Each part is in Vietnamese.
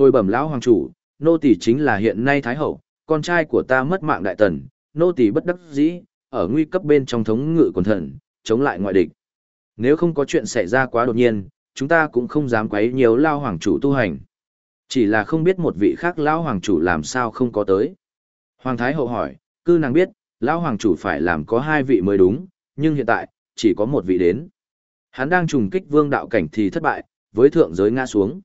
Hồi bẩm lão hoàng chủ, nô tỳ chính là hiện nay thái hậu, con trai của ta mất mạng đại tần, nô tỳ bất đắc dĩ, ở nguy cấp bên trong thống ngự quần thần, chống lại ngoại địch. Nếu không có chuyện xảy ra quá đột nhiên, chúng ta cũng không dám quấy nhiều lao hoàng chủ tu hành. Chỉ là không biết một vị khác lão hoàng chủ làm sao không có tới. Hoàng thái hậu hỏi, cư nàng biết, lão hoàng chủ phải làm có hai vị mới đúng, nhưng hiện tại, chỉ có một vị đến. Hắn đang trùng kích vương đạo cảnh thì thất bại, với thượng giới ngã xuống.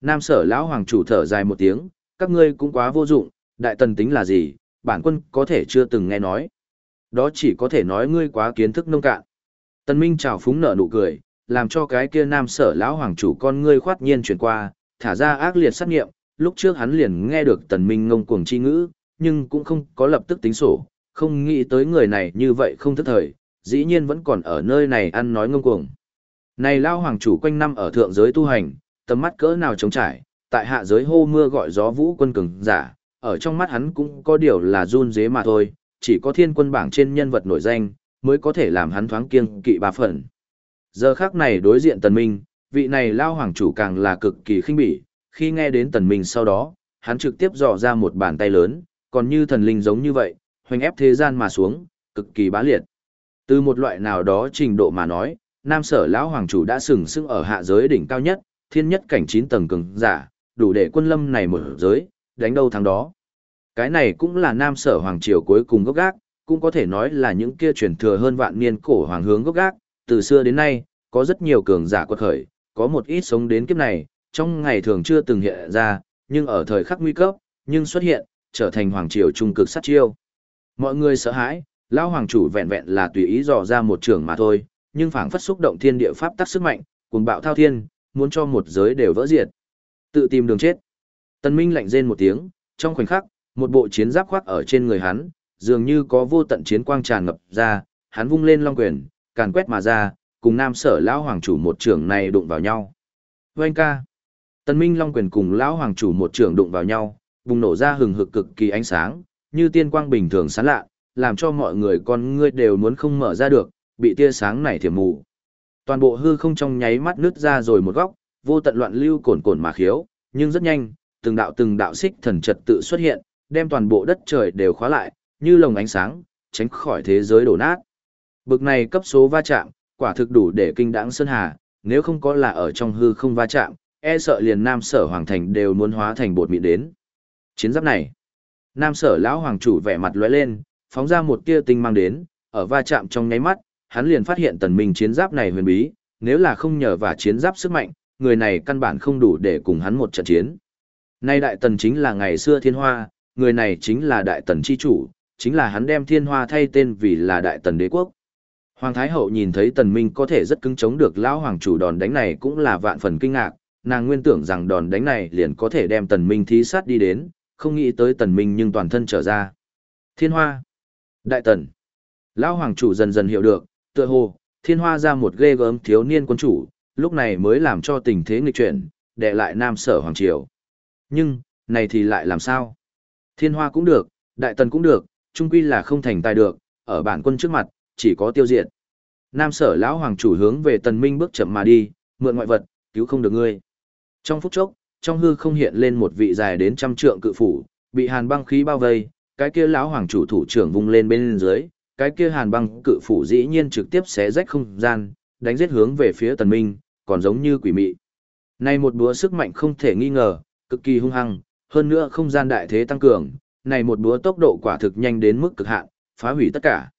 Nam sở lão hoàng chủ thở dài một tiếng, các ngươi cũng quá vô dụng, đại tần tính là gì, bản quân có thể chưa từng nghe nói. Đó chỉ có thể nói ngươi quá kiến thức nông cạn. Tần Minh chào phúng nở nụ cười, làm cho cái kia nam sở lão hoàng chủ con ngươi khoát nhiên chuyển qua, thả ra ác liệt sát nghiệm, lúc trước hắn liền nghe được tần minh ngông cuồng chi ngữ, nhưng cũng không có lập tức tính sổ, không nghĩ tới người này như vậy không thức thời, dĩ nhiên vẫn còn ở nơi này ăn nói ngông cuồng. Này lão hoàng chủ quanh năm ở thượng giới tu hành, tầm mắt cỡ nào trống trải, tại hạ giới hô mưa gọi gió vũ quân cường giả, ở trong mắt hắn cũng có điều là run dế mà thôi, chỉ có thiên quân bảng trên nhân vật nổi danh, mới có thể làm hắn thoáng kiêng kỵ ba phần. Giờ khác này đối diện tần minh, vị này lao hoàng chủ càng là cực kỳ khinh bỉ, khi nghe đến tần minh sau đó, hắn trực tiếp dò ra một bàn tay lớn, còn như thần linh giống như vậy, hoành ép thế gian mà xuống, cực kỳ bá liệt. Từ một loại nào đó trình độ mà nói, nam sở lão hoàng chủ đã sừng sững ở hạ giới đỉnh cao nhất, thiên nhất cảnh 9 tầng cường giả, đủ để quân lâm này một giới, đánh đâu thắng đó. Cái này cũng là nam sở hoàng triều cuối cùng gốc gác, cũng có thể nói là những kia truyền thừa hơn vạn niên cổ hoàng hướng gốc gác, từ xưa đến nay, có rất nhiều cường giả quật khởi, có một ít sống đến kiếp này, trong ngày thường chưa từng hiện ra, nhưng ở thời khắc nguy cấp, nhưng xuất hiện, trở thành hoàng triều trung cực sát chiêu. Mọi người sợ hãi, lão hoàng chủ vẹn vẹn là tùy ý dò ra một trường mà thôi, nhưng phảng phất xúc động thiên địa pháp tắc sức mạnh, cuồng bạo thao thiên, muốn cho một giới đều vỡ diệt. Tự tìm đường chết. Tân Minh lạnh rên một tiếng, trong khoảnh khắc, một bộ chiến giáp khoác ở trên người hắn, dường như có vô tận chiến quang tràn ngập ra, hắn vung lên long quyền, càn quét mà ra, cùng nam sở lão hoàng chủ một trưởng này đụng vào nhau. Vâng ca. Tân Minh long quyền cùng lão hoàng chủ một trưởng đụng vào nhau, bùng nổ ra hừng hực cực kỳ ánh sáng, như tiên quang bình thường sáng lạ, làm cho mọi người con ngươi đều muốn không mở ra được, bị tia sáng này thiểm mù. Toàn bộ hư không trong nháy mắt nứt ra rồi một góc, vô tận loạn lưu cồn cồn mà khiếu, nhưng rất nhanh, từng đạo từng đạo xích thần trật tự xuất hiện, đem toàn bộ đất trời đều khóa lại, như lồng ánh sáng, tránh khỏi thế giới đổ nát. Bực này cấp số va chạm, quả thực đủ để kinh đãng sơn hà, nếu không có là ở trong hư không va chạm, e sợ liền nam sở hoàng thành đều muốn hóa thành bột mịn đến. Chiến giáp này, nam sở lão hoàng chủ vẻ mặt lóe lên, phóng ra một tia tinh mang đến, ở va chạm trong nháy mắt, hắn liền phát hiện tần minh chiến giáp này huyền bí, nếu là không nhờ vào chiến giáp sức mạnh, người này căn bản không đủ để cùng hắn một trận chiến. Nay đại tần chính là ngày xưa thiên hoa, người này chính là đại tần chi chủ, chính là hắn đem thiên hoa thay tên vì là đại tần đế quốc. Hoàng Thái Hậu nhìn thấy tần minh có thể rất cứng chống được lão hoàng chủ đòn đánh này cũng là vạn phần kinh ngạc, nàng nguyên tưởng rằng đòn đánh này liền có thể đem tần minh thí sát đi đến, không nghĩ tới tần minh nhưng toàn thân trở ra. Thiên hoa, đại tần, lão hoàng chủ dần dần hiểu được, tựa hồ, thiên hoa ra một ghê gớm thiếu niên quân chủ, lúc này mới làm cho tình thế nghịch chuyển, đệ lại nam sở hoàng triều. Nhưng, này thì lại làm sao? Thiên hoa cũng được, đại tần cũng được, trung quy là không thành tài được, ở bản quân trước mặt, chỉ có tiêu diệt. Nam sở lão hoàng chủ hướng về tần minh bước chậm mà đi, mượn ngoại vật, cứu không được ngươi. Trong phút chốc, trong hư không hiện lên một vị dài đến trăm trượng cự phủ, bị hàn băng khí bao vây, cái kia lão hoàng chủ thủ trưởng vung lên bên dưới, cái kia hàn băng cự phủ dĩ nhiên trực tiếp xé rách không gian, đánh giết hướng về phía tần minh, còn giống như quỷ mị. Này một búa sức mạnh không thể nghi ngờ, cực kỳ hung hăng, hơn nữa không gian đại thế tăng cường, này một búa tốc độ quả thực nhanh đến mức cực hạn, phá hủy tất cả.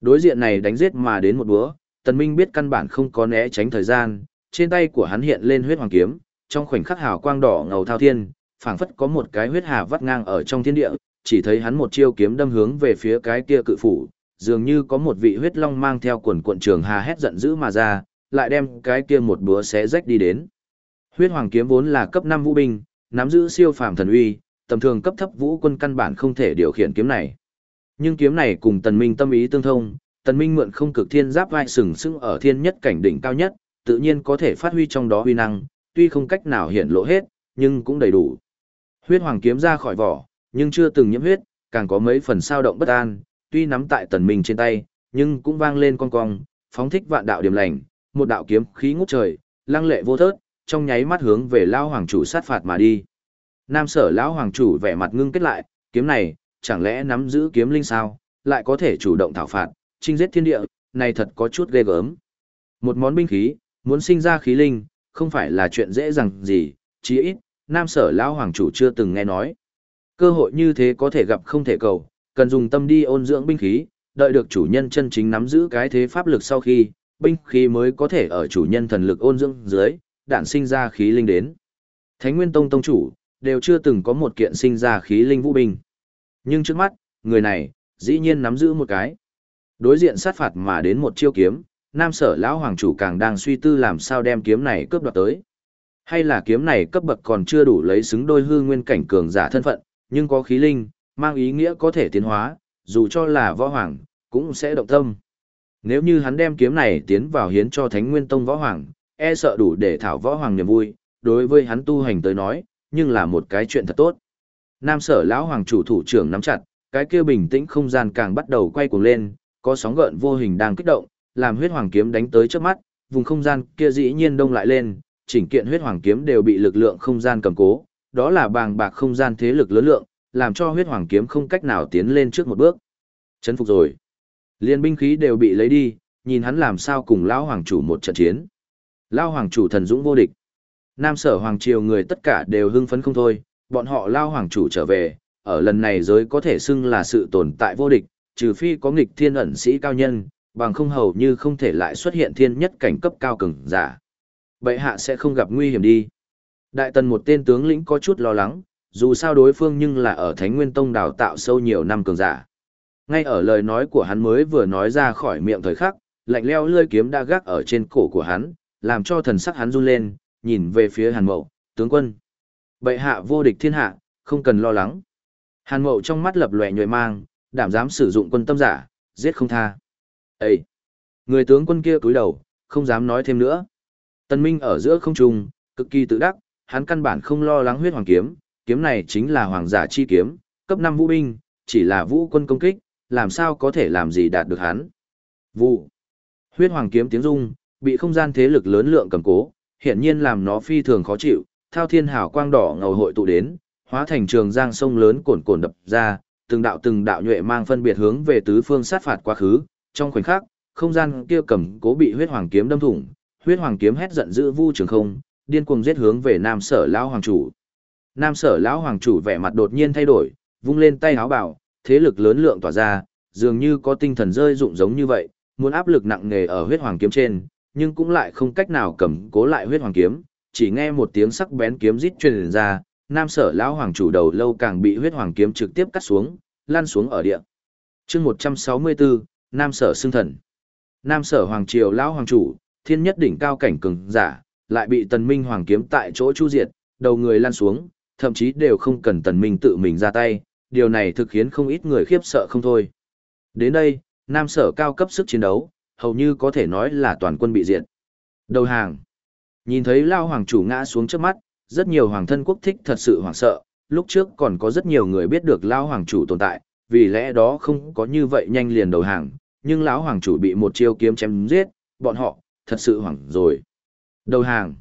Đối diện này đánh giết mà đến một búa, tần minh biết căn bản không có né tránh thời gian, trên tay của hắn hiện lên huyết hoàng kiếm, trong khoảnh khắc hào quang đỏ ngầu thao thiên, phảng phất có một cái huyết hà vắt ngang ở trong thiên địa, chỉ thấy hắn một chiêu kiếm đâm hướng về phía cái kia cự phủ, dường như có một vị huyết long mang theo quần cuộn trường hà hét giận dữ mà ra, lại đem cái kia một búa xé rách đi đến. Huyết hoàng kiếm vốn là cấp 5 vũ binh, nắm giữ siêu phàm thần uy, tầm thường cấp thấp vũ quân căn bản không thể điều khiển kiếm này. Nhưng kiếm này cùng tần minh tâm ý tương thông, tần minh mượn không cực thiên giáp vai sừng sững ở thiên nhất cảnh đỉnh cao nhất, tự nhiên có thể phát huy trong đó uy năng, tuy không cách nào hiện lộ hết, nhưng cũng đầy đủ. Huyết hoàng kiếm ra khỏi vỏ, nhưng chưa từng nhiễm huyết, càng có mấy phần sao động bất an, tuy nắm tại tần minh trên tay, nhưng cũng vang lên con cong, phóng thích vạn đạo điểm lành, một đạo kiếm khí ngút trời, lăng lệ vô thớt, trong nháy mắt hướng về lão hoàng chủ sát phạt mà đi. Nam sở lão hoàng chủ vẻ mặt ngưng kết lại, kiếm này, chẳng lẽ nắm giữ kiếm linh sao, lại có thể chủ động thảo phạt, chinh giết thiên địa, này thật có chút ghê gớm. Một món binh khí, muốn sinh ra khí linh, không phải là chuyện dễ dàng gì, chí ít, nam sở lão hoàng chủ chưa từng nghe nói. Cơ hội như thế có thể gặp không thể cầu, cần dùng tâm đi ôn dưỡng binh khí, đợi được chủ nhân chân chính nắm giữ cái thế pháp lực sau khi, binh khí mới có thể ở chủ nhân thần lực ôn dưỡng dưới, đản sinh ra khí linh đến. Thánh Nguyên Tông tông chủ, đều chưa từng có một kiện sinh ra khí linh vũ binh. Nhưng trước mắt, người này, dĩ nhiên nắm giữ một cái. Đối diện sát phạt mà đến một chiêu kiếm, nam sở lão hoàng chủ càng đang suy tư làm sao đem kiếm này cướp đoạt tới. Hay là kiếm này cấp bậc còn chưa đủ lấy xứng đôi hư nguyên cảnh cường giả thân phận, nhưng có khí linh, mang ý nghĩa có thể tiến hóa, dù cho là võ hoàng, cũng sẽ động tâm. Nếu như hắn đem kiếm này tiến vào hiến cho Thánh Nguyên Tông võ hoàng, e sợ đủ để thảo võ hoàng niềm vui, đối với hắn tu hành tới nói, nhưng là một cái chuyện thật tốt. Nam sở lão hoàng chủ thủ trưởng nắm chặt, cái kia bình tĩnh không gian càng bắt đầu quay cuồng lên, có sóng gợn vô hình đang kích động, làm huyết hoàng kiếm đánh tới trước mắt, vùng không gian kia dĩ nhiên đông lại lên, chỉnh kiện huyết hoàng kiếm đều bị lực lượng không gian cầm cố, đó là bàng bạc không gian thế lực lớn lượng, làm cho huyết hoàng kiếm không cách nào tiến lên trước một bước. Chấn phục rồi. Liên binh khí đều bị lấy đi, nhìn hắn làm sao cùng lão hoàng chủ một trận chiến. Lão hoàng chủ thần dũng vô địch. Nam sở hoàng triều người tất cả đều hưng phấn không thôi, bọn họ lao hoàng chủ trở về, ở lần này giới có thể xưng là sự tồn tại vô địch, trừ phi có nghịch thiên ẩn sĩ cao nhân, bằng không hầu như không thể lại xuất hiện thiên nhất cảnh cấp cao cường giả. Bệ hạ sẽ không gặp nguy hiểm đi. Đại tần một tên tướng lĩnh có chút lo lắng, dù sao đối phương nhưng là ở Thánh Nguyên Tông đào tạo sâu nhiều năm cường giả. Ngay ở lời nói của hắn mới vừa nói ra khỏi miệng thời khắc, lạnh leo lươi kiếm đã gác ở trên cổ của hắn, làm cho thần sắc hắn run lên, nhìn về phía Hàn Mậu, tướng quân. Bệ hạ vô địch thiên hạ, không cần lo lắng. Hàn Mậu trong mắt lập lòe nhuệ mang, đảm dám sử dụng quân tâm giả, giết không tha. Ê! Người tướng quân kia cúi đầu, không dám nói thêm nữa. Tân Minh ở giữa không trung, cực kỳ tự đắc, hắn căn bản không lo lắng huyết hoàng kiếm, kiếm này chính là hoàng giả chi kiếm, cấp 5 vũ binh, chỉ là vũ quân công kích, làm sao có thể làm gì đạt được hắn. Vụ. Huyết hoàng kiếm tiếng rung, bị không gian thế lực lớn lượng cầm cố, hiện nhiên làm nó phi thường khó chịu, thao thiên hào quang đỏ ngầu hội tụ đến, hóa thành trường giang sông lớn cồn cồn đập ra, từng đạo từng đạo nhuệ mang phân biệt hướng về tứ phương sát phạt quá khứ, trong khoảnh khắc, không gian kia cầm cố bị huyết hoàng kiếm đâm thủng, huyết hoàng kiếm hét giận dữ vu trường không, điên cuồng giết hướng về nam sở lão hoàng chủ. Nam sở lão hoàng chủ vẻ mặt đột nhiên thay đổi, vung lên tay háo bảo, thế lực lớn lượng tỏa ra, dường như có tinh thần rơi dụng giống như vậy, muốn áp lực nặng nề ở huyết hoàng kiếm trên, nhưng cũng lại không cách nào cầm cố lại huyết hoàng kiếm, chỉ nghe một tiếng sắc bén kiếm rít truyền ra, nam sở lão hoàng chủ đầu lâu càng bị huyết hoàng kiếm trực tiếp cắt xuống, lan xuống ở địa. Chương 164, Nam sở xương thần. Nam sở hoàng triều lão hoàng chủ, thiên nhất đỉnh cao cảnh cường giả, lại bị tần minh hoàng kiếm tại chỗ chu diệt, đầu người lan xuống, thậm chí đều không cần tần minh tự mình ra tay, điều này thực khiến không ít người khiếp sợ không thôi. Đến đây, nam sở cao cấp sức chiến đấu, hầu như có thể nói là toàn quân bị diệt. Đầu hàng. Nhìn thấy lao hoàng chủ ngã xuống trước mắt, rất nhiều hoàng thân quốc thích thật sự hoảng sợ, lúc trước còn có rất nhiều người biết được lao hoàng chủ tồn tại, vì lẽ đó không có như vậy nhanh liền đầu hàng, nhưng lão hoàng chủ bị một chiêu kiếm chém giết, bọn họ thật sự hoảng rồi. Đầu hàng.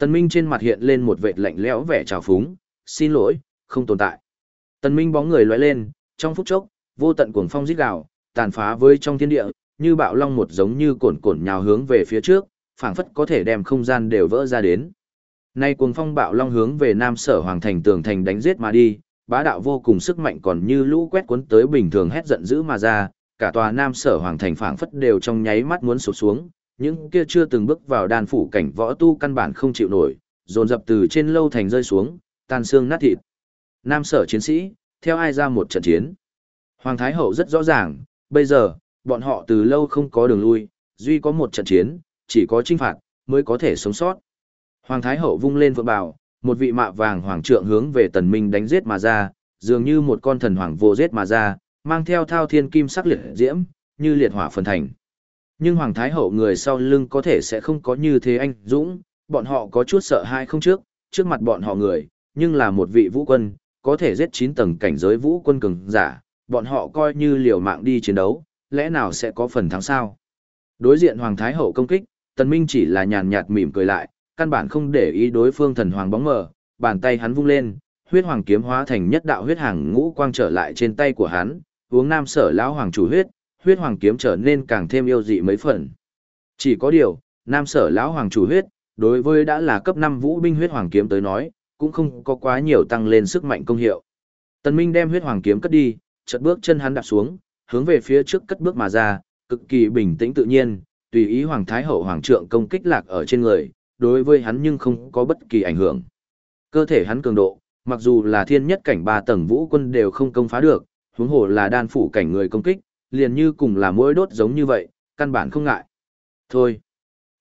Tần Minh trên mặt hiện lên một vệt lạnh lẽo vẻ trào phúng, xin lỗi, không tồn tại. Tần Minh bóng người lóe lên, trong phút chốc, vô tận cuồng phong rít gào, tàn phá với trong thiên địa, như bạo long một giống như cồn cồn nhào hướng về phía trước, phảng phất có thể đem không gian đều vỡ ra đến. Nay cuồng phong bạo long hướng về Nam Sở Hoàng thành tường thành đánh giết mà đi, bá đạo vô cùng sức mạnh còn như lũ quét cuốn tới bình thường hét giận dữ mà ra, cả tòa Nam Sở Hoàng thành phảng phất đều trong nháy mắt muốn sụp xuống, những kia chưa từng bước vào đan phủ cảnh võ tu căn bản không chịu nổi, dồn dập từ trên lâu thành rơi xuống, tan xương nát thịt. Nam Sở chiến sĩ, theo ai ra một trận chiến. Hoàng Thái Hậu rất rõ ràng, bây giờ, bọn họ từ lâu không có đường lui, duy có một trận chiến, chỉ có trinh phạt, mới có thể sống sót. Hoàng Thái Hậu vung lên vượng bào, một vị mạ vàng hoàng trượng hướng về tần minh đánh giết mà ra, dường như một con thần hoàng vô giết mà ra, mang theo thao thiên kim sắc liệt diễm, như liệt hỏa phần thành. Nhưng Hoàng Thái Hậu người sau lưng có thể sẽ không có như thế anh Dũng, bọn họ có chút sợ hãi không trước, trước mặt bọn họ người, nhưng là một vị vũ quân, có thể giết 9 tầng cảnh giới vũ quân cường giả, bọn họ coi như liều mạng đi chiến đấu, lẽ nào sẽ có phần thắng sao? Đối diện Hoàng Thái Hậu công kích, Tần Minh chỉ là nhàn nhạt mỉm cười lại, căn bản không để ý đối phương thần hoàng bóng mờ, bàn tay hắn vung lên, huyết hoàng kiếm hóa thành nhất đạo huyết hàng ngũ quang trở lại trên tay của hắn, uống nam sở lão hoàng chủ huyết, huyết hoàng kiếm trở nên càng thêm yêu dị mấy phần. Chỉ có điều, nam sở lão hoàng chủ huyết, đối với đã là cấp 5 vũ binh huyết hoàng kiếm tới nói, cũng không có quá nhiều tăng lên sức mạnh công hiệu. Tần Minh đem huyết hoàng kiếm cất đi, chợt bước chân hắn đạp xuống, hướng về phía trước cất bước mà ra, cực kỳ bình tĩnh tự nhiên, tùy ý hoàng thái hậu hoàng trượng công kích lạc ở trên người, đối với hắn nhưng không có bất kỳ ảnh hưởng. Cơ thể hắn cường độ, mặc dù là thiên nhất cảnh ba tầng vũ quân đều không công phá được, huống hồ là đan phủ cảnh người công kích, liền như cùng là mũi đốt giống như vậy, căn bản không ngại. Thôi,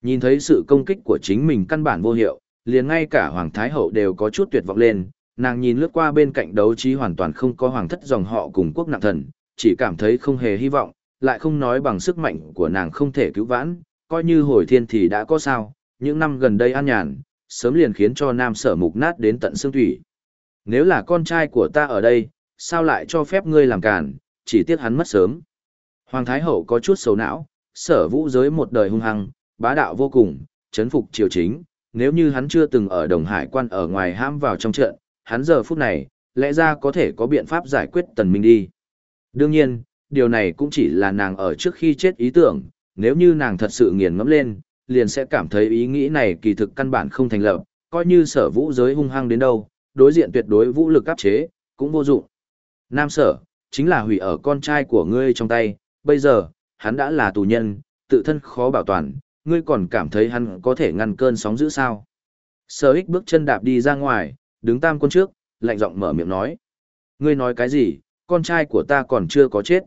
nhìn thấy sự công kích của chính mình căn bản vô hiệu, liền ngay cả Hoàng Thái Hậu đều có chút tuyệt vọng lên, nàng nhìn lướt qua bên cạnh đấu trí hoàn toàn không có hoàng thất dòng họ cùng quốc nặng thần, chỉ cảm thấy không hề hy vọng, lại không nói bằng sức mạnh của nàng không thể cứu vãn, coi như hồi thiên thì đã có sao, những năm gần đây an nhàn, sớm liền khiến cho nam sở mục nát đến tận xương thủy. Nếu là con trai của ta ở đây, sao lại cho phép ngươi làm cản, chỉ tiếc hắn mất sớm. Hoàng Thái Hậu có chút xấu não, sở vũ giới một đời hung hăng, bá đạo vô cùng, chấn phục triều chính, nếu như hắn chưa từng ở Đồng Hải quan ở ngoài ham vào trong trận, hắn giờ phút này, lẽ ra có thể có biện pháp giải quyết tần minh đi. Đương nhiên, điều này cũng chỉ là nàng ở trước khi chết ý tưởng, nếu như nàng thật sự nghiền ngẫm lên, liền sẽ cảm thấy ý nghĩ này kỳ thực căn bản không thành lập, coi như sở vũ giới hung hăng đến đâu, đối diện tuyệt đối vũ lực áp chế, cũng vô dụng. Nam sở, chính là hủy ở con trai của ngươi trong tay, bây giờ, hắn đã là tù nhân, tự thân khó bảo toàn, ngươi còn cảm thấy hắn có thể ngăn cơn sóng dữ sao. Sở ích bước chân đạp đi ra ngoài, đứng tam quân trước, lạnh giọng mở miệng nói. Ngươi nói cái gì, con trai của ta còn chưa có chết.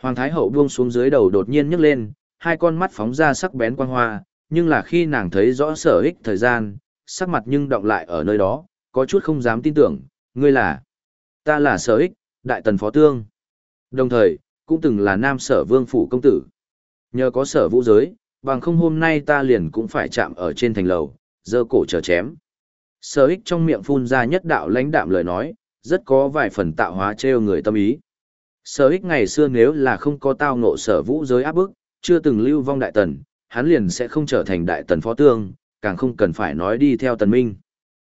Hoàng Thái Hậu buông xuống dưới đầu đột nhiên nhấc lên, hai con mắt phóng ra sắc bén quang hoa, nhưng là khi nàng thấy rõ sở ích thời gian, sắc mặt nhưng động lại ở nơi đó, có chút không dám tin tưởng, ngươi là, ta là sở ích, đại tần phó tương. Đồng thời, cũng từng là nam sở vương phủ công tử. Nhờ có sở vũ giới, bằng không hôm nay ta liền cũng phải chạm ở trên thành lầu, dơ cổ chờ chém. Sở ích trong miệng phun ra nhất đạo lãnh đạm lời nói, rất có vài phần tạo hóa trêu người tâm ý. Sở ích ngày xưa nếu là không có tao ngộ sở vũ giới áp bức, chưa từng lưu vong đại tần, hắn liền sẽ không trở thành đại tần phó tương, càng không cần phải nói đi theo tần minh.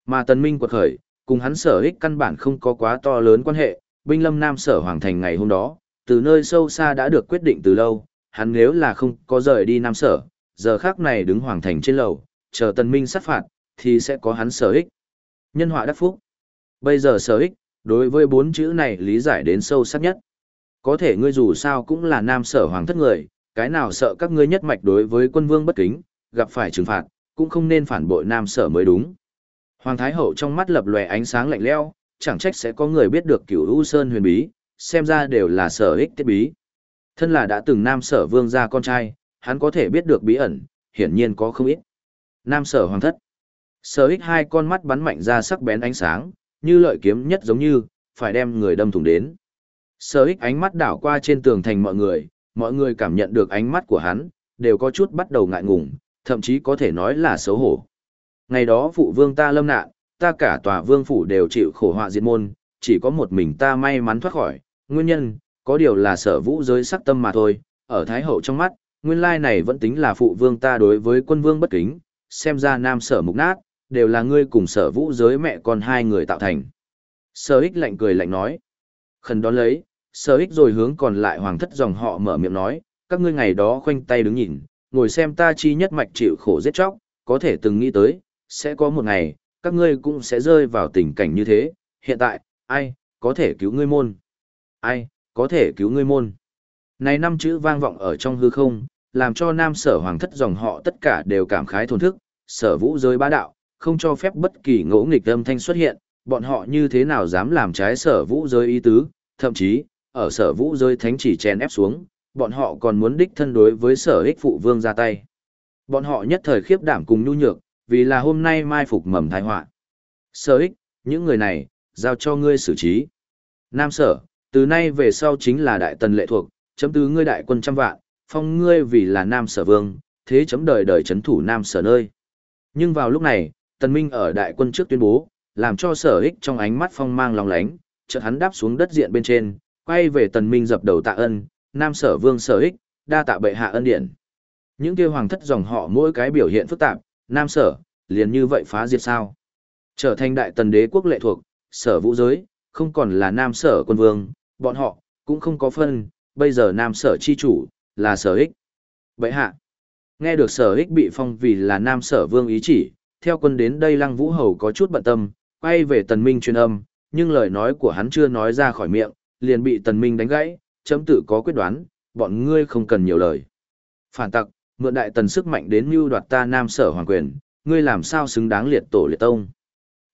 Mà tần minh quật khởi, cùng hắn sở ích căn bản không có quá to lớn quan hệ, binh lâm nam sở hoàng thành ngày hôm đó, từ nơi sâu xa đã được quyết định từ lâu, hắn nếu là không có rời đi nam sở, giờ khác này đứng hoàng thành trên lầu, chờ tần minh sát phạt, thì sẽ có hắn sở ích. Nhân họa đắc phúc. Bây giờ sở ích, đối với bốn chữ này lý giải đến sâu sắc nhất. Có thể ngươi dù sao cũng là nam sở hoàng thất người, cái nào sợ các ngươi nhất mạch đối với quân vương bất kính, gặp phải trừng phạt, cũng không nên phản bội nam sở mới đúng. Hoàng Thái Hậu trong mắt lập lòe ánh sáng lạnh lẽo, chẳng trách sẽ có người biết được cửu U Sơn huyền bí, xem ra đều là sở ích tiết bí. Thân là đã từng nam sở vương gia con trai, hắn có thể biết được bí ẩn, hiển nhiên có không ít. Nam sở hoàng thất. Sở ích hai con mắt bắn mạnh ra sắc bén ánh sáng, như lợi kiếm nhất giống như, phải đem người đâm thủng đến. Sở ích ánh mắt đảo qua trên tường thành mọi người, mọi người cảm nhận được ánh mắt của hắn, đều có chút bắt đầu ngại ngùng, thậm chí có thể nói là xấu hổ. Ngày đó phụ vương ta lâm nạn, ta cả tòa vương phủ đều chịu khổ họa diệt môn, chỉ có một mình ta may mắn thoát khỏi, nguyên nhân, có điều là sở vũ giới sắc tâm mà thôi, ở Thái Hậu trong mắt, nguyên lai này vẫn tính là phụ vương ta đối với quân vương bất kính, xem ra nam sở mục nát, đều là ngươi cùng sở vũ giới mẹ con hai người tạo thành. Sở ích lạnh cười lạnh nói, khẩn đón lấy, sở ích rồi hướng còn lại hoàng thất dòng họ mở miệng nói, các ngươi ngày đó khoanh tay đứng nhìn, ngồi xem ta chi nhất mạch chịu khổ giết chóc, có thể từng nghĩ tới, sẽ có một ngày, các ngươi cũng sẽ rơi vào tình cảnh như thế, hiện tại, ai, có thể cứu ngươi môn? Ai, có thể cứu ngươi môn? Này năm chữ vang vọng ở trong hư không, làm cho nam sở hoàng thất dòng họ tất cả đều cảm khái thổn thức, sở vũ giới bá đạo, không cho phép bất kỳ ngỗ nghịch âm thanh xuất hiện, bọn họ như thế nào dám làm trái sở vũ giới ý tứ, thậm chí, ở sở vũ giới thánh chỉ chèn ép xuống, bọn họ còn muốn đích thân đối với sở ích phụ vương ra tay. Bọn họ nhất thời khiếp đảm cùng nhu nhược, vì là hôm nay mai phục mầm tai họa. Sở ích, những người này, giao cho ngươi xử trí. Nam sở, từ nay về sau chính là đại tần lệ thuộc, chấm tứ ngươi đại quân trăm vạn, phong ngươi vì là nam sở vương, thế chấm đời đời chấn thủ nam sở nơi. Nhưng vào lúc này, tần minh ở đại quân trước tuyên bố, làm cho sở ích trong ánh mắt phong mang lòng lánh, chợt hắn đáp xuống đất diện bên trên, quay về tần minh dập đầu tạ ân, nam sở vương sở ích, đa tạ bệ hạ ân điển. Những kia hoàng thất dòng họ mỗi cái biểu hiện phức tạp, nam sở, liền như vậy phá diệt sao. Trở thành đại tần đế quốc lệ thuộc, sở vũ giới, không còn là nam sở quân vương, bọn họ, cũng không có phân, bây giờ nam sở chi chủ, là sở ích. Vậy hạ, nghe được sở ích bị phong vì là nam sở vương ý chỉ, theo quân đến đây lăng vũ hầu có chút bận tâm, quay về tần minh truyền âm, nhưng lời nói của hắn chưa nói ra khỏi miệng, liền bị tần minh đánh gãy, chấm tự có quyết đoán, bọn ngươi không cần nhiều lời. Phản tặc, mượn đại tần sức mạnh đến mưu đoạt ta nam sở hoàng quyền, ngươi làm sao xứng đáng liệt tổ liệt tông.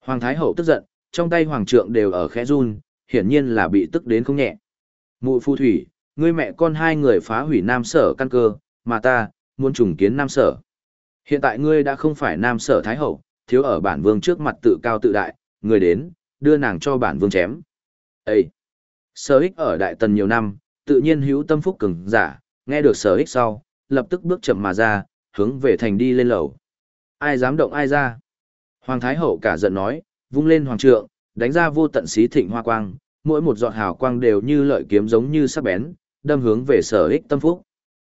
Hoàng Thái Hậu tức giận, trong tay hoàng trượng đều ở khẽ run, hiển nhiên là bị tức đến không nhẹ. Mụ phu thủy, ngươi mẹ con hai người phá hủy nam sở căn cơ, mà ta, muốn trùng kiến nam sở. Hiện tại ngươi đã không phải nam sở Thái Hậu, thiếu ở bản vương trước mặt tự cao tự đại, người đến, đưa nàng cho bản vương chém. Ê! Sở ích ở đại tần nhiều năm, tự nhiên hữu tâm phúc cường giả, nghe được sở ích sau, lập tức bước chậm mà ra, hướng về thành đi lên lầu. Ai dám động ai ra? Hoàng Thái Hậu cả giận nói, vung lên hoàng trượng, đánh ra vô tận xí thịnh hoa quang, mỗi một giọt hào quang đều như lợi kiếm giống như sắc bén, đâm hướng về sở ích tâm phúc.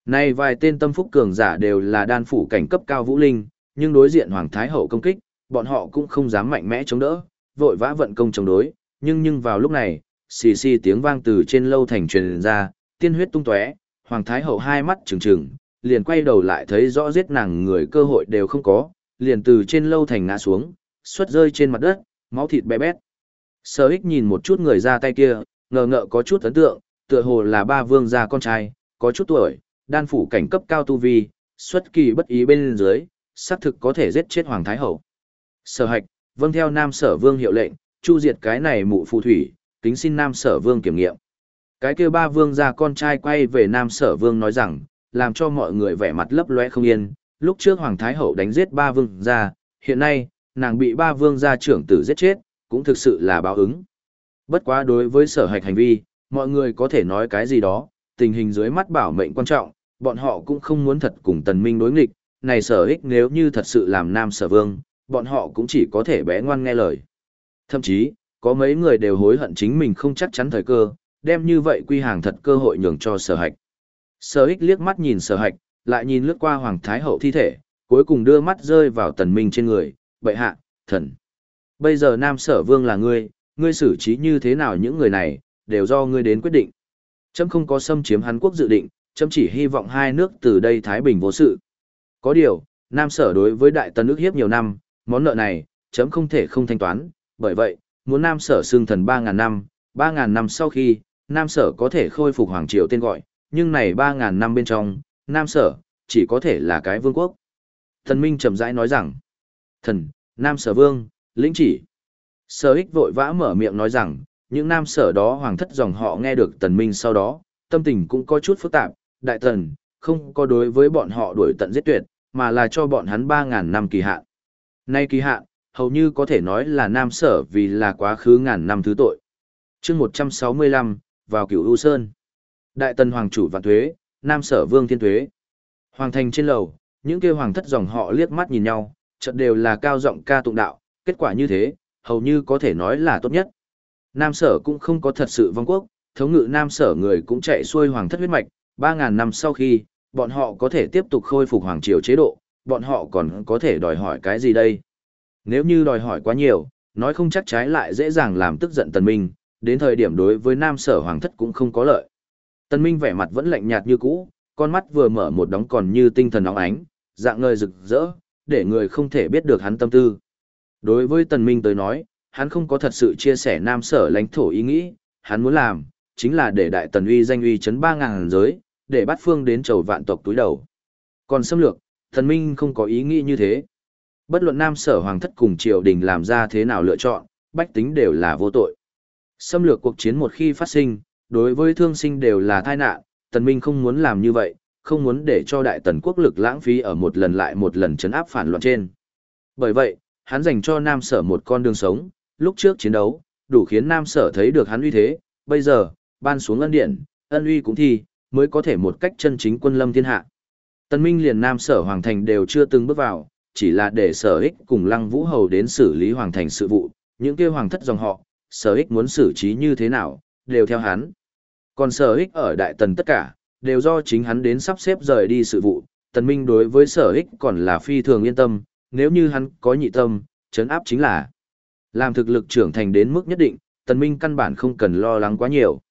Nay vài tên tâm phúc cường giả đều là đan phủ cảnh cấp cao vũ linh, nhưng đối diện Hoàng Thái Hậu công kích, bọn họ cũng không dám mạnh mẽ chống đỡ, vội vã vận công chống đối, nhưng nhưng vào lúc này, xì xì tiếng vang từ trên lâu thành truyền ra, tiên huyết tung tóe, Hoàng Thái Hậu hai mắt trừng trừng, liền quay đầu lại thấy rõ giết nàng người cơ hội đều không có, liền từ trên lâu thành ngã xuống, xuất rơi trên mặt đất, máu thịt bé bét. Sở ích nhìn một chút người ra tay kia, ngờ ngợ có chút ấn tượng, tựa hồ là ba vương gia con trai, có chút tuổi, đan phủ cảnh cấp cao tu vi, xuất kỳ bất ý bên dưới, xác thực có thể giết chết Hoàng Thái Hậu. Sở hạch, vâng theo Nam Sở Vương hiệu lệnh, chu diệt cái này mụ phù thủy, kính xin Nam Sở Vương kiểm nghiệm. Cái kia ba vương gia con trai quay về Nam Sở Vương nói rằng, làm cho mọi người vẻ mặt lấp lóe không yên, lúc trước Hoàng Thái Hậu đánh giết ba vương gia, hiện nay, nàng bị ba vương gia trưởng tử giết chết, cũng thực sự là báo ứng. Bất quá đối với sở hạch hành vi, mọi người có thể nói cái gì đó, tình hình dưới mắt bảo mệnh quan trọng, bọn họ cũng không muốn thật cùng tần minh đối nghịch, này sở ích nếu như thật sự làm nam sở vương, bọn họ cũng chỉ có thể bé ngoan nghe lời. Thậm chí, có mấy người đều hối hận chính mình không chắc chắn thời cơ, đem như vậy quy hàng thật cơ hội nhường cho sở hạch. Sở ích liếc mắt nhìn sở hạch, lại nhìn lướt qua Hoàng Thái Hậu thi thể, cuối cùng đưa mắt rơi vào tần minh trên người, bệ hạ, thần. Bây giờ Nam Sở Vương là ngươi, ngươi xử trí như thế nào những người này, đều do ngươi đến quyết định. Chấm không có xâm chiếm Hàn Quốc dự định, chấm chỉ hy vọng hai nước từ đây Thái Bình vô sự. Có điều, Nam Sở đối với Đại Tần nước hiếp nhiều năm, món nợ này, chấm không thể không thanh toán, bởi vậy, muốn Nam Sở xương thần 3.000 năm, 3.000 năm sau khi, Nam Sở có thể khôi phục Hoàng Triều tên gọi, nhưng này 3.000 năm bên trong, Nam Sở, chỉ có thể là cái vương quốc. Thần Minh chậm rãi nói rằng, thần, Nam Sở Vương, lĩnh chỉ. Sở ích vội vã mở miệng nói rằng, những Nam Sở đó hoàng thất dòng họ nghe được Tần Minh sau đó, tâm tình cũng có chút phức tạp, đại tần, không có đối với bọn họ đuổi tận giết tuyệt, mà là cho bọn hắn 3.000 năm kỳ hạn. Nay kỳ hạn, hầu như có thể nói là Nam Sở vì là quá khứ ngàn năm thứ tội. chương 165, vào cửu U Sơn. Đại tần hoàng chủ vạn thuế, Nam Sở vương thiên thuế. Hoàng thành trên lầu, những kêu hoàng thất dòng họ liếc mắt nhìn nhau, chợt đều là cao giọng ca tụng đạo, kết quả như thế, hầu như có thể nói là tốt nhất. Nam sở cũng không có thật sự vong quốc, thống ngự nam sở người cũng chạy xuôi hoàng thất huyết mạch, 3.000 năm sau khi, bọn họ có thể tiếp tục khôi phục hoàng triều chế độ, bọn họ còn có thể đòi hỏi cái gì đây? Nếu như đòi hỏi quá nhiều, nói không chắc trái lại dễ dàng làm tức giận tần minh, đến thời điểm đối với nam sở hoàng thất cũng không có lợi. Tần minh vẻ mặt vẫn lạnh nhạt như cũ, con mắt vừa mở một đóng còn như tinh thần óng ánh, dạng ngời rực rỡ, để người không thể biết được hắn tâm tư. Đối với Tần Minh tới nói, hắn không có thật sự chia sẻ nam sở lãnh thổ ý nghĩ, hắn muốn làm, chính là để đại tần uy danh uy chấn 3.000 giới, để bắt phương đến chầu vạn tộc túi đầu. Còn xâm lược, Tần Minh không có ý nghĩ như thế. Bất luận nam sở hoàng thất cùng triều đình làm ra thế nào lựa chọn, bách tính đều là vô tội. Xâm lược cuộc chiến một khi phát sinh, đối với thương sinh đều là tai nạn, Tần Minh không muốn làm như vậy, không muốn để cho đại tần quốc lực lãng phí ở một lần lại một lần chấn áp phản loạn trên. Bởi vậy, hắn dành cho Nam Sở một con đường sống, lúc trước chiến đấu, đủ khiến Nam Sở thấy được hắn uy thế, bây giờ, ban xuống ân điện, ân uy cũng thi, mới có thể một cách chân chính quân lâm thiên hạ. Tân Minh liền Nam Sở Hoàng Thành đều chưa từng bước vào, chỉ là để Sở Ích cùng Lăng Vũ Hầu đến xử lý Hoàng Thành sự vụ, những kia hoàng thất dòng họ, Sở Ích muốn xử trí như thế nào, đều theo hắn. Còn Sở Ích ở Đại Tần tất cả, đều do chính hắn đến sắp xếp rời đi sự vụ, Tần Minh đối với Sở Ích còn là phi thường yên tâm, nếu như hắn có nhị tâm, chấn áp chính là. Làm thực lực trưởng thành đến mức nhất định, Tần Minh căn bản không cần lo lắng quá nhiều.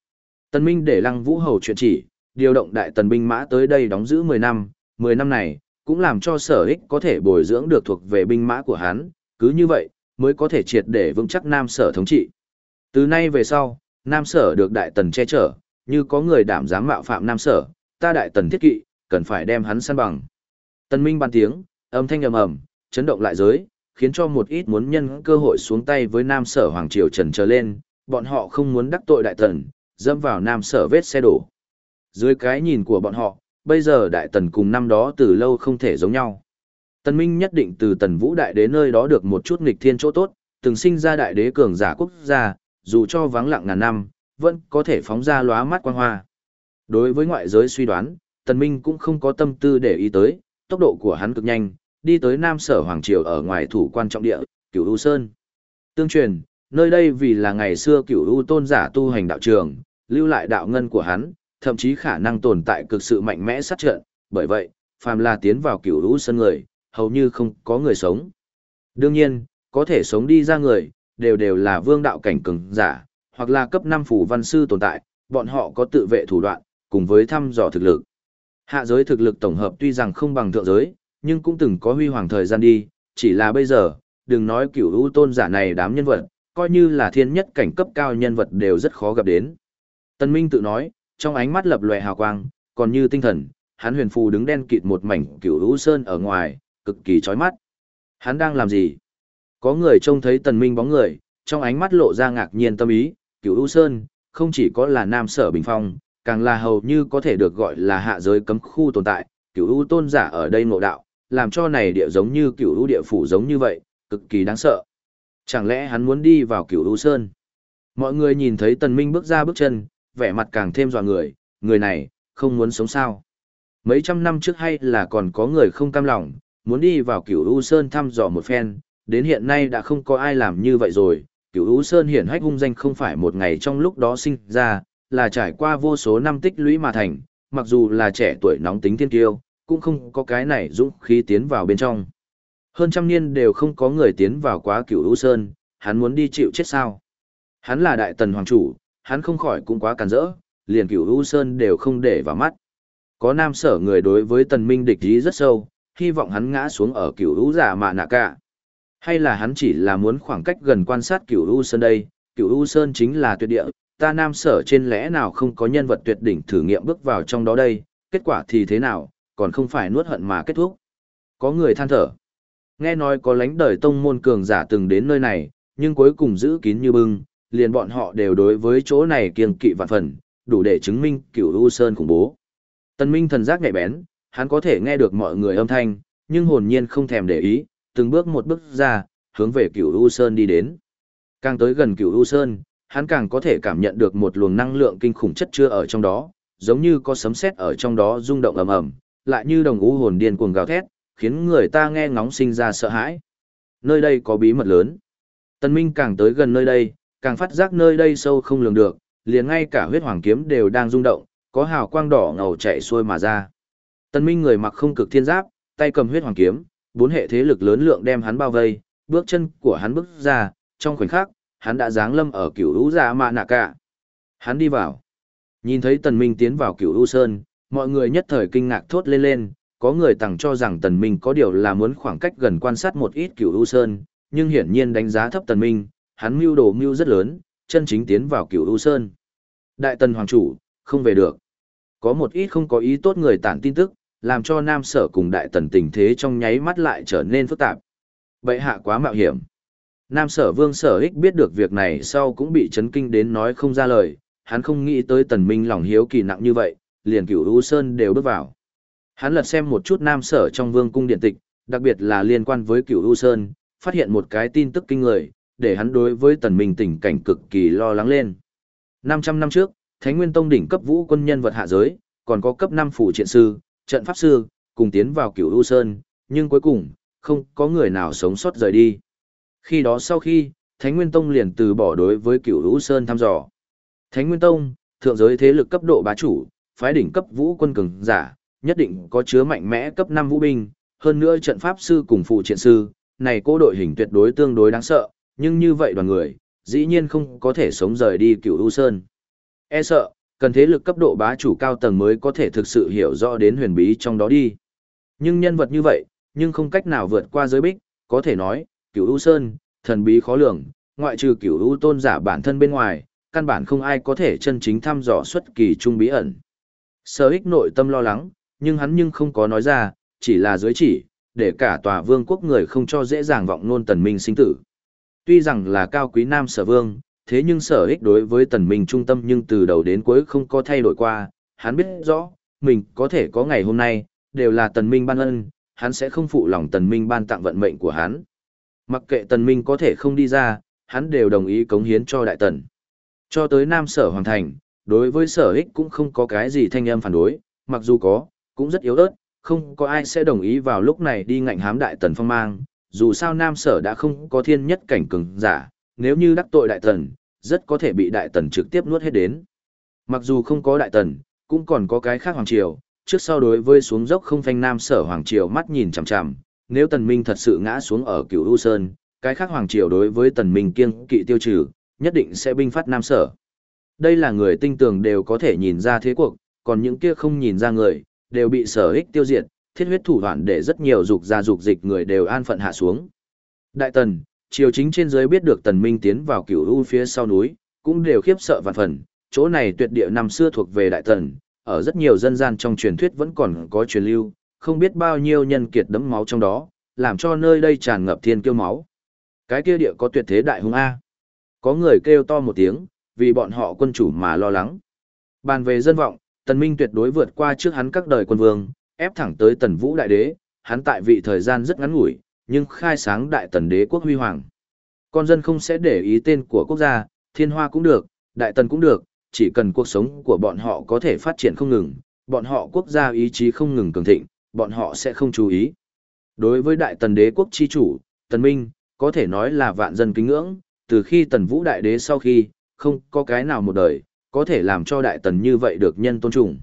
Tần Minh để Lăng Vũ Hầu chuyện chỉ, điều động đại tần binh mã tới đây đóng giữ 10 năm, 10 năm này, cũng làm cho sở ích có thể bồi dưỡng được thuộc về binh mã của hắn, cứ như vậy, mới có thể triệt để vững chắc Nam Sở thống trị. Từ nay về sau, Nam Sở được đại tần che chở, như có người đảm dám mạo phạm Nam Sở, ta đại tần thiết kỵ, cần phải đem hắn săn bằng. Tần Minh ban tiếng, âm thanh ầm ầm, chấn động lại giới, khiến cho một ít muốn nhân cơ hội xuống tay với Nam Sở Hoàng Triều trần trở lên, bọn họ không muốn đắc tội đại tần, dâm vào Nam Sở vết xe đổ. Dưới cái nhìn của bọn họ, bây giờ đại tần cùng năm đó từ lâu không thể giống nhau. Tần Minh nhất định từ tần vũ đại đế nơi đó được một chút nghịch thiên chỗ tốt, từng sinh ra đại đế cường giả quốc gia, dù cho vắng lặng ngàn năm, vẫn có thể phóng ra lóa mắt quang hoa. Đối với ngoại giới suy đoán, tần minh cũng không có tâm tư để ý tới, tốc độ của hắn cực nhanh, đi tới Nam Sở Hoàng Triều ở ngoài thủ quan trọng địa, Cửu U Sơn. Tương truyền, nơi đây vì là ngày xưa Cửu U tôn giả tu hành đạo trường, lưu lại đạo ngân của hắn, thậm chí khả năng tồn tại cực sự mạnh mẽ sát trận, bởi vậy, phàm là tiến vào Cửu U Sơn người, hầu như không có người sống. Đương nhiên, có thể sống đi ra người, đều đều là vương đạo cảnh cường giả, hoặc là cấp 5 phủ văn sư tồn tại, bọn họ có tự vệ thủ đoạn, cùng với thăm dò thực lực. Hạ giới thực lực tổng hợp tuy rằng không bằng thượng giới, nhưng cũng từng có huy hoàng thời gian đi, chỉ là bây giờ, đừng nói cửu ưu tôn giả này đám nhân vật, coi như là thiên nhất cảnh cấp cao nhân vật đều rất khó gặp đến. Tân Minh tự nói, trong ánh mắt lập lòe hào quang, còn như tinh thần, hắn huyền phù đứng đen kịt một mảnh cửu ưu sơn ở ngoài, cực kỳ chói mắt. Hắn đang làm gì? Có người trông thấy tần minh bóng người, trong ánh mắt lộ ra ngạc nhiên tâm ý, cửu u sơn, không chỉ có là nam sở bình phong, càng là hầu như có thể được gọi là hạ giới cấm khu tồn tại, cửu u tôn giả ở đây ngộ đạo, làm cho này địa giống như cửu lũ địa phủ giống như vậy, cực kỳ đáng sợ. Chẳng lẽ hắn muốn đi vào cửu lũ sơn? Mọi người nhìn thấy tần minh bước ra bước chân, vẻ mặt càng thêm dọa người, người này, không muốn sống sao. Mấy trăm năm trước hay là còn có người không cam lòng, muốn đi vào cửu lũ sơn thăm dò một phen, đến hiện nay đã không có ai làm như vậy rồi. Cửu lũ sơn hiển hách hung danh không phải một ngày trong lúc đó sinh ra, là trải qua vô số năm tích lũy mà thành, mặc dù là trẻ tuổi nóng tính thiên kiêu, cũng không có cái này dũng khí tiến vào bên trong. Hơn trăm niên đều không có người tiến vào quá cửu ưu sơn, hắn muốn đi chịu chết sao. Hắn là đại tần hoàng chủ, hắn không khỏi cũng quá càn rỡ, liền cửu ưu sơn đều không để vào mắt. Có nam sở người đối với tần minh địch ý rất sâu, hy vọng hắn ngã xuống ở cửu ưu giả mạ nạ cả. Hay là hắn chỉ là muốn khoảng cách gần quan sát cửu ưu sơn đây, cửu ưu sơn chính là tuyệt địa, ta nam sở trên lẽ nào không có nhân vật tuyệt đỉnh thử nghiệm bước vào trong đó đây, kết quả thì thế nào, còn không phải nuốt hận mà kết thúc. Có người than thở. Nghe nói có lãnh đời tông môn cường giả từng đến nơi này, nhưng cuối cùng giữ kín như bưng, liền bọn họ đều đối với chỗ này kiêng kỵ vạn phần, đủ để chứng minh cửu U Sơn khủng bố. Tân Minh thần giác nhạy bén, hắn có thể nghe được mọi người âm thanh, nhưng hồn nhiên không thèm để ý, từng bước một bước ra, hướng về cửu U Sơn đi đến. Càng tới gần cửu U Sơn, hắn càng có thể cảm nhận được một luồng năng lượng kinh khủng chất chứa ở trong đó, giống như có sấm sét ở trong đó rung động ầm ầm, lại như đồng u hồn điên cuồng gào thét, khiến người ta nghe ngóng sinh ra sợ hãi. Nơi đây có bí mật lớn. Tân Minh càng tới gần nơi đây, càng phát giác nơi đây sâu không lường được, liền ngay cả huyết hoàng kiếm đều đang rung động, có hào quang đỏ ngầu chạy xuôi mà ra. Tân Minh người mặc không cực thiên giáp, tay cầm huyết hoàng kiếm, bốn hệ thế lực lớn lượng đem hắn bao vây, bước chân của hắn bước ra, trong khoảnh khắc, hắn đã giáng lâm ở cửu u dạ mạ nạ cả. Hắn đi vào. Nhìn thấy tần minh tiến vào cửu u sơn, mọi người nhất thời kinh ngạc thốt lên lên, có người tặng cho rằng tần minh có điều là muốn khoảng cách gần quan sát một ít cửu u sơn, nhưng hiển nhiên đánh giá thấp tần minh, hắn mưu đồ mưu rất lớn, chân chính tiến vào cửu u sơn. Đại tần hoàng chủ, không về được. Có một ít không có ý tốt người tản tin tức, làm cho nam sở cùng đại tần tình thế trong nháy mắt lại trở nên phức tạp. Bệ hạ quá mạo hiểm. Nam sở vương sở ích biết được việc này sau cũng bị chấn kinh đến nói không ra lời, hắn không nghĩ tới tần minh lòng hiếu kỳ nặng như vậy, liền cửu U Sơn đều bước vào. Hắn lật xem một chút nam sở trong vương cung điện tịch, đặc biệt là liên quan với cửu U Sơn, phát hiện một cái tin tức kinh người, để hắn đối với tần minh tình cảnh cực kỳ lo lắng lên. 500 năm trước, Thánh Nguyên Tông đỉnh cấp vũ quân nhân vật hạ giới, còn có cấp 5 phủ triện sư, trận pháp sư, cùng tiến vào cửu U Sơn, nhưng cuối cùng, không có người nào sống sót rời đi. Khi đó sau khi, Thánh Nguyên Tông liền từ bỏ đối với cửu u Sơn thăm dò. Thánh Nguyên Tông, thượng giới thế lực cấp độ bá chủ, phái đỉnh cấp vũ quân cường giả, nhất định có chứa mạnh mẽ cấp 5 vũ binh, hơn nữa trận pháp sư cùng phụ triện sư, này cô đội hình tuyệt đối tương đối đáng sợ, nhưng như vậy đoàn người, dĩ nhiên không có thể sống rời đi cựu U Sơn. E sợ, cần thế lực cấp độ bá chủ cao tầng mới có thể thực sự hiểu rõ đến huyền bí trong đó đi. Nhưng nhân vật như vậy, nhưng không cách nào vượt qua giới bích, có thể nói, cửu U Sơn, thần bí khó lường, ngoại trừ cửu U tôn giả bản thân bên ngoài, căn bản không ai có thể chân chính thăm dò xuất kỳ trung bí ẩn. Sở ích nội tâm lo lắng, nhưng hắn nhưng không có nói ra, chỉ là dưới chỉ, để cả tòa vương quốc người không cho dễ dàng vọng nôn tần minh sinh tử. Tuy rằng là cao quý nam sở vương, thế nhưng sở ích đối với tần minh trung tâm nhưng từ đầu đến cuối không có thay đổi qua, hắn biết rõ, mình có thể có ngày hôm nay, đều là tần minh ban ân, hắn sẽ không phụ lòng tần minh ban tặng vận mệnh của hắn. Mặc kệ tần minh có thể không đi ra, hắn đều đồng ý cống hiến cho đại tần. Cho tới nam sở hoàng thành, đối với sở ích cũng không có cái gì thanh âm phản đối, mặc dù có, cũng rất yếu ớt, không có ai sẽ đồng ý vào lúc này đi ngạnh hám đại tần phong mang, dù sao nam sở đã không có thiên nhất cảnh cường giả, nếu như đắc tội đại tần, rất có thể bị đại tần trực tiếp nuốt hết đến. Mặc dù không có đại tần, cũng còn có cái khác hoàng triều, trước sau đối với xuống dốc không phanh nam sở hoàng triều mắt nhìn chằm chằm, nếu tần minh thật sự ngã xuống ở cửu u sơn, cái khác hoàng triều đối với tần minh kiêng kỵ tiêu trừ, nhất định sẽ binh phát nam sở. Đây là người tinh tường đều có thể nhìn ra thế cuộc, còn những kia không nhìn ra người, đều bị sở ích tiêu diệt, thiết huyết thủ đoạn để rất nhiều dục ra dục dịch người đều an phận hạ xuống. Đại tần, triều chính trên dưới biết được tần minh tiến vào cửu u phía sau núi, cũng đều khiếp sợ vạn phần, chỗ này tuyệt địa năm xưa thuộc về đại tần, ở rất nhiều dân gian trong truyền thuyết vẫn còn có truyền lưu, không biết bao nhiêu nhân kiệt đẫm máu trong đó, làm cho nơi đây tràn ngập thiên kiêu máu. Cái kia địa có tuyệt thế đại hung A. Có người kêu to một tiếng, vì bọn họ quân chủ mà lo lắng. Bàn về dân vọng, tần minh tuyệt đối vượt qua trước hắn các đời quân vương, ép thẳng tới tần vũ đại đế, hắn tại vị thời gian rất ngắn ngủi, nhưng khai sáng đại tần đế quốc huy hoàng. Con dân không sẽ để ý tên của quốc gia, thiên hoa cũng được, đại tần cũng được, chỉ cần cuộc sống của bọn họ có thể phát triển không ngừng, bọn họ quốc gia ý chí không ngừng cường thịnh, bọn họ sẽ không chú ý. Đối với đại tần đế quốc chi chủ, tần minh, có thể nói là vạn dân kính ngưỡng, từ khi tần vũ đại đế sau khi, không có cái nào một đời, có thể làm cho đại tần như vậy được nhân tôn trọng.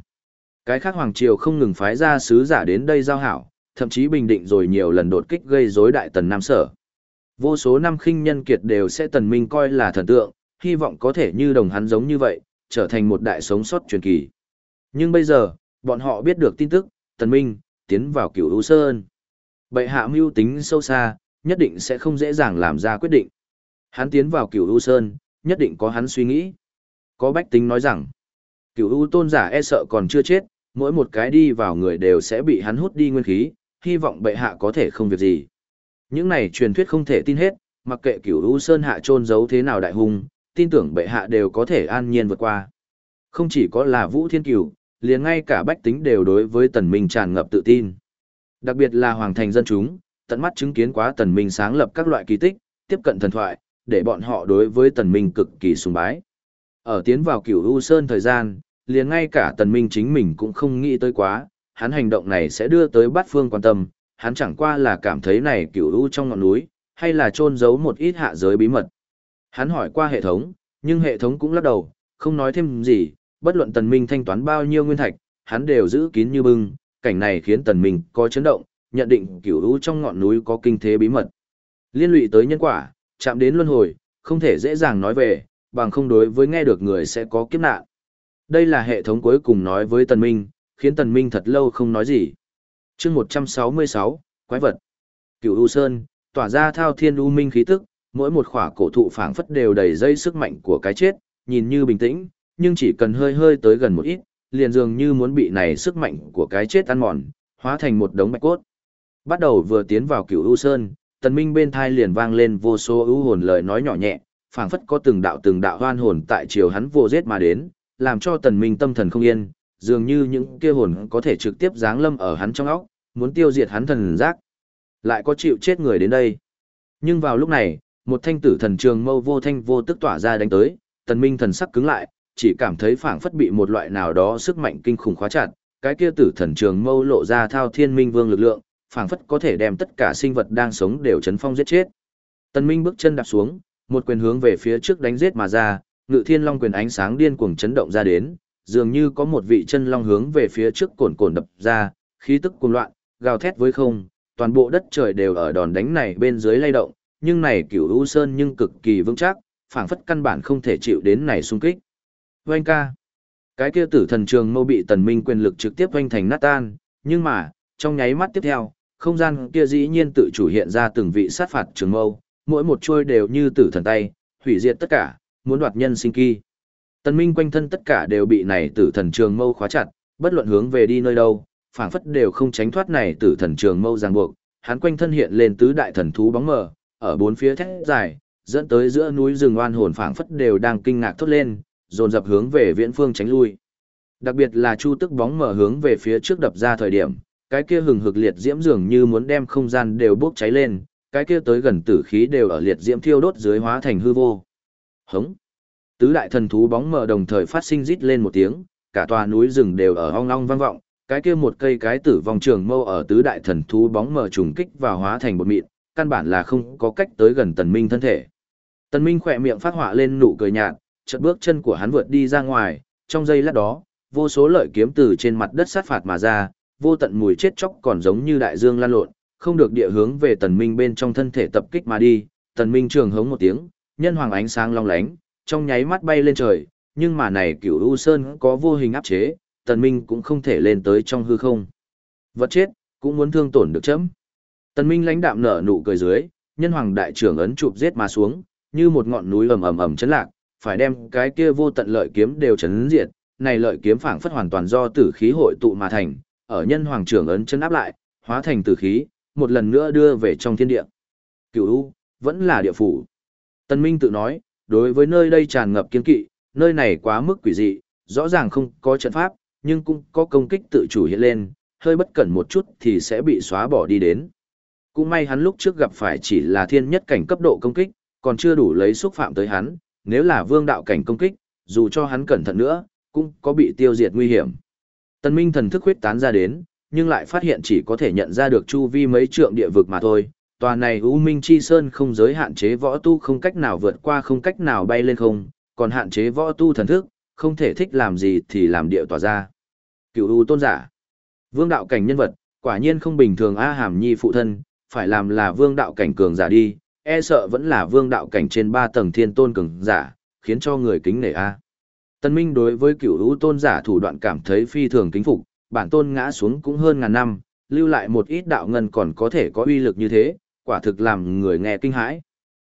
Cái khác hoàng triều không ngừng phái ra sứ giả đến đây giao hảo, thậm chí bình định rồi nhiều lần đột kích gây rối đại tần Nam Sở. Vô số năm khinh nhân kiệt đều sẽ tần minh coi là thần tượng, hy vọng có thể như đồng hắn giống như vậy, trở thành một đại sống sót truyền kỳ. Nhưng bây giờ, bọn họ biết được tin tức, tần minh, tiến vào cửu U Sơn. Bệ hạ mưu tính sâu xa, nhất định sẽ không dễ dàng làm ra quyết định. Hắn tiến vào cửu U Sơn, nhất định có hắn suy nghĩ. Có bách tính nói rằng, cửu U tôn giả e sợ còn chưa chết, mỗi một cái đi vào người đều sẽ bị hắn hút đi nguyên khí, hy vọng bệ hạ có thể không việc gì. Những này truyền thuyết không thể tin hết, mặc kệ cửu U Sơn hạ trôn giấu thế nào đại hung, tin tưởng bệ hạ đều có thể an nhiên vượt qua. Không chỉ có là Vũ Thiên Cửu, liền ngay cả bách tính đều đối với tần minh tràn ngập tự tin. Đặc biệt là hoàng thành dân chúng, tận mắt chứng kiến quá tần minh sáng lập các loại kỳ tích, tiếp cận thần thoại, để bọn họ đối với tần minh cực kỳ sùng bái. Ở tiến vào cửu U Sơn thời gian, liền ngay cả tần minh chính mình cũng không nghĩ tới quá, hắn hành động này sẽ đưa tới bát phương quan tâm, hắn chẳng qua là cảm thấy này cửu U trong ngọn núi, hay là trôn giấu một ít hạ giới bí mật. Hắn hỏi qua hệ thống, nhưng hệ thống cũng lắc đầu, không nói thêm gì, bất luận tần minh thanh toán bao nhiêu nguyên thạch, hắn đều giữ kín như bưng, cảnh này khiến tần minh có chấn động, nhận định cửu u trong ngọn núi có kinh thế bí mật. Liên lụy tới nhân quả, chạm đến luân hồi, không thể dễ dàng nói về, bằng không đối với nghe được người sẽ có kiếp nạn. Đây là hệ thống cuối cùng nói với tần minh, khiến tần minh thật lâu không nói gì. Chương 166, Quái vật. Cửu U Sơn, tỏa ra thao thiên u minh khí tức, mỗi một khỏa cổ thụ phảng phất đều đầy dây sức mạnh của cái chết, nhìn như bình tĩnh, nhưng chỉ cần hơi hơi tới gần một ít, liền dường như muốn bị này sức mạnh của cái chết ăn mòn, hóa thành một đống bạch cốt. Bắt đầu vừa tiến vào cửu u sơn, tần minh bên thai liền vang lên vô số ưu hồn lời nói nhỏ nhẹ, phảng phất có từng đạo từng đạo hoan hồn tại chiều hắn vô giết mà đến, làm cho tần minh tâm thần không yên, dường như những kia hồn có thể trực tiếp giáng lâm ở hắn trong óc, muốn tiêu diệt hắn thần giác. Lại có chịu chết người đến đây. Nhưng vào lúc này, một thanh tử thần trường mâu vô thanh vô tức tỏa ra đánh tới, tần minh thần sắc cứng lại, chỉ cảm thấy phảng phất bị một loại nào đó sức mạnh kinh khủng khóa chặt, cái kia tử thần trường mâu lộ ra thao thiên minh vương lực lượng, phảng phất có thể đem tất cả sinh vật đang sống đều chấn phong giết chết. Tần Minh bước chân đạp xuống, một quyền hướng về phía trước đánh giết mà ra, Ngự Thiên Long quyền ánh sáng điên cuồng chấn động ra đến, dường như có một vị chân long hướng về phía trước cồn cồn đập ra, khí tức cuồng loạn, gào thét với không, toàn bộ đất trời đều ở đòn đánh này bên dưới lay động, nhưng này cửu u sơn nhưng cực kỳ vững chắc, phảng phất căn bản không thể chịu đến này xung kích. Oanh ca. Cái kia tử thần trường mâu bị tần minh quyền lực trực tiếp vanh thành nát tan, nhưng mà, trong nháy mắt tiếp theo, không gian kia dĩ nhiên tự chủ hiện ra từng vị sát phạt trường mâu, mỗi một trôi đều như tử thần tay, hủy diệt tất cả, muốn đoạt nhân sinh kỳ. Tần Minh quanh thân tất cả đều bị này tử thần trường mâu khóa chặt, bất luận hướng về đi nơi đâu, phảng phất đều không tránh thoát này tử thần trường mâu ràng buộc, hắn quanh thân hiện lên tứ đại thần thú bóng mờ, ở bốn phía thét dài, dẫn tới giữa núi rừng oan hồn phảng phất đều đang kinh ngạc thốt lên, dồn dập hướng về viễn phương tránh lui. Đặc biệt là chu tức bóng mở hướng về phía trước đập ra thời điểm, cái kia hừng hực liệt diễm dường như muốn đem không gian đều bốc cháy lên, cái kia tới gần tử khí đều ở liệt diễm thiêu đốt dưới hóa thành hư vô. Hống. Tứ đại thần thú bóng mở đồng thời phát sinh rít lên một tiếng, cả tòa núi rừng đều ở ong ong vang vọng, cái kia một cây cái tử vong trường mâu ở tứ đại thần thú bóng mở trùng kích và hóa thành một mịn, căn bản là không có cách tới gần tần minh thân thể. Tần minh khẽ miệng phát họa lên nụ cười nhạt, chợt bước chân của hắn vượt đi ra ngoài, trong giây lát đó, vô số lợi kiếm từ trên mặt đất sát phạt mà ra, vô tận mùi chết chóc còn giống như đại dương lan lộn, không được địa hướng về tần minh bên trong thân thể tập kích mà đi, tần minh trường hống một tiếng, nhân hoàng ánh sáng long lánh, trong nháy mắt bay lên trời, nhưng mà này cửu u sơn có vô hình áp chế, tần minh cũng không thể lên tới trong hư không. Vật chết, cũng muốn thương tổn được chấm. Tần minh lãnh đạm nở nụ cười dưới, nhân hoàng đại trưởng ấn chụp giết mà xuống, như một ngọn núi ầm ầm ầm chấn lạc, phải đem cái kia vô tận lợi kiếm đều chấn diệt, này lợi kiếm phảng phất hoàn toàn do tử khí hội tụ mà thành, ở nhân hoàng trưởng ấn chân áp lại, hóa thành tử khí, một lần nữa đưa về trong thiên địa. Cửu U, vẫn là địa phủ. Tân Minh tự nói, đối với nơi đây tràn ngập kiên kỵ, nơi này quá mức quỷ dị, rõ ràng không có trận pháp, nhưng cũng có công kích tự chủ hiện lên, hơi bất cẩn một chút thì sẽ bị xóa bỏ đi đến. Cũng may hắn lúc trước gặp phải chỉ là thiên nhất cảnh cấp độ công kích, còn chưa đủ lấy xúc phạm tới hắn, nếu là vương đạo cảnh công kích, dù cho hắn cẩn thận nữa, cũng có bị tiêu diệt nguy hiểm. Tần Minh thần thức huyết tán ra đến, nhưng lại phát hiện chỉ có thể nhận ra được chu vi mấy trượng địa vực mà thôi. Tòa này U Minh Chi Sơn không giới hạn chế võ tu không cách nào vượt qua không cách nào bay lên không, còn hạn chế võ tu thần thức, không thể thích làm gì thì làm địa tỏa ra. Cựu U tôn giả, vương đạo cảnh nhân vật, quả nhiên không bình thường A Hàm Nhi phụ thân, phải làm là vương đạo cảnh cường giả đi, e sợ vẫn là vương đạo cảnh trên ba tầng thiên tôn cường giả, khiến cho người kính nể A. Tân Minh đối với cửu hữu tôn giả thủ đoạn cảm thấy phi thường kính phục, bản tôn ngã xuống cũng hơn ngàn năm, lưu lại một ít đạo ngân còn có thể có uy lực như thế, quả thực làm người nghe kinh hãi.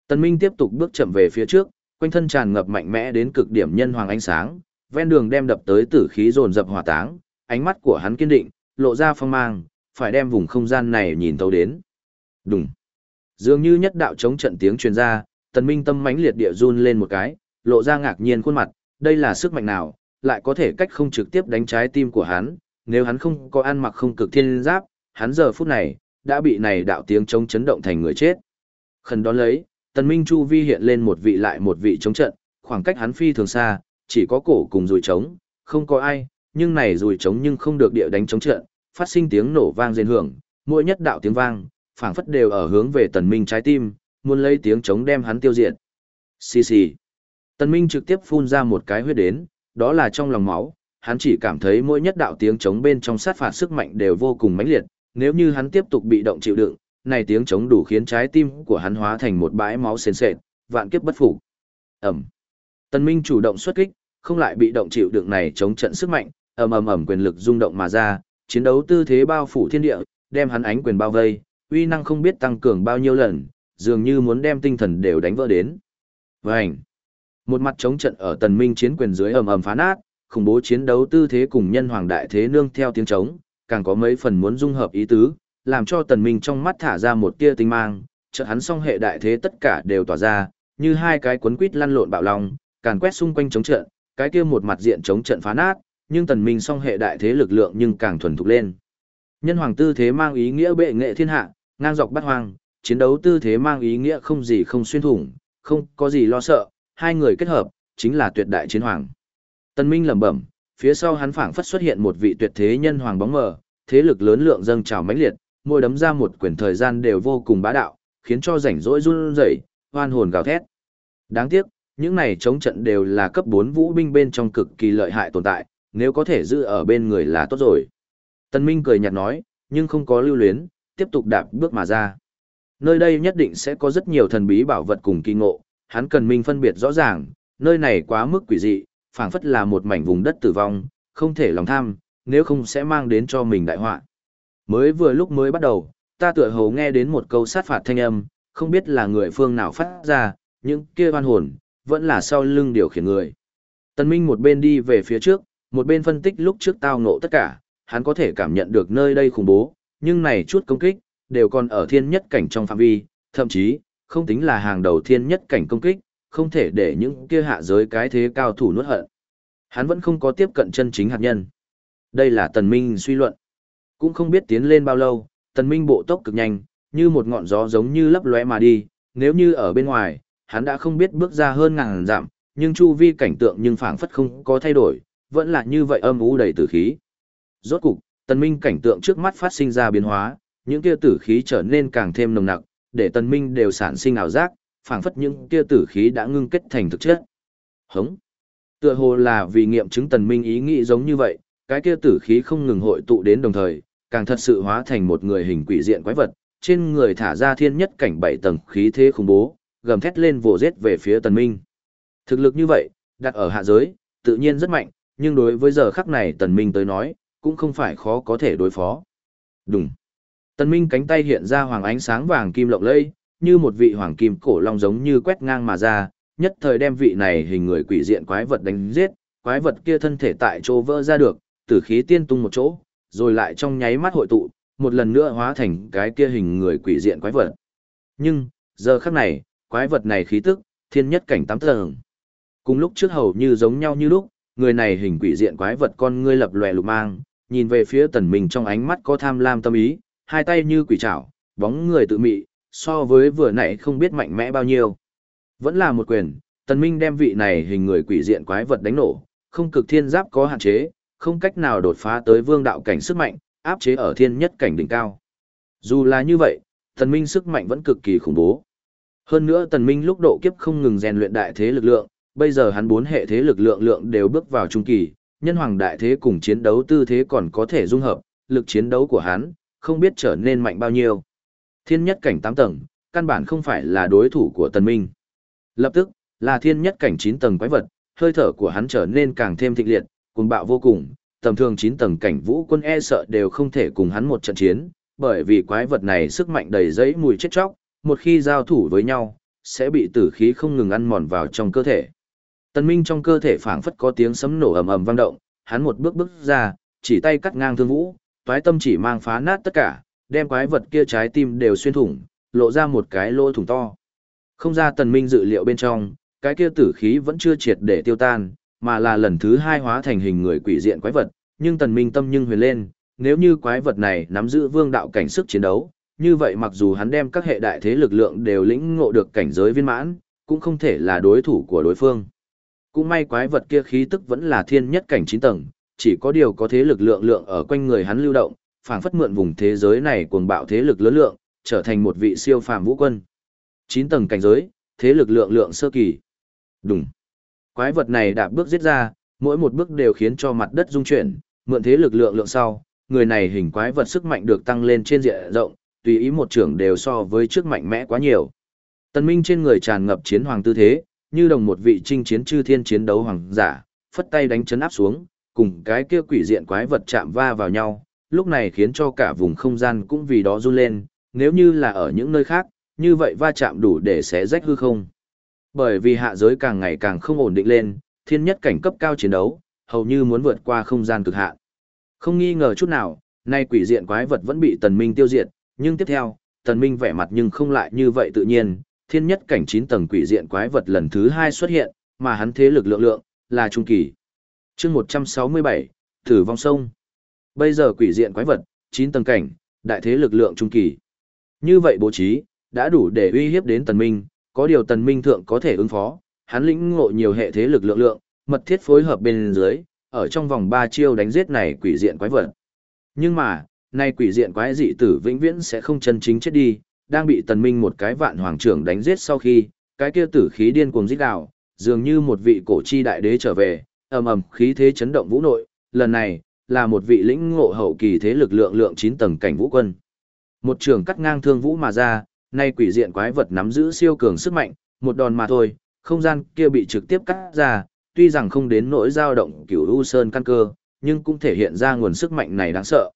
Tân Minh tiếp tục bước chậm về phía trước, quanh thân tràn ngập mạnh mẽ đến cực điểm nhân hoàng ánh sáng, ven đường đem đập tới tử khí dồn dập hỏa táng, ánh mắt của hắn kiên định, lộ ra phong mang, phải đem vùng không gian này nhìn thấu đến. Đùng. Dường như nhất đạo chống trận tiếng truyền ra, Tần Minh tâm mãnh liệt địa run lên một cái, lộ ra ngạc nhiên khuôn mặt, đây là sức mạnh nào, lại có thể cách không trực tiếp đánh trái tim của hắn, nếu hắn không có ăn mặc không cực thiên giáp, hắn giờ phút này, đã bị này đạo tiếng chống chấn động thành người chết. Khẩn đón lấy, tần minh chu vi hiện lên một vị lại một vị chống trận, khoảng cách hắn phi thường xa, chỉ có cổ cùng rùi trống, không có ai, nhưng này rùi trống nhưng không được địa đánh chống trận, phát sinh tiếng nổ vang rền hưởng, mỗi nhất đạo tiếng vang, phảng phất đều ở hướng về tần minh trái tim, muốn lấy tiếng chống đem hắn tiêu diệt. Xì xì. Tần Minh trực tiếp phun ra một cái huyết đến, đó là trong lòng máu, hắn chỉ cảm thấy mỗi nhất đạo tiếng chống bên trong sát phạt sức mạnh đều vô cùng mãnh liệt, nếu như hắn tiếp tục bị động chịu đựng, này tiếng chống đủ khiến trái tim của hắn hóa thành một bãi máu sền sệt, vạn kiếp bất phục. Ầm. Tần Minh chủ động xuất kích, không lại bị động chịu đựng này chống trận sức mạnh, ầm ầm ầm quyền lực rung động mà ra, chiến đấu tư thế bao phủ thiên địa, đem hắn ánh quyền bao vây, uy năng không biết tăng cường bao nhiêu lần, dường như muốn đem tinh thần đều đánh vỡ đến. Vành. Một mặt chống trận ở tần minh chiến quyền dưới ầm ầm phá nát, khủng bố chiến đấu tư thế cùng nhân hoàng đại thế nương theo tiếng chống, càng có mấy phần muốn dung hợp ý tứ, làm cho tần minh trong mắt thả ra một tia tinh mang, chợt hắn song hệ đại thế tất cả đều tỏa ra, như hai cái cuốn quýt lăn lộn bạo long, càng quét xung quanh chống trận, cái kia một mặt diện chống trận phá nát, nhưng tần minh song hệ đại thế lực lượng nhưng càng thuần thục lên. Nhân hoàng tư thế mang ý nghĩa bệ nghệ thiên hạ, ngang dọc bát hoang, chiến đấu tư thế mang ý nghĩa không gì không xuyên thủng, không có gì lo sợ, hai người kết hợp, chính là tuyệt đại chiến hoàng. Tân Minh lẩm bẩm, phía sau hắn phảng phất xuất hiện một vị tuyệt thế nhân hoàng bóng mờ, thế lực lớn lượng dâng trào mãnh liệt, môi đấm ra một quyển thời gian đều vô cùng bá đạo, khiến cho rảnh rỗi run rẩy, hoan hồn gào thét. Đáng tiếc, những này chống trận đều là cấp 4 vũ binh bên trong cực kỳ lợi hại tồn tại, nếu có thể giữ ở bên người là tốt rồi. Tân Minh cười nhạt nói, nhưng không có lưu luyến, tiếp tục đạp bước mà ra. Nơi đây nhất định sẽ có rất nhiều thần bí bảo vật cùng kỳ ngộ, hắn cần minh phân biệt rõ ràng, nơi này quá mức quỷ dị, phảng phất là một mảnh vùng đất tử vong, không thể lòng tham, nếu không sẽ mang đến cho mình đại họa. Mới vừa lúc mới bắt đầu, ta tựa hồ nghe đến một câu sát phạt thanh âm, không biết là người phương nào phát ra, những kia oan hồn, vẫn là sau lưng điều khiển người. Tần Minh một bên đi về phía trước, một bên phân tích lúc trước tao ngộ tất cả, hắn có thể cảm nhận được nơi đây khủng bố, nhưng này chút công kích, đều còn ở thiên nhất cảnh trong phạm vi, thậm chí, không tính là hàng đầu thiên nhất cảnh công kích, không thể để những kia hạ giới cái thế cao thủ nuốt hận. Hắn vẫn không có tiếp cận chân chính hạt nhân. Đây là tần minh suy luận. Cũng không biết tiến lên bao lâu, tần minh bộ tốc cực nhanh, như một ngọn gió giống như lấp lóe mà đi, nếu như ở bên ngoài, hắn đã không biết bước ra hơn ngàn dặm, nhưng chu vi cảnh tượng nhưng phảng phất không có thay đổi, vẫn là như vậy âm u đầy tử khí. Rốt cục, tần minh cảnh tượng trước mắt phát sinh ra biến hóa, những kia tử khí trở nên càng thêm nồng nặc, để tần minh đều sản sinh ảo giác, phảng phất những kia tử khí đã ngưng kết thành thực chất. Hống. Tựa hồ là vì nghiệm chứng tần minh ý nghĩ giống như vậy, cái kia tử khí không ngừng hội tụ đến đồng thời, càng thật sự hóa thành một người hình quỷ diện quái vật, trên người thả ra thiên nhất cảnh bảy tầng khí thế khủng bố, gầm thét lên vồ giết về phía tần minh. Thực lực như vậy, đặt ở hạ giới, tự nhiên rất mạnh, nhưng đối với giờ khắc này tần minh tới nói, cũng không phải khó có thể đối phó. Đúng. Tần minh cánh tay hiện ra hoàng ánh sáng vàng kim lộng lẫy, như một vị hoàng kim cổ long giống như quét ngang mà ra, nhất thời đem vị này hình người quỷ diện quái vật đánh giết, quái vật kia thân thể tại chỗ vỡ ra được, tử khí tiên tung một chỗ, rồi lại trong nháy mắt hội tụ, một lần nữa hóa thành cái kia hình người quỷ diện quái vật. Nhưng, giờ khắc này, quái vật này khí tức, thiên nhất cảnh tám tầng. Cùng lúc trước hầu như giống nhau như lúc, người này hình quỷ diện quái vật con ngươi lập lòe lục mang, nhìn về phía tần minh trong ánh mắt có tham lam tâm ý, hai tay như quỷ trảo, bóng người tự mị, so với vừa nãy không biết mạnh mẽ bao nhiêu. Vẫn là một quyền, tần minh đem vị này hình người quỷ diện quái vật đánh nổ, không cực thiên giáp có hạn chế, không cách nào đột phá tới vương đạo cảnh sức mạnh, áp chế ở thiên nhất cảnh đỉnh cao. Dù là như vậy, tần minh sức mạnh vẫn cực kỳ khủng bố. Hơn nữa tần minh lúc độ kiếp không ngừng rèn luyện đại thế lực lượng, bây giờ hắn bốn hệ thế lực lượng lượng đều bước vào trung kỳ, nhân hoàng đại thế cùng chiến đấu tư thế còn có thể dung hợp, lực chiến đấu của hắn, không biết trở nên mạnh bao nhiêu. Thiên nhất cảnh 8 tầng, căn bản không phải là đối thủ của tần minh. Lập tức, là thiên nhất cảnh 9 tầng quái vật, hơi thở của hắn trở nên càng thêm thịnh liệt, cuồng bạo vô cùng, tầm thường 9 tầng cảnh vũ quân e sợ đều không thể cùng hắn một trận chiến, bởi vì quái vật này sức mạnh đầy giấy mùi chết chóc, một khi giao thủ với nhau, sẽ bị tử khí không ngừng ăn mòn vào trong cơ thể. Tần Minh trong cơ thể phảng phất có tiếng sấm nổ ầm ầm vang động, hắn một bước bước ra, chỉ tay cắt ngang thương vũ, toái tâm chỉ mang phá nát tất cả, đem quái vật kia trái tim đều xuyên thủng, lộ ra một cái lỗ thủng to. Không ra Tần Minh dự liệu bên trong, cái kia tử khí vẫn chưa triệt để tiêu tan, mà là lần thứ hai hóa thành hình người quỷ diện quái vật, nhưng Tần Minh tâm nhưng huyền lên, nếu như quái vật này nắm giữ vương đạo cảnh sức chiến đấu, như vậy mặc dù hắn đem các hệ đại thế lực lượng đều lĩnh ngộ được cảnh giới viên mãn, cũng không thể là đối thủ của đối phương. Cũng may quái vật kia khí tức vẫn là thiên nhất cảnh 9 tầng, chỉ có điều có thế lực lượng lượng ở quanh người hắn lưu động, phảng phất mượn vùng thế giới này cuồng bạo thế lực lớn lượng, trở thành một vị siêu phàm vũ quân. 9 tầng cảnh giới, thế lực lượng lượng sơ kỳ. Đúng. Quái vật này đạp bước giết ra, mỗi một bước đều khiến cho mặt đất rung chuyển, mượn thế lực lượng lượng sau, người này hình quái vật sức mạnh được tăng lên trên diện rộng, tùy ý một trưởng đều so với trước mạnh mẽ quá nhiều. Tần Minh trên người tràn ngập chiến hoàng tư thế, như đồng một vị chinh chiến chư thiên chiến đấu hoàng giả, phất tay đánh chấn áp xuống, cùng cái kia quỷ diện quái vật chạm va vào nhau, lúc này khiến cho cả vùng không gian cũng vì đó run lên, nếu như là ở những nơi khác, như vậy va chạm đủ để xé rách hư không. Bởi vì hạ giới càng ngày càng không ổn định lên, thiên nhất cảnh cấp cao chiến đấu, hầu như muốn vượt qua không gian cực hạn. Không nghi ngờ chút nào, nay quỷ diện quái vật vẫn bị tần minh tiêu diệt, nhưng tiếp theo, tần minh vẻ mặt nhưng không lại như vậy tự nhiên, thiên nhất cảnh 9 tầng quỷ diện quái vật lần thứ hai xuất hiện, mà hắn thế lực lượng lượng, là trung kỳ chương 167, Thử vong sông. Bây giờ quỷ diện quái vật, 9 tầng cảnh, đại thế lực lượng trung kỳ. Như vậy bố trí, đã đủ để uy hiếp đến tần minh, có điều tần minh thượng có thể ứng phó, hắn lĩnh ngộ nhiều hệ thế lực lượng lượng, mật thiết phối hợp bên dưới, ở trong vòng 3 chiêu đánh giết này quỷ diện quái vật. Nhưng mà, nay quỷ diện quái dị tử vĩnh viễn sẽ không chân chính chết đi, đang bị tần minh một cái vạn hoàng trưởng đánh giết sau khi, cái kia tử khí điên cuồng giết đảo, dường như một vị cổ chi đại đế trở về, ầm ầm khí thế chấn động vũ nội, lần này là một vị lĩnh ngộ hậu kỳ thế lực lượng lượng 9 tầng cảnh vũ quân. Một trường cắt ngang thương vũ mà ra, nay quỷ diện quái vật nắm giữ siêu cường sức mạnh, một đòn mà thôi, không gian kia bị trực tiếp cắt ra, tuy rằng không đến nỗi dao động cửu u sơn căn cơ, nhưng cũng thể hiện ra nguồn sức mạnh này đáng sợ.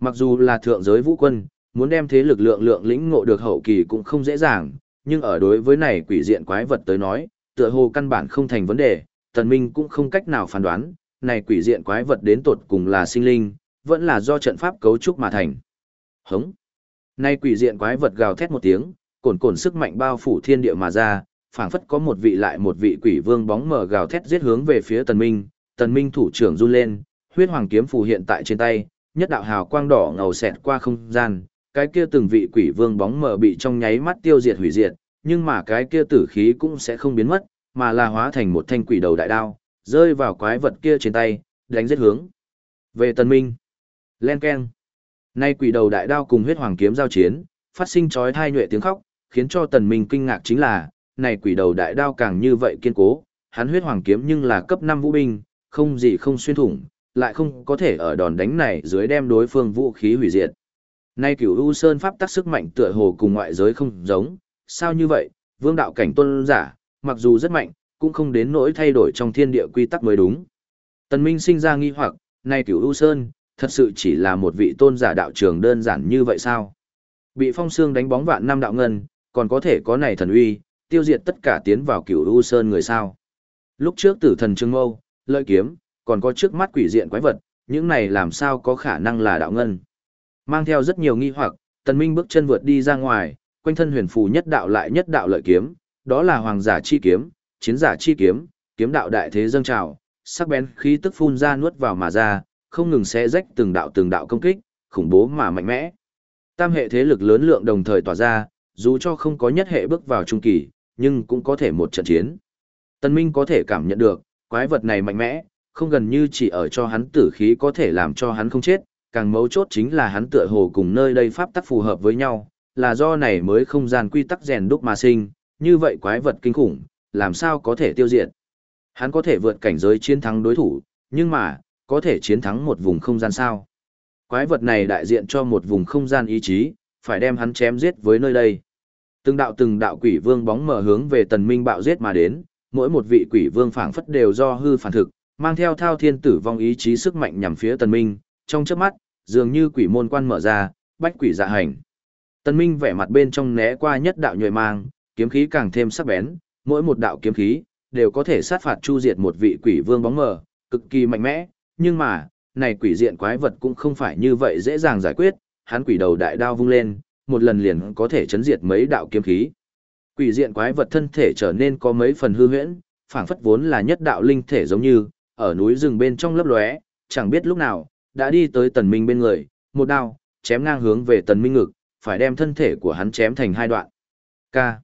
Mặc dù là thượng giới vũ quân, muốn đem thế lực lượng lượng lĩnh ngộ được hậu kỳ cũng không dễ dàng, nhưng ở đối với này quỷ diện quái vật tới nói, tựa hồ căn bản không thành vấn đề, tần minh cũng không cách nào phán đoán, này quỷ diện quái vật đến tột cùng là sinh linh, vẫn là do trận pháp cấu trúc mà thành. Hống! Này quỷ diện quái vật gào thét một tiếng, cồn cồn sức mạnh bao phủ thiên địa mà ra, phảng phất có một vị lại một vị quỷ vương bóng mờ gào thét giết hướng về phía tần minh, tần minh thủ trưởng run lên, huyết hoàng kiếm phù hiện tại trên tay, nhất đạo hào quang đỏ ngầu xẹt qua không gian, cái kia từng vị quỷ vương bóng mờ bị trong nháy mắt tiêu diệt hủy diệt, nhưng mà cái kia tử khí cũng sẽ không biến mất, mà là hóa thành một thanh quỷ đầu đại đao, rơi vào quái vật kia trên tay, đánh giết hướng. Về tần minh, len ken. Nay quỷ đầu đại đao cùng huyết hoàng kiếm giao chiến, phát sinh chói tai nhuệ tiếng khóc, khiến cho tần minh kinh ngạc chính là, này quỷ đầu đại đao càng như vậy kiên cố, hắn huyết hoàng kiếm nhưng là cấp 5 vũ binh, không gì không xuyên thủng, lại không có thể ở đòn đánh này dưới đem đối phương vũ khí hủy diệt. Nay cửu U Sơn pháp tác sức mạnh tựa hồ cùng ngoại giới không giống, sao như vậy, vương đạo cảnh tôn giả, mặc dù rất mạnh, cũng không đến nỗi thay đổi trong thiên địa quy tắc mới đúng. Tần Minh sinh ra nghi hoặc, nay cửu U Sơn, thật sự chỉ là một vị tôn giả đạo trường đơn giản như vậy sao? Bị phong xương đánh bóng vạn năm đạo ngân, còn có thể có này thần uy, tiêu diệt tất cả tiến vào cửu U Sơn người sao? Lúc trước tử thần trương mâu, lợi kiếm, còn có trước mắt quỷ diện quái vật, những này làm sao có khả năng là đạo ngân. Mang theo rất nhiều nghi hoặc, tần minh bước chân vượt đi ra ngoài, quanh thân huyền phù nhất đạo lại nhất đạo lợi kiếm, đó là hoàng giả chi kiếm, chiến giả chi kiếm, kiếm đạo đại thế dâng trào, sắc bén khí tức phun ra nuốt vào mà ra, không ngừng xé rách từng đạo từng đạo công kích, khủng bố mà mạnh mẽ. Tam hệ thế lực lớn lượng đồng thời tỏa ra, dù cho không có nhất hệ bước vào trung kỳ, nhưng cũng có thể một trận chiến. Tân Minh có thể cảm nhận được, quái vật này mạnh mẽ, không gần như chỉ ở cho hắn tử khí có thể làm cho hắn không chết, càng mấu chốt chính là hắn tựa hồ cùng nơi đây pháp tắc phù hợp với nhau, là do này mới không gian quy tắc rèn đúc mà sinh, như vậy quái vật kinh khủng, làm sao có thể tiêu diệt. Hắn có thể vượt cảnh giới chiến thắng đối thủ, nhưng mà, có thể chiến thắng một vùng không gian sao. Quái vật này đại diện cho một vùng không gian ý chí, phải đem hắn chém giết với nơi đây. Từng đạo từng đạo quỷ vương bóng mở hướng về tần minh bạo giết mà đến, mỗi một vị quỷ vương phảng phất đều do hư phản thực, mang theo thao thiên tử vong ý chí sức mạnh nhằm phía tần minh, trong chớp mắt, dường như quỷ môn quan mở ra, bách quỷ dạ hành. Tần minh vẻ mặt bên trong né qua nhất đạo nhuệ mang, kiếm khí càng thêm sắc bén, mỗi một đạo kiếm khí đều có thể sát phạt chu diệt một vị quỷ vương bóng mờ, cực kỳ mạnh mẽ, nhưng mà, này quỷ diện quái vật cũng không phải như vậy dễ dàng giải quyết, hắn quỷ đầu đại đao vung lên, một lần liền có thể chấn diệt mấy đạo kiếm khí. Quỷ diện quái vật thân thể trở nên có mấy phần hư huyễn, phảng phất vốn là nhất đạo linh thể giống như, ở núi rừng bên trong lấp lóe, chẳng biết lúc nào, đã đi tới tần minh bên người, một đao, chém ngang hướng về tần minh ngực, phải đem thân thể của hắn chém thành hai đoạn. Ca.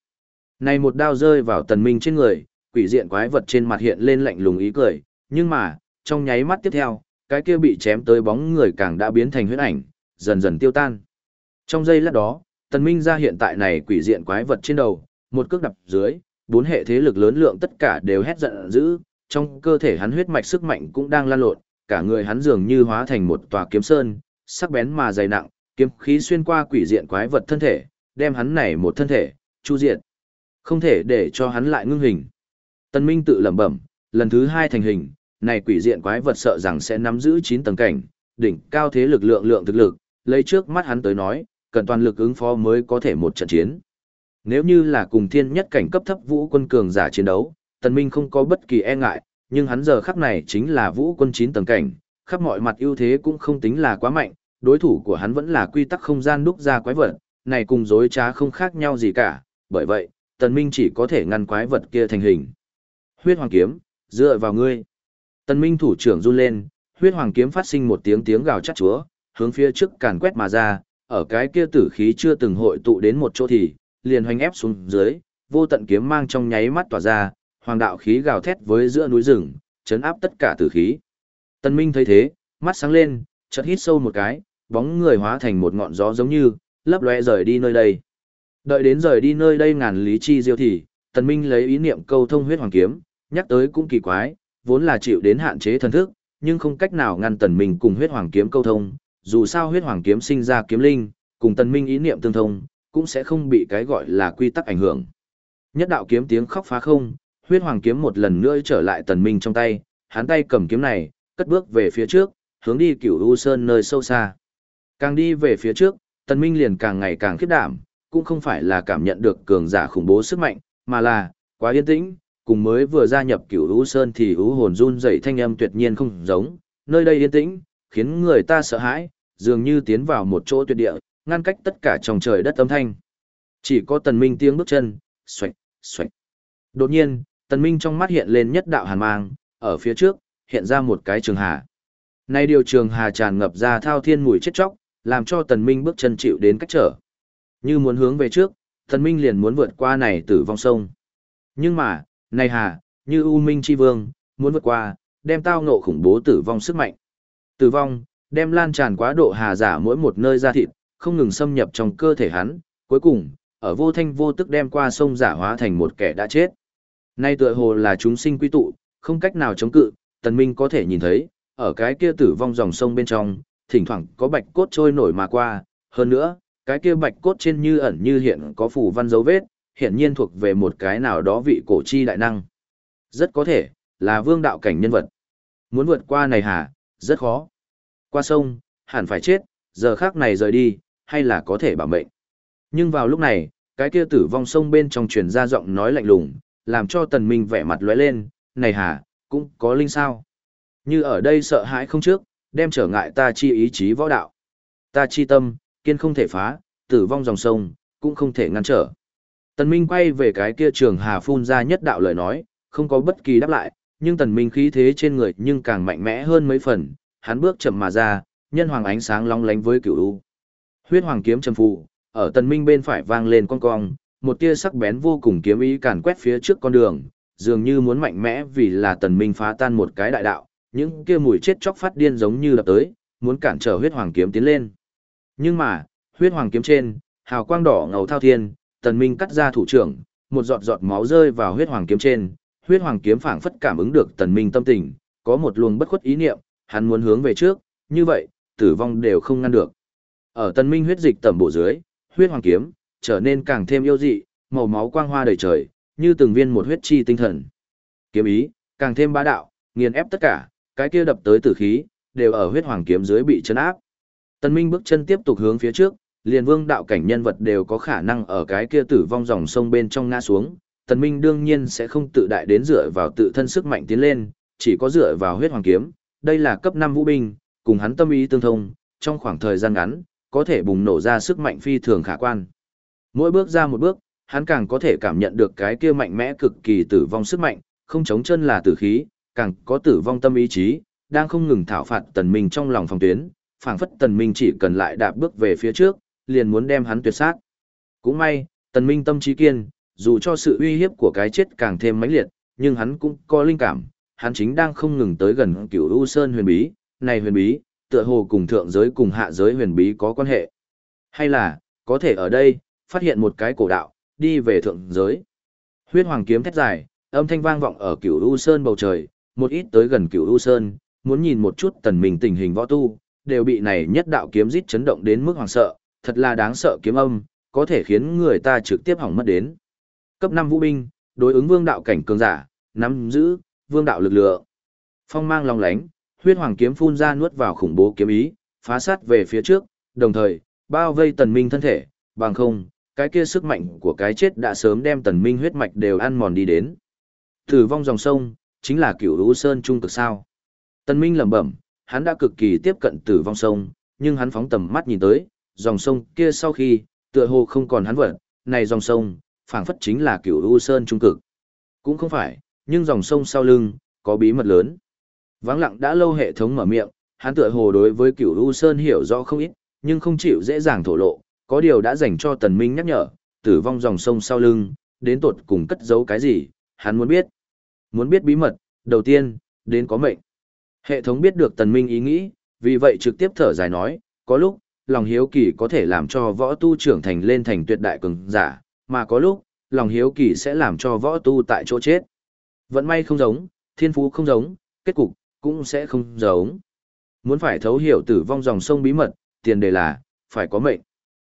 Này một đao rơi vào tần minh trên người, quỷ diện quái vật trên mặt hiện lên lạnh lùng ý cười, nhưng mà, trong nháy mắt tiếp theo, cái kia bị chém tới bóng người càng đã biến thành huyết ảnh, dần dần tiêu tan. Trong giây lát đó, tần minh ra hiện tại này quỷ diện quái vật trên đầu, một cước đập dưới, bốn hệ thế lực lớn lượng tất cả đều hét giận dữ, trong cơ thể hắn huyết mạch sức mạnh cũng đang lan lộn, cả người hắn dường như hóa thành một tòa kiếm sơn, sắc bén mà dày nặng, kiếm khí xuyên qua quỷ diện quái vật thân thể, đem hắn này một thân thể, chu diệt. Không thể để cho hắn lại ngưng hình. Tân Minh tự lẩm bẩm, lần thứ hai thành hình, này quỷ diện quái vật sợ rằng sẽ nắm giữ 9 tầng cảnh, đỉnh cao thế lực lượng lượng thực lực, lấy trước mắt hắn tới nói, cần toàn lực ứng phó mới có thể một trận chiến. Nếu như là cùng thiên nhất cảnh cấp thấp vũ quân cường giả chiến đấu, Tần Minh không có bất kỳ e ngại, nhưng hắn giờ khắc này chính là vũ quân 9 tầng cảnh, khắp mọi mặt ưu thế cũng không tính là quá mạnh, đối thủ của hắn vẫn là quy tắc không gian đúc ra quái vật, này cùng dối trá không khác nhau gì cả, bởi vậy, Tần Minh chỉ có thể ngăn quái vật kia thành hình. Huyết Hoàng Kiếm, dựa vào ngươi. Tần Minh thủ trưởng run lên, huyết hoàng kiếm phát sinh một tiếng tiếng gào chát chúa, hướng phía trước càn quét mà ra, ở cái kia tử khí chưa từng hội tụ đến một chỗ thì, liền hoành ép xuống dưới, vô tận kiếm mang trong nháy mắt tỏa ra, hoàng đạo khí gào thét với giữa núi rừng, chấn áp tất cả tử khí. Tần Minh thấy thế, mắt sáng lên, chợt hít sâu một cái, bóng người hóa thành một ngọn gió giống như, lấp lóe rời đi nơi đây. Đợi đến rời đi nơi đây ngàn lý chi diêu thì, Tần Minh lấy ý niệm câu thông huyết hoàng kiếm, nhắc tới cũng kỳ quái, vốn là chịu đến hạn chế thần thức, nhưng không cách nào ngăn Tần Minh cùng huyết hoàng kiếm câu thông, dù sao huyết hoàng kiếm sinh ra kiếm linh, cùng Tần Minh ý niệm tương thông, cũng sẽ không bị cái gọi là quy tắc ảnh hưởng. Nhất đạo kiếm tiếng khóc phá không, huyết hoàng kiếm một lần nữa trở lại tần minh trong tay, hắn tay cầm kiếm này, cất bước về phía trước, hướng đi cửu u sơn nơi sâu xa. Càng đi về phía trước, tần minh liền càng ngày càng khiếp đảm, cũng không phải là cảm nhận được cường giả khủng bố sức mạnh, mà là, quá yên tĩnh, cùng mới vừa gia nhập cửu u sơn thì u hồn run dậy thanh âm tuyệt nhiên không giống, nơi đây yên tĩnh, khiến người ta sợ hãi, dường như tiến vào một chỗ tuyệt địa, ngăn cách tất cả trong trời đất âm thanh. Chỉ có tần minh tiếng bước chân, xoạch, xoạch. Đột nhiên, tần minh trong mắt hiện lên nhất đạo hàn mang, ở phía trước, hiện ra một cái trường hà. Nay điều trường hà tràn ngập ra thao thiên mùi chết chóc, làm cho tần minh bước chân chịu đến cách trở. Như muốn hướng về trước, thần minh liền muốn vượt qua này tử vong sông. Nhưng mà, này hà, như U Minh Chi Vương, muốn vượt qua, đem tao ngộ khủng bố tử vong sức mạnh. Tử vong, đem lan tràn quá độ hà giả mỗi một nơi ra thịt, không ngừng xâm nhập trong cơ thể hắn, cuối cùng, ở vô thanh vô tức đem qua sông giả hóa thành một kẻ đã chết. Nay tựa hồ là chúng sinh quy tụ, không cách nào chống cự, tần minh có thể nhìn thấy, ở cái kia tử vong dòng sông bên trong, thỉnh thoảng có bạch cốt trôi nổi mà qua, hơn nữa, cái kia bạch cốt trên như ẩn như hiện có phủ văn dấu vết, hiện nhiên thuộc về một cái nào đó vị cổ chi đại năng. Rất có thể, là vương đạo cảnh nhân vật. Muốn vượt qua này hả, rất khó. Qua sông, hẳn phải chết, giờ khác này rời đi, hay là có thể bảo mệnh. Nhưng vào lúc này, cái kia tử vong sông bên trong truyền ra giọng nói lạnh lùng, làm cho tần minh vẻ mặt lóe lên, này hả, cũng có linh sao. Như ở đây sợ hãi không trước, đem trở ngại ta chi ý chí võ đạo. Ta chi tâm, kiên không thể phá, tử vong dòng sông, cũng không thể ngăn trở. Tần Minh quay về cái kia trường hà phun ra nhất đạo lời nói, không có bất kỳ đáp lại, nhưng tần minh khí thế trên người nhưng càng mạnh mẽ hơn mấy phần, hắn bước chậm mà ra, nhân hoàng ánh sáng long lánh với cửu u. Huyết hoàng kiếm trầm phụ, ở tần minh bên phải vang lên con cong, một tia sắc bén vô cùng kiếm ý càn quét phía trước con đường, dường như muốn mạnh mẽ vì là tần minh phá tan một cái đại đạo, những kia mùi chết chóc phát điên giống như lập tới, muốn cản trở huyết hoàng kiếm tiến lên. Nhưng mà, huyết hoàng kiếm trên, hào quang đỏ ngầu thao thiên, tần minh cắt ra thủ trưởng, một giọt giọt máu rơi vào huyết hoàng kiếm trên, huyết hoàng kiếm phảng phất cảm ứng được tần minh tâm tình, có một luồng bất khuất ý niệm, hắn muốn hướng về trước, như vậy, tử vong đều không ngăn được. Ở tần minh huyết dịch tẩm bổ dưới, huyết hoàng kiếm trở nên càng thêm yêu dị, màu máu quang hoa đầy trời, như từng viên một huyết chi tinh thần. Kiếm ý càng thêm bá đạo, nghiền ép tất cả, cái kia đập tới tử khí đều ở huyết hoàng kiếm dưới bị chấn áp. Tần Minh bước chân tiếp tục hướng phía trước, liền vương đạo cảnh nhân vật đều có khả năng ở cái kia tử vong dòng sông bên trong ngã xuống, Tần Minh đương nhiên sẽ không tự đại đến dựa vào tự thân sức mạnh tiến lên, chỉ có dựa vào huyết hoàng kiếm, đây là cấp 5 vũ binh, cùng hắn tâm ý tương thông, trong khoảng thời gian ngắn, có thể bùng nổ ra sức mạnh phi thường khả quan. Mỗi bước ra một bước, hắn càng có thể cảm nhận được cái kia mạnh mẽ cực kỳ tử vong sức mạnh, không chống chân là tử khí, càng có tử vong tâm ý chí, đang không ngừng thảo phạt tần minh trong lòng phòng tuyến, phảng phất tần minh chỉ cần lại đạp bước về phía trước, liền muốn đem hắn tuyệt sát. Cũng may, tần minh tâm trí kiên, dù cho sự uy hiếp của cái chết càng thêm mãnh liệt, nhưng hắn cũng có linh cảm, hắn chính đang không ngừng tới gần cửu U Sơn huyền bí, này huyền bí, tựa hồ cùng thượng giới cùng hạ giới huyền bí có quan hệ. Hay là, có thể ở đây, phát hiện một cái cổ đạo, đi về thượng giới. Huyết hoàng kiếm thét dài, âm thanh vang vọng ở cửu U Sơn bầu trời, một ít tới gần cửu U Sơn, muốn nhìn một chút tần minh tình hình võ tu, đều bị này nhất đạo kiếm giết chấn động đến mức hoàng sợ, thật là đáng sợ kiếm âm, có thể khiến người ta trực tiếp hỏng mất đến. Cấp 5 vũ binh, đối ứng vương đạo cảnh cường giả, nắm giữ vương đạo lực lượng. Phong mang long lánh, huyết hoàng kiếm phun ra nuốt vào khủng bố kiếm ý, phá sát về phía trước, đồng thời bao vây tần minh thân thể, bằng không, cái kia sức mạnh của cái chết đã sớm đem tần minh huyết mạch đều ăn mòn đi đến. Tử vong dòng sông, chính là cửu lũ sơn trung cực sao. Tần minh lẩm bẩm, hắn đã cực kỳ tiếp cận tử vong sông, nhưng hắn phóng tầm mắt nhìn tới, dòng sông kia sau khi, tựa hồ không còn hắn vật, này dòng sông, phảng phất chính là cửu u sơn trung cực. Cũng không phải, nhưng dòng sông sau lưng, có bí mật lớn. Vắng lặng đã lâu hệ thống mở miệng, hắn tựa hồ đối với cửu u sơn hiểu rõ không ít, nhưng không chịu dễ dàng thổ lộ, có điều đã dành cho tần minh nhắc nhở, tử vong dòng sông sau lưng, đến tột cùng cất giấu cái gì, hắn muốn biết. Muốn biết bí mật, đầu tiên, đến có mệnh. Hệ thống biết được tần minh ý nghĩ, vì vậy trực tiếp thở dài nói, có lúc, lòng hiếu kỳ có thể làm cho võ tu trưởng thành lên thành tuyệt đại cường giả, mà có lúc, lòng hiếu kỳ sẽ làm cho võ tu tại chỗ chết. Vận may không giống, thiên phú không giống, kết cục cũng sẽ không giống. Muốn phải thấu hiểu tử vong dòng sông bí mật, tiền đề là phải có mệnh.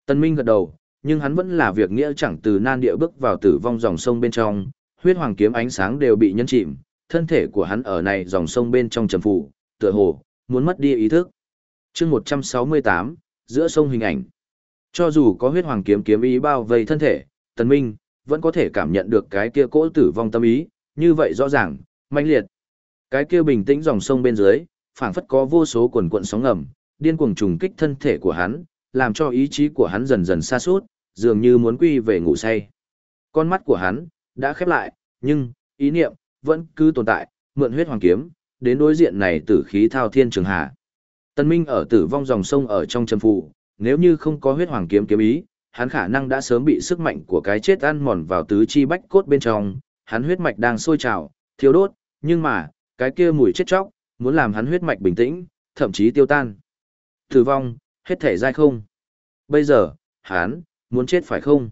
Tân Minh gật đầu, nhưng hắn vẫn là việc nghĩa chẳng từ nan địa bước vào tử vong dòng sông bên trong, huyết hoàng kiếm ánh sáng đều bị nhấn chìm, thân thể của hắn ở này dòng sông bên trong trầm phủ, tựa hồ muốn mất đi ý thức. Chương 168, giữa sông hình ảnh. Cho dù có huyết hoàng kiếm kiếm ý bao vây thân thể, Tần Minh vẫn có thể cảm nhận được cái kia cỗ tử vong tâm ý, như vậy rõ ràng, mãnh liệt. Cái kia bình tĩnh dòng sông bên dưới, phảng phất có vô số quần cuộn sóng ngầm, điên cuồng trùng kích thân thể của hắn, làm cho ý chí của hắn dần dần xa suốt, dường như muốn quy về ngủ say. Con mắt của hắn đã khép lại, nhưng ý niệm vẫn cứ tồn tại, mượn huyết hoàng kiếm, đến đối diện này tử khí thao thiên trường hạ. Tân Minh ở tử vong dòng sông ở trong trầm phụ, nếu như không có huyết hoàng kiếm kiếm ý, hắn khả năng đã sớm bị sức mạnh của cái chết ăn mòn vào tứ chi bách cốt bên trong, hắn huyết mạch đang sôi trào, thiêu đốt, nhưng mà, cái kia mùi chết chóc, muốn làm hắn huyết mạch bình tĩnh, thậm chí tiêu tan. Tử vong, hết thể dai không. Bây giờ, hắn, muốn chết phải không?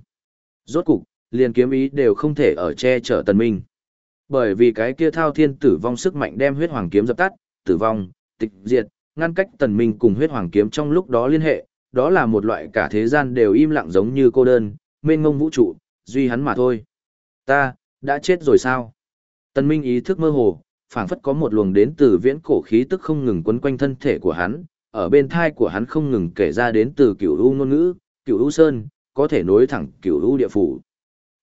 Rốt cục, liền kiếm ý đều không thể ở che chở tần minh. Bởi vì cái kia thao thiên tử vong sức mạnh đem huyết hoàng kiếm dập tắt, tử vong, tịch diệt, ngăn cách tần minh cùng huyết hoàng kiếm trong lúc đó liên hệ, đó là một loại cả thế gian đều im lặng giống như cô đơn, mênh mông vũ trụ, duy hắn mà thôi. Ta, đã chết rồi sao? Tần minh ý thức mơ hồ, phảng phất có một luồng đến từ viễn cổ khí tức không ngừng quấn quanh thân thể của hắn, ở bên thai của hắn không ngừng kể ra đến từ cửu u ngôn ngữ, cửu u sơn, có thể nối thẳng cửu u địa phủ.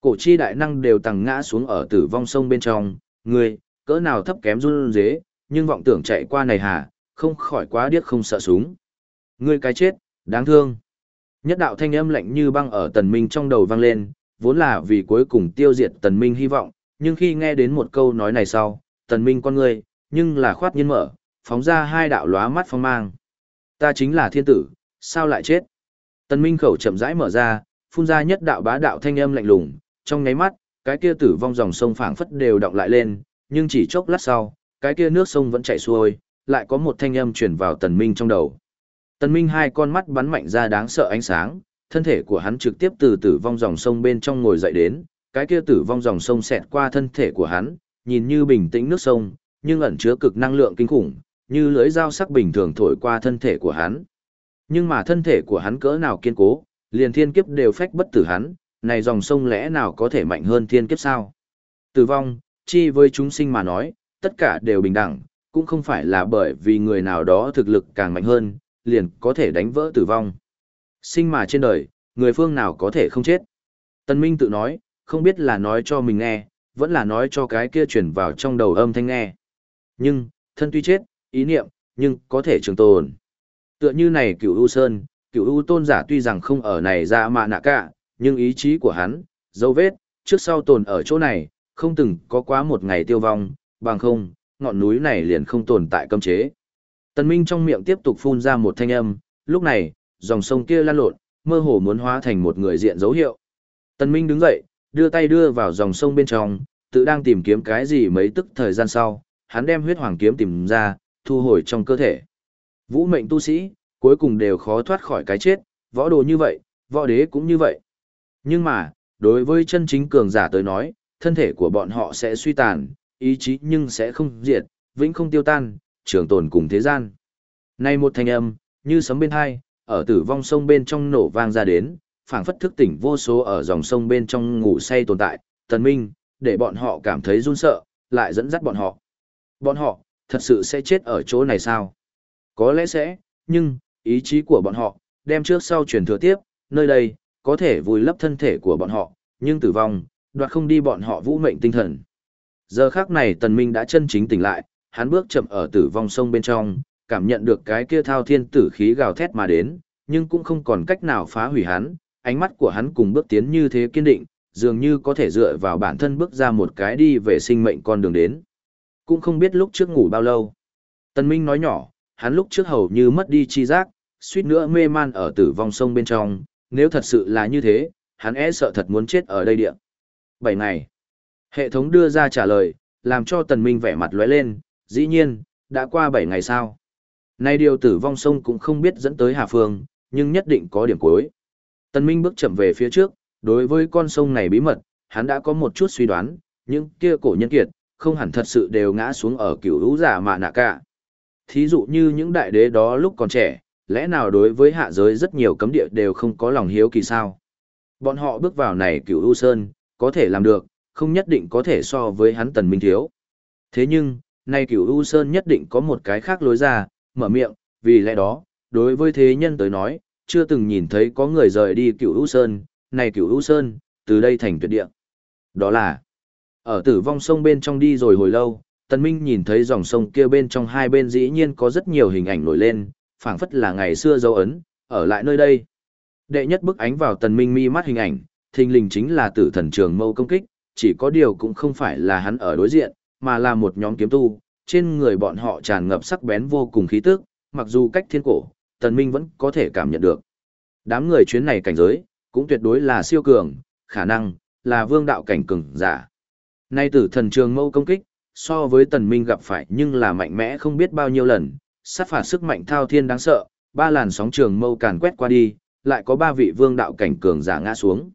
Cổ chi đại năng đều tằng ngã xuống ở tử vong sông bên trong, người, cỡ nào thấp kém run dế, nhưng vọng tưởng chạy qua này hả, không khỏi quá điếc không sợ súng. Ngươi cái chết, đáng thương. Nhất đạo thanh âm lạnh như băng ở tần minh trong đầu vang lên, vốn là vì cuối cùng tiêu diệt tần minh hy vọng, nhưng khi nghe đến một câu nói này sau, tần minh con ngươi, nhưng là khoát nhiên mở, phóng ra hai đạo lóa mắt phong mang. Ta chính là thiên tử, sao lại chết? Tần minh khẩu chậm rãi mở ra, phun ra nhất đạo bá đạo thanh âm lạnh lùng, trong nháy mắt, cái kia tử vong dòng sông phảng phất đều động lại lên, nhưng chỉ chốc lát sau, cái kia nước sông vẫn chảy xuôi, lại có một thanh âm truyền vào tần minh trong đầu. Tần minh hai con mắt bắn mạnh ra đáng sợ ánh sáng, thân thể của hắn trực tiếp từ tử vong dòng sông bên trong ngồi dậy đến, cái kia tử vong dòng sông xẹt qua thân thể của hắn, nhìn như bình tĩnh nước sông, nhưng ẩn chứa cực năng lượng kinh khủng, như lưỡi dao sắc bình thường thổi qua thân thể của hắn. Nhưng mà thân thể của hắn cỡ nào kiên cố, liền thiên kiếp đều phách bất tử hắn, này dòng sông lẽ nào có thể mạnh hơn thiên kiếp sao? Tử vong, chi với chúng sinh mà nói, tất cả đều bình đẳng, cũng không phải là bởi vì người nào đó thực lực càng mạnh hơn, liền có thể đánh vỡ tử vong. Sinh mà trên đời, người phương nào có thể không chết? Tân Minh tự nói, không biết là nói cho mình nghe, vẫn là nói cho cái kia truyền vào trong đầu âm thanh nghe. Nhưng, thân tuy chết, ý niệm, nhưng có thể trường tồn. Tựa như này cửu U Sơn, cửu U tôn giả tuy rằng không ở này ra mà nạ cả, nhưng ý chí của hắn, dấu vết, trước sau tồn ở chỗ này, không từng có quá một ngày tiêu vong, bằng không, ngọn núi này liền không tồn tại cấm chế. Tần Minh trong miệng tiếp tục phun ra một thanh âm, lúc này, dòng sông kia lan lộn, mơ hồ muốn hóa thành một người diện dấu hiệu. Tần Minh đứng dậy, đưa tay đưa vào dòng sông bên trong, tự đang tìm kiếm cái gì mấy tức thời gian sau, hắn đem huyết hoàng kiếm tìm ra, thu hồi trong cơ thể. Vũ mệnh tu sĩ, cuối cùng đều khó thoát khỏi cái chết, võ đồ như vậy, võ đế cũng như vậy. Nhưng mà, đối với chân chính cường giả tới nói, thân thể của bọn họ sẽ suy tàn, ý chí nhưng sẽ không diệt, vĩnh không tiêu tan, trường tồn cùng thế gian. Nay một thanh âm, như sấm bên hai, ở tử vong sông bên trong nổ vang ra đến, phảng phất thức tỉnh vô số ở dòng sông bên trong ngủ say tồn tại, tần minh, để bọn họ cảm thấy run sợ, lại dẫn dắt bọn họ. Bọn họ, thật sự sẽ chết ở chỗ này sao? Có lẽ sẽ, nhưng, ý chí của bọn họ, đem trước sau truyền thừa tiếp, nơi đây, có thể vùi lấp thân thể của bọn họ, nhưng tử vong, đoạt không đi bọn họ vũ mệnh tinh thần. Giờ khác này tần minh đã chân chính tỉnh lại, hắn bước chậm ở tử vong sông bên trong, cảm nhận được cái kia thao thiên tử khí gào thét mà đến, nhưng cũng không còn cách nào phá hủy hắn, ánh mắt của hắn cùng bước tiến như thế kiên định, dường như có thể dựa vào bản thân bước ra một cái đi về sinh mệnh con đường đến. Cũng không biết lúc trước ngủ bao lâu. Tần Minh nói nhỏ, hắn lúc trước hầu như mất đi chi giác, suýt nữa mê man ở tử vong sông bên trong, nếu thật sự là như thế, hắn e sợ thật muốn chết ở đây địa. 7 ngày. Hệ thống đưa ra trả lời, làm cho tần minh vẻ mặt lóe lên, dĩ nhiên, đã qua 7 ngày sao. Nay điều tử vong sông cũng không biết dẫn tới Hà Phương, nhưng nhất định có điểm cuối. Tần minh bước chậm về phía trước, đối với con sông này bí mật, hắn đã có một chút suy đoán, những kia cổ nhân kiệt, không hẳn thật sự đều ngã xuống ở cửu hữu giả mà nạ cả. Thí dụ như những đại đế đó lúc còn trẻ, lẽ nào đối với hạ giới rất nhiều cấm địa đều không có lòng hiếu kỳ sao? bọn họ bước vào này cửu u sơn, có thể làm được, không nhất định có thể so với hắn tần minh thiếu. Thế nhưng, nay cửu u sơn nhất định có một cái khác lối ra, mở miệng, vì lẽ đó, đối với thế nhân tới nói, chưa từng nhìn thấy có người rời đi cửu u sơn, này cửu u sơn, từ đây thành tuyệt địa. Đó là, ở tử vong sông bên trong đi rồi hồi lâu, tần minh nhìn thấy dòng sông kia bên trong hai bên dĩ nhiên có rất nhiều hình ảnh nổi lên, phảng phất là ngày xưa dấu ấn, ở lại nơi đây. Đệ nhất bức ánh vào tần minh mi mắt hình ảnh, thình lình chính là tử thần trường mâu công kích, chỉ có điều cũng không phải là hắn ở đối diện, mà là một nhóm kiếm tu, trên người bọn họ tràn ngập sắc bén vô cùng khí tức, mặc dù cách thiên cổ, tần minh vẫn có thể cảm nhận được. Đám người chuyến này cảnh giới, cũng tuyệt đối là siêu cường, khả năng, là vương đạo cảnh cường giả. Nay tử thần trường mâu công kích, so với tần minh gặp phải nhưng là mạnh mẽ không biết bao nhiêu lần, sát phạt sức mạnh thao thiên đáng sợ, ba làn sóng trường mâu càn quét qua đi, lại có ba vị vương đạo cảnh cường giả ngã xuống.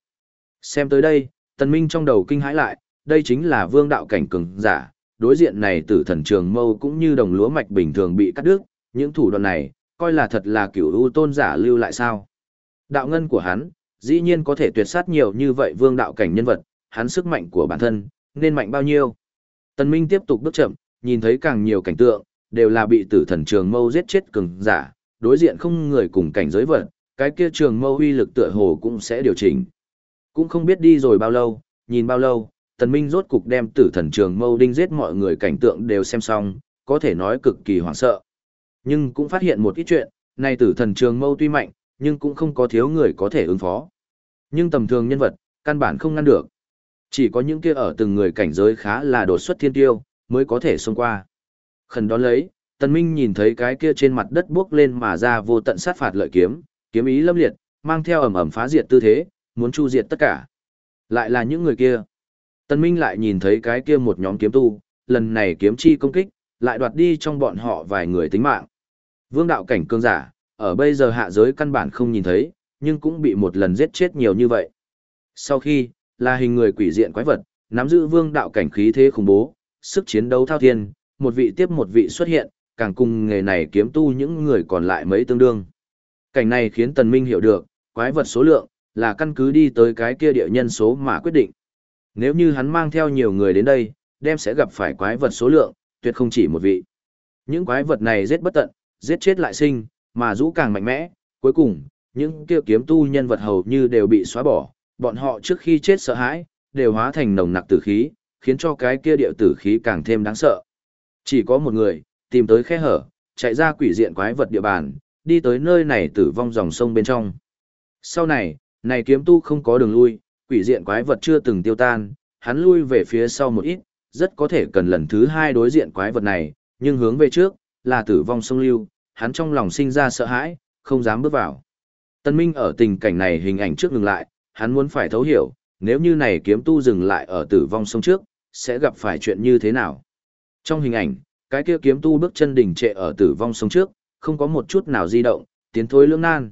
Xem tới đây, tần minh trong đầu kinh hãi lại, đây chính là vương đạo cảnh cường giả, đối diện này tử thần trường mâu cũng như đồng lúa mạch bình thường bị cắt đứt, những thủ đoạn này, coi là thật là cửu u tôn giả lưu lại sao. Đạo ngân của hắn, dĩ nhiên có thể tuyệt sát nhiều như vậy vương đạo cảnh nhân vật, hắn sức mạnh của bản thân, nên mạnh bao nhiêu. Tần Minh tiếp tục bước chậm, nhìn thấy càng nhiều cảnh tượng, đều là bị tử thần trường mâu giết chết cường giả, đối diện không người cùng cảnh giới vật, cái kia trường mâu uy lực tựa hồ cũng sẽ điều chỉnh. Cũng không biết đi rồi bao lâu, nhìn bao lâu, Tần Minh rốt cục đem tử thần trường mâu đinh giết mọi người cảnh tượng đều xem xong, có thể nói cực kỳ hoảng sợ. Nhưng cũng phát hiện một ít chuyện, này tử thần trường mâu tuy mạnh, nhưng cũng không có thiếu người có thể ứng phó. Nhưng tầm thường nhân vật, căn bản không ngăn được. Chỉ có những kia ở từng người cảnh giới khá là đột xuất thiên tiêu, mới có thể xông qua. Khẩn đón lấy, Tần Minh nhìn thấy cái kia trên mặt đất bước lên mà ra vô tận sát phạt lợi kiếm, kiếm ý lâm liệt, mang theo ầm ầm phá diệt tư thế, muốn chu diệt tất cả. Lại là những người kia. Tần Minh lại nhìn thấy cái kia một nhóm kiếm tu, lần này kiếm chi công kích, lại đoạt đi trong bọn họ vài người tính mạng. Vương đạo cảnh cương giả, ở bây giờ hạ giới căn bản không nhìn thấy, nhưng cũng bị một lần giết chết nhiều như vậy. Sau khi, là hình người quỷ diện quái vật, nắm giữ vương đạo cảnh khí thế khủng bố, sức chiến đấu thao thiên, một vị tiếp một vị xuất hiện, càng cùng nghề này kiếm tu những người còn lại mấy tương đương. Cảnh này khiến Tần Minh hiểu được, quái vật số lượng, là căn cứ đi tới cái kia địa nhân số mà quyết định. Nếu như hắn mang theo nhiều người đến đây, đem sẽ gặp phải quái vật số lượng, tuyệt không chỉ một vị. Những quái vật này giết bất tận, giết chết lại sinh, mà rũ càng mạnh mẽ, cuối cùng, những kia kiếm tu nhân vật hầu như đều bị xóa bỏ, bọn họ trước khi chết sợ hãi, đều hóa thành nồng nặc tử khí, khiến cho cái kia địa tử khí càng thêm đáng sợ. Chỉ có một người, tìm tới khe hở, chạy ra quỷ diện quái vật địa bàn, đi tới nơi này tử vong dòng sông bên trong. Sau này, này kiếm tu không có đường lui, quỷ diện quái vật chưa từng tiêu tan, hắn lui về phía sau một ít, rất có thể cần lần thứ hai đối diện quái vật này, nhưng hướng về trước, là tử vong sông lưu, hắn trong lòng sinh ra sợ hãi, không dám bước vào. Tân Minh ở tình cảnh này hình ảnh trước ngừng lại, hắn muốn phải thấu hiểu, nếu như này kiếm tu dừng lại ở tử vong sông trước, sẽ gặp phải chuyện như thế nào. Trong hình ảnh, cái kia kiếm tu bước chân đỉnh trệ ở tử vong sông trước, không có một chút nào di động, tiến thối lưỡng nan.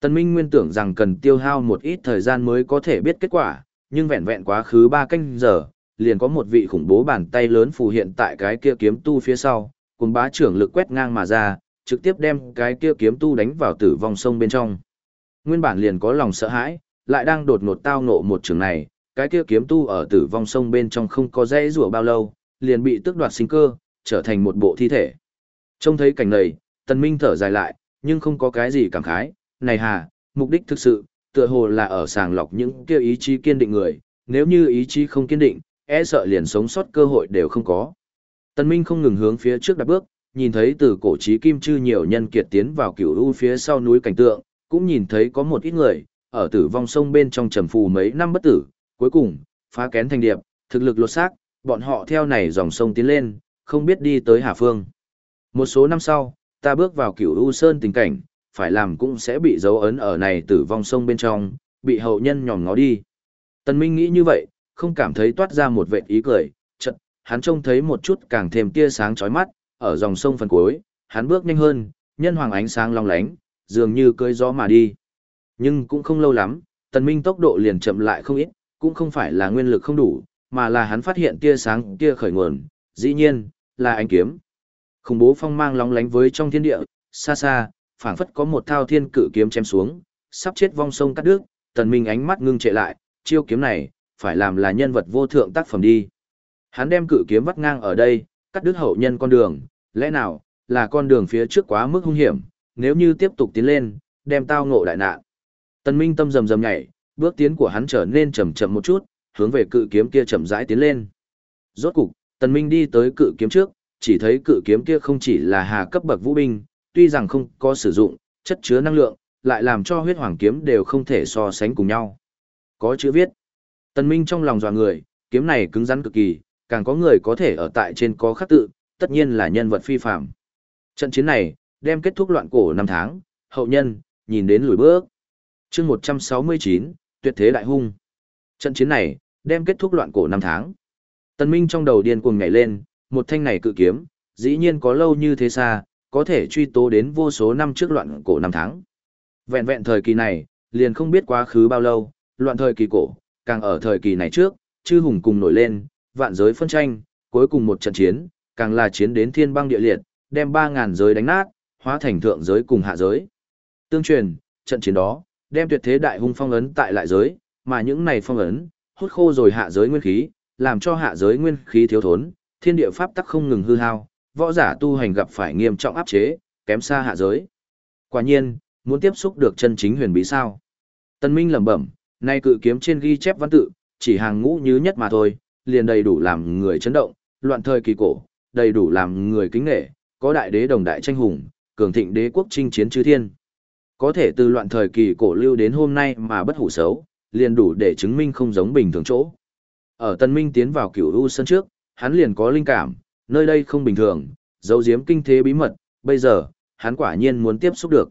Tần Minh nguyên tưởng rằng cần tiêu hao một ít thời gian mới có thể biết kết quả, nhưng vẹn vẹn quá khứ ba canh giờ, liền có một vị khủng bố bàn tay lớn phù hiện tại cái kia kiếm tu phía sau, cùng bá trưởng lực quét ngang mà ra, trực tiếp đem cái kia kiếm tu đánh vào tử vong sông bên trong. Nguyên bản liền có lòng sợ hãi, lại đang đột ngột tao ngộ một trường này, cái kia kiếm tu ở tử vong sông bên trong không có dễ rủa bao lâu, liền bị tước đoạt sinh cơ, trở thành một bộ thi thể. Trông thấy cảnh này, Tần Minh thở dài lại, nhưng không có cái gì cảm khái, này hà, mục đích thực sự, tựa hồ là ở sàng lọc những kia ý chí kiên định người, nếu như ý chí không kiên định, e sợ liền sống sót cơ hội đều không có. Tần Minh không ngừng hướng phía trước đạp bước, nhìn thấy từ cổ chí kim chư nhiều nhân kiệt tiến vào cửu u phía sau núi cảnh tượng, cũng nhìn thấy có một ít người, ở tử vong sông bên trong trầm phù mấy năm bất tử, cuối cùng, phá kén thành điệp, thực lực lột xác, bọn họ theo này dòng sông tiến lên, không biết đi tới Hà Phương. Một số năm sau, ta bước vào cửu U Sơn tình cảnh, phải làm cũng sẽ bị dấu ấn ở này tử vong sông bên trong, bị hậu nhân nhòm ngó đi. Tần Minh nghĩ như vậy, không cảm thấy toát ra một vệt ý cười, chợt, hắn trông thấy một chút càng thêm tia sáng chói mắt, ở dòng sông phần cuối, hắn bước nhanh hơn, nhân hoàng ánh sáng long lánh, dường như cưỡi gió mà đi. Nhưng cũng không lâu lắm, tần minh tốc độ liền chậm lại không ít, cũng không phải là nguyên lực không đủ, mà là hắn phát hiện tia sáng kia khởi nguồn, dĩ nhiên, là ánh kiếm. Khủng bố phong mang lóng lánh với trong thiên địa, xa xa, phảng phất có một thao thiên cự kiếm chém xuống, sắp chết vong sông cắt đứt, tần minh ánh mắt ngưng trệ lại, chiêu kiếm này, phải làm là nhân vật vô thượng tác phẩm đi. Hắn đem cự kiếm vắt ngang ở đây, cắt đứt hậu nhân con đường, lẽ nào, là con đường phía trước quá mức hung hiểm, nếu như tiếp tục tiến lên, đem tao ngộ đại nạn. Tần Minh tâm rầm rầm nhảy, bước tiến của hắn trở nên chậm chậm một chút, hướng về cự kiếm kia chậm rãi tiến lên. Rốt cục, Tần Minh đi tới cự kiếm trước, chỉ thấy cự kiếm kia không chỉ là hà cấp bậc vũ binh, tuy rằng không có sử dụng, chất chứa năng lượng, lại làm cho huyết hoàng kiếm đều không thể so sánh cùng nhau. Có chữ viết. Tần Minh trong lòng dò người, kiếm này cứng rắn cực kỳ, càng có người có thể ở tại trên có khắc tự, tất nhiên là nhân vật phi phàm. Trận chiến này, đem kết thúc loạn cổ năm tháng, hậu nhân, nhìn đến lùi bước. chương 169, tuyệt thế đại hung. Trận chiến này, đem kết thúc loạn cổ năm tháng. Tần Minh trong đầu điên cuồng nhảy lên, một thanh này cự kiếm, dĩ nhiên có lâu như thế xa, có thể truy tố đến vô số năm trước loạn cổ năm tháng. Vẹn vẹn thời kỳ này, liền không biết quá khứ bao lâu, loạn thời kỳ cổ, càng ở thời kỳ này trước, chư hùng cùng nổi lên, vạn giới phân tranh, cuối cùng một trận chiến, càng là chiến đến thiên băng địa liệt, đem 3.000 giới đánh nát, hóa thành thượng giới cùng hạ giới. Tương truyền, trận chiến đó, đem tuyệt thế đại hung phong ấn tại lại giới, mà những này phong ấn, hút khô rồi hạ giới nguyên khí, làm cho hạ giới nguyên khí thiếu thốn, thiên địa pháp tắc không ngừng hư hao, võ giả tu hành gặp phải nghiêm trọng áp chế, kém xa hạ giới. Quả nhiên, muốn tiếp xúc được chân chính huyền bí sao? Tân Minh lẩm bẩm, nay cự kiếm trên ghi chép văn tự, chỉ hàng ngũ như nhất mà thôi, liền đầy đủ làm người chấn động, loạn thời kỳ cổ, đầy đủ làm người kính nể, có đại đế đồng đại tranh hùng, cường thịnh đế quốc chinh chiến chư thiên. Có thể từ loạn thời kỳ cổ lưu đến hôm nay mà bất hủ xấu, liền đủ để chứng minh không giống bình thường chỗ. Ở Tân Minh tiến vào cửu u sân trước, hắn liền có linh cảm, nơi đây không bình thường, dấu diếm kinh thế bí mật, bây giờ, hắn quả nhiên muốn tiếp xúc được.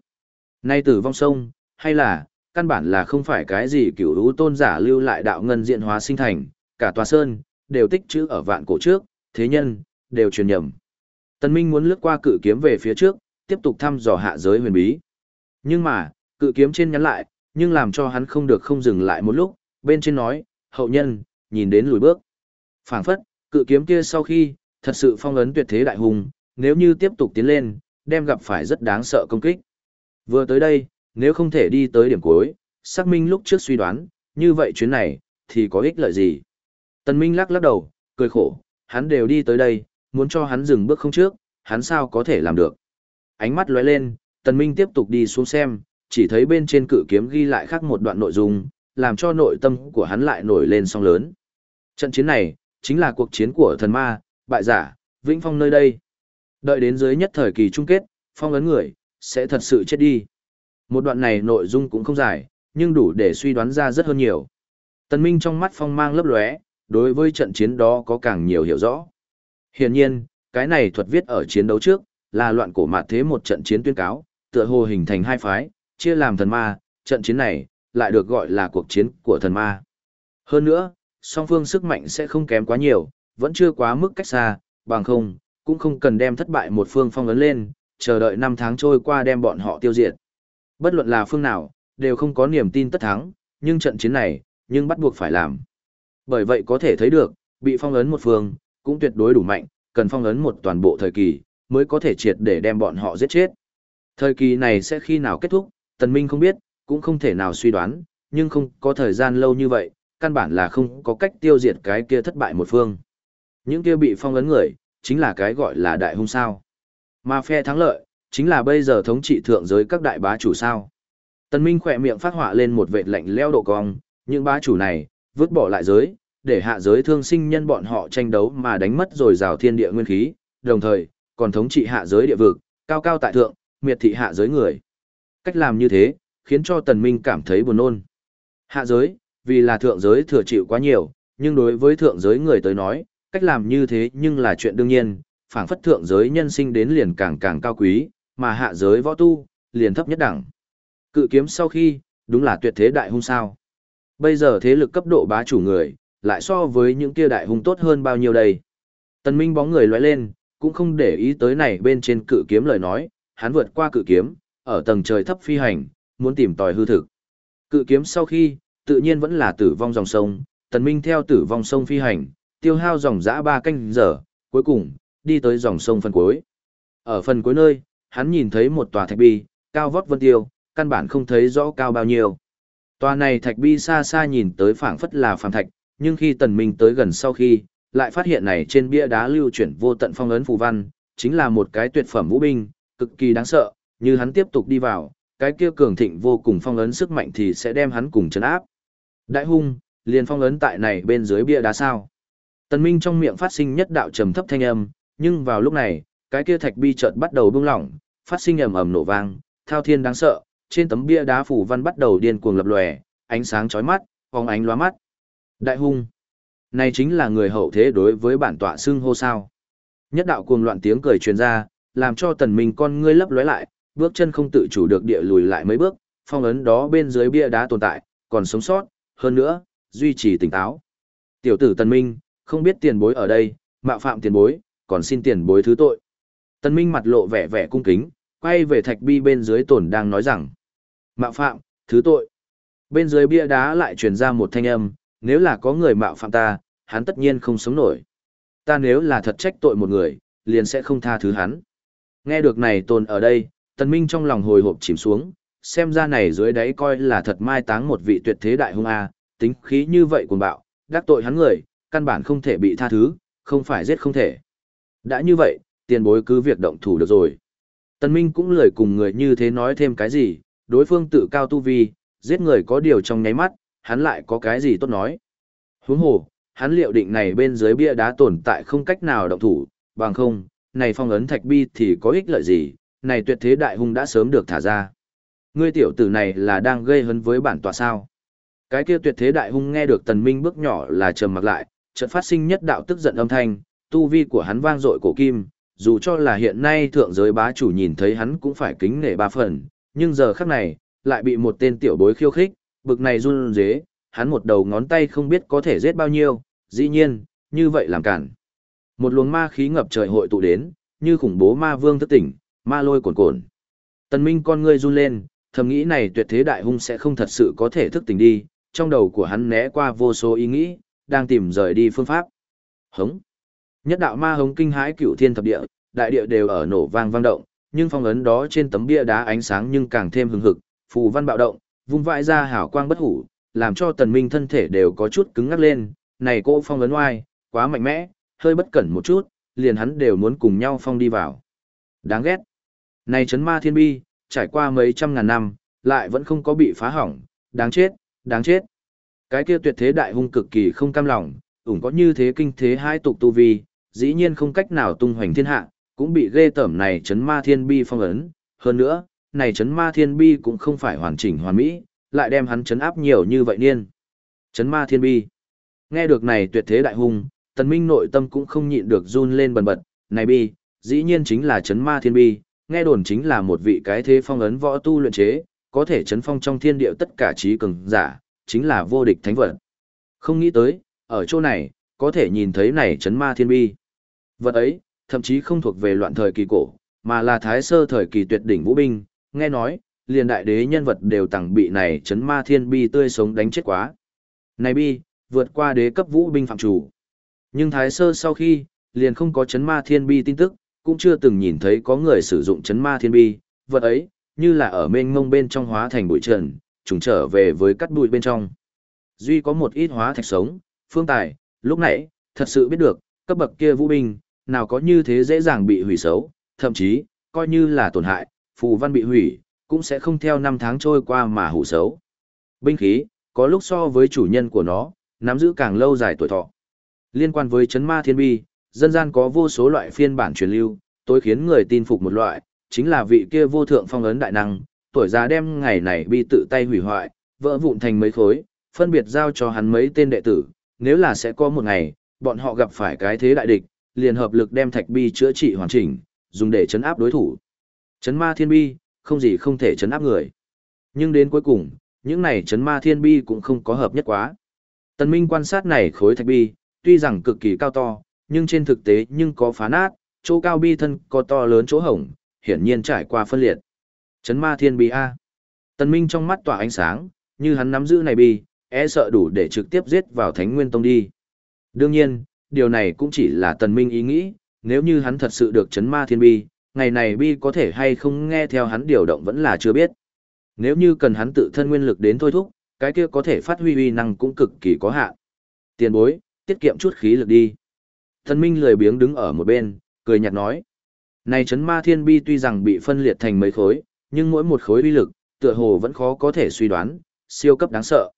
Nay tử vong sông, hay là, căn bản là không phải cái gì cửu u tôn giả lưu lại đạo ngân diện hóa sinh thành, cả tòa sơn, đều tích trữ ở vạn cổ trước, thế nhân, đều truyền nhầm. Tân Minh muốn lướt qua cự kiếm về phía trước, tiếp tục thăm dò hạ giới huyền bí. Nhưng mà, cự kiếm trên nhắn lại, nhưng làm cho hắn không được không dừng lại một lúc, bên trên nói, hậu nhân, nhìn đến lùi bước. phảng phất, cự kiếm kia sau khi, thật sự phong ấn tuyệt thế đại hùng, nếu như tiếp tục tiến lên, đem gặp phải rất đáng sợ công kích. Vừa tới đây, nếu không thể đi tới điểm cuối, xác minh lúc trước suy đoán, như vậy chuyến này, thì có ích lợi gì? Tần Minh lắc lắc đầu, cười khổ, hắn đều đi tới đây, muốn cho hắn dừng bước không trước, hắn sao có thể làm được? Ánh mắt lóe lên, Tần Minh tiếp tục đi xuống xem, chỉ thấy bên trên cự kiếm ghi lại khác một đoạn nội dung, làm cho nội tâm của hắn lại nổi lên song lớn. Trận chiến này, chính là cuộc chiến của thần ma, bại giả, vĩnh phong nơi đây. Đợi đến dưới nhất thời kỳ chung kết, phong ấn người, sẽ thật sự chết đi. Một đoạn này nội dung cũng không dài, nhưng đủ để suy đoán ra rất hơn nhiều. Tần Minh trong mắt phong mang lấp lóe, đối với trận chiến đó có càng nhiều hiểu rõ. Hiển nhiên, cái này thuật viết ở chiến đấu trước, là loạn cổ mạt thế một trận chiến tuyên cáo, tựa hồ hình thành hai phái, chia làm thần ma, trận chiến này, lại được gọi là cuộc chiến của thần ma. Hơn nữa, song phương sức mạnh sẽ không kém quá nhiều, vẫn chưa quá mức cách xa, bằng không, cũng không cần đem thất bại một phương phong ấn lên, chờ đợi năm tháng trôi qua đem bọn họ tiêu diệt. Bất luận là phương nào, đều không có niềm tin tất thắng, nhưng trận chiến này, nhưng bắt buộc phải làm. Bởi vậy có thể thấy được, bị phong ấn một phương, cũng tuyệt đối đủ mạnh, cần phong ấn một toàn bộ thời kỳ, mới có thể triệt để đem bọn họ giết chết. Thời kỳ này sẽ khi nào kết thúc, Tần Minh không biết, cũng không thể nào suy đoán, nhưng không có thời gian lâu như vậy, căn bản là không có cách tiêu diệt cái kia thất bại một phương. Những kia bị phong ấn người, chính là cái gọi là đại hung sao. Mà phe thắng lợi, chính là bây giờ thống trị thượng giới các đại bá chủ sao. Tần Minh khỏe miệng phát họa lên một vệt lạnh leo độ cong, những bá chủ này, vứt bỏ lại giới, để hạ giới thương sinh nhân bọn họ tranh đấu mà đánh mất rồi rào thiên địa nguyên khí, đồng thời, còn thống trị hạ giới địa vực, cao cao tại thượng, miệt thị hạ giới người. Cách làm như thế, khiến cho tần minh cảm thấy buồn nôn. Hạ giới, vì là thượng giới thừa chịu quá nhiều, nhưng đối với thượng giới người tới nói, cách làm như thế nhưng là chuyện đương nhiên, phảng phất thượng giới nhân sinh đến liền càng càng cao quý, mà hạ giới võ tu, liền thấp nhất đẳng. Cự kiếm sau khi, đúng là tuyệt thế đại hung sao. Bây giờ thế lực cấp độ bá chủ người, lại so với những kia đại hung tốt hơn bao nhiêu đây. Tần Minh bóng người lóe lên, cũng không để ý tới này bên trên cự kiếm lời nói, hắn vượt qua cự kiếm, ở tầng trời thấp phi hành, muốn tìm tòi hư thực. Cự kiếm sau khi, tự nhiên vẫn là tử vong dòng sông, Tần Minh theo tử vong sông phi hành, tiêu hao dòng dã ba canh giờ, cuối cùng, đi tới dòng sông phần cuối. Ở phần cuối nơi, hắn nhìn thấy một tòa thạch bi, cao vót vân tiêu, căn bản không thấy rõ cao bao nhiêu. Tòa này thạch bi xa xa nhìn tới phảng phất là phàm thạch, nhưng khi tần minh tới gần sau khi, lại phát hiện này trên bia đá lưu chuyển vô tận phong ấn phù văn, chính là một cái tuyệt phẩm vũ binh, cực kỳ đáng sợ, như hắn tiếp tục đi vào, cái kia cường thịnh vô cùng phong ấn sức mạnh thì sẽ đem hắn cùng chấn áp. Đại hung, liền phong ấn tại này bên dưới bia đá sao. Tần Minh trong miệng phát sinh nhất đạo trầm thấp thanh âm, nhưng vào lúc này, cái kia thạch bi chợt bắt đầu bung lỏng, phát sinh ầm ầm nổ vang, thao thiên đáng sợ, trên tấm bia đá phủ văn bắt đầu điên cuồng lập lòe, ánh sáng chói mắt, phóng ánh lóa mắt. Đại hung, này chính là người hậu thế đối với bản tọa xưng hô sao? Nhất đạo cuồng loạn tiếng cười truyền ra, làm cho Tần Minh con ngươi lấp lóe lại, bước chân không tự chủ được địa lùi lại mấy bước, phong ấn đó bên dưới bia đá tồn tại, còn sống sót, hơn nữa, duy trì tỉnh táo. Tiểu tử Tần Minh, không biết tiền bối ở đây, mạo phạm tiền bối, còn xin tiền bối thứ tội. Tần Minh mặt lộ vẻ vẻ cung kính, quay về thạch bi bên dưới tổn đang nói rằng, mạo phạm, thứ tội. Bên dưới bia đá lại truyền ra một thanh âm, nếu là có người mạo phạm ta, hắn tất nhiên không sống nổi. Ta nếu là thật trách tội một người, liền sẽ không tha thứ hắn. Nghe được này tồn ở đây, tần minh trong lòng hồi hộp chìm xuống, xem ra này dưới đáy coi là thật mai táng một vị tuyệt thế đại hung a, tính khí như vậy cuồng bạo, đắc tội hắn người, căn bản không thể bị tha thứ, không phải giết không thể. Đã như vậy, tiền bối cứ việc động thủ được rồi. Tần Minh cũng lười cùng người như thế nói thêm cái gì, đối phương tự cao tu vi, giết người có điều trong nháy mắt, hắn lại có cái gì tốt nói. Huống hồ, hắn liệu định này bên dưới bia đá tồn tại không cách nào động thủ, bằng không, này phong ấn thạch bi thì có ích lợi gì, này tuyệt thế đại hung đã sớm được thả ra. Ngươi tiểu tử này là đang gây hấn với bản tọa sao. Cái kia tuyệt thế đại hung nghe được tần minh bước nhỏ là trầm mặc lại, chợt phát sinh nhất đạo tức giận âm thanh, tu vi của hắn vang dội cổ kim, dù cho là hiện nay thượng giới bá chủ nhìn thấy hắn cũng phải kính nể ba phần, nhưng giờ khắc này, lại bị một tên tiểu bối khiêu khích, bực này run rế, hắn một đầu ngón tay không biết có thể giết bao nhiêu, dĩ nhiên, như vậy làm cản. Một luồng ma khí ngập trời hội tụ đến, như khủng bố ma vương thức tỉnh, ma lôi cuồn cuộn. Tần Minh con ngươi run lên, thầm nghĩ này tuyệt thế đại hung sẽ không thật sự có thể thức tỉnh đi, trong đầu của hắn né qua vô số ý nghĩ, đang tìm rời đi phương pháp. Hống. Nhất đạo ma hống kinh hãi cửu thiên thập địa, đại địa đều ở nổ vang vang động, nhưng phong ấn đó trên tấm bia đá ánh sáng nhưng càng thêm hừng hực, phù văn bạo động, vung vãi ra hào quang bất hủ, làm cho tần minh thân thể đều có chút cứng ngắc lên, này cô phong ấn oai, quá mạnh mẽ, hơi bất cẩn một chút, liền hắn đều muốn cùng nhau phong đi vào. Đáng ghét. Này chấn ma thiên bi, trải qua mấy trăm ngàn năm, lại vẫn không có bị phá hỏng, đáng chết, đáng chết. Cái kia tuyệt thế đại hung cực kỳ không cam lòng, ủng có như thế kinh thế hai tục tu vi, dĩ nhiên không cách nào tung hoành thiên hạ, cũng bị ghê tẩm này chấn ma thiên bi phong ấn. Hơn nữa, này chấn ma thiên bi cũng không phải hoàn chỉnh hoàn mỹ, lại đem hắn chấn áp nhiều như vậy niên. Chấn ma thiên bi. Nghe được này tuyệt thế đại hung, tần minh nội tâm cũng không nhịn được run lên bần bật, này bi, dĩ nhiên chính là chấn ma thiên bi, nghe đồn chính là một vị cái thế phong ấn võ tu luyện chế, có thể chấn phong trong thiên địa tất cả trí cường giả, chính là vô địch thánh vật. Không nghĩ tới, ở chỗ này, có thể nhìn thấy này chấn ma thiên bi. Vật ấy, thậm chí không thuộc về loạn thời kỳ cổ, mà là thái sơ thời kỳ tuyệt đỉnh vũ binh, nghe nói, liền đại đế nhân vật đều tặng bị này chấn ma thiên bi tươi sống đánh chết quá. Này bi, vượt qua đế cấp vũ binh phạm chủ. Nhưng thái sơ sau khi, liền không có chấn ma thiên bi tin tức, cũng chưa từng nhìn thấy có người sử dụng chấn ma thiên bi, vật ấy, như là ở mênh ngông bên trong hóa thành bụi trần, trùng trở về với cắt bụi bên trong. Duy có một ít hóa thạch sống, phương tài, lúc nãy, thật sự biết được, cấp bậc kia vũ binh, nào có như thế dễ dàng bị hủy xấu, thậm chí, coi như là tổn hại, phù văn bị hủy, cũng sẽ không theo năm tháng trôi qua mà hủ xấu. Binh khí, có lúc so với chủ nhân của nó, nắm giữ càng lâu dài tuổi thọ. Liên quan với chấn ma thiên bi, dân gian có vô số loại phiên bản truyền lưu, tối khiến người tin phục một loại, chính là vị kia vô thượng phong ấn đại năng, tuổi già đem ngày này bi tự tay hủy hoại, vỡ vụn thành mấy khối, phân biệt giao cho hắn mấy tên đệ tử, nếu là sẽ có một ngày, bọn họ gặp phải cái thế đại địch, liền hợp lực đem thạch bi chữa trị hoàn chỉnh, dùng để chấn áp đối thủ. Chấn ma thiên bi, không gì không thể chấn áp người. Nhưng đến cuối cùng, những này chấn ma thiên bi cũng không có hợp nhất quá. Tần Minh quan sát này khối thạch bi, tuy rằng cực kỳ cao to, nhưng trên thực tế nhưng có phá nát, chỗ cao bi thân có to lớn chỗ hổng, hiển nhiên trải qua phân liệt. Chấn ma thiên bi A. Tần Minh trong mắt tỏa ánh sáng, như hắn nắm giữ này bi, e sợ đủ để trực tiếp giết vào Thánh Nguyên Tông đi. Đương nhiên, điều này cũng chỉ là Tần Minh ý nghĩ, nếu như hắn thật sự được chấn ma thiên bi, ngày này bi có thể hay không nghe theo hắn điều động vẫn là chưa biết. Nếu như cần hắn tự thân nguyên lực đến thôi thúc, cái kia có thể phát huy uy năng cũng cực kỳ có hạn. Tiền bối, tiết kiệm chút khí lực đi. Thần Minh lười biếng đứng ở một bên, cười nhạt nói. Này chấn ma thiên bi tuy rằng bị phân liệt thành mấy khối, nhưng mỗi một khối uy lực, tựa hồ vẫn khó có thể suy đoán, siêu cấp đáng sợ.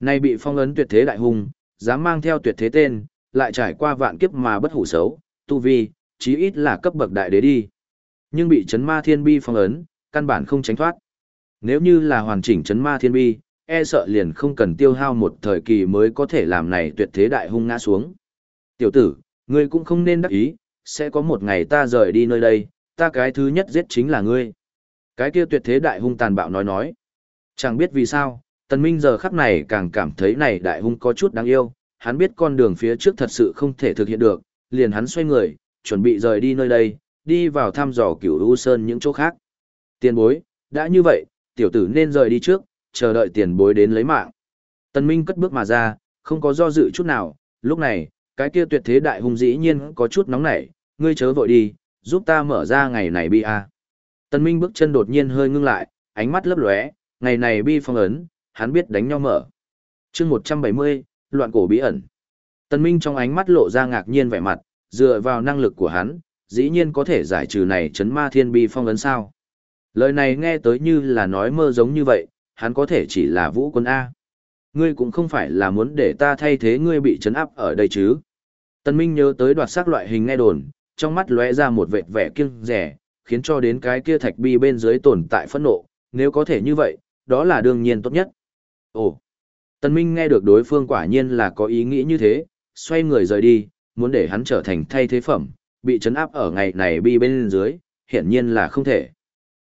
Này bị phong ấn tuyệt thế đại hung, dám mang theo tuyệt thế tên, lại trải qua vạn kiếp mà bất hủ xấu, tu vi, chí ít là cấp bậc đại đế đi. Nhưng bị chấn ma thiên bi phong ấn, căn bản không tránh thoát. Nếu như là hoàn chỉnh chấn ma thiên bi, e sợ liền không cần tiêu hao một thời kỳ mới có thể làm này tuyệt thế đại hung ngã xuống. Tiểu tử, ngươi cũng không nên đắc ý, sẽ có một ngày ta rời đi nơi đây, ta cái thứ nhất giết chính là ngươi. Cái kia tuyệt thế đại hung tàn bạo nói nói. Chẳng biết vì sao, tần minh giờ khắc này càng cảm thấy này đại hung có chút đáng yêu, hắn biết con đường phía trước thật sự không thể thực hiện được, liền hắn xoay người, chuẩn bị rời đi nơi đây, đi vào thăm dò cửu u sơn những chỗ khác. Tiền bối, đã như vậy, tiểu tử nên rời đi trước, chờ đợi tiền bối đến lấy mạng. Tần Minh cất bước mà ra, không có do dự chút nào, lúc này, cái kia tuyệt thế đại hung dĩ nhiên có chút nóng nảy, ngươi chớ vội đi, giúp ta mở ra ngày này bi a. Tần Minh bước chân đột nhiên hơi ngưng lại, ánh mắt lấp lóe, ngày này bi phong ấn, hắn biết đánh nhau mở. Chương 170, loạn cổ bí ẩn. Tần Minh trong ánh mắt lộ ra ngạc nhiên vẻ mặt, dựa vào năng lực của hắn, dĩ nhiên có thể giải trừ này chấn ma thiên bi phong ấn sao. Lời này nghe tới như là nói mơ giống như vậy, hắn có thể chỉ là vũ quân A. Ngươi cũng không phải là muốn để ta thay thế ngươi bị chấn áp ở đây chứ. Tần Minh nhớ tới đoạt xác loại hình nghe đồn, trong mắt lóe ra một vệt vẻ kiêng rẻ, khiến cho đến cái kia thạch bi bên dưới tồn tại phẫn nộ, nếu có thể như vậy, đó là đương nhiên tốt nhất. Ồ, Tần Minh nghe được đối phương quả nhiên là có ý nghĩ như thế, xoay người rời đi, muốn để hắn trở thành thay thế phẩm, bị chấn áp ở ngày này bi bên dưới, hiển nhiên là không thể.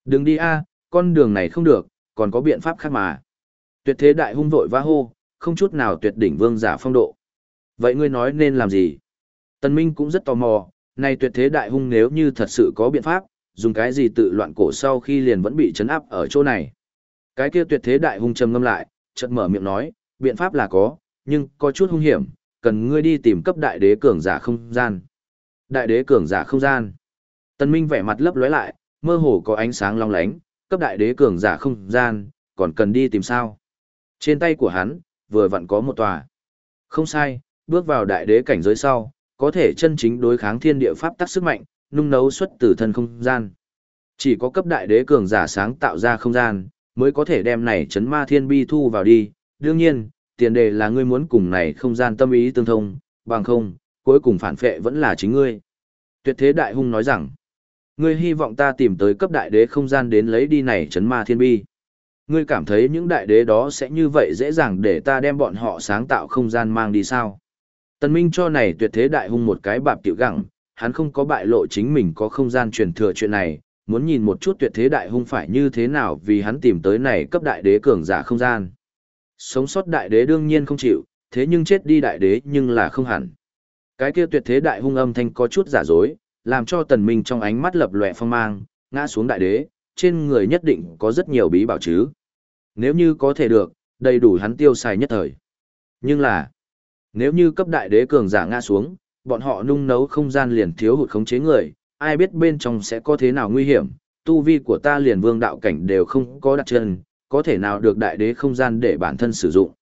Đừng đi a, con đường này không được, còn có biện pháp khác mà. Tuyệt thế đại hung vội vã hô, không chút nào tuyệt đỉnh vương giả phong độ. Vậy ngươi nói nên làm gì? Tần Minh cũng rất tò mò, này tuyệt thế đại hung nếu như thật sự có biện pháp, dùng cái gì tự loạn cổ sau khi liền vẫn bị chấn áp ở chỗ này. Cái kia tuyệt thế đại hung trầm ngâm lại, chợt mở miệng nói, biện pháp là có, nhưng có chút hung hiểm, cần ngươi đi tìm cấp đại đế cường giả không gian. Đại đế cường giả không gian. Tần Minh vẻ mặt lấp lóe lại, mơ hồ có ánh sáng long lánh, cấp đại đế cường giả không gian, còn cần đi tìm sao. Trên tay của hắn, vừa vặn có một tòa. Không sai, bước vào đại đế cảnh giới sau, có thể chân chính đối kháng thiên địa pháp tắc sức mạnh, nung nấu xuất từ thân không gian. Chỉ có cấp đại đế cường giả sáng tạo ra không gian, mới có thể đem này chấn ma thiên bi thu vào đi. Đương nhiên, tiền đề là ngươi muốn cùng này không gian tâm ý tương thông, bằng không, cuối cùng phản phệ vẫn là chính ngươi. Tuyệt thế đại hung nói rằng, ngươi hy vọng ta tìm tới cấp đại đế không gian đến lấy đi này chấn ma thiên bi. Ngươi cảm thấy những đại đế đó sẽ như vậy dễ dàng để ta đem bọn họ sáng tạo không gian mang đi sao? Tần Minh cho này tuyệt thế đại hung một cái bạp tiểu gặng, hắn không có bại lộ chính mình có không gian truyền thừa chuyện này, muốn nhìn một chút tuyệt thế đại hung phải như thế nào vì hắn tìm tới này cấp đại đế cường giả không gian. Sống sót đại đế đương nhiên không chịu, thế nhưng chết đi đại đế nhưng là không hẳn. Cái kia tuyệt thế đại hung âm thanh có chút giả dối, làm cho tần minh trong ánh mắt lập lòe phong mang, ngã xuống đại đế, trên người nhất định có rất nhiều bí bảo chứ. Nếu như có thể được, đầy đủ hắn tiêu xài nhất thời. Nhưng là, nếu như cấp đại đế cường giả ngã xuống, bọn họ nung nấu không gian liền thiếu hụt khống chế người, ai biết bên trong sẽ có thế nào nguy hiểm, tu vi của ta liền vương đạo cảnh đều không có đặt chân, có thể nào được đại đế không gian để bản thân sử dụng.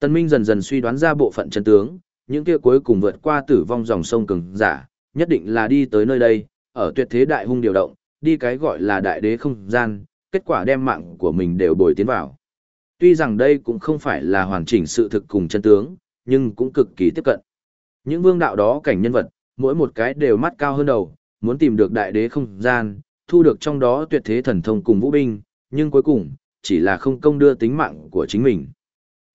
Tân Minh dần dần suy đoán ra bộ phận chân tướng, những kia cuối cùng vượt qua tử vong dòng sông cường giả, nhất định là đi tới nơi đây, ở tuyệt thế đại hung điều động, đi cái gọi là đại đế không gian, kết quả đem mạng của mình đều bồi tiến vào. Tuy rằng đây cũng không phải là hoàn chỉnh sự thực cùng chân tướng, nhưng cũng cực kỳ tiếp cận. Những vương đạo đó cảnh nhân vật, mỗi một cái đều mắt cao hơn đầu, muốn tìm được đại đế không gian, thu được trong đó tuyệt thế thần thông cùng vũ binh, nhưng cuối cùng, chỉ là không công đưa tính mạng của chính mình.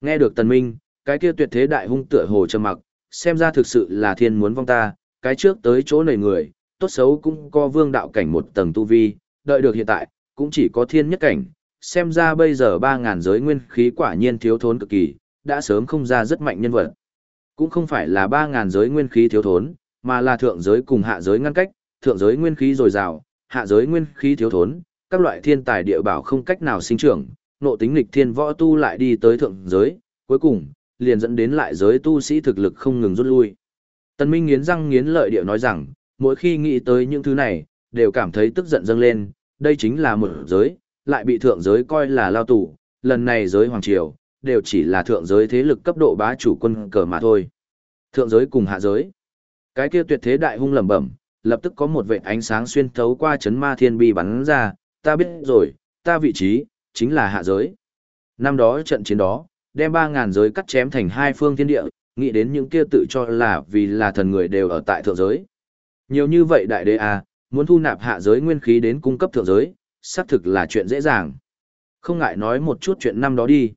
Nghe được tần minh, cái kia tuyệt thế đại hung tựa hồ trầm mặc, xem ra thực sự là thiên muốn vong ta, cái trước tới chỗ này người, tốt xấu cũng có vương đạo cảnh một tầng tu vi, đợi được hiện tại, cũng chỉ có thiên nhất cảnh, xem ra bây giờ 3.000 giới nguyên khí quả nhiên thiếu thốn cực kỳ, đã sớm không ra rất mạnh nhân vật. Cũng không phải là 3.000 giới nguyên khí thiếu thốn, mà là thượng giới cùng hạ giới ngăn cách, thượng giới nguyên khí dồi dào, hạ giới nguyên khí thiếu thốn, các loại thiên tài địa bảo không cách nào sinh trưởng, nộ tính nghịch thiên võ tu lại đi tới thượng giới, cuối cùng, liền dẫn đến lại giới tu sĩ thực lực không ngừng rút lui. Tần Minh nghiến răng nghiến lợi điệu nói rằng, mỗi khi nghĩ tới những thứ này, đều cảm thấy tức giận dâng lên, đây chính là một giới, lại bị thượng giới coi là lao tù, lần này giới hoàng triều, đều chỉ là thượng giới thế lực cấp độ bá chủ quân cờ mà thôi. Thượng giới cùng hạ giới. Cái kia tuyệt thế đại hung lẩm bẩm, lập tức có một vệt ánh sáng xuyên thấu qua chấn ma thiên bi bắn ra, ta biết rồi, ta vị trí, chính là hạ giới. Năm đó trận chiến đó, đem 3.000 giới cắt chém thành hai phương thiên địa, nghĩ đến những kia tự cho là vì là thần người đều ở tại thượng giới. Nhiều như vậy đại đế à, muốn thu nạp hạ giới nguyên khí đến cung cấp thượng giới, xác thực là chuyện dễ dàng. Không ngại nói một chút chuyện năm đó đi.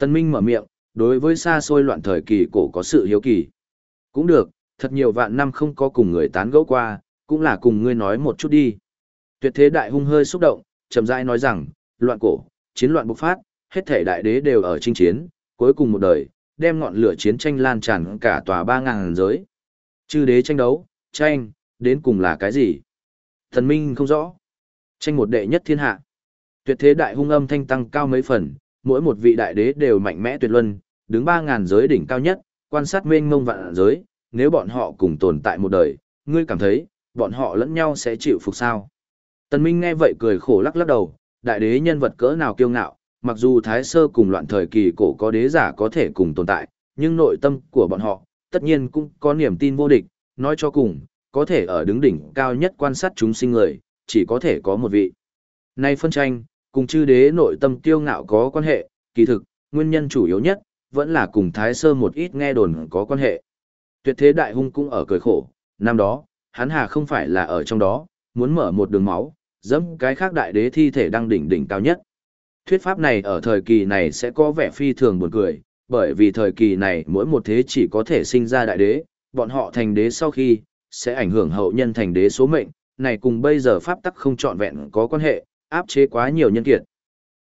Tân Minh mở miệng, đối với xa xôi loạn thời kỳ cổ có sự hiếu kỳ. Cũng được, thật nhiều vạn năm không có cùng người tán gẫu qua, cũng là cùng ngươi nói một chút đi. Tuyệt thế đại hung hơi xúc động, chậm rãi nói rằng, loạn cổ, chiến loạn bộc phát, hết thể đại đế đều ở chinh chiến, cuối cùng một đời, đem ngọn lửa chiến tranh lan tràn cả tòa ba ngàn giới. Chư đế tranh đấu, tranh, đến cùng là cái gì? Thần minh không rõ. Tranh một đệ nhất thiên hạ. Tuyệt thế đại hung âm thanh tăng cao mấy phần, mỗi một vị đại đế đều mạnh mẽ tuyệt luân, đứng ba ngàn giới đỉnh cao nhất, quan sát mênh mông vạn giới, nếu bọn họ cùng tồn tại một đời, ngươi cảm thấy, bọn họ lẫn nhau sẽ chịu phục sao? Tần Minh nghe vậy cười khổ lắc lắc đầu, đại đế nhân vật cỡ nào kiêu ngạo, mặc dù Thái Sơ cùng loạn thời kỳ cổ có đế giả có thể cùng tồn tại, nhưng nội tâm của bọn họ, tất nhiên cũng có niềm tin vô địch, nói cho cùng, có thể ở đứng đỉnh cao nhất quan sát chúng sinh người, chỉ có thể có một vị. Nay phân tranh, cùng chư đế nội tâm kiêu ngạo có quan hệ, kỳ thực, nguyên nhân chủ yếu nhất, vẫn là cùng Thái Sơ một ít nghe đồn có quan hệ. Tuyệt thế đại hung cũng ở cười khổ, năm đó, hắn hà không phải là ở trong đó, muốn mở một đường máu, dẫm cái khác đại đế thi thể đang đỉnh đỉnh cao nhất. Thuyết pháp này ở thời kỳ này sẽ có vẻ phi thường buồn cười, bởi vì thời kỳ này mỗi một thế chỉ có thể sinh ra đại đế, bọn họ thành đế sau khi, sẽ ảnh hưởng hậu nhân thành đế số mệnh, này cùng bây giờ pháp tắc không trọn vẹn có quan hệ, áp chế quá nhiều nhân kiệt.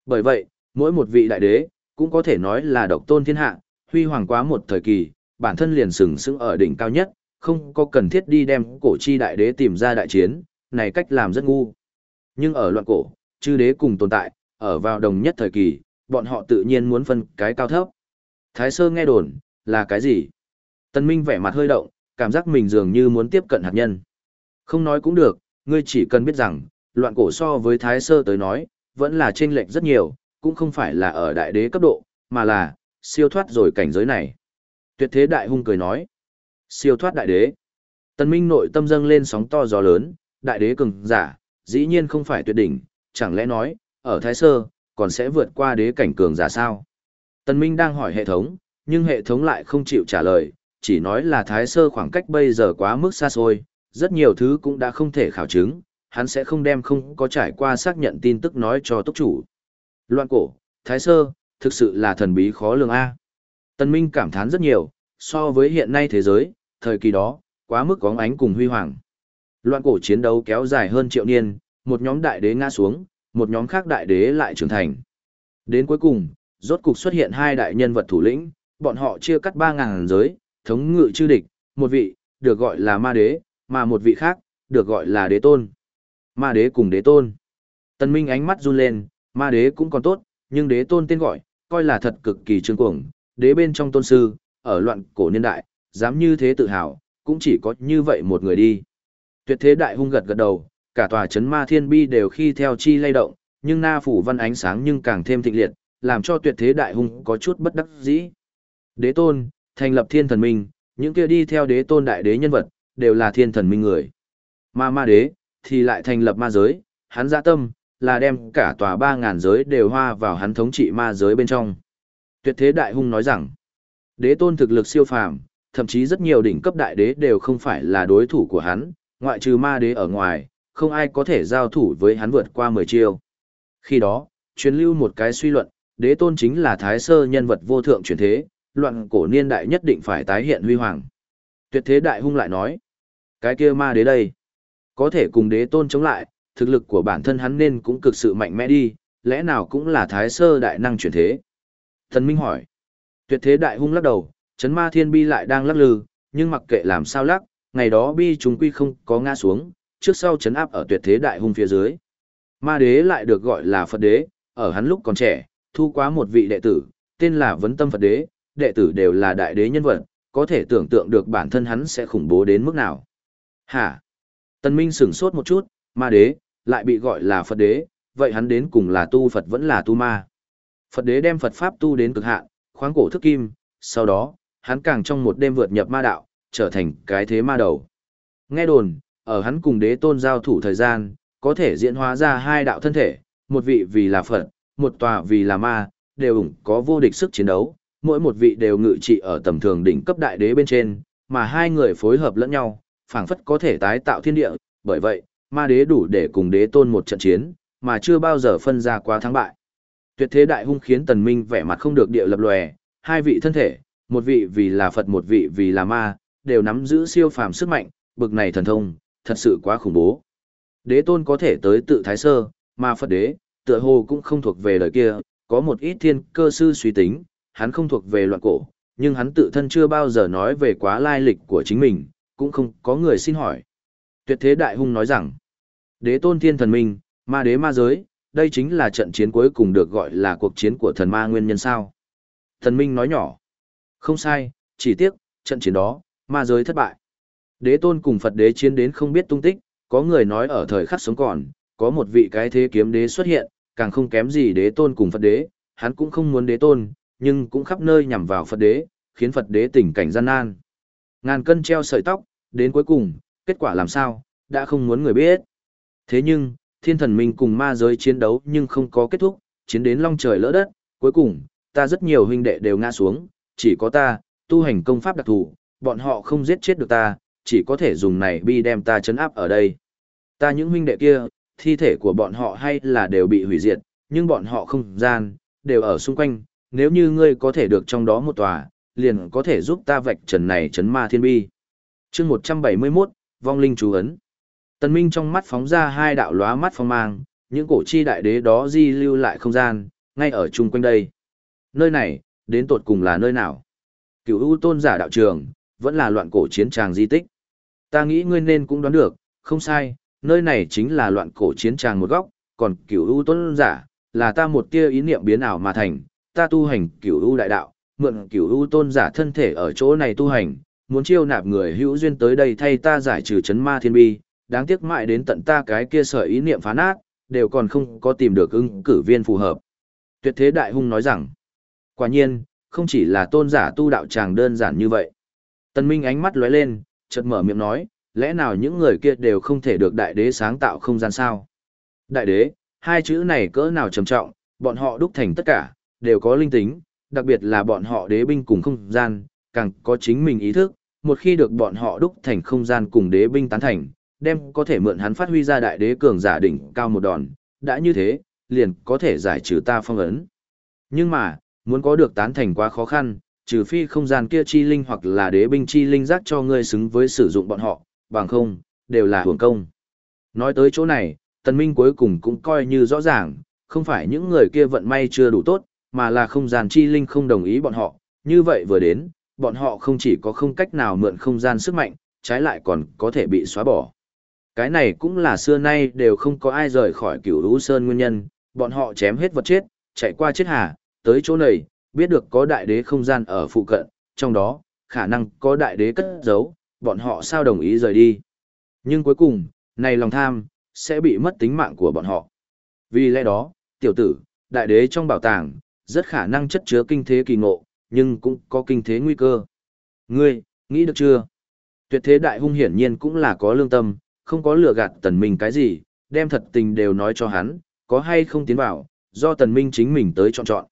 Bởi vậy, mỗi một vị đại đế, cũng có thể nói là độc tôn thiên hạ, huy hoàng quá một thời kỳ, bản thân liền sừng sững ở đỉnh cao nhất, không có cần thiết đi đem cổ chi đại đế tìm ra đại chiến, này cách làm rất ngu. Nhưng ở loạn cổ, chư đế cùng tồn tại, ở vào đồng nhất thời kỳ, bọn họ tự nhiên muốn phân cái cao thấp. Thái sơ nghe đồn, là cái gì? Tân Minh vẻ mặt hơi động, cảm giác mình dường như muốn tiếp cận hạt nhân. Không nói cũng được, ngươi chỉ cần biết rằng, loạn cổ so với thái sơ tới nói, vẫn là chênh lệch rất nhiều, cũng không phải là ở đại đế cấp độ, mà là, siêu thoát rồi cảnh giới này. Tuyệt thế đại hung cười nói, siêu thoát đại đế. Tân Minh nội tâm dâng lên sóng to gió lớn, đại đế cường giả, dĩ nhiên không phải tuyệt đỉnh, chẳng lẽ nói, ở Thái Sơ, còn sẽ vượt qua đế cảnh cường giả sao? Tân Minh đang hỏi hệ thống, nhưng hệ thống lại không chịu trả lời, chỉ nói là Thái Sơ khoảng cách bây giờ quá mức xa xôi, rất nhiều thứ cũng đã không thể khảo chứng, hắn sẽ không đem không có trải qua xác nhận tin tức nói cho túc chủ. Loạn cổ, Thái Sơ, thực sự là thần bí khó lường A. Tân Minh cảm thán rất nhiều, so với hiện nay thế giới, thời kỳ đó, quá mức có ánh cùng huy hoàng. Loạn cổ chiến đấu kéo dài hơn triệu niên, một nhóm đại đế ngã xuống, một nhóm khác đại đế lại trưởng thành. Đến cuối cùng, rốt cục xuất hiện hai đại nhân vật thủ lĩnh, bọn họ chia cắt 3.000 giới, thống ngự chư địch, một vị, được gọi là ma đế, mà một vị khác, được gọi là đế tôn. Ma đế cùng đế tôn. Tần Minh ánh mắt run lên, ma đế cũng còn tốt, nhưng đế tôn tên gọi, coi là thật cực kỳ trương cuồng, đế bên trong tôn sư, ở loạn cổ niên đại, dám như thế tự hào, cũng chỉ có như vậy một người đi. Tuyệt thế đại hung gật gật đầu, cả tòa chấn ma thiên bi đều khi theo chi lay động, nhưng na phủ văn ánh sáng nhưng càng thêm thịnh liệt, làm cho tuyệt thế đại hung có chút bất đắc dĩ. Đế tôn, thành lập thiên thần minh, những kia đi theo đế tôn đại đế nhân vật, đều là thiên thần minh người. Ma ma đế, thì lại thành lập ma giới, hắn dạ tâm, là đem cả tòa ba ngàn giới đều hoa vào hắn thống trị ma giới bên trong. Tuyệt thế đại hung nói rằng, đế tôn thực lực siêu phàm, thậm chí rất nhiều đỉnh cấp đại đế đều không phải là đối thủ của hắn, ngoại trừ ma đế ở ngoài, không ai có thể giao thủ với hắn vượt qua 10 chiêu. Khi đó, truyền lưu một cái suy luận, đế tôn chính là thái sơ nhân vật vô thượng truyền thế, loạn cổ niên đại nhất định phải tái hiện huy hoàng. Tuyệt thế đại hung lại nói, cái kia ma đế đây, có thể cùng đế tôn chống lại, thực lực của bản thân hắn nên cũng cực sự mạnh mẽ đi, lẽ nào cũng là thái sơ đại năng chuyển thế. Thần Minh hỏi, tuyệt thế đại hung lắc đầu, chấn ma thiên bi lại đang lắc lư, nhưng mặc kệ làm sao lắc, ngày đó bi chúng quy không có ngã xuống, trước sau chấn áp ở tuyệt thế đại hung phía dưới. Ma đế lại được gọi là Phật đế, ở hắn lúc còn trẻ, thu quá một vị đệ tử, tên là Vấn Tâm Phật đế, đệ tử đều là đại đế nhân vật, có thể tưởng tượng được bản thân hắn sẽ khủng bố đến mức nào. Hả? Tân Minh sửng sốt một chút, ma đế, lại bị gọi là Phật đế, vậy hắn đến cùng là tu Phật vẫn là tu ma. Phật đế đem Phật Pháp tu đến cực hạn, khoáng cổ thức kim, sau đó, hắn càng trong một đêm vượt nhập ma đạo, trở thành cái thế ma đầu. Nghe đồn, ở hắn cùng đế tôn giao thủ thời gian, có thể diễn hóa ra hai đạo thân thể, một vị vì là Phật, một tòa vì là ma, đều ủng có vô địch sức chiến đấu, mỗi một vị đều ngự trị ở tầm thường đỉnh cấp đại đế bên trên, mà hai người phối hợp lẫn nhau, phảng phất có thể tái tạo thiên địa, bởi vậy, ma đế đủ để cùng đế tôn một trận chiến, mà chưa bao giờ phân ra quá thắng bại. Tuyệt thế đại hung khiến tần minh vẻ mặt không được địa lập lòe, hai vị thân thể, một vị vì là Phật một vị vì là ma, đều nắm giữ siêu phàm sức mạnh, bực này thần thông, thật sự quá khủng bố. Đế tôn có thể tới tự thái sơ, mà Phật đế, tựa hồ cũng không thuộc về lời kia, có một ít thiên cơ sư suy tính, hắn không thuộc về loạn cổ, nhưng hắn tự thân chưa bao giờ nói về quá lai lịch của chính mình, cũng không có người xin hỏi. Tuyệt thế đại hung nói rằng, đế tôn thiên thần minh, ma đế ma giới, đây chính là trận chiến cuối cùng được gọi là cuộc chiến của thần ma nguyên nhân sao. Thần minh nói nhỏ, không sai, chỉ tiếc, trận chiến đó, ma giới thất bại. Đế tôn cùng Phật đế chiến đến không biết tung tích, có người nói ở thời khắc sống còn, có một vị cái thế kiếm đế xuất hiện, càng không kém gì đế tôn cùng Phật đế, hắn cũng không muốn đế tôn, nhưng cũng khắp nơi nhằm vào Phật đế, khiến Phật đế tình cảnh gian nan. Ngàn cân treo sợi tóc, đến cuối cùng, kết quả làm sao, đã không muốn người biết. Thế nhưng, thiên thần minh cùng ma giới chiến đấu nhưng không có kết thúc, chiến đến long trời lỡ đất, cuối cùng, ta rất nhiều huynh đệ đều ngã xuống, chỉ có ta, tu hành công pháp đặc thù, bọn họ không giết chết được ta, chỉ có thể dùng này bi đem ta chấn áp ở đây. Ta những huynh đệ kia, thi thể của bọn họ hay là đều bị hủy diệt, nhưng bọn họ không gian, đều ở xung quanh, nếu như ngươi có thể được trong đó một tòa, liền có thể giúp ta vạch trần này trấn ma thiên bi. chương 171, vong linh chú ấn. Tần Minh trong mắt phóng ra hai đạo lóa mắt phong mang, những cổ chi đại đế đó di lưu lại không gian, ngay ở chung quanh đây. Nơi này, đến tột cùng là nơi nào? Cửu U tôn giả đạo trường, vẫn là loạn cổ chiến tràng di tích. Ta nghĩ ngươi nên cũng đoán được, không sai, nơi này chính là loạn cổ chiến tràng một góc, còn cửu U tôn giả, là ta một tia ý niệm biến ảo mà thành, ta tu hành cửu U đại đạo, mượn cửu U tôn giả thân thể ở chỗ này tu hành, muốn chiêu nạp người hữu duyên tới đây thay ta giải trừ chấn ma thiên bi, đáng tiếc mãi đến tận ta cái kia sở ý niệm phá nát, đều còn không có tìm được ứng cử viên phù hợp. Tuyệt thế đại hung nói rằng, quả nhiên, không chỉ là tôn giả tu đạo tràng đơn giản như vậy. Tần Minh ánh mắt lóe lên, chợt mở miệng nói, lẽ nào những người kia đều không thể được đại đế sáng tạo không gian sao? Đại đế, hai chữ này cỡ nào trầm trọng, bọn họ đúc thành tất cả, đều có linh tính, đặc biệt là bọn họ đế binh cùng không gian, càng có chính mình ý thức, một khi được bọn họ đúc thành không gian cùng đế binh tán thành, đem có thể mượn hắn phát huy ra đại đế cường giả đỉnh cao một đòn, đã như thế, liền có thể giải trừ ta phong ấn. Nhưng mà, muốn có được tán thành quá khó khăn, trừ phi không gian kia chi linh hoặc là đế binh chi linh giác cho ngươi xứng với sử dụng bọn họ, bằng không, đều là hưởng công. Nói tới chỗ này, tần minh cuối cùng cũng coi như rõ ràng, không phải những người kia vận may chưa đủ tốt, mà là không gian chi linh không đồng ý bọn họ, như vậy vừa đến, bọn họ không chỉ có không cách nào mượn không gian sức mạnh, trái lại còn có thể bị xóa bỏ. Cái này cũng là xưa nay đều không có ai rời khỏi cửu lũ sơn nguyên nhân, bọn họ chém hết vật chết, chạy qua chết hà, tới chỗ này, biết được có đại đế không gian ở phụ cận, trong đó, khả năng có đại đế cất giấu, bọn họ sao đồng ý rời đi. Nhưng cuối cùng, này lòng tham, sẽ bị mất tính mạng của bọn họ. Vì lẽ đó, tiểu tử, đại đế trong bảo tàng, rất khả năng chất chứa kinh thế kỳ ngộ, nhưng cũng có kinh thế nguy cơ. Ngươi, nghĩ được chưa? Tuyệt thế đại hung hiển nhiên cũng là có lương tâm, không có lừa gạt tần minh cái gì, đem thật tình đều nói cho hắn, có hay không tiến vào, do tần minh chính mình tới chọn chọn.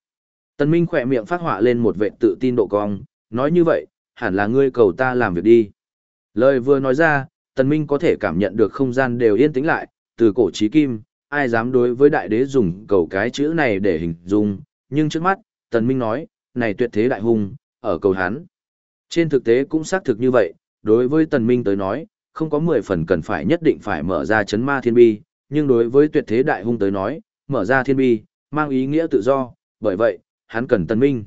Tần minh khỏe miệng phát họa lên một vệ tự tin độ cong, nói như vậy, hẳn là ngươi cầu ta làm việc đi. Lời vừa nói ra, tần minh có thể cảm nhận được không gian đều yên tĩnh lại, từ cổ chí kim, ai dám đối với đại đế dùng cầu cái chữ này để hình dung, nhưng trước mắt, tần minh nói, này tuyệt thế đại hung, ở cầu hắn. Trên thực tế cũng xác thực như vậy, đối với tần minh tới nói, không có 10 phần cần phải nhất định phải mở ra chấn ma thiên bi, nhưng đối với tuyệt thế đại hung tới nói, mở ra thiên bi, mang ý nghĩa tự do, bởi vậy, hắn cần tần minh.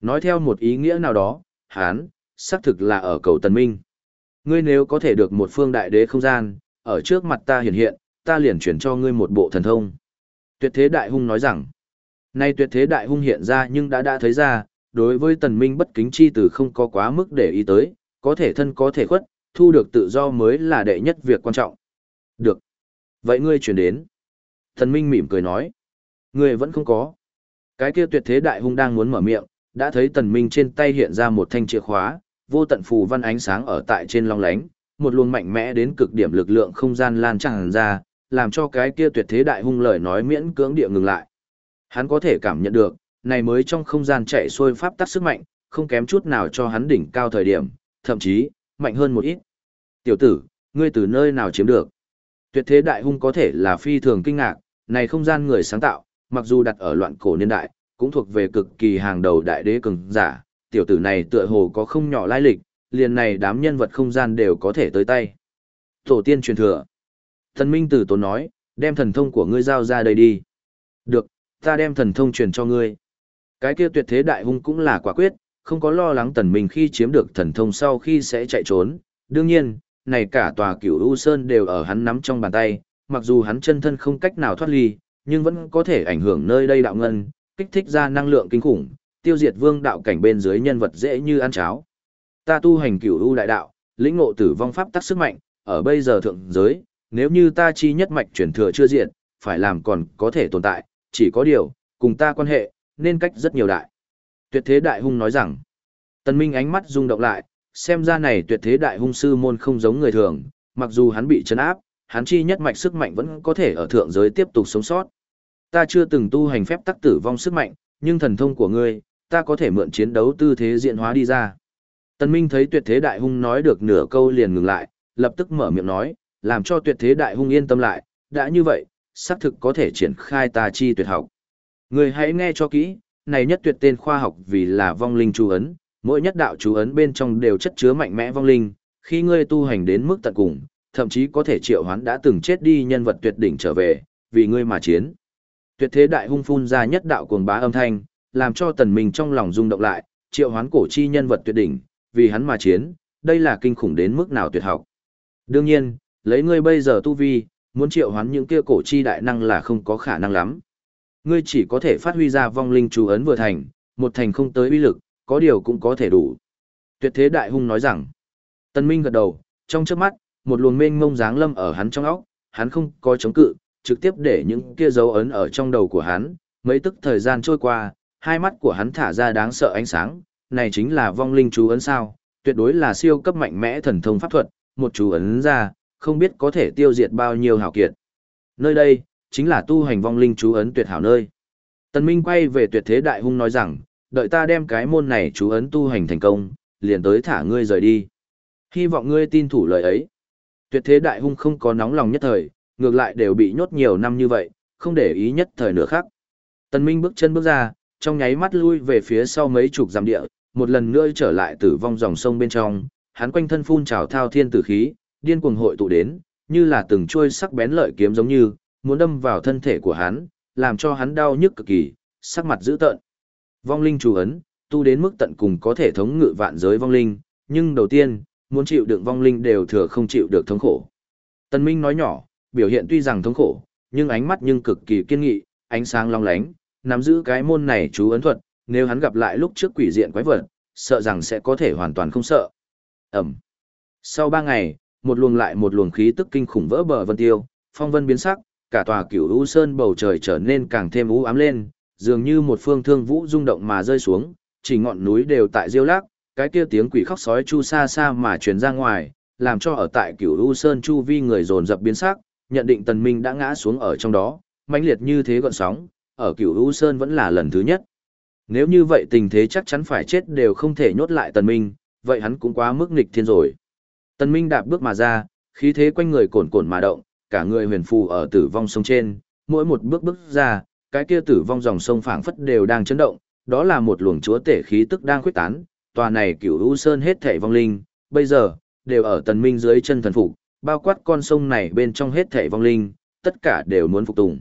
Nói theo một ý nghĩa nào đó, hắn, xác thực là ở cầu tần minh. Ngươi nếu có thể được một phương đại đế không gian, ở trước mặt ta hiện hiện, ta liền chuyển cho ngươi một bộ thần thông. Tuyệt thế đại hung nói rằng, nay tuyệt thế đại hung hiện ra nhưng đã đã thấy ra, đối với tần minh bất kính chi từ không có quá mức để ý tới, có thể thân có thể khuất, thu được tự do mới là đệ nhất việc quan trọng. Được. Vậy ngươi chuyển đến. tần Minh mỉm cười nói. Ngươi vẫn không có. Cái kia tuyệt thế đại hung đang muốn mở miệng, đã thấy tần minh trên tay hiện ra một thanh chìa khóa, vô tận phù văn ánh sáng ở tại trên long lánh, một luồng mạnh mẽ đến cực điểm lực lượng không gian lan tràn ra, làm cho cái kia tuyệt thế đại hung lời nói miễn cưỡng địa ngừng lại. Hắn có thể cảm nhận được, này mới trong không gian chạy xuôi pháp tắc sức mạnh, không kém chút nào cho hắn đỉnh cao thời điểm, thậm chí, mạnh hơn một ít. Tiểu tử, ngươi từ nơi nào chiếm được? Tuyệt thế đại hung có thể là phi thường kinh ngạc, này không gian người sáng tạo, mặc dù đặt ở loạn cổ niên đại, cũng thuộc về cực kỳ hàng đầu đại đế cường giả, tiểu tử này tựa hồ có không nhỏ lai lịch, liền này đám nhân vật không gian đều có thể tới tay. Tổ tiên truyền thừa. Thần Minh Tử Tốn nói, đem thần thông của ngươi giao ra đây đi. Được, ta đem thần thông truyền cho ngươi. Cái kia tuyệt thế đại hung cũng là quả quyết, không có lo lắng tần mình khi chiếm được thần thông sau khi sẽ chạy trốn. Đương nhiên, này cả tòa cửu U Sơn đều ở hắn nắm trong bàn tay, mặc dù hắn chân thân không cách nào thoát ly, nhưng vẫn có thể ảnh hưởng nơi đây đạo ngân, kích thích ra năng lượng kinh khủng, tiêu diệt vương đạo cảnh bên dưới nhân vật dễ như ăn cháo. Ta tu hành cửu U đại đạo, lĩnh ngộ tử vong pháp tắc sức mạnh, ở bây giờ thượng giới, nếu như ta chi nhất mạch truyền thừa chưa diệt, phải làm còn có thể tồn tại, chỉ có điều, cùng ta quan hệ, nên cách rất nhiều đại. Tuyệt thế đại hung nói rằng, tần minh ánh mắt rung động lại, xem ra này tuyệt thế đại hung sư môn không giống người thường, mặc dù hắn bị chấn áp, hắn chi nhất mạch sức mạnh vẫn có thể ở thượng giới tiếp tục sống sót. Ta chưa từng tu hành phép tắc tử vong sức mạnh, nhưng thần thông của ngươi, ta có thể mượn chiến đấu tư thế diện hóa đi ra. Tần Minh thấy tuyệt thế đại hung nói được nửa câu liền ngừng lại, lập tức mở miệng nói, làm cho tuyệt thế đại hung yên tâm lại, đã như vậy, xác thực có thể triển khai tà chi tuyệt học. Người hãy nghe cho kỹ, này nhất tuyệt tên khoa học vì là vong linh chú ấn, mỗi nhất đạo chú ấn bên trong đều chất chứa mạnh mẽ vong linh, khi ngươi tu hành đến mức tận cùng, thậm chí có thể triệu hoán đã từng chết đi nhân vật tuyệt đỉnh trở về, vì ngươi mà chiến. Tuyệt thế đại hung phun ra nhất đạo cuồng bá âm thanh, làm cho tần mình trong lòng rung động lại, triệu hoán cổ chi nhân vật tuyệt đỉnh, vì hắn mà chiến, đây là kinh khủng đến mức nào tuyệt học. Đương nhiên, lấy ngươi bây giờ tu vi, muốn triệu hoán những kia cổ chi đại năng là không có khả năng lắm. Ngươi chỉ có thể phát huy ra vong linh chú ấn vừa thành, một thành không tới uy lực, có điều cũng có thể đủ. Tuyệt thế đại hung nói rằng, Tân Minh gật đầu, trong chớp mắt, một luồng mênh mông dáng lâm ở hắn trong óc, hắn không có chống cự, trực tiếp để những kia dấu ấn ở trong đầu của hắn, mấy tức thời gian trôi qua, hai mắt của hắn thả ra đáng sợ ánh sáng, này chính là vong linh chú ấn sao, tuyệt đối là siêu cấp mạnh mẽ thần thông pháp thuật, một chú ấn ra, không biết có thể tiêu diệt bao nhiêu hảo kiệt. Nơi đây, chính là tu hành vong linh chú ấn tuyệt hảo nơi. Tần Minh quay về tuyệt thế đại hung nói rằng, đợi ta đem cái môn này chú ấn tu hành thành công, liền tới thả ngươi rời đi. Hy vọng ngươi tin thủ lời ấy. Tuyệt thế đại hung không có nóng lòng nhất thời, ngược lại đều bị nhốt nhiều năm như vậy, không để ý nhất thời nữa khác. Tần Minh bước chân bước ra, trong nháy mắt lui về phía sau mấy chục dặm địa, một lần nữa trở lại tử vong dòng sông bên trong, hắn quanh thân phun trào thao thiên tử khí, điên cuồng hội tụ đến, như là từng chuôi sắc bén lợi kiếm giống như, muốn đâm vào thân thể của hắn, làm cho hắn đau nhức cực kỳ, sắc mặt dữ tợn. Vong linh chủ ấn, tu đến mức tận cùng có thể thống ngự vạn giới vong linh, nhưng đầu tiên, muốn chịu đựng vong linh đều thừa không chịu được thống khổ. Tân Minh nói nhỏ, biểu hiện tuy rằng thống khổ, nhưng ánh mắt nhưng cực kỳ kiên nghị, ánh sáng long lánh, nắm giữ cái môn này chú ấn thuật, nếu hắn gặp lại lúc trước quỷ diện quái vật, sợ rằng sẽ có thể hoàn toàn không sợ. Ẩm. Sau ba ngày, một luồng lại một luồng khí tức kinh khủng vỡ bờ vân tiêu, phong vân biến sắc, cả tòa cửu u sơn bầu trời trở nên càng thêm u ám lên, dường như một phương thương vũ rung động mà rơi xuống, chỉ ngọn núi đều tại diêu lắc, cái kia tiếng quỷ khóc sói chu xa xa mà truyền ra ngoài, làm cho ở tại cửu u sơn chu vi người dồn dập biến sắc, nhận định tần minh đã ngã xuống ở trong đó, mãnh liệt như thế gọn sóng, ở cửu u sơn vẫn là lần thứ nhất. Nếu như vậy tình thế chắc chắn phải chết đều không thể nhốt lại tần minh, vậy hắn cũng quá mức nghịch thiên rồi. Tần minh đạp bước mà ra, khí thế quanh người cồn cồn mà động, cả người huyền phù ở tử vong sông trên, mỗi một bước bước ra, cái kia tử vong dòng sông phảng phất đều đang chấn động, đó là một luồng chúa tể khí tức đang khuếch tán, tòa này cửu u sơn hết thảy vong linh, bây giờ, đều ở tần minh dưới chân thần phục, bao quát con sông này bên trong hết thảy vong linh, tất cả đều muốn phục tùng.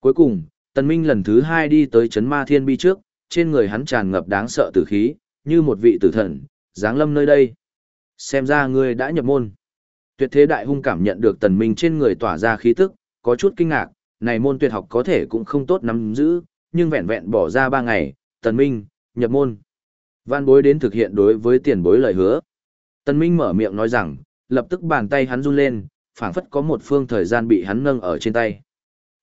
Cuối cùng, tần minh lần thứ hai đi tới chấn ma thiên bi trước, trên người hắn tràn ngập đáng sợ tử khí, như một vị tử thần, dáng lâm nơi đây. Xem ra ngươi đã nhập môn. Tuyệt thế đại hung cảm nhận được tần minh trên người tỏa ra khí tức, có chút kinh ngạc, này môn tuyệt học có thể cũng không tốt nắm giữ, nhưng vẹn vẹn bỏ ra ba ngày, tần minh, nhập môn. Văn bối đến thực hiện đối với tiền bối lời hứa. Tần minh mở miệng nói rằng, lập tức bàn tay hắn run lên, phảng phất có một phương thời gian bị hắn nâng ở trên tay.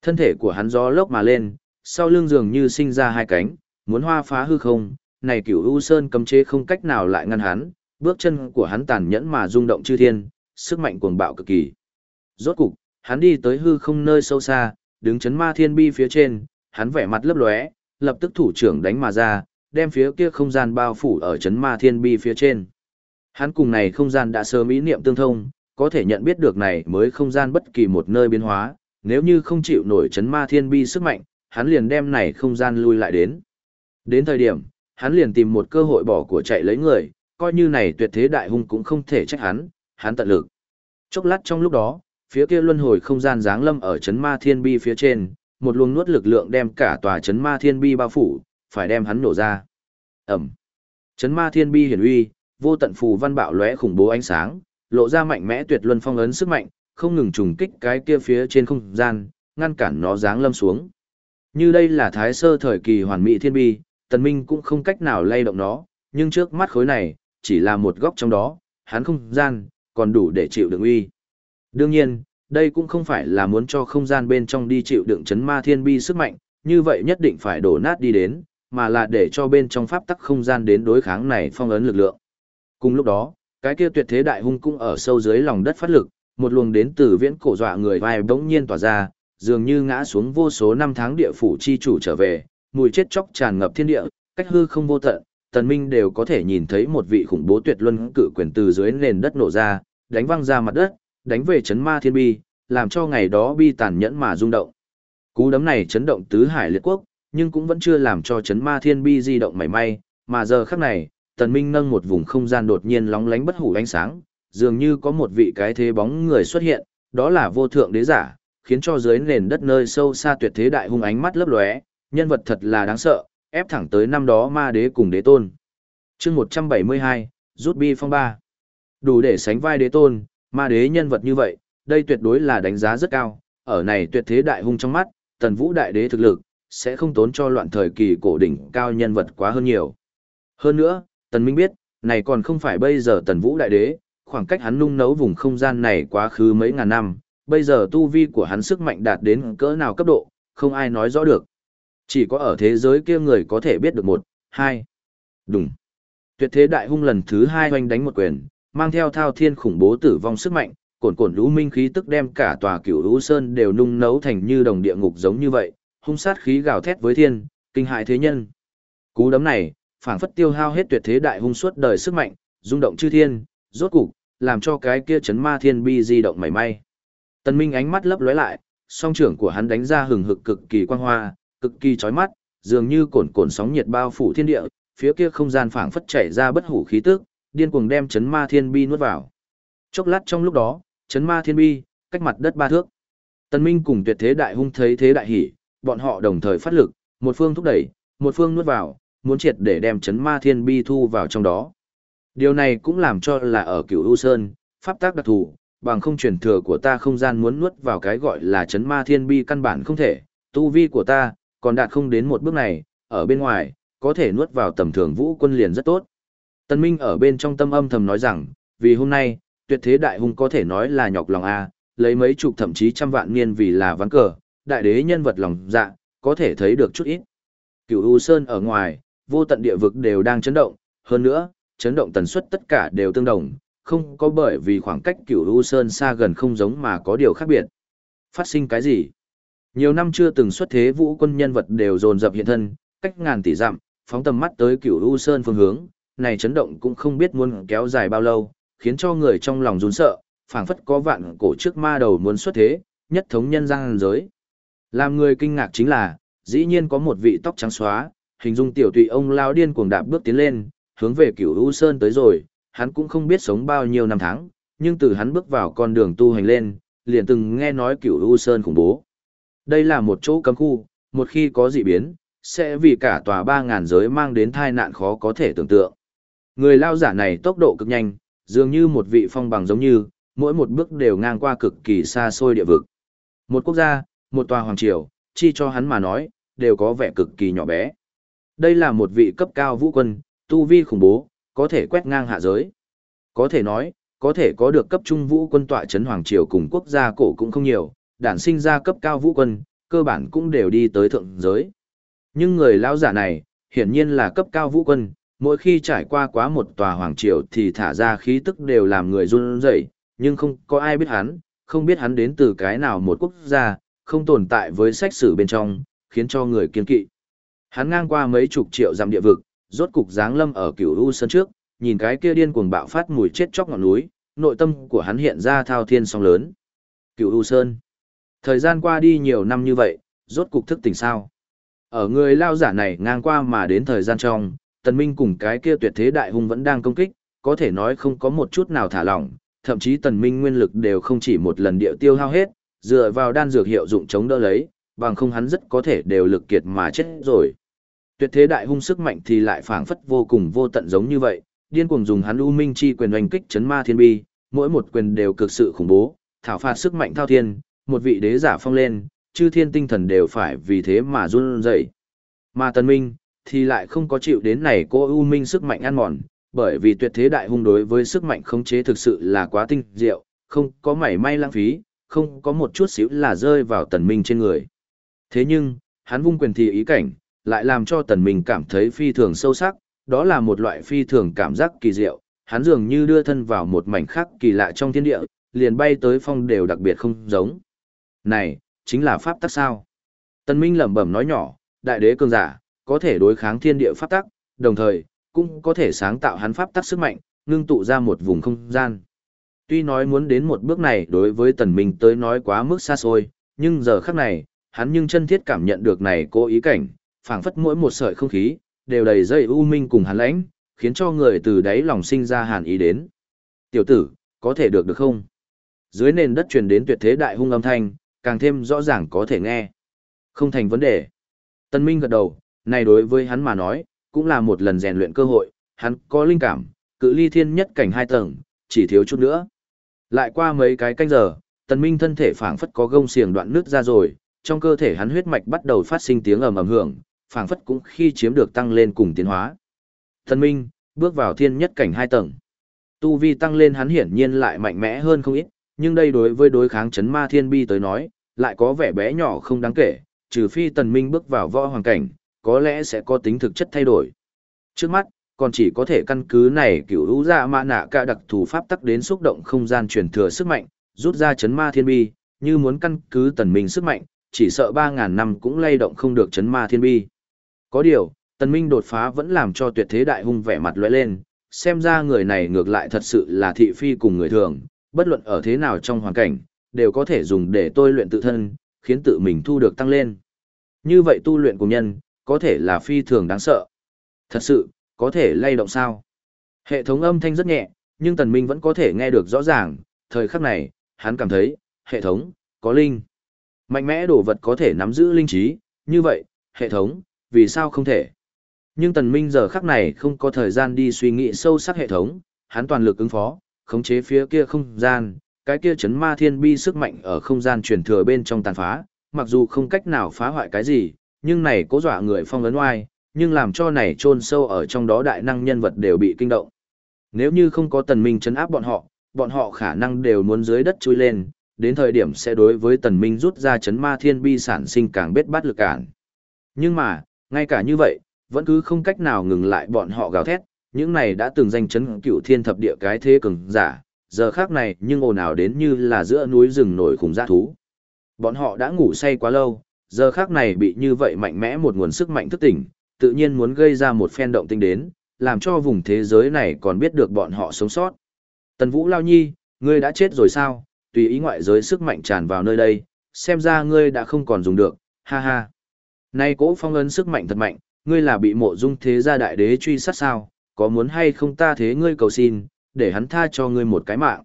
Thân thể của hắn gió lốc mà lên, sau lưng dường như sinh ra hai cánh, muốn hoa phá hư không, này cửu U Sơn cấm chế không cách nào lại ngăn hắn, bước chân của hắn tàn nhẫn mà rung động chư thiên, sức mạnh cuồng bạo cực kỳ. Rốt cục, hắn đi tới hư không nơi sâu xa, đứng chấn ma thiên bi phía trên, hắn vẻ mặt lấp lóe, lập tức thủ trưởng đánh mà ra, đem phía kia không gian bao phủ ở chấn ma thiên bi phía trên. Hắn cùng này không gian đã sớm ý niệm tương thông, có thể nhận biết được này mới không gian bất kỳ một nơi biến hóa, nếu như không chịu nổi chấn ma thiên bi sức mạnh, hắn liền đem này không gian lui lại đến. Đến thời điểm, hắn liền tìm một cơ hội bỏ của chạy lấy người, coi như này tuyệt thế đại hung cũng không thể trách hắn, hắn tận lực. Chốc lát trong lúc đó, phía kia luân hồi không gian giáng lâm ở chấn ma thiên bi phía trên, một luồng nuốt lực lượng đem cả tòa chấn ma thiên bi bao phủ, phải đem hắn nổ ra. Ẩm. Chấn ma thiên bi hiển uy, vô tận phù văn bạo lóe khủng bố ánh sáng, lộ ra mạnh mẽ tuyệt luân phong ấn sức mạnh, không ngừng trùng kích cái kia phía trên không gian, ngăn cản nó giáng lâm xuống. Như đây là thái sơ thời kỳ hoàn mỹ thiên bi, tần minh cũng không cách nào lay động nó, nhưng trước mắt khối này, chỉ là một góc trong đó, hắn không gian, còn đủ để chịu đựng uy. Đương nhiên, đây cũng không phải là muốn cho không gian bên trong đi chịu đựng chấn ma thiên bi sức mạnh, như vậy nhất định phải đổ nát đi đến, mà là để cho bên trong pháp tắc không gian đến đối kháng này phong ấn lực lượng. Cùng lúc đó, cái kia tuyệt thế đại hung cũng ở sâu dưới lòng đất phát lực, một luồng đến từ viễn cổ dọa người vai bỗng nhiên tỏa ra, dường như ngã xuống vô số năm tháng địa phủ chi chủ trở về, mùi chết chóc tràn ngập thiên địa, cách hư không vô tận, tần minh đều có thể nhìn thấy một vị khủng bố tuyệt luân cự quyền từ dưới nền đất nổ ra, đánh văng ra mặt đất, đánh về chấn ma thiên bi, làm cho ngày đó bi tàn nhẫn mà rung động. Cú đấm này chấn động tứ hải liệt quốc, nhưng cũng vẫn chưa làm cho chấn ma thiên bi di động mảy may, mà giờ khắc này, tần minh nâng một vùng không gian đột nhiên lóng lánh bất hủ ánh sáng, dường như có một vị cái thế bóng người xuất hiện, đó là vô thượng đế giả, khiến cho dưới nền đất nơi sâu xa tuyệt thế đại hung ánh mắt lấp lóe, nhân vật thật là đáng sợ, ép thẳng tới năm đó ma đế cùng đế tôn. Chương 172, rút bi phong ba. Đủ để sánh vai đế tôn, ma đế nhân vật như vậy, đây tuyệt đối là đánh giá rất cao, ở này tuyệt thế đại hung trong mắt, tần vũ đại đế thực lực, sẽ không tốn cho loạn thời kỳ cổ đỉnh cao nhân vật quá hơn nhiều. Hơn nữa, tần minh biết, này còn không phải bây giờ tần vũ đại đế, khoảng cách hắn nung nấu vùng không gian này quá khứ mấy ngàn năm, bây giờ tu vi của hắn sức mạnh đạt đến cỡ nào cấp độ, không ai nói rõ được. Chỉ có ở thế giới kia người có thể biết được một, hai. Đúng. Tuyệt thế đại hung lần thứ hai hoành đánh một quyền, mang theo thao thiên khủng bố tử vong sức mạnh, cồn cồn lũ minh khí tức đem cả tòa cửu lũ sơn đều nung nấu thành như đồng địa ngục giống như vậy, hung sát khí gào thét với thiên, kinh hại thế nhân. Cú đấm này, phảng phất tiêu hao hết tuyệt thế đại hung suốt đời sức mạnh, rung động chư thiên, rốt cục, làm cho cái kia chấn ma thiên bi di động mảy may. Tần Minh ánh mắt lấp lóe lại, song trưởng của hắn đánh ra hừng hực cực kỳ quang hoa, cực kỳ chói mắt, dường như cồn cồn sóng nhiệt bao phủ thiên địa, phía kia không gian phảng phất chảy ra bất hủ khí tức, điên cuồng đem chấn ma thiên bi nuốt vào. Chốc lát trong lúc đó, chấn ma thiên bi, cách mặt đất ba thước. Tần Minh cùng tuyệt thế đại hung thấy thế đại hỉ, bọn họ đồng thời phát lực, một phương thúc đẩy, một phương nuốt vào, muốn triệt để đem chấn ma thiên bi thu vào trong đó. Điều này cũng làm cho là ở cửu U Sơn, pháp tác đặc thù, bằng không truyền thừa của ta không gian muốn nuốt vào cái gọi là chấn ma thiên bi căn bản không thể, tu vi của ta, còn đạt không đến một bước này, ở bên ngoài, có thể nuốt vào tầm thường vũ quân liền rất tốt. Tân Minh ở bên trong tâm âm thầm nói rằng, vì hôm nay, tuyệt thế đại hung có thể nói là nhọc lòng A, lấy mấy chục thậm chí trăm vạn niên vì là ván cờ, đại đế nhân vật lòng dạ, có thể thấy được chút ít. Cửu U Sơn ở ngoài, vô tận địa vực đều đang chấn động, hơn nữa, chấn động tần suất tất cả đều tương đồng, không có bởi vì khoảng cách Cửu U Sơn xa gần không giống mà có điều khác biệt. Phát sinh cái gì? Nhiều năm chưa từng xuất thế vũ quân nhân vật đều dồn dập hiện thân, cách ngàn tỷ dặm, phóng tầm mắt tới Cửu U Sơn phương hướng, này chấn động cũng không biết muốn kéo dài bao lâu, khiến cho người trong lòng run sợ, phảng phất có vạn cổ trước ma đầu muốn xuất thế, nhất thống nhân gian giới. Làm người kinh ngạc chính là, dĩ nhiên có một vị tóc trắng xóa, hình dung tiểu tụy ông lao điên cuồng đạp bước tiến lên, hướng về cửu U Sơn tới rồi, hắn cũng không biết sống bao nhiêu năm tháng, nhưng từ hắn bước vào con đường tu hành lên, liền từng nghe nói cửu U Sơn khủng bố. Đây là một chỗ cấm khu, một khi có dị biến, sẽ vì cả tòa 3.000 giới mang đến tai nạn khó có thể tưởng tượng. Người lao giả này tốc độ cực nhanh, dường như một vị phong bằng giống như, mỗi một bước đều ngang qua cực kỳ xa xôi địa vực. Một quốc gia, một tòa hoàng triều, chi cho hắn mà nói, đều có vẻ cực kỳ nhỏ bé. Đây là một vị cấp cao vũ quân, tu vi khủng bố, có thể quét ngang hạ giới. Có thể nói, có thể có được cấp trung vũ quân tọa chấn hoàng triều cùng quốc gia cổ cũng không nhiều, đản sinh ra cấp cao vũ quân, cơ bản cũng đều đi tới thượng giới. Nhưng người lão giả này, Hiển nhiên là cấp cao vũ quân, mỗi khi trải qua quá một tòa hoàng triều thì thả ra khí tức đều làm người run rẩy, nhưng không có ai biết hắn, không biết hắn đến từ cái nào một quốc gia, không tồn tại với sách sử bên trong, khiến cho người kiên kỵ. Hắn ngang qua mấy chục triệu dặm địa vực, rốt cục giáng lâm ở cửu u sơn trước, nhìn cái kia điên cuồng bạo phát mùi chết chóc ngọn núi, nội tâm của hắn hiện ra thao thiên song lớn. Cửu u sơn. Thời gian qua đi nhiều năm như vậy, rốt cục thức tỉnh sao? Ở người lao giả này ngang qua mà đến thời gian trong, tần minh cùng cái kia tuyệt thế đại hung vẫn đang công kích, có thể nói không có một chút nào thả lỏng, thậm chí tần minh nguyên lực đều không chỉ một lần điệu tiêu hao hết, dựa vào đan dược hiệu dụng chống đỡ lấy, bằng không hắn rất có thể đều lực kiệt mà chết rồi. Tuyệt thế đại hung sức mạnh thì lại phảng phất vô cùng vô tận giống như vậy, điên cuồng dùng hắn u minh chi quyền oanh kích chấn ma thiên bi, mỗi một quyền đều cực sự khủng bố, thảo phạt sức mạnh thao thiên, một vị đế giả phong lên, chư thiên tinh thần đều phải vì thế mà run rẩy. Mà tần minh, thì lại không có chịu đến này cô u minh sức mạnh ăn mòn, bởi vì tuyệt thế đại hung đối với sức mạnh khống chế thực sự là quá tinh diệu, không có mảy may lãng phí, không có một chút xíu là rơi vào tần minh trên người. Thế nhưng, hắn vung quyền thì ý cảnh, lại làm cho tần minh cảm thấy phi thường sâu sắc, đó là một loại phi thường cảm giác kỳ diệu, hắn dường như đưa thân vào một mảnh khác kỳ lạ trong thiên địa, liền bay tới phong đều đặc biệt không giống. Này, chính là pháp tắc sao? Tần minh lẩm bẩm nói nhỏ, đại đế cường giả, có thể đối kháng thiên địa pháp tắc, đồng thời, cũng có thể sáng tạo hắn pháp tắc sức mạnh, ngưng tụ ra một vùng không gian. Tuy nói muốn đến một bước này đối với tần minh tới nói quá mức xa xôi, nhưng giờ khắc này, hắn nhưng chân thiết cảm nhận được này cố ý cảnh, phảng phất mỗi một sợi không khí, đều đầy dây u minh cùng hắn lãnh, khiến cho người từ đáy lòng sinh ra hàn ý đến. Tiểu tử, có thể được được không? Dưới nền đất truyền đến tuyệt thế đại hung âm thanh, càng thêm rõ ràng có thể nghe. Không thành vấn đề. Tân Minh gật đầu, này đối với hắn mà nói, cũng là một lần rèn luyện cơ hội, hắn có linh cảm, cự ly thiên nhất cảnh hai tầng, chỉ thiếu chút nữa. Lại qua mấy cái canh giờ, Tần Minh thân thể phảng phất có gông xiềng đoạn nứt ra rồi, trong cơ thể hắn huyết mạch bắt đầu phát sinh tiếng ầm ầm hưởng, phảng phất cũng khi chiếm được tăng lên cùng tiến hóa. Tần Minh bước vào thiên nhất cảnh hai tầng. Tu vi tăng lên hắn hiển nhiên lại mạnh mẽ hơn không ít, nhưng đây đối với đối kháng chấn ma thiên bi tới nói, lại có vẻ bé nhỏ không đáng kể, trừ phi Tần Minh bước vào võ hoàng cảnh, có lẽ sẽ có tính thực chất thay đổi. Trước mắt, còn chỉ có thể căn cứ này cửu hữu ra mạ nạ cả đặc thù pháp tắc đến xúc động không gian truyền thừa sức mạnh, rút ra chấn ma thiên bi, như muốn căn cứ tần minh sức mạnh, chỉ sợ 3.000 năm cũng lay động không được chấn ma thiên bi. Có điều, tần minh đột phá vẫn làm cho tuyệt thế đại hung vẻ mặt lóe lên, xem ra người này ngược lại thật sự là thị phi cùng người thường, bất luận ở thế nào trong hoàn cảnh, đều có thể dùng để tôi luyện tự thân, khiến tự mình thu được tăng lên. Như vậy tu luyện của nhân, có thể là phi thường đáng sợ. Thật sự, có thể lay động sao? Hệ thống âm thanh rất nhẹ, nhưng Tần Minh vẫn có thể nghe được rõ ràng, thời khắc này, hắn cảm thấy, hệ thống, có linh. Mạnh mẽ đồ vật có thể nắm giữ linh trí, như vậy, hệ thống, vì sao không thể? Nhưng Tần Minh giờ khắc này không có thời gian đi suy nghĩ sâu sắc hệ thống, hắn toàn lực ứng phó, khống chế phía kia không gian, cái kia chấn ma thiên bi sức mạnh ở không gian truyền thừa bên trong tàn phá, mặc dù không cách nào phá hoại cái gì, nhưng này cố dọa người phong ấn oai, nhưng làm cho này chôn sâu ở trong đó đại năng nhân vật đều bị kinh động. Nếu như không có tần minh chấn áp bọn họ, bọn họ khả năng đều muốn dưới đất chui lên, đến thời điểm sẽ đối với tần minh rút ra chấn ma thiên bi sản sinh càng bết bát lực cản. Nhưng mà, ngay cả như vậy, vẫn cứ không cách nào ngừng lại bọn họ gào thét, những này đã từng danh chấn cửu thiên thập địa cái thế cường giả, giờ khác này nhưng ồn ào đến như là giữa núi rừng nổi khủng dã thú. Bọn họ đã ngủ say quá lâu, giờ khác này bị như vậy mạnh mẽ một nguồn sức mạnh thức tỉnh, tự nhiên muốn gây ra một phen động tinh đến, làm cho vùng thế giới này còn biết được bọn họ sống sót. Tần Vũ Lao Nhi, ngươi đã chết rồi sao, tùy ý ngoại giới sức mạnh tràn vào nơi đây, xem ra ngươi đã không còn dùng được, ha ha. Nay cố phong ấn sức mạnh thật mạnh, ngươi là bị mộ dung thế gia đại đế truy sát sao, có muốn hay không ta thế ngươi cầu xin, để hắn tha cho ngươi một cái mạng.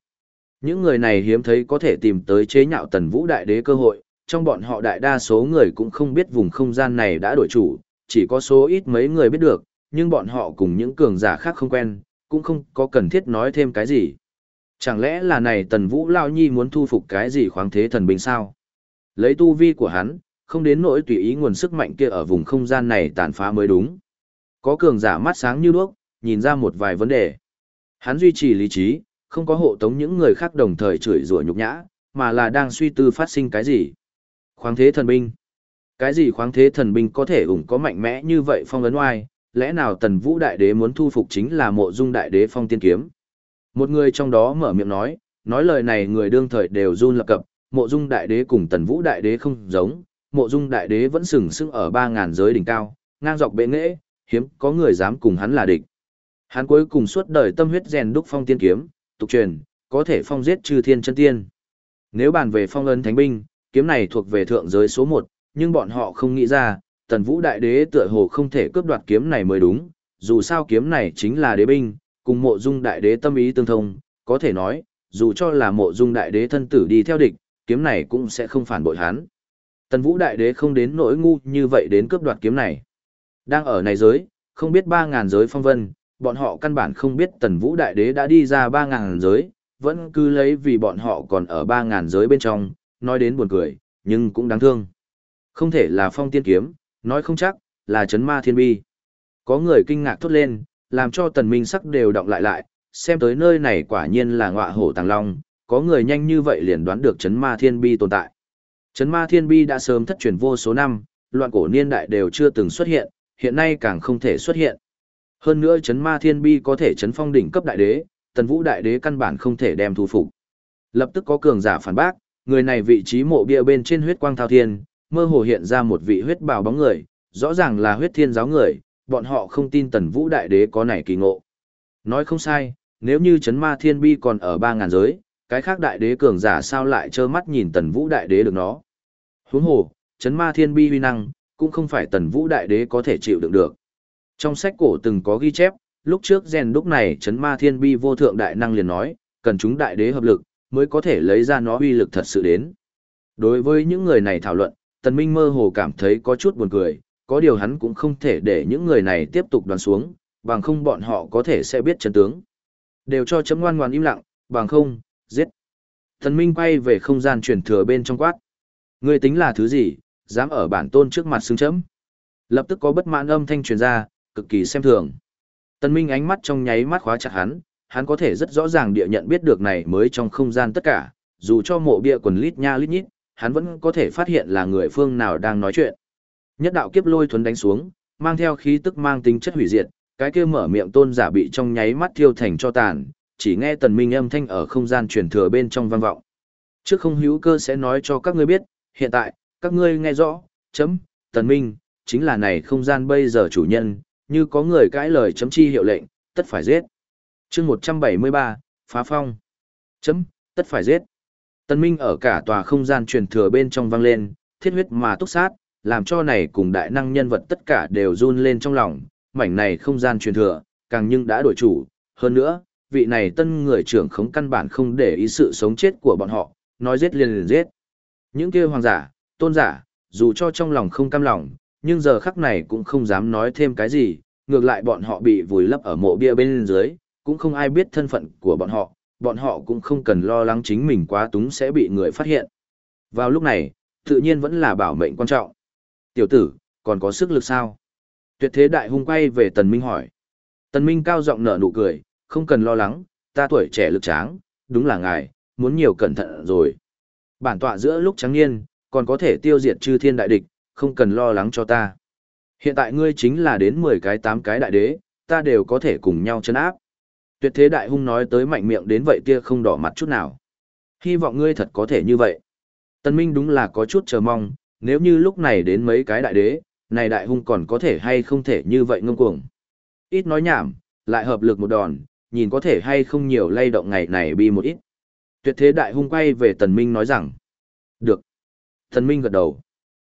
Những người này hiếm thấy có thể tìm tới chế nhạo tần vũ đại đế cơ hội, trong bọn họ đại đa số người cũng không biết vùng không gian này đã đổi chủ, chỉ có số ít mấy người biết được, nhưng bọn họ cùng những cường giả khác không quen, cũng không có cần thiết nói thêm cái gì. Chẳng lẽ là này tần vũ lao nhi muốn thu phục cái gì khoáng thế thần binh sao? Lấy tu vi của hắn, không đến nỗi tùy ý nguồn sức mạnh kia ở vùng không gian này tàn phá mới đúng. Có cường giả mắt sáng như đuốc, nhìn ra một vài vấn đề. Hắn duy trì lý trí, không có hộ tống những người khác đồng thời chửi rủa nhục nhã, mà là đang suy tư phát sinh cái gì. Khoáng thế thần binh. Cái gì khoáng thế thần binh có thể ủng có mạnh mẽ như vậy phong ấn oai, lẽ nào tần vũ đại đế muốn thu phục chính là mộ dung đại đế phong tiên kiếm. Một người trong đó mở miệng nói, nói lời này người đương thời đều run lập cập, mộ dung đại đế cùng tần vũ đại đế không giống, mộ dung đại đế vẫn sừng sững ở ba ngàn giới đỉnh cao, ngang dọc bệ nghệ, hiếm có người dám cùng hắn là địch. Hắn cuối cùng suốt đời tâm huyết rèn đúc phong tiên kiếm, tục truyền, có thể phong giết trừ thiên chân tiên. Nếu bàn về phong ấn thánh binh, kiếm này thuộc về thượng giới số 1, nhưng bọn họ không nghĩ ra, tần vũ đại đế tựa hồ không thể cướp đoạt kiếm này mới đúng, dù sao kiếm này chính là đế binh, cùng mộ dung đại đế tâm ý tương thông, có thể nói, dù cho là mộ dung đại đế thân tử đi theo địch, kiếm này cũng sẽ không phản bội hắn. Tần vũ đại đế không đến nỗi ngu như vậy đến cướp đoạt kiếm này. Đang ở này giới, không biết 3.000 giới phong vân, bọn họ căn bản không biết tần vũ đại đế đã đi ra ba ngàn giới, vẫn cứ lấy vì bọn họ còn ở ba ngàn giới bên trong, nói đến buồn cười, nhưng cũng đáng thương. Không thể là phong tiên kiếm, nói không chắc, là chấn ma thiên bi. Có người kinh ngạc thốt lên, làm cho tần minh sắc đều động lại lại, xem tới nơi này quả nhiên là ngọa hổ tàng long, có người nhanh như vậy liền đoán được chấn ma thiên bi tồn tại. Chấn ma thiên bi đã sớm thất truyền vô số năm, loạn cổ niên đại đều chưa từng xuất hiện, hiện nay càng không thể xuất hiện. Hơn nữa chấn ma thiên bi có thể chấn phong đỉnh cấp đại đế, tần vũ đại đế căn bản không thể đem thu phục. Lập tức có cường giả phản bác, người này vị trí mộ bia bên trên huyết quang thao thiên, mơ hồ hiện ra một vị huyết bào bóng người, rõ ràng là huyết thiên giáo người, bọn họ không tin tần vũ đại đế có này kỳ ngộ. Nói không sai, nếu như chấn ma thiên bi còn ở ba ngàn giới, cái khác đại đế cường giả sao lại trơ mắt nhìn tần vũ đại đế được nó. Huống hồ, chấn ma thiên bi huy năng, cũng không phải tần vũ đại đế có thể chịu đựng được. Trong sách cổ từng có ghi chép, lúc trước rèn đúc này chấn ma thiên bi vô thượng đại năng liền nói, cần chúng đại đế hợp lực, mới có thể lấy ra nó uy lực thật sự đến. Đối với những người này thảo luận, tần minh mơ hồ cảm thấy có chút buồn cười, có điều hắn cũng không thể để những người này tiếp tục đoán xuống, bằng không bọn họ có thể sẽ biết chân tướng. Đều cho chấm ngoan ngoan im lặng, bằng không, giết. Tần minh quay về không gian truyền thừa bên trong quát. Ngươi tính là thứ gì, dám ở bản tôn trước mặt xưng chấm. Lập tức có bất mãn âm thanh truyền ra, cực kỳ xem thường. Tần Minh ánh mắt trong nháy mắt khóa chặt hắn, hắn có thể rất rõ ràng địa nhận biết được này mới trong không gian tất cả, dù cho mộ bia quần lít nha lít nhít, hắn vẫn có thể phát hiện là người phương nào đang nói chuyện. Nhất đạo kiếp lôi thuần đánh xuống, mang theo khí tức mang tính chất hủy diệt, cái kia mở miệng tôn giả bị trong nháy mắt thiêu thành cho tàn, chỉ nghe tần minh âm thanh ở không gian truyền thừa bên trong vang vọng. Trước không hữu cơ sẽ nói cho các ngươi biết, hiện tại, các ngươi nghe rõ, chấm, tần minh, chính là này không gian bây giờ chủ nhân, như có người cãi lời chấm chi hiệu lệnh, tất phải giết. chương 173, phá phong. Chấm, tất phải giết. Tân minh ở cả tòa không gian truyền thừa bên trong vang lên, thiết huyết mà túc sát, làm cho này cùng đại năng nhân vật tất cả đều run lên trong lòng, mảnh này không gian truyền thừa, càng nhưng đã đổi chủ, hơn nữa, vị này tân người trưởng khống căn bản không để ý sự sống chết của bọn họ, nói giết liền liền giết. Những kia hoàng giả, tôn giả, dù cho trong lòng không cam lòng, nhưng giờ khắc này cũng không dám nói thêm cái gì, ngược lại bọn họ bị vùi lấp ở mộ bia bên dưới, cũng không ai biết thân phận của bọn họ, bọn họ cũng không cần lo lắng chính mình quá túng sẽ bị người phát hiện. Vào lúc này, tự nhiên vẫn là bảo mệnh quan trọng. Tiểu tử, còn có sức lực sao? Tuyệt thế đại hung quay về Tần Minh hỏi. Tần Minh cao giọng nở nụ cười, không cần lo lắng, ta tuổi trẻ lực tráng, đúng là ngài, muốn nhiều cẩn thận rồi. Bản tọa giữa lúc trắng niên, còn có thể tiêu diệt chư thiên đại địch, không cần lo lắng cho ta. Hiện tại ngươi chính là đến 10 cái 8 cái đại đế, ta đều có thể cùng nhau chân áp. Tuyệt thế đại hung nói tới mạnh miệng đến vậy kia không đỏ mặt chút nào. Hy vọng ngươi thật có thể như vậy. Tân Minh đúng là có chút chờ mong, nếu như lúc này đến mấy cái đại đế, này đại hung còn có thể hay không thể như vậy ngông cuồng. Ít nói nhảm, lại hợp lực một đòn, nhìn có thể hay không nhiều lay động ngày này bi một ít. Tuyệt thế đại hung quay về Tần Minh nói rằng, được. Tần Minh gật đầu.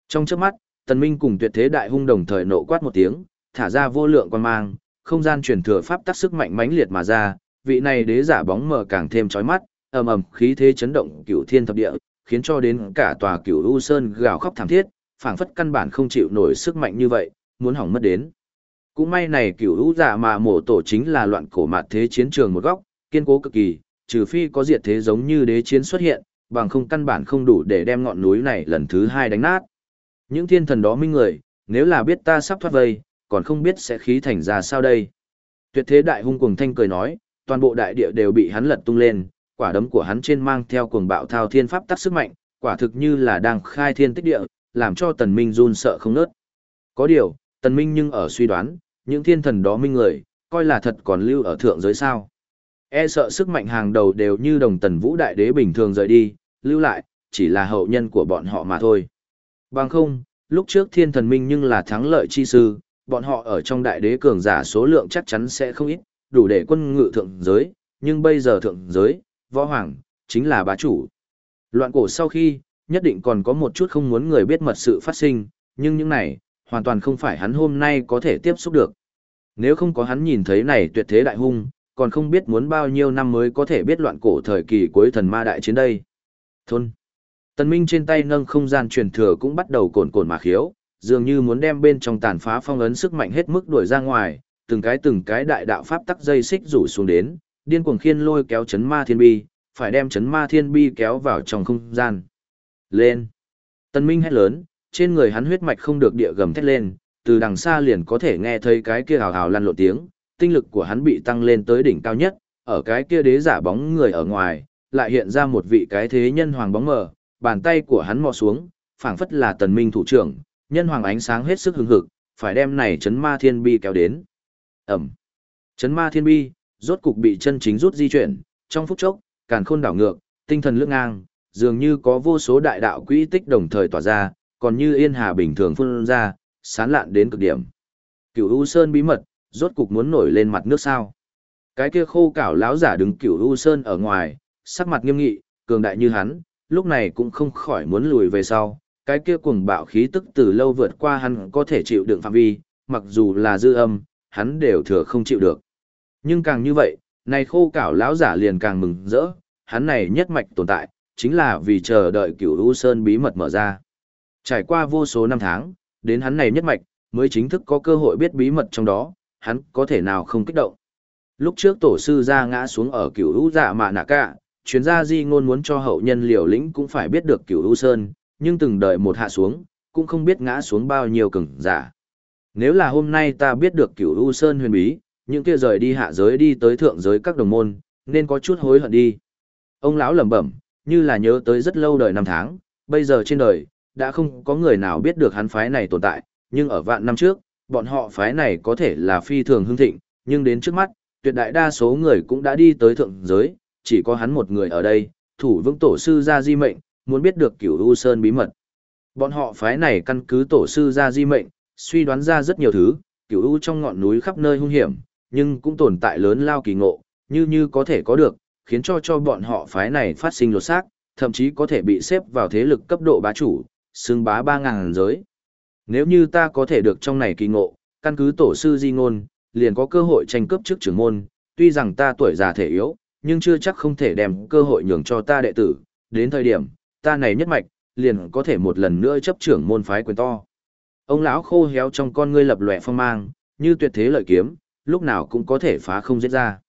Trong trước mắt, Tần Minh cùng tuyệt thế đại hung đồng thời nộ quát một tiếng, thả ra vô lượng quan mang, không gian truyền thừa pháp tác sức mạnh mãnh liệt mà ra, vị này đế giả bóng mờ càng thêm chói mắt, ầm ầm khí thế chấn động cửu thiên thập địa, khiến cho đến cả tòa cửu u sơn gào khóc thảm thiết, phảng phất căn bản không chịu nổi sức mạnh như vậy, muốn hỏng mất đến. Cũng may này cửu u giả mà mổ tổ chính là loạn cổ mạt thế chiến trường một góc, kiên cố cực kỳ, trừ phi có diệt thế giống như đế chiến xuất hiện, bằng không căn bản không đủ để đem ngọn núi này lần thứ hai đánh nát. Những thiên thần đó minh người, nếu là biết ta sắp thoát vây, còn không biết sẽ khí thành ra sao đây. Tuyệt thế đại hung cuồng thanh cười nói, toàn bộ đại địa đều bị hắn lật tung lên, quả đấm của hắn trên mang theo cuồng bạo thao thiên pháp tắc sức mạnh, quả thực như là đang khai thiên tích địa, làm cho tần minh run sợ không nớt. Có điều, tần minh nhưng ở suy đoán, những thiên thần đó minh người, coi là thật còn lưu ở thượng giới sao. E sợ sức mạnh hàng đầu đều như đồng tần vũ đại đế bình thường rời đi, lưu lại, chỉ là hậu nhân của bọn họ mà thôi. Bằng không, lúc trước thiên thần minh nhưng là thắng lợi chi sư, bọn họ ở trong đại đế cường giả số lượng chắc chắn sẽ không ít, đủ để quân ngự thượng giới, nhưng bây giờ thượng giới, võ hoàng, chính là bá chủ. Loạn cổ sau khi, nhất định còn có một chút không muốn người biết mật sự phát sinh, nhưng những này, hoàn toàn không phải hắn hôm nay có thể tiếp xúc được. Nếu không có hắn nhìn thấy này tuyệt thế đại hung, còn không biết muốn bao nhiêu năm mới có thể biết loạn cổ thời kỳ cuối thần ma đại chiến đây. Thôn. Tần Minh trên tay nâng không gian truyền thừa cũng bắt đầu cồn cồn mà khiếu, dường như muốn đem bên trong tàn phá phong ấn sức mạnh hết mức đuổi ra ngoài, từng cái từng cái đại đạo pháp tắc dây xích rủ xuống đến, điên cuồng khiên lôi kéo chấn ma thiên bi, phải đem chấn ma thiên bi kéo vào trong không gian. Lên! Tần Minh hét lớn, trên người hắn huyết mạch không được địa gầm thét lên, từ đằng xa liền có thể nghe thấy cái kia hào hào lăn lộn tiếng, tinh lực của hắn bị tăng lên tới đỉnh cao nhất, ở cái kia đế giả bóng người ở ngoài, lại hiện ra một vị cái thế nhân hoàng bóng mờ, bàn tay của hắn mò xuống, phảng phất là tần minh thủ trưởng, nhân hoàng ánh sáng hết sức hứng hực, phải đem này chấn ma thiên bi kéo đến. Ẩm. Chấn ma thiên bi, rốt cục bị chân chính rút di chuyển, trong phút chốc, càn khôn đảo ngược, tinh thần lưỡng ngang, dường như có vô số đại đạo quỹ tích đồng thời tỏa ra, còn như yên hà bình thường phun ra, sán lạn đến cực điểm. Cửu U Sơn bí mật, rốt cục muốn nổi lên mặt nước sao. Cái kia khô cảo lão giả đứng Cửu U Sơn ở ngoài, sắc mặt nghiêm nghị, cường đại như hắn, lúc này cũng không khỏi muốn lùi về sau. Cái kia cuồng bạo khí tức từ lâu vượt qua hắn có thể chịu đựng phạm vi, mặc dù là dư âm, hắn đều thừa không chịu được. Nhưng càng như vậy, này khô cảo lão giả liền càng mừng rỡ, hắn này nhất mạch tồn tại, chính là vì chờ đợi cửu U Sơn bí mật mở ra. Trải qua vô số năm tháng, đến hắn này nhất mạch, mới chính thức có cơ hội biết bí mật trong đó, hắn có thể nào không kích động. Lúc trước tổ sư ra ngã xuống ở cửu U dạ mạ nạ cả, chuyến gia di ngôn muốn cho hậu nhân liều lĩnh cũng phải biết được cửu U Sơn, nhưng từng đợi một hạ xuống, cũng không biết ngã xuống bao nhiêu cường giả. Nếu là hôm nay ta biết được cửu U Sơn huyền bí, những kia rời đi hạ giới đi tới thượng giới các đồng môn, nên có chút hối hận đi. Ông lão lẩm bẩm, như là nhớ tới rất lâu đời năm tháng, bây giờ trên đời, đã không có người nào biết được hắn phái này tồn tại, nhưng ở vạn năm trước, bọn họ phái này có thể là phi thường hưng thịnh, nhưng đến trước mắt, tuyệt đại đa số người cũng đã đi tới thượng giới, chỉ có hắn một người ở đây, thủ vững tổ sư gia di mệnh, muốn biết được cửu U Sơn bí mật. Bọn họ phái này căn cứ tổ sư gia di mệnh, suy đoán ra rất nhiều thứ, cửu U trong ngọn núi khắp nơi hung hiểm, nhưng cũng tồn tại lớn lao kỳ ngộ, như như có thể có được, khiến cho cho bọn họ phái này phát sinh lột xác, thậm chí có thể bị xếp vào thế lực cấp độ bá chủ, xưng bá ba ngàn giới. Nếu như ta có thể được trong này kỳ ngộ, căn cứ tổ sư di ngôn, liền có cơ hội tranh cướp trước trưởng môn, tuy rằng ta tuổi già thể yếu, nhưng chưa chắc không thể đem cơ hội nhường cho ta đệ tử, đến thời điểm, ta này nhất mạch, liền có thể một lần nữa chấp trưởng môn phái quyền to. Ông lão khô héo trong con ngươi lập lòe phong mang, như tuyệt thế lợi kiếm, lúc nào cũng có thể phá không giết ra.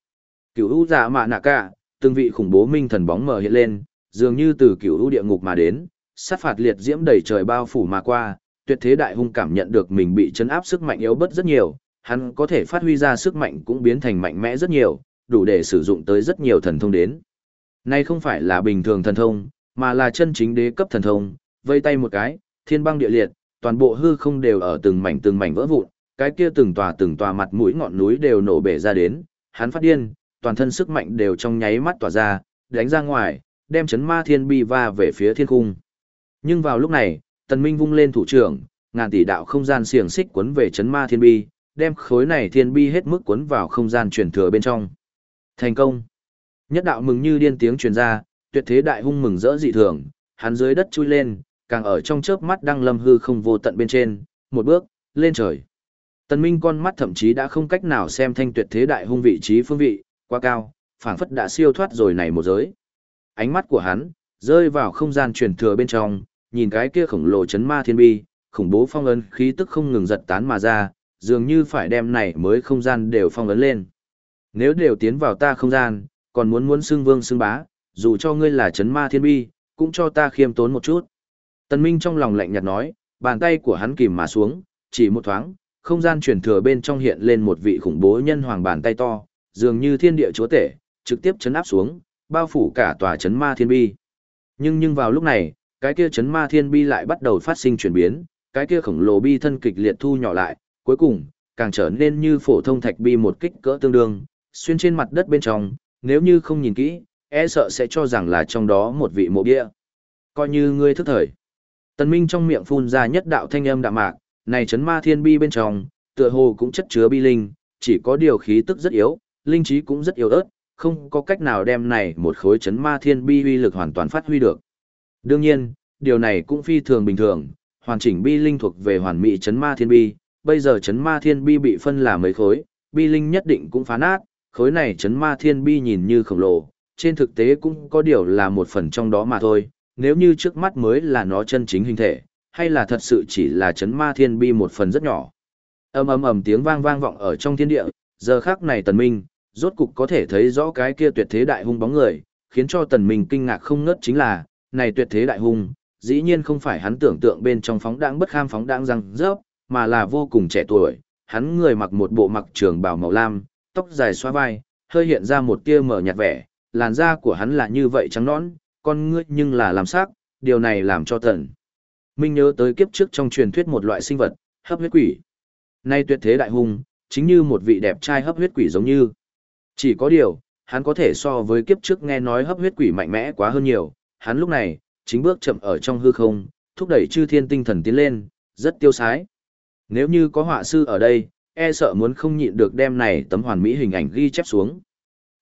Cửu u dạ mạ nạ cả, từng vị khủng bố minh thần bóng mờ hiện lên, dường như từ cửu u địa ngục mà đến, sát phạt liệt diễm đầy trời bao phủ mà qua, tuyệt thế đại hung cảm nhận được mình bị chấn áp sức mạnh yếu bớt rất nhiều, hắn có thể phát huy ra sức mạnh cũng biến thành mạnh mẽ rất nhiều, đủ để sử dụng tới rất nhiều thần thông đến. Nay không phải là bình thường thần thông, mà là chân chính đế cấp thần thông, vây tay một cái, thiên băng địa liệt, toàn bộ hư không đều ở từng mảnh từng mảnh vỡ vụn, cái kia từng tòa từng tòa mặt mũi ngọn núi đều nổ bể ra đến, hắn phát điên, toàn thân sức mạnh đều trong nháy mắt tỏa ra, đánh ra ngoài, đem chấn ma thiên bi va về phía thiên cung. Nhưng vào lúc này, tần minh vung lên thủ trưởng, ngàn tỷ đạo không gian xiềng xích cuốn về chấn ma thiên bi, đem khối này thiên bi hết mức cuốn vào không gian truyền thừa bên trong. Thành công! Nhất đạo mừng như điên tiếng truyền ra, tuyệt thế đại hung mừng rỡ dị thường, hắn dưới đất chui lên, càng ở trong chớp mắt đang lâm hư không vô tận bên trên, một bước, lên trời. Tần Minh con mắt thậm chí đã không cách nào xem thanh tuyệt thế đại hung vị trí phương vị, quá cao, phảng phất đã siêu thoát rồi này một giới. Ánh mắt của hắn rơi vào không gian truyền thừa bên trong, nhìn cái kia khổng lồ chấn ma thiên bi, khủng bố phong ấn khí tức không ngừng giật tán mà ra, dường như phải đem này mới không gian đều phong ấn lên. Nếu đều tiến vào ta không gian, còn muốn muốn xưng vương xưng bá, dù cho ngươi là chấn ma thiên bi, cũng cho ta khiêm tốn một chút. Tần Minh trong lòng lạnh nhạt nói, bàn tay của hắn kìm mà xuống, chỉ một thoáng, không gian truyền thừa bên trong hiện lên một vị khủng bố nhân hoàng bàn tay to, dường như thiên địa chúa tể, trực tiếp chấn áp xuống, bao phủ cả tòa chấn ma thiên bi. Nhưng nhưng vào lúc này, cái kia chấn ma thiên bi lại bắt đầu phát sinh chuyển biến, cái kia khổng lồ bi thân kịch liệt thu nhỏ lại, cuối cùng, càng trở nên như phổ thông thạch bi một kích cỡ tương đương, xuyên trên mặt đất bên trong, nếu như không nhìn kỹ, e sợ sẽ cho rằng là trong đó một vị mộ bia. Coi như ngươi thức thời. Tần Minh trong miệng phun ra nhất đạo thanh âm đạm mạc, này chấn ma thiên bi bên trong, tựa hồ cũng chất chứa bi linh, chỉ có điều khí tức rất yếu, linh trí cũng rất yếu ớt, không có cách nào đem này một khối chấn ma thiên bi uy lực hoàn toàn phát huy được. Đương nhiên, điều này cũng phi thường bình thường, hoàn chỉnh bi linh thuộc về hoàn mỹ chấn ma thiên bi, bây giờ chấn ma thiên bi bị phân là mấy khối, bi linh nhất định cũng phá nát, khối này chấn ma thiên bi nhìn như khổng lồ, trên thực tế cũng có điều là một phần trong đó mà thôi, nếu như trước mắt mới là nó chân chính hình thể, hay là thật sự chỉ là chấn ma thiên bi một phần rất nhỏ. Ầm ầm ầm tiếng vang vang vọng ở trong thiên địa, giờ khắc này tần minh, rốt cục có thể thấy rõ cái kia tuyệt thế đại hung bóng người, khiến cho tần minh kinh ngạc không ngớt chính là, này tuyệt thế đại hung, dĩ nhiên không phải hắn tưởng tượng bên trong phóng đãng bất kham phóng đãng răng rớp, mà là vô cùng trẻ tuổi, hắn người mặc một bộ mặc trường bào màu lam, tóc dài xóa vai, hơi hiện ra một tia mở nhạt vẻ, làn da của hắn là như vậy trắng nõn, con ngươi nhưng là làm sắc, điều này làm cho tần. Minh nhớ tới kiếp trước trong truyền thuyết một loại sinh vật, hấp huyết quỷ. Nay tuyệt thế đại hùng chính như một vị đẹp trai hấp huyết quỷ giống như. Chỉ có điều, hắn có thể so với kiếp trước nghe nói hấp huyết quỷ mạnh mẽ quá hơn nhiều, hắn lúc này, chính bước chậm ở trong hư không, thúc đẩy chư thiên tinh thần tiến lên, rất tiêu sái. Nếu như có họa sư ở đây, e sợ muốn không nhịn được đem này tấm hoàn mỹ hình ảnh ghi chép xuống.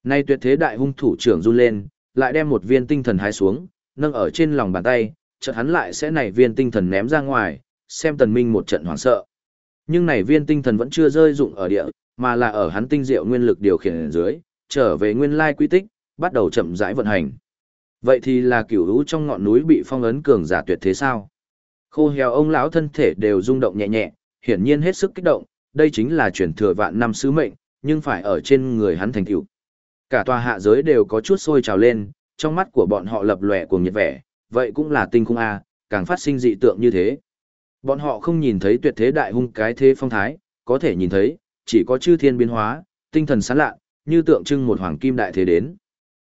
Nay tuyệt thế đại hung thủ trưởng run lên, lại đem một viên tinh thần hái xuống, nâng ở trên lòng bàn tay, chợt hắn lại sẽ nảy viên tinh thần ném ra ngoài, xem tần minh một trận hoảng sợ. Nhưng này viên tinh thần vẫn chưa rơi dụng ở địa, mà là ở hắn tinh diệu nguyên lực điều khiển dưới, trở về nguyên lai quy tích, bắt đầu chậm rãi vận hành. Vậy thì là cửu hữu trong ngọn núi bị phong ấn cường giả tuyệt thế sao? Khô heo ông lão thân thể đều rung động nhẹ nhẹ, hiển nhiên hết sức kích động, đây chính là truyền thừa vạn năm sứ mệnh, nhưng phải ở trên người hắn thành tựu. Cả tòa hạ giới đều có chút sôi trào lên, trong mắt của bọn họ lập lòe cuồng nhiệt vẻ, vậy cũng là tinh khung a, càng phát sinh dị tượng như thế. Bọn họ không nhìn thấy tuyệt thế đại hung cái thế phong thái, có thể nhìn thấy, chỉ có chư thiên biến hóa, tinh thần sáng lạ, như tượng trưng một hoàng kim đại thế đến.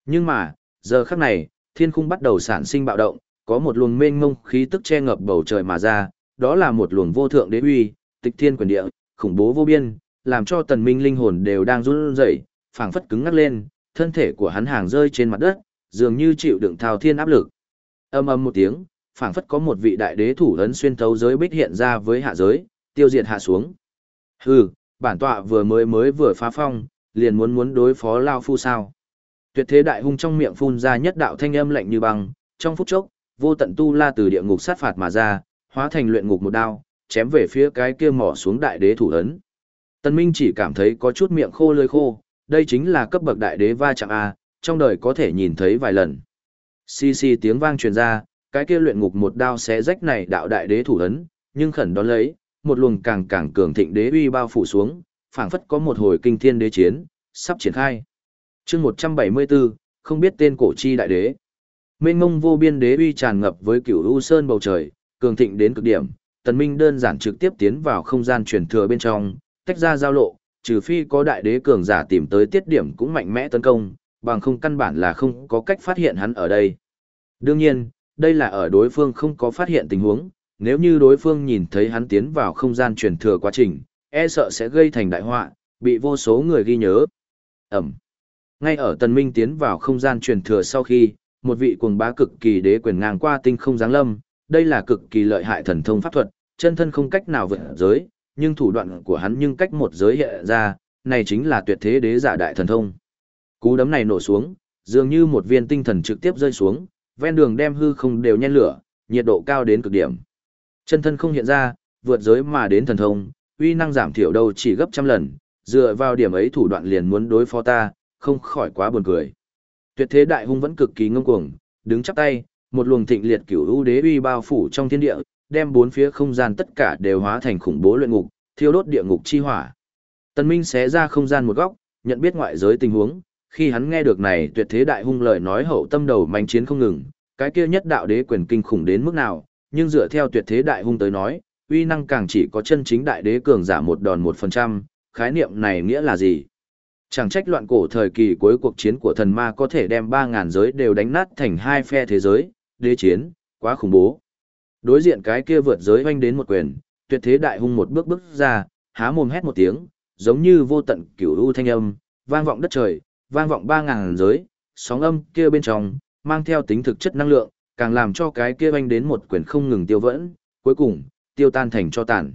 Nhưng mà, giờ khắc này, thiên khung bắt đầu sản sinh bạo động, có một luồng mênh mông khí tức che ngập bầu trời mà ra, đó là một luồng vô thượng đế uy, tịch thiên quyền địa, khủng bố vô biên, làm cho tần minh linh hồn đều đang run rẩy, phảng phất cứng ngắc lên, thân thể của hắn hàng rơi trên mặt đất, dường như chịu đựng thao thiên áp lực. Âm ầm một tiếng, phảng phất có một vị đại đế thủ ấn xuyên thấu giới bích hiện ra với hạ giới, tiêu diệt hạ xuống. Hừ, bản tọa vừa mới mới vừa phá phong, liền muốn muốn đối phó lao phu sao? Tuyệt thế đại hung trong miệng phun ra nhất đạo thanh âm lạnh như băng, trong phút chốc, vô tận tu la từ địa ngục sát phạt mà ra, hóa thành luyện ngục một đao, chém về phía cái kia mỏ xuống đại đế thủ ấn. Tân Minh chỉ cảm thấy có chút miệng khô lưỡi khô, đây chính là cấp bậc đại đế va chạm a, trong đời có thể nhìn thấy vài lần. Xì xì tiếng vang truyền ra, cái kia luyện ngục một đao xé rách này đạo đại đế thủ ấn, nhưng khẩn đón lấy, một luồng càng càng cường thịnh đế uy bao phủ xuống, phảng phất có một hồi kinh thiên đế chiến, sắp triển khai. Chương 174, không biết tên cổ chi đại đế. Mênh mông vô biên đế uy tràn ngập với cửu u sơn bầu trời, cường thịnh đến cực điểm, Tần Minh đơn giản trực tiếp tiến vào không gian truyền thừa bên trong, tách ra giao lộ, trừ phi có đại đế cường giả tìm tới tiết điểm cũng mạnh mẽ tấn công, bằng không căn bản là không có cách phát hiện hắn ở đây. Đương nhiên, đây là ở đối phương không có phát hiện tình huống, nếu như đối phương nhìn thấy hắn tiến vào không gian truyền thừa quá trình, e sợ sẽ gây thành đại họa, bị vô số người ghi nhớ. Ẩm. Ngay ở Tần Minh tiến vào không gian truyền thừa sau khi, một vị cuồng bá cực kỳ đế quyền ngang qua tinh không giáng lâm, đây là cực kỳ lợi hại thần thông pháp thuật, chân thân không cách nào vượt giới, nhưng thủ đoạn của hắn nhưng cách một giới hiện ra, này chính là tuyệt thế đế giả đại thần thông. Cú đấm này nổ xuống, dường như một viên tinh thần trực tiếp rơi xuống, ven đường đem hư không đều nhen lửa, nhiệt độ cao đến cực điểm. Chân thân không hiện ra, vượt giới mà đến thần thông, uy năng giảm thiểu đâu chỉ gấp trăm lần, dựa vào điểm ấy thủ đoạn liền muốn đối phó ta, không khỏi quá buồn cười. Tuyệt thế đại hung vẫn cực kỳ ngông cuồng, đứng chắp tay, một luồng thịnh liệt cửu u đế uy bao phủ trong thiên địa, đem bốn phía không gian tất cả đều hóa thành khủng bố luyện ngục, thiêu đốt địa ngục chi hỏa. Tần Minh xé ra không gian một góc, nhận biết ngoại giới tình huống, khi hắn nghe được này tuyệt thế đại hung lời nói hậu tâm đầu manh chiến không ngừng, cái kia nhất đạo đế quyền kinh khủng đến mức nào, nhưng dựa theo tuyệt thế đại hung tới nói, uy năng càng chỉ có chân chính đại đế cường giả một đòn một phần trăm, khái niệm này nghĩa là gì? Chẳng trách loạn cổ thời kỳ cuối cuộc chiến của thần ma có thể đem 3.000 giới đều đánh nát thành hai phe thế giới, đế chiến, quá khủng bố. Đối diện cái kia vượt giới hoanh đến một quyền, tuyệt thế đại hung một bước bước ra, há mồm hét một tiếng, giống như vô tận cửu u thanh âm, vang vọng đất trời, vang vọng ba ngàn giới, sóng âm kia bên trong, mang theo tính thực chất năng lượng, càng làm cho cái kia anh đến một quyền không ngừng tiêu vẫn, cuối cùng, tiêu tan thành cho tàn.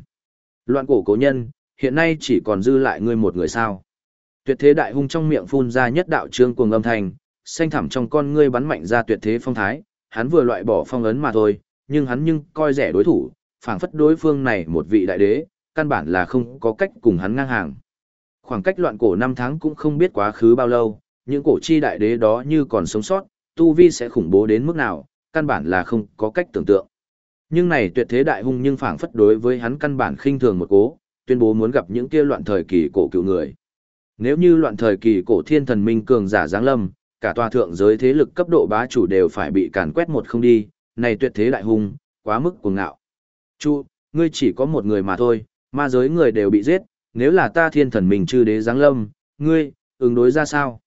Loạn cổ cố nhân, hiện nay chỉ còn dư lại ngươi một người sao. Tuyệt thế đại hung trong miệng phun ra nhất đạo trương cuồng âm thanh, xanh thẳm trong con ngươi bắn mạnh ra tuyệt thế phong thái, hắn vừa loại bỏ phong ấn mà thôi, nhưng hắn nhưng coi rẻ đối thủ, phảng phất đối phương này một vị đại đế, căn bản là không có cách cùng hắn ngang hàng. Khoảng cách loạn cổ năm tháng cũng không biết quá khứ bao lâu, những cổ chi đại đế đó như còn sống sót, tu vi sẽ khủng bố đến mức nào, căn bản là không có cách tưởng tượng. Nhưng này tuyệt thế đại hung nhưng phảng phất đối với hắn căn bản khinh thường một cố, tuyên bố muốn gặp những kia loạn thời kỳ cổ cựu người. Nếu như loạn thời kỳ cổ thiên thần minh cường giả giáng lâm, cả tòa thượng giới thế lực cấp độ bá chủ đều phải bị càn quét một không đi, này tuyệt thế đại hung, quá mức cuồng ngạo. Chu, ngươi chỉ có một người mà thôi, ma giới người đều bị giết, nếu là ta thiên thần mình chư đế giáng lâm, ngươi, ứng đối ra sao?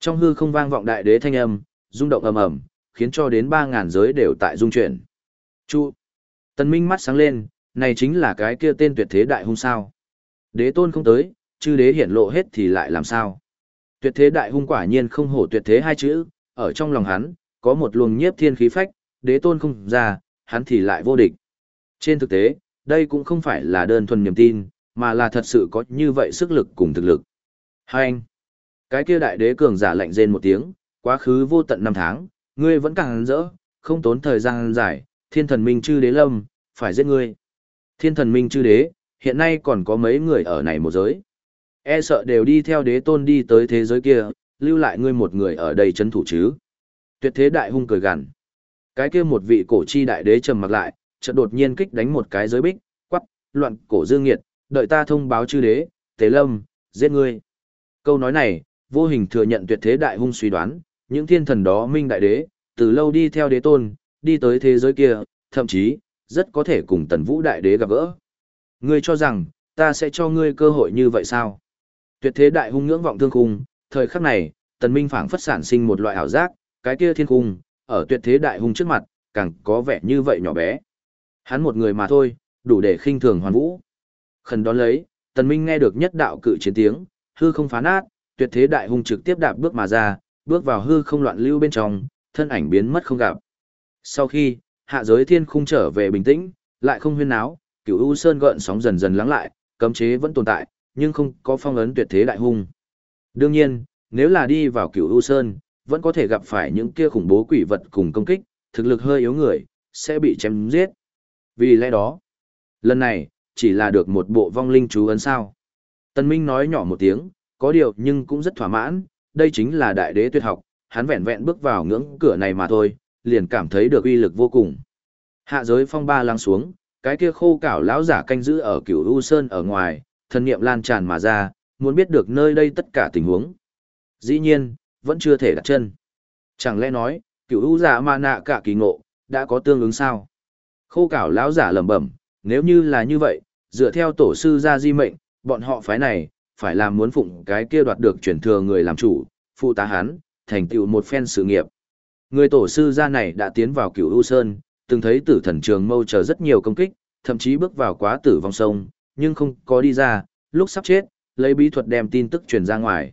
Trong hư không vang vọng đại đế thanh âm, rung động ầm ầm, khiến cho đến 3000 giới đều tại rung chuyển. Chu. Tần Minh mắt sáng lên, này chính là cái kia tên tuyệt thế đại hung sao? Đế tôn không tới, chư đế hiển lộ hết thì lại làm sao? Tuyệt thế đại hung quả nhiên không hổ tuyệt thế hai chữ, ở trong lòng hắn, có một luồng nhiếp thiên khí phách, đế tôn không ra, hắn thì lại vô địch. Trên thực tế, đây cũng không phải là đơn thuần niềm tin, mà là thật sự có như vậy sức lực cùng thực lực. Hai anh, cái kia đại đế cường giả lạnh rên một tiếng, quá khứ vô tận năm tháng, ngươi vẫn càng rỡ, không tốn thời gian dài, thiên thần minh chư đế lâm, phải giết ngươi. Thiên thần minh chư đế, hiện nay còn có mấy người ở này một giới. E sợ đều đi theo đế tôn đi tới thế giới kia, lưu lại ngươi một người ở đây chấn thủ chứ. Tuyệt thế đại hung cười gằn. Cái kia một vị cổ chi đại đế trầm mặc lại, chợt đột nhiên kích đánh một cái giới bích, quắc, loạn cổ dương nghiệt, đợi ta thông báo chư đế, tế lâm, giết ngươi. Câu nói này, vô hình thừa nhận tuyệt thế đại hung suy đoán, những thiên thần đó minh đại đế, từ lâu đi theo đế tôn, đi tới thế giới kia, thậm chí, rất có thể cùng tần vũ đại đế gặp gỡ. Ngươi cho rằng, ta sẽ cho ngươi cơ hội như vậy sao? Tuyệt thế đại hung ngưỡng vọng thương khung, thời khắc này, tần minh phảng phất sản sinh một loại ảo giác, cái kia thiên khung, ở tuyệt thế đại hung trước mặt, càng có vẻ như vậy nhỏ bé. Hắn một người mà thôi, đủ để khinh thường hoàn vũ. Khẩn đón lấy, tần minh nghe được nhất đạo cự chiến tiếng, hư không phá nát, tuyệt thế đại hung trực tiếp đạp bước mà ra, bước vào hư không loạn lưu bên trong, thân ảnh biến mất không gặp. Sau khi, hạ giới thiên khung trở về bình tĩnh, lại không huyên náo, cửu u sơn gợn sóng dần dần lắng lại, cấm chế vẫn tồn tại, nhưng không có phong ấn tuyệt thế đại hung. Đương nhiên, nếu là đi vào cửu u sơn, vẫn có thể gặp phải những kia khủng bố quỷ vật cùng công kích, thực lực hơi yếu người, sẽ bị chém giết. Vì lẽ đó, lần này, chỉ là được một bộ vong linh chú ấn sao. Tân Minh nói nhỏ một tiếng, có điều nhưng cũng rất thỏa mãn, đây chính là đại đế tuyệt học, hắn vẹn vẹn bước vào ngưỡng cửa này mà thôi, liền cảm thấy được uy lực vô cùng. Hạ giới phong ba lăng xuống, cái kia khô cảo lão giả canh giữ ở cửu u sơn ở ngoài, thần niệm lan tràn mà ra, muốn biết được nơi đây tất cả tình huống. Dĩ nhiên, vẫn chưa thể đặt chân. Chẳng lẽ nói, cửu u giả mà nạ cả kỳ ngộ, đã có tương ứng sao? Khô cảo lão giả lẩm bẩm, nếu như là như vậy, dựa theo tổ sư gia di mệnh, bọn họ phái này, phải làm muốn phụng cái kia đoạt được chuyển thừa người làm chủ, phụ tá hắn, thành tựu một phen sự nghiệp. Người tổ sư gia này đã tiến vào cửu u sơn, từng thấy tử thần trường mâu chờ rất nhiều công kích, thậm chí bước vào quá tử vong sông, nhưng không có đi ra, lúc sắp chết, lấy bí thuật đem tin tức truyền ra ngoài.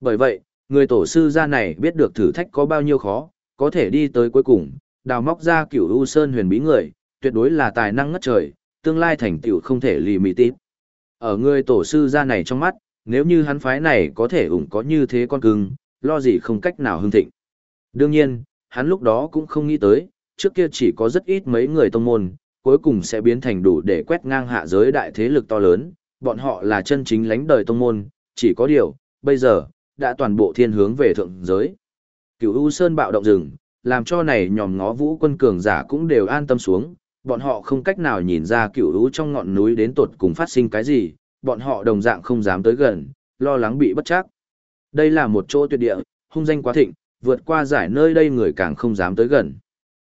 Bởi vậy, người tổ sư gia này biết được thử thách có bao nhiêu khó, có thể đi tới cuối cùng, đào móc ra cửu u sơn huyền bí người, tuyệt đối là tài năng ngất trời, tương lai thành tựu không thể lì mì tít. Ở người tổ sư gia này trong mắt, nếu như hắn phái này có thể ủng có như thế con cưng, lo gì không cách nào hưng thịnh. Đương nhiên, hắn lúc đó cũng không nghĩ tới, trước kia chỉ có rất ít mấy người tông môn, cuối cùng sẽ biến thành đủ để quét ngang hạ giới đại thế lực to lớn, bọn họ là chân chính lãnh đời tông môn, chỉ có điều, bây giờ, đã toàn bộ thiên hướng về thượng giới. Cửu U Sơn bạo động rừng, làm cho này nhòm ngó vũ quân cường giả cũng đều an tâm xuống, bọn họ không cách nào nhìn ra cửu U trong ngọn núi đến tột cùng phát sinh cái gì, bọn họ đồng dạng không dám tới gần, lo lắng bị bất chắc. Đây là một chỗ tuyệt địa, hung danh quá thịnh, vượt qua giải nơi đây người càng không dám tới gần.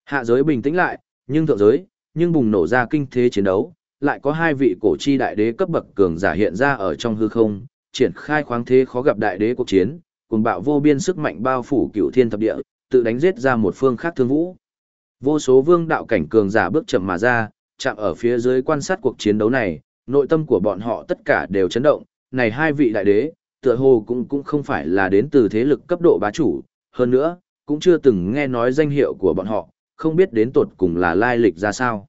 Hạ giới bình tĩnh lại, nhưng thượng giới, nhưng bùng nổ ra kinh thế chiến đấu, lại có hai vị cổ chi đại đế cấp bậc cường giả hiện ra ở trong hư không, triển khai khoáng thế khó gặp đại đế cuộc chiến, cùng bạo vô biên sức mạnh bao phủ cửu thiên thập địa, tự đánh giết ra một phương khác thương vũ. Vô số vương đạo cảnh cường giả bước chậm mà ra, chạm ở phía dưới quan sát cuộc chiến đấu này, nội tâm của bọn họ tất cả đều chấn động, này hai vị đại đế, tựa hồ cũng cũng không phải là đến từ thế lực cấp độ bá chủ, hơn nữa, cũng chưa từng nghe nói danh hiệu của bọn họ, không biết đến tột cùng là lai lịch ra sao.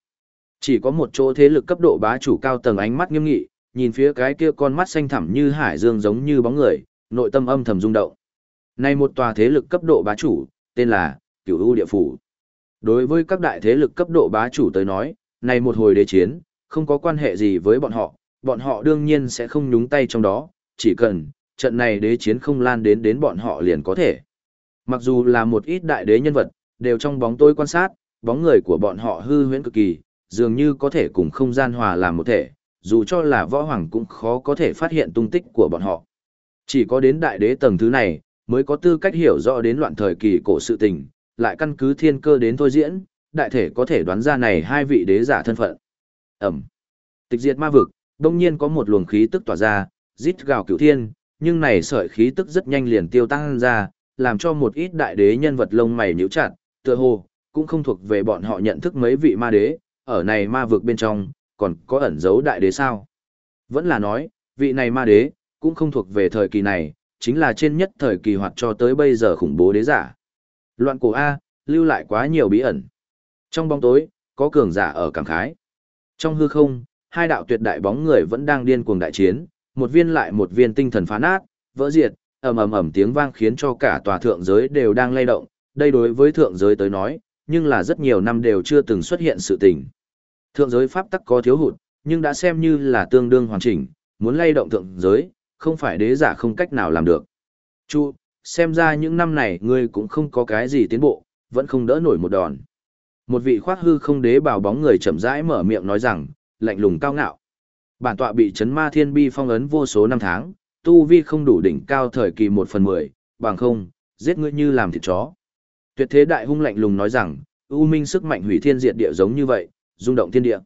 Chỉ có một chỗ thế lực cấp độ bá chủ cao tầng ánh mắt nghiêm nghị, nhìn phía cái kia con mắt xanh thẳm như hải dương giống như bóng người, nội tâm âm thầm rung động. Này một tòa thế lực cấp độ bá chủ, tên là Cửu U Địa Phủ. Đối với các đại thế lực cấp độ bá chủ tới nói, này một hồi đế chiến, không có quan hệ gì với bọn họ, bọn họ đương nhiên sẽ không nhúng tay trong đó, chỉ cần trận này đế chiến không lan đến đến bọn họ liền có thể. Mặc dù là một ít đại đế nhân vật, đều trong bóng tối quan sát, bóng người của bọn họ hư huyễn cực kỳ, dường như có thể cùng không gian hòa làm một thể, dù cho là võ hoàng cũng khó có thể phát hiện tung tích của bọn họ. Chỉ có đến đại đế tầng thứ này, mới có tư cách hiểu rõ đến loạn thời kỳ cổ sự tình, lại căn cứ thiên cơ đến thôi diễn, đại thể có thể đoán ra này hai vị đế giả thân phận. Ẩm. Tịch diệt ma vực, đông nhiên có một luồng khí tức tỏa ra, rít gào cửu thiên, nhưng này sợi khí tức rất nhanh liền tiêu tăng ra, làm cho một ít đại đế nhân vật lông mày nhíu chặt, tựa hồ cũng không thuộc về bọn họ nhận thức mấy vị ma đế, ở này ma vực bên trong, còn có ẩn giấu đại đế sao? Vẫn là nói, vị này ma đế, cũng không thuộc về thời kỳ này, chính là trên nhất thời kỳ hoạt cho tới bây giờ khủng bố đế giả. Loạn cổ A, lưu lại quá nhiều bí ẩn. Trong bóng tối, có cường giả ở cảm khái. Trong hư không, hai đạo tuyệt đại bóng người vẫn đang điên cuồng đại chiến, một viên lại một viên tinh thần phá nát, vỡ diệt, ầm ầm ầm tiếng vang khiến cho cả tòa thượng giới đều đang lay động, đây đối với thượng giới tới nói, nhưng là rất nhiều năm đều chưa từng xuất hiện sự tình. Thượng giới pháp tắc có thiếu hụt, nhưng đã xem như là tương đương hoàn chỉnh, muốn lay động thượng giới, không phải đế giả không cách nào làm được. Chu, xem ra những năm này ngươi cũng không có cái gì tiến bộ, vẫn không đỡ nổi một đòn. Một vị khoác hư không đế bảo bóng người chậm rãi mở miệng nói rằng, lạnh lùng cao ngạo. Bản tọa bị chấn ma thiên bi phong ấn vô số năm tháng, tu vi không đủ đỉnh cao thời kỳ một phần mười, bằng không, giết ngươi như làm thịt chó. Tuyệt thế đại hung lạnh lùng nói rằng, u minh sức mạnh hủy thiên diệt địa giống như vậy, rung động thiên địa.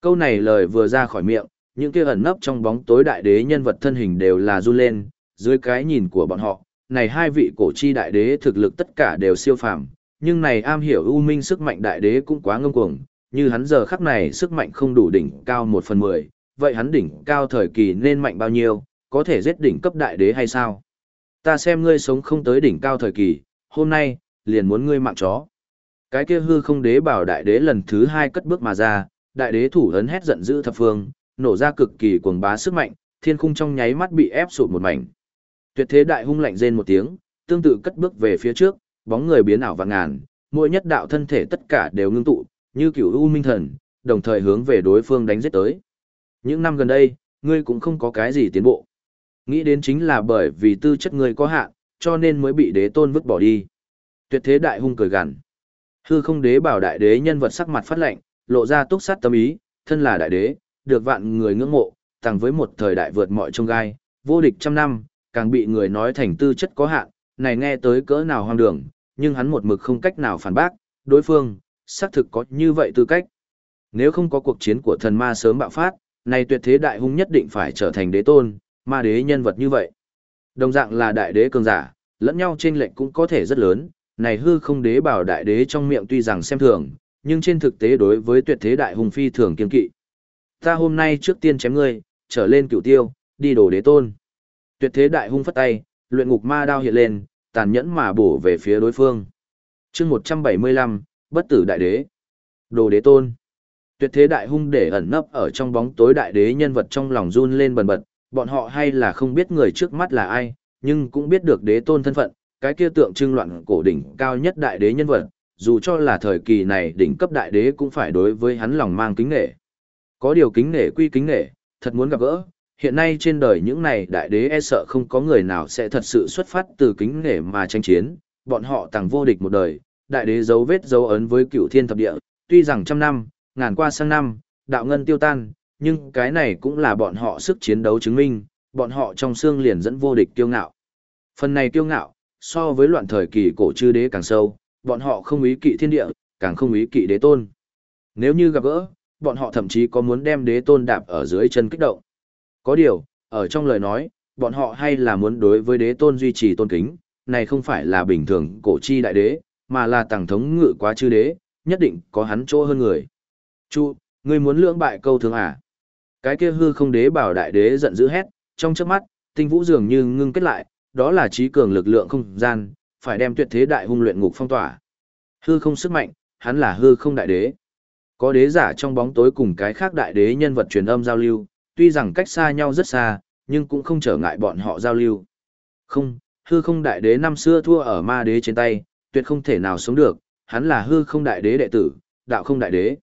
Câu này lời vừa ra khỏi miệng, những kia ẩn nấp trong bóng tối đại đế nhân vật thân hình đều là run lên, dưới cái nhìn của bọn họ, này hai vị cổ chi đại đế thực lực tất cả đều siêu phàm, nhưng này am hiểu u minh sức mạnh đại đế cũng quá ngông cuồng, như hắn giờ khắc này sức mạnh không đủ đỉnh cao một phần mười, vậy hắn đỉnh cao thời kỳ nên mạnh bao nhiêu, có thể giết đỉnh cấp đại đế hay sao? Ta xem ngươi sống không tới đỉnh cao thời kỳ, hôm nay, liền muốn ngươi mạng chó. Cái kia hư không đế bảo đại đế lần thứ hai cất bước mà ra, đại đế thủ ấn hét giận dữ thập phương, nổ ra cực kỳ cuồng bá sức mạnh, thiên khung trong nháy mắt bị ép sụt một mảnh. Tuyệt thế đại hung lạnh rên một tiếng, tương tự cất bước về phía trước, bóng người biến ảo vạn ngàn, mỗi nhất đạo thân thể tất cả đều ngưng tụ, như kiểu u minh thần, đồng thời hướng về đối phương đánh giết tới. Những năm gần đây, ngươi cũng không có cái gì tiến bộ. Nghĩ đến chính là bởi vì tư chất ngươi có hạn, cho nên mới bị đế tôn vứt bỏ đi. Tuyệt thế đại hung cười gằn. Hư không đế bảo đại đế nhân vật sắc mặt phát lệnh, lộ ra túc sát tâm ý, thân là đại đế, được vạn người ngưỡng mộ, tặng với một thời đại vượt mọi trông gai, vô địch trăm năm, càng bị người nói thành tư chất có hạn, này nghe tới cỡ nào hoang đường, nhưng hắn một mực không cách nào phản bác, đối phương, xác thực có như vậy tư cách. Nếu không có cuộc chiến của thần ma sớm bạo phát, này tuyệt thế đại hung nhất định phải trở thành đế tôn, ma đế nhân vật như vậy. Đồng dạng là đại đế cường giả, lẫn nhau trên lệnh cũng có thể rất lớn, này hư không đế bảo đại đế trong miệng tuy rằng xem thường, nhưng trên thực tế đối với tuyệt thế đại hùng phi thường kiên kỵ. Ta hôm nay trước tiên chém ngươi, trở lên cửu tiêu, đi đổ đế tôn. Tuyệt thế đại hung phất tay, luyện ngục ma đao hiện lên, tàn nhẫn mà bổ về phía đối phương. chương 175, bất tử đại đế. Đồ đế tôn. Tuyệt thế đại hung để ẩn nấp ở trong bóng tối đại đế nhân vật trong lòng run lên bần bật, bọn họ hay là không biết người trước mắt là ai, nhưng cũng biết được đế tôn thân phận, cái kia tượng trưng loạn cổ đỉnh cao nhất đại đế nhân vật, dù cho là thời kỳ này đỉnh cấp đại đế cũng phải đối với hắn lòng mang kính nghệ. Có điều kính nghệ quy kính nghệ, thật muốn gặp gỡ, hiện nay trên đời những này đại đế e sợ không có người nào sẽ thật sự xuất phát từ kính nghệ mà tranh chiến, bọn họ tàng vô địch một đời, đại đế dấu vết dấu ấn với cựu thiên thập địa, tuy rằng trăm năm, ngàn qua sang năm, đạo ngân tiêu tan, nhưng cái này cũng là bọn họ sức chiến đấu chứng minh, bọn họ trong xương liền dẫn vô địch kiêu ngạo. Phần này kiêu ngạo, so với loạn thời kỳ cổ chư đế càng sâu, bọn họ không ý kỵ thiên địa, càng không ý kỵ đế tôn. Nếu như gặp gỡ, bọn họ thậm chí có muốn đem đế tôn đạp ở dưới chân kích động. Có điều, ở trong lời nói, bọn họ hay là muốn đối với đế tôn duy trì tôn kính, này không phải là bình thường cổ chi đại đế, mà là tàng thống ngự quá chư đế, nhất định có hắn chỗ hơn người. Chu, ngươi muốn lưỡng bại câu thường à? Cái kia hư không đế bảo đại đế giận dữ hét, trong chớp mắt, tinh vũ dường như ngưng kết lại, đó là trí cường lực lượng không gian, phải đem tuyệt thế đại hung luyện ngục phong tỏa. Hư không sức mạnh, hắn là hư không đại đế. Có đế giả trong bóng tối cùng cái khác đại đế nhân vật truyền âm giao lưu, tuy rằng cách xa nhau rất xa, nhưng cũng không trở ngại bọn họ giao lưu. Không, hư không đại đế năm xưa thua ở ma đế trên tay, tuyệt không thể nào sống được, hắn là hư không đại đế đệ tử, đạo không đại đế.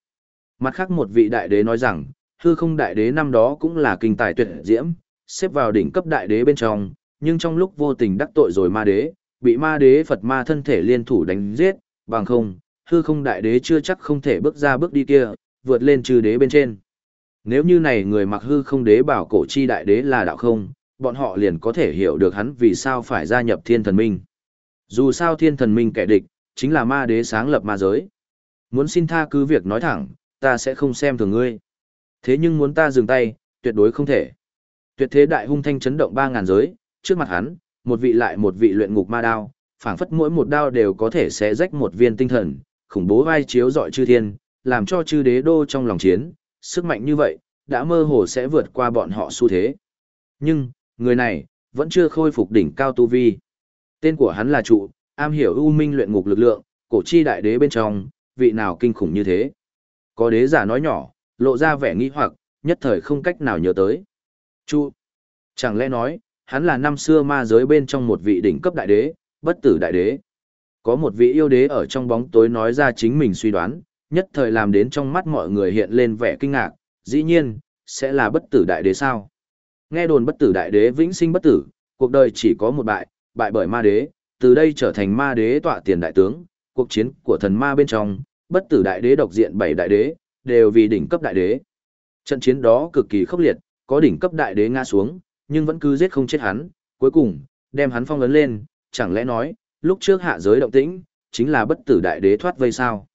Mặt khác một vị đại đế nói rằng, hư không đại đế năm đó cũng là kinh tài tuyệt diễm, xếp vào đỉnh cấp đại đế bên trong, nhưng trong lúc vô tình đắc tội rồi ma đế, bị ma đế Phật ma thân thể liên thủ đánh giết, bằng không, hư không đại đế chưa chắc không thể bước ra bước đi kia, vượt lên trừ đế bên trên. Nếu như này người mặc hư không đế bảo cổ chi đại đế là đạo không, bọn họ liền có thể hiểu được hắn vì sao phải gia nhập thiên thần minh. Dù sao thiên thần minh kẻ địch, chính là ma đế sáng lập ma giới. Muốn xin tha cứ việc nói thẳng, ta sẽ không xem thường ngươi. Thế nhưng muốn ta dừng tay, tuyệt đối không thể. Tuyệt thế đại hung thanh chấn động ba ngàn giới, trước mặt hắn, một vị lại một vị luyện ngục ma đao, phảng phất mỗi một đao đều có thể xé rách một viên tinh thần, khủng bố vai chiếu dọi chư thiên, làm cho chư đế đô trong lòng chiến, sức mạnh như vậy, đã mơ hồ sẽ vượt qua bọn họ xu thế. Nhưng, người này, vẫn chưa khôi phục đỉnh cao tu vi. Tên của hắn là trụ, am hiểu ưu minh luyện ngục lực lượng, cổ chi đại đế bên trong, vị nào kinh khủng như thế. Có đế giả nói nhỏ, lộ ra vẻ nghi hoặc, nhất thời không cách nào nhớ tới. Trụ, chẳng lẽ nói, hắn là năm xưa ma giới bên trong một vị đỉnh cấp đại đế, bất tử đại đế. Có một vị yêu đế ở trong bóng tối nói ra chính mình suy đoán, nhất thời làm đến trong mắt mọi người hiện lên vẻ kinh ngạc, dĩ nhiên, sẽ là bất tử đại đế sao. Nghe đồn bất tử đại đế vĩnh sinh bất tử, cuộc đời chỉ có một bại, bại bởi ma đế, từ đây trở thành ma đế tọa tiền đại tướng, cuộc chiến của thần ma bên trong, bất tử đại đế độc diện bảy đại đế, đều vì đỉnh cấp đại đế. Trận chiến đó cực kỳ khốc liệt, có đỉnh cấp đại đế ngã xuống, nhưng vẫn cứ giết không chết hắn, cuối cùng, đem hắn phong ấn lên, chẳng lẽ nói, lúc trước hạ giới động tĩnh, chính là bất tử đại đế thoát vây sao.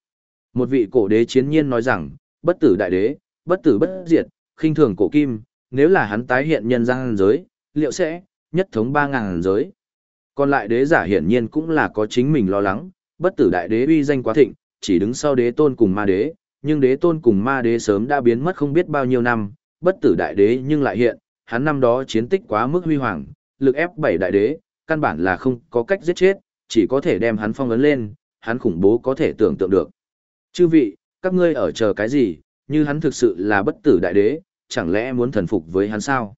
Một vị cổ đế chiến nhiên nói rằng, bất tử đại đế, bất tử bất diệt, khinh thường cổ kim, nếu là hắn tái hiện nhân gian giới, liệu sẽ, nhất thống ba ngàn giới. Còn lại đế giả hiển nhiên cũng là có chính mình lo lắng, bất tử đại đế uy danh quá thịnh, chỉ đứng sau đế tôn cùng ma đế, nhưng đế tôn cùng ma đế sớm đã biến mất không biết bao nhiêu năm, bất tử đại đế nhưng lại hiện, hắn năm đó chiến tích quá mức huy hoàng, lực ép bảy đại đế, căn bản là không có cách giết chết, chỉ có thể đem hắn phong ấn lên, hắn khủng bố có thể tưởng tượng được. Chư vị, các ngươi ở chờ cái gì, như hắn thực sự là bất tử đại đế, chẳng lẽ muốn thần phục với hắn sao?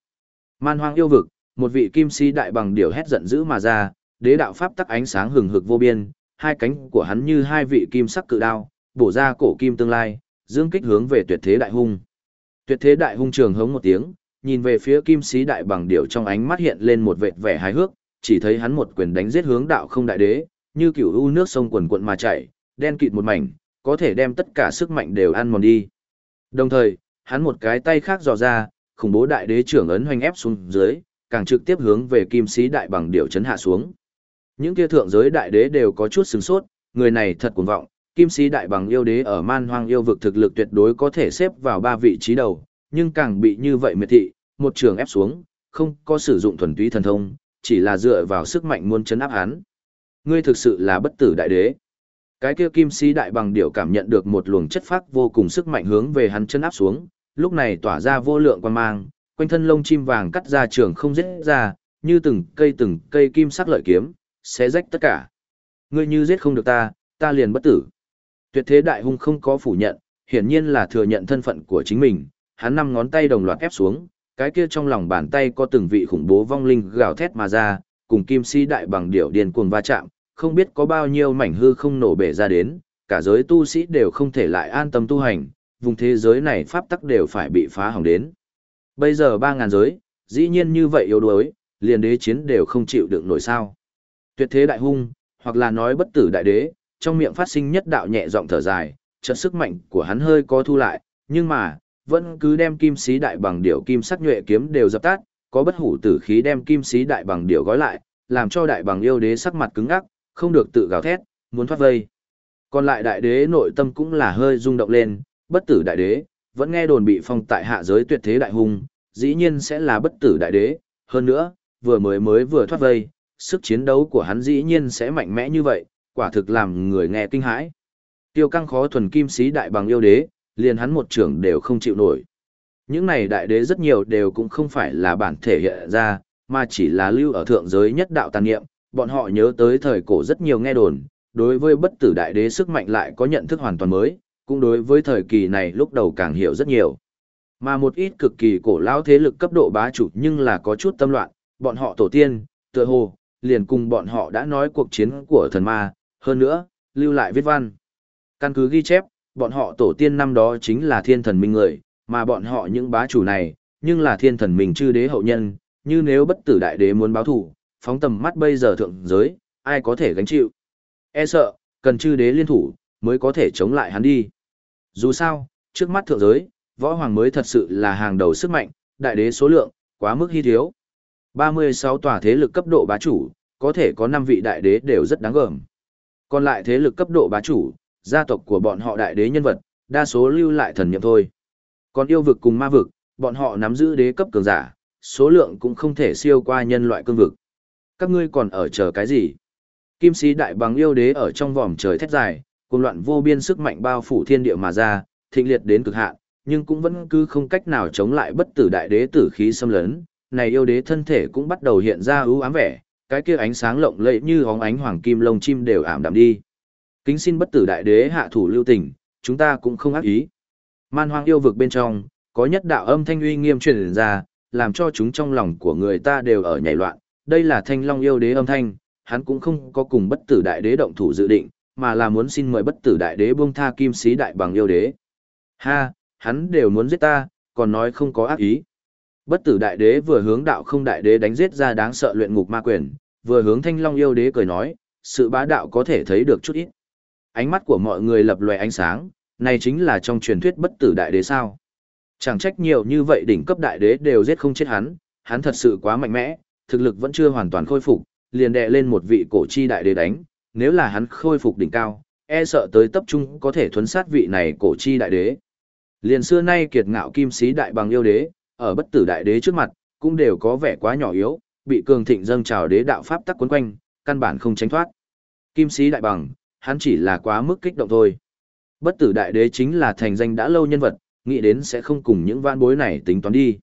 Man hoang yêu vực, một vị kim si đại bằng điều hét giận dữ mà ra, đế đạo pháp tắc ánh sáng hừng hực vô biên, hai cánh của hắn như hai vị kim sắc cự đao, bổ ra cổ kim tương lai, dương kích hướng về tuyệt thế đại hung. Tuyệt thế đại hung trường hống một tiếng, nhìn về phía kim sĩ đại bằng điểu trong ánh mắt hiện lên một vệt vẻ hài hước, chỉ thấy hắn một quyền đánh giết hướng đạo không đại đế, như kiểu u nước sông quần quận mà chảy, đen kịt một mảnh, có thể đem tất cả sức mạnh đều ăn mòn đi. Đồng thời, hắn một cái tay khác dò ra, khủng bố đại đế trưởng ấn hoành ép xuống dưới, càng trực tiếp hướng về kim sĩ đại bằng điểu chấn hạ xuống. Những kia thượng giới đại đế đều có chút sửng sốt, người này thật cuồng vọng, kim sĩ đại bằng yêu đế ở man hoang yêu vực thực lực tuyệt đối có thể xếp vào ba vị trí đầu, nhưng càng bị như vậy miệt thị, một trường ép xuống, không có sử dụng thuần túy thần thông, chỉ là dựa vào sức mạnh muốn chấn áp hắn. Ngươi thực sự là bất tử đại đế. Cái kia kim sĩ đại bằng điểu cảm nhận được một luồng chất phác vô cùng sức mạnh hướng về hắn chân áp xuống, lúc này tỏa ra vô lượng quan mang, quanh thân lông chim vàng cắt ra trường không giết ra, như từng cây từng cây kim sắc lợi kiếm, xé rách tất cả. Ngươi như giết không được ta, ta liền bất tử. Tuyệt thế đại hung không có phủ nhận, hiển nhiên là thừa nhận thân phận của chính mình, hắn năm ngón tay đồng loạt ép xuống, cái kia trong lòng bàn tay có từng vị khủng bố vong linh gào thét mà ra, cùng kim si đại bằng điểu điên cuồng va chạm, không biết có bao nhiêu mảnh hư không nổ bể ra đến, cả giới tu sĩ đều không thể lại an tâm tu hành, vùng thế giới này pháp tắc đều phải bị phá hỏng đến. Bây giờ ba ngàn giới, dĩ nhiên như vậy yếu đuối, liền đế chiến đều không chịu đựng nổi sao. Tuyệt thế đại hung, hoặc là nói bất tử đại đế, trong miệng phát sinh nhất đạo nhẹ giọng thở dài, trận sức mạnh của hắn hơi có thu lại, nhưng mà, vẫn cứ đem kim sĩ đại bằng điểu kim sắc nhuệ kiếm đều dập tắt, có bất hủ tử khí đem kim sĩ đại bằng điểu gói lại, làm cho đại bằng yêu đế sắc mặt cứng ngắc, không được tự gào thét, muốn thoát vây. Còn lại đại đế nội tâm cũng là hơi rung động lên, bất tử đại đế, vẫn nghe đồn bị phong tại hạ giới tuyệt thế đại hung, dĩ nhiên sẽ là bất tử đại đế, hơn nữa, vừa mới mới vừa thoát vây, sức chiến đấu của hắn dĩ nhiên sẽ mạnh mẽ như vậy, quả thực làm người nghe kinh hãi. Tiêu căng khó thuần kim sĩ đại bằng yêu đế, liền hắn một trưởng đều không chịu nổi. Những này đại đế rất nhiều đều cũng không phải là bản thể hiện ra, mà chỉ là lưu ở thượng giới nhất đạo tàn nghiệm, bọn họ nhớ tới thời cổ rất nhiều nghe đồn, đối với bất tử đại đế sức mạnh lại có nhận thức hoàn toàn mới, cũng đối với thời kỳ này lúc đầu càng hiểu rất nhiều. Mà một ít cực kỳ cổ lão thế lực cấp độ bá chủ nhưng là có chút tâm loạn, bọn họ tổ tiên, tựa hồ, liền cùng bọn họ đã nói cuộc chiến của thần ma, hơn nữa, lưu lại viết văn. Căn cứ ghi chép, bọn họ tổ tiên năm đó chính là thiên thần minh người, mà bọn họ những bá chủ này, nhưng là thiên thần minh chư đế hậu nhân, như nếu bất tử đại đế muốn báo thủ, phóng tầm mắt bây giờ thượng giới, ai có thể gánh chịu. E sợ, cần chư đế liên thủ, mới có thể chống lại hắn đi. Dù sao, trước mắt thượng giới, võ hoàng mới thật sự là hàng đầu sức mạnh, đại đế số lượng, quá mức hy thiếu. 36 tòa thế lực cấp độ bá chủ, có thể có 5 vị đại đế đều rất đáng gờm. Còn lại thế lực cấp độ bá chủ, gia tộc của bọn họ đại đế nhân vật, đa số lưu lại thần niệm thôi. Còn yêu vực cùng ma vực, bọn họ nắm giữ đế cấp cường giả, số lượng cũng không thể siêu qua nhân loại cương vực. Các ngươi còn ở chờ cái gì? Kim sĩ đại bằng yêu đế ở trong vòm trời thét dài, cùng loạn vô biên sức mạnh bao phủ thiên địa mà ra, thịnh liệt đến cực hạn, nhưng cũng vẫn cứ không cách nào chống lại bất tử đại đế tử khí xâm lấn. Này yêu đế thân thể cũng bắt đầu hiện ra ưu ám vẻ, cái kia ánh sáng lộng lẫy như hóng ánh hoàng kim lông chim đều ảm đạm đi. Kính xin bất tử đại đế hạ thủ lưu tình, chúng ta cũng không ác ý. Man hoang yêu vực bên trong, có nhất đạo âm thanh uy nghiêm truyền ra, làm cho chúng trong lòng của người ta đều ở nhảy loạn. Đây là thanh long yêu đế âm thanh, hắn cũng không có cùng bất tử đại đế động thủ dự định, mà là muốn xin mời bất tử đại đế buông tha kim sĩ đại bằng yêu đế. Ha, hắn đều muốn giết ta, còn nói không có ác ý. Bất tử đại đế vừa hướng đạo không đại đế đánh giết ra đáng sợ luyện ngục ma quyền, vừa hướng thanh long yêu đế cười nói, sự bá đạo có thể thấy được chút ít. Ánh mắt của mọi người lập lòe ánh sáng, này chính là trong truyền thuyết bất tử đại đế sao. Chẳng trách nhiều như vậy đỉnh cấp đại đế đều giết không chết hắn, hắn thật sự quá mạnh mẽ, thực lực vẫn chưa hoàn toàn khôi phục, liền đè lên một vị cổ chi đại đế đánh, nếu là hắn khôi phục đỉnh cao, e sợ tới tập trung có thể thuấn sát vị này cổ chi đại đế. Liền xưa nay kiệt ngạo kim sĩ đại bằng yêu đế, ở bất tử đại đế trước mặt, cũng đều có vẻ quá nhỏ yếu, bị cường thịnh dâng trào đế đạo pháp tắc quấn quanh, căn bản không tránh thoát. Kim sĩ đại bằng, hắn chỉ là quá mức kích động thôi. Bất tử đại đế chính là thành danh đã lâu nhân vật, nghĩ đến sẽ không cùng những vãn bối này tính toán đi.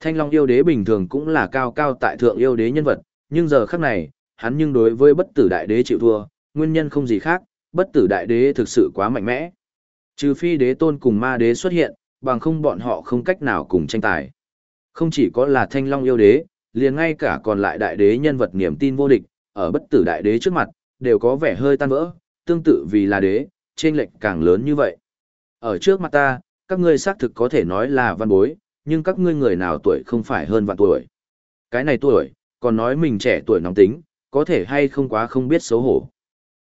Thanh Long yêu đế bình thường cũng là cao cao tại thượng yêu đế nhân vật, nhưng giờ khắc này, hắn nhưng đối với bất tử đại đế chịu thua, nguyên nhân không gì khác, bất tử đại đế thực sự quá mạnh mẽ. Trừ phi đế tôn cùng ma đế xuất hiện, bằng không bọn họ không cách nào cùng tranh tài. Không chỉ có là thanh long yêu đế, liền ngay cả còn lại đại đế nhân vật niềm tin vô địch, ở bất tử đại đế trước mặt, đều có vẻ hơi tan vỡ, tương tự vì là đế, trên lệnh càng lớn như vậy. Ở trước mặt ta, các ngươi xác thực có thể nói là văn bối, nhưng các ngươi người nào tuổi không phải hơn vạn tuổi. Cái này tuổi, còn nói mình trẻ tuổi nóng tính, có thể hay không quá không biết xấu hổ.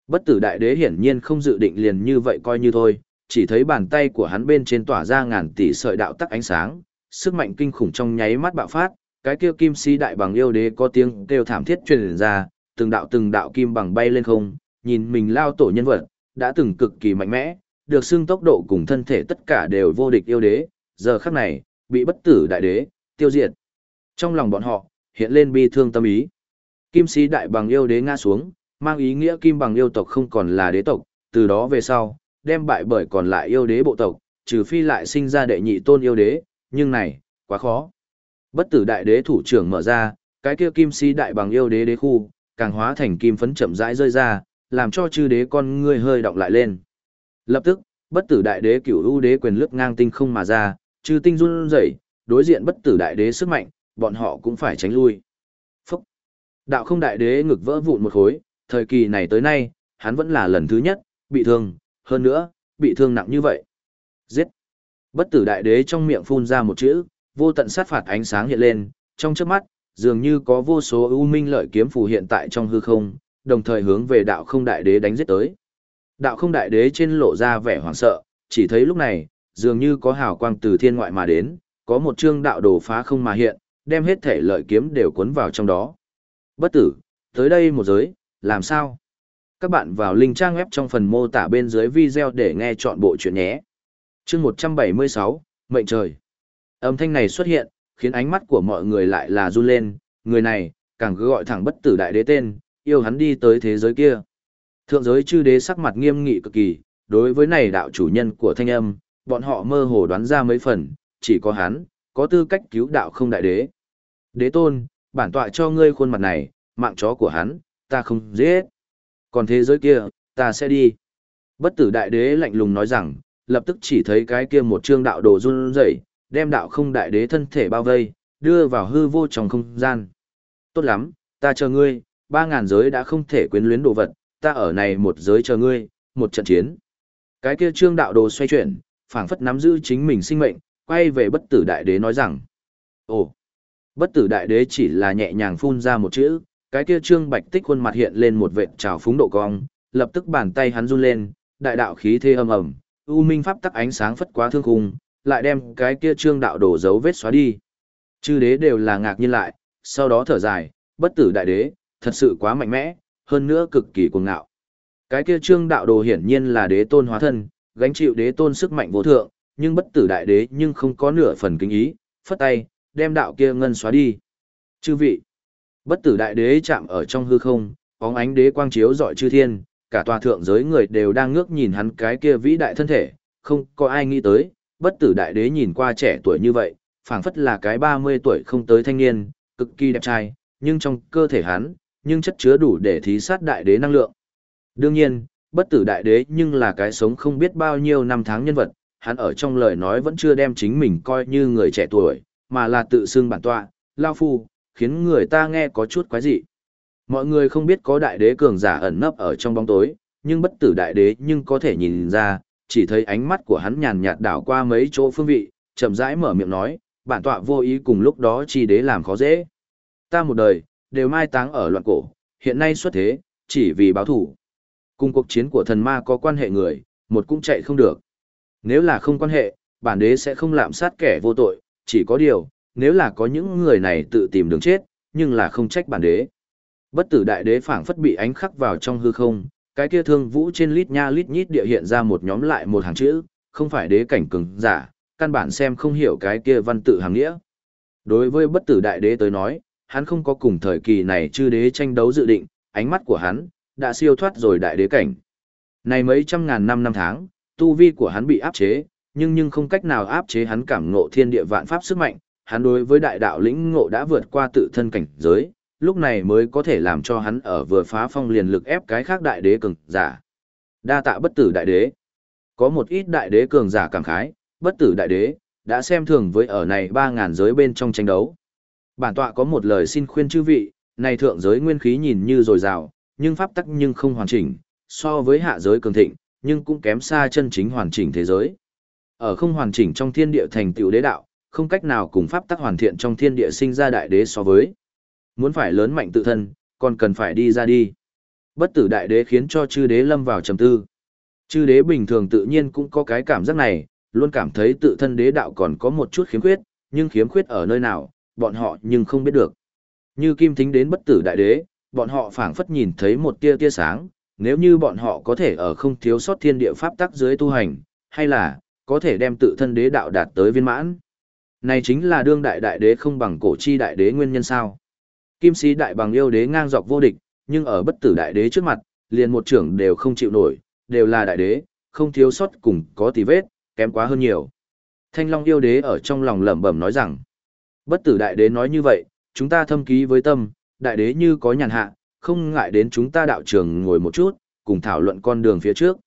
Bất tử đại đế hiển nhiên không dự định liền như vậy coi như thôi, chỉ thấy bàn tay của hắn bên trên tỏa ra ngàn tỷ sợi đạo tắc ánh sáng, sức mạnh kinh khủng trong nháy mắt bạo phát, cái kia kim si đại bằng yêu đế có tiếng kêu thảm thiết truyền ra, từng đạo từng đạo kim bằng bay lên không, nhìn mình lao tổ nhân vật, đã từng cực kỳ mạnh mẽ, được xưng tốc độ cùng thân thể tất cả đều vô địch yêu đế, giờ khắc này, bị bất tử đại đế, tiêu diệt. Trong lòng bọn họ, hiện lên bi thương tâm ý. Kim sĩ đại bằng yêu đế ngã xuống, mang ý nghĩa kim bằng yêu tộc không còn là đế tộc, từ đó về sau, đem bại bởi còn lại yêu đế bộ tộc, trừ phi lại sinh ra đệ nhị tôn yêu đế, nhưng này, quá khó. Bất tử đại đế thủ trưởng mở ra, cái kia kim sĩ đại bằng yêu đế đế khu, càng hóa thành kim phấn chậm rãi rơi ra, làm cho chư đế con ngươi hơi động lại lên. Lập tức, bất tử đại đế cửu u đế quyền lướt ngang tinh không mà ra, chư tinh run rẩy, đối diện bất tử đại đế sức mạnh, bọn họ cũng phải tránh lui. Phúc! Đạo không đại đế ngực vỡ vụn một khối, thời kỳ này tới nay, hắn vẫn là lần thứ nhất, bị thương, hơn nữa, bị thương nặng như vậy. Giết! Bất tử đại đế trong miệng phun ra một chữ, vô tận sát phạt ánh sáng hiện lên, trong chớp mắt, dường như có vô số ưu minh lợi kiếm phù hiện tại trong hư không, đồng thời hướng về đạo không đại đế đánh giết tới. Đạo không đại đế trên lộ ra vẻ hoảng sợ, chỉ thấy lúc này, dường như có hào quang từ thiên ngoại mà đến, có một chương đạo đồ phá không mà hiện, đem hết thể lợi kiếm đều cuốn vào trong đó. Bất tử, tới đây một giới, làm sao? Các bạn vào link trang web trong phần mô tả bên dưới video để nghe chọn bộ chuyện nhé. chương 176, Mệnh Trời. Âm thanh này xuất hiện, khiến ánh mắt của mọi người lại là run lên, người này, càng cứ gọi thẳng bất tử đại đế tên, yêu hắn đi tới thế giới kia. Thượng giới chư đế sắc mặt nghiêm nghị cực kỳ, đối với này đạo chủ nhân của thanh âm, bọn họ mơ hồ đoán ra mấy phần, chỉ có hắn, có tư cách cứu đạo không đại đế. Đế tôn, bản tọa cho ngươi khuôn mặt này, mạng chó của hắn, ta không giết. Còn thế giới kia, ta sẽ đi. Bất tử đại đế lạnh lùng nói rằng, lập tức chỉ thấy cái kia một trương đạo đồ run rẩy, đem đạo không đại đế thân thể bao vây, đưa vào hư vô trong không gian. Tốt lắm, ta chờ ngươi, ba ngàn giới đã không thể quyến luyến đồ vật, ta ở này một giới chờ ngươi, một trận chiến. Cái kia trương đạo đồ xoay chuyển, phảng phất nắm giữ chính mình sinh mệnh, quay về bất tử đại đế nói rằng. Ồ, bất tử đại đế chỉ là nhẹ nhàng phun ra một chữ, cái kia trương bạch tích khuôn mặt hiện lên một vệt trào phúng độ cong, lập tức bàn tay hắn run lên, đại đạo khí thế âm ầm, u minh pháp tắc ánh sáng phất quá thương khung, lại đem cái kia trương đạo đồ dấu vết xóa đi. Chư đế đều là ngạc nhiên lại, sau đó thở dài, bất tử đại đế, thật sự quá mạnh mẽ, hơn nữa cực kỳ cuồng ngạo. Cái kia trương đạo đồ hiển nhiên là đế tôn hóa thân, gánh chịu đế tôn sức mạnh vô thượng, nhưng bất tử đại đế nhưng không có nửa phần kính ý, phất tay, đem đạo kia ngân xóa đi. Chư vị, bất tử đại đế chạm ở trong hư không, bóng ánh đế quang chiếu dọi chư thiên, cả tòa thượng giới người đều đang ngước nhìn hắn cái kia vĩ đại thân thể, không có ai nghĩ tới, bất tử đại đế nhìn qua trẻ tuổi như vậy, phảng phất là cái 30 tuổi không tới thanh niên, cực kỳ đẹp trai, nhưng trong cơ thể hắn, nhưng chất chứa đủ để thí sát đại đế năng lượng. Đương nhiên, bất tử đại đế nhưng là cái sống không biết bao nhiêu năm tháng nhân vật, hắn ở trong lời nói vẫn chưa đem chính mình coi như người trẻ tuổi, mà là tự xưng bản tọa, lao phu, khiến người ta nghe có chút quái dị. Mọi người không biết có đại đế cường giả ẩn nấp ở trong bóng tối, nhưng bất tử đại đế nhưng có thể nhìn ra, chỉ thấy ánh mắt của hắn nhàn nhạt đảo qua mấy chỗ phương vị, chậm rãi mở miệng nói, bản tọa vô ý cùng lúc đó chi đế làm khó dễ. Ta một đời, đều mai táng ở loạn cổ, hiện nay xuất thế, chỉ vì báo thủ. Cùng cuộc chiến của thần ma có quan hệ người, một cũng chạy không được. Nếu là không quan hệ, bản đế sẽ không lạm sát kẻ vô tội, chỉ có điều, nếu là có những người này tự tìm đường chết, nhưng là không trách bản đế. Bất tử đại đế phảng phất bị ánh khắc vào trong hư không, cái kia thương vũ trên lít nha lít nhít địa hiện ra một nhóm lại một hàng chữ, không phải đế cảnh cường giả, căn bản xem không hiểu cái kia văn tự hàng nghĩa. Đối với bất tử đại đế tới nói, hắn không có cùng thời kỳ này chư đế tranh đấu dự định, ánh mắt của hắn đã siêu thoát rồi đại đế cảnh. Này mấy trăm ngàn năm năm tháng, tu vi của hắn bị áp chế, nhưng nhưng không cách nào áp chế hắn cảm ngộ thiên địa vạn pháp sức mạnh, hắn đối với đại đạo lĩnh ngộ đã vượt qua tự thân cảnh giới, lúc này mới có thể làm cho hắn ở vừa phá phong liền lực ép cái khác đại đế cường giả. Đa tạ bất tử đại đế. Có một ít đại đế cường giả cảm khái, bất tử đại đế, đã xem thường với ở này 3000 giới bên trong tranh đấu. Bản tọa có một lời xin khuyên chư vị, này thượng giới nguyên khí nhìn như dồi dào, nhưng pháp tắc nhưng không hoàn chỉnh, so với hạ giới cường thịnh, nhưng cũng kém xa chân chính hoàn chỉnh thế giới. Ở không hoàn chỉnh trong thiên địa thành tựu đế đạo, không cách nào cùng pháp tắc hoàn thiện trong thiên địa sinh ra đại đế so với. Muốn phải lớn mạnh tự thân, còn cần phải đi ra đi. Bất tử đại đế khiến cho chư đế lâm vào trầm tư. Chư đế bình thường tự nhiên cũng có cái cảm giác này, luôn cảm thấy tự thân đế đạo còn có một chút khiếm khuyết, nhưng khiếm khuyết ở nơi nào, bọn họ nhưng không biết được. Như kim thính đến bất tử đại đế, bọn họ phảng phất nhìn thấy một tia tia sáng, nếu như bọn họ có thể ở không thiếu sót thiên địa pháp tắc dưới tu hành, hay là có thể đem tự thân đế đạo đạt tới viên mãn. Này chính là đương đại đại đế không bằng cổ chi đại đế nguyên nhân sao? Kim sĩ đại bằng yêu đế ngang dọc vô địch, nhưng ở bất tử đại đế trước mặt, liền một trưởng đều không chịu nổi, đều là đại đế, không thiếu sót cùng có tì vết, kém quá hơn nhiều. Thanh Long yêu đế ở trong lòng lẩm bẩm nói rằng, bất tử đại đế nói như vậy, chúng ta thâm ký với tâm, đại đế như có nhàn hạ, không ngại đến chúng ta đạo trường ngồi một chút, cùng thảo luận con đường phía trước.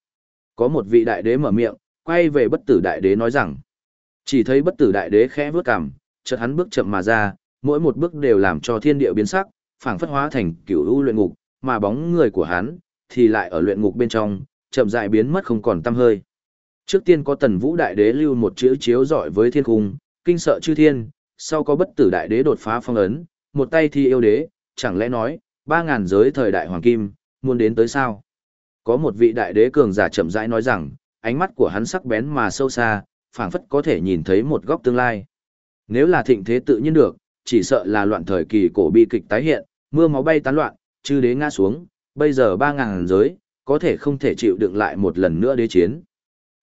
Có một vị đại đế mở miệng, quay về bất tử đại đế nói rằng, chỉ thấy bất tử đại đế khẽ vướt cằm, chợt hắn bước chậm mà ra, mỗi một bước đều làm cho thiên địa biến sắc, phảng phất hóa thành cửu u luyện ngục, mà bóng người của hắn thì lại ở luyện ngục bên trong, chậm rãi biến mất không còn tăm hơi. Trước tiên có Tần Vũ đại đế lưu một chữ chiếu rọi với thiên cung, kinh sợ chư thiên, sau có bất tử đại đế đột phá phong ấn, một tay thi yêu đế, chẳng lẽ nói, ba ngàn giới thời đại hoàng kim, muốn đến tới sao? Có một vị đại đế cường giả chậm rãi nói rằng, ánh mắt của hắn sắc bén mà sâu xa, phảng phất có thể nhìn thấy một góc tương lai. Nếu là thịnh thế tự nhiên được, chỉ sợ là loạn thời kỳ cổ bi kịch tái hiện, mưa máu bay tán loạn, chư đế ngã xuống, bây giờ ba ngàn giới, có thể không thể chịu đựng lại một lần nữa đế chiến.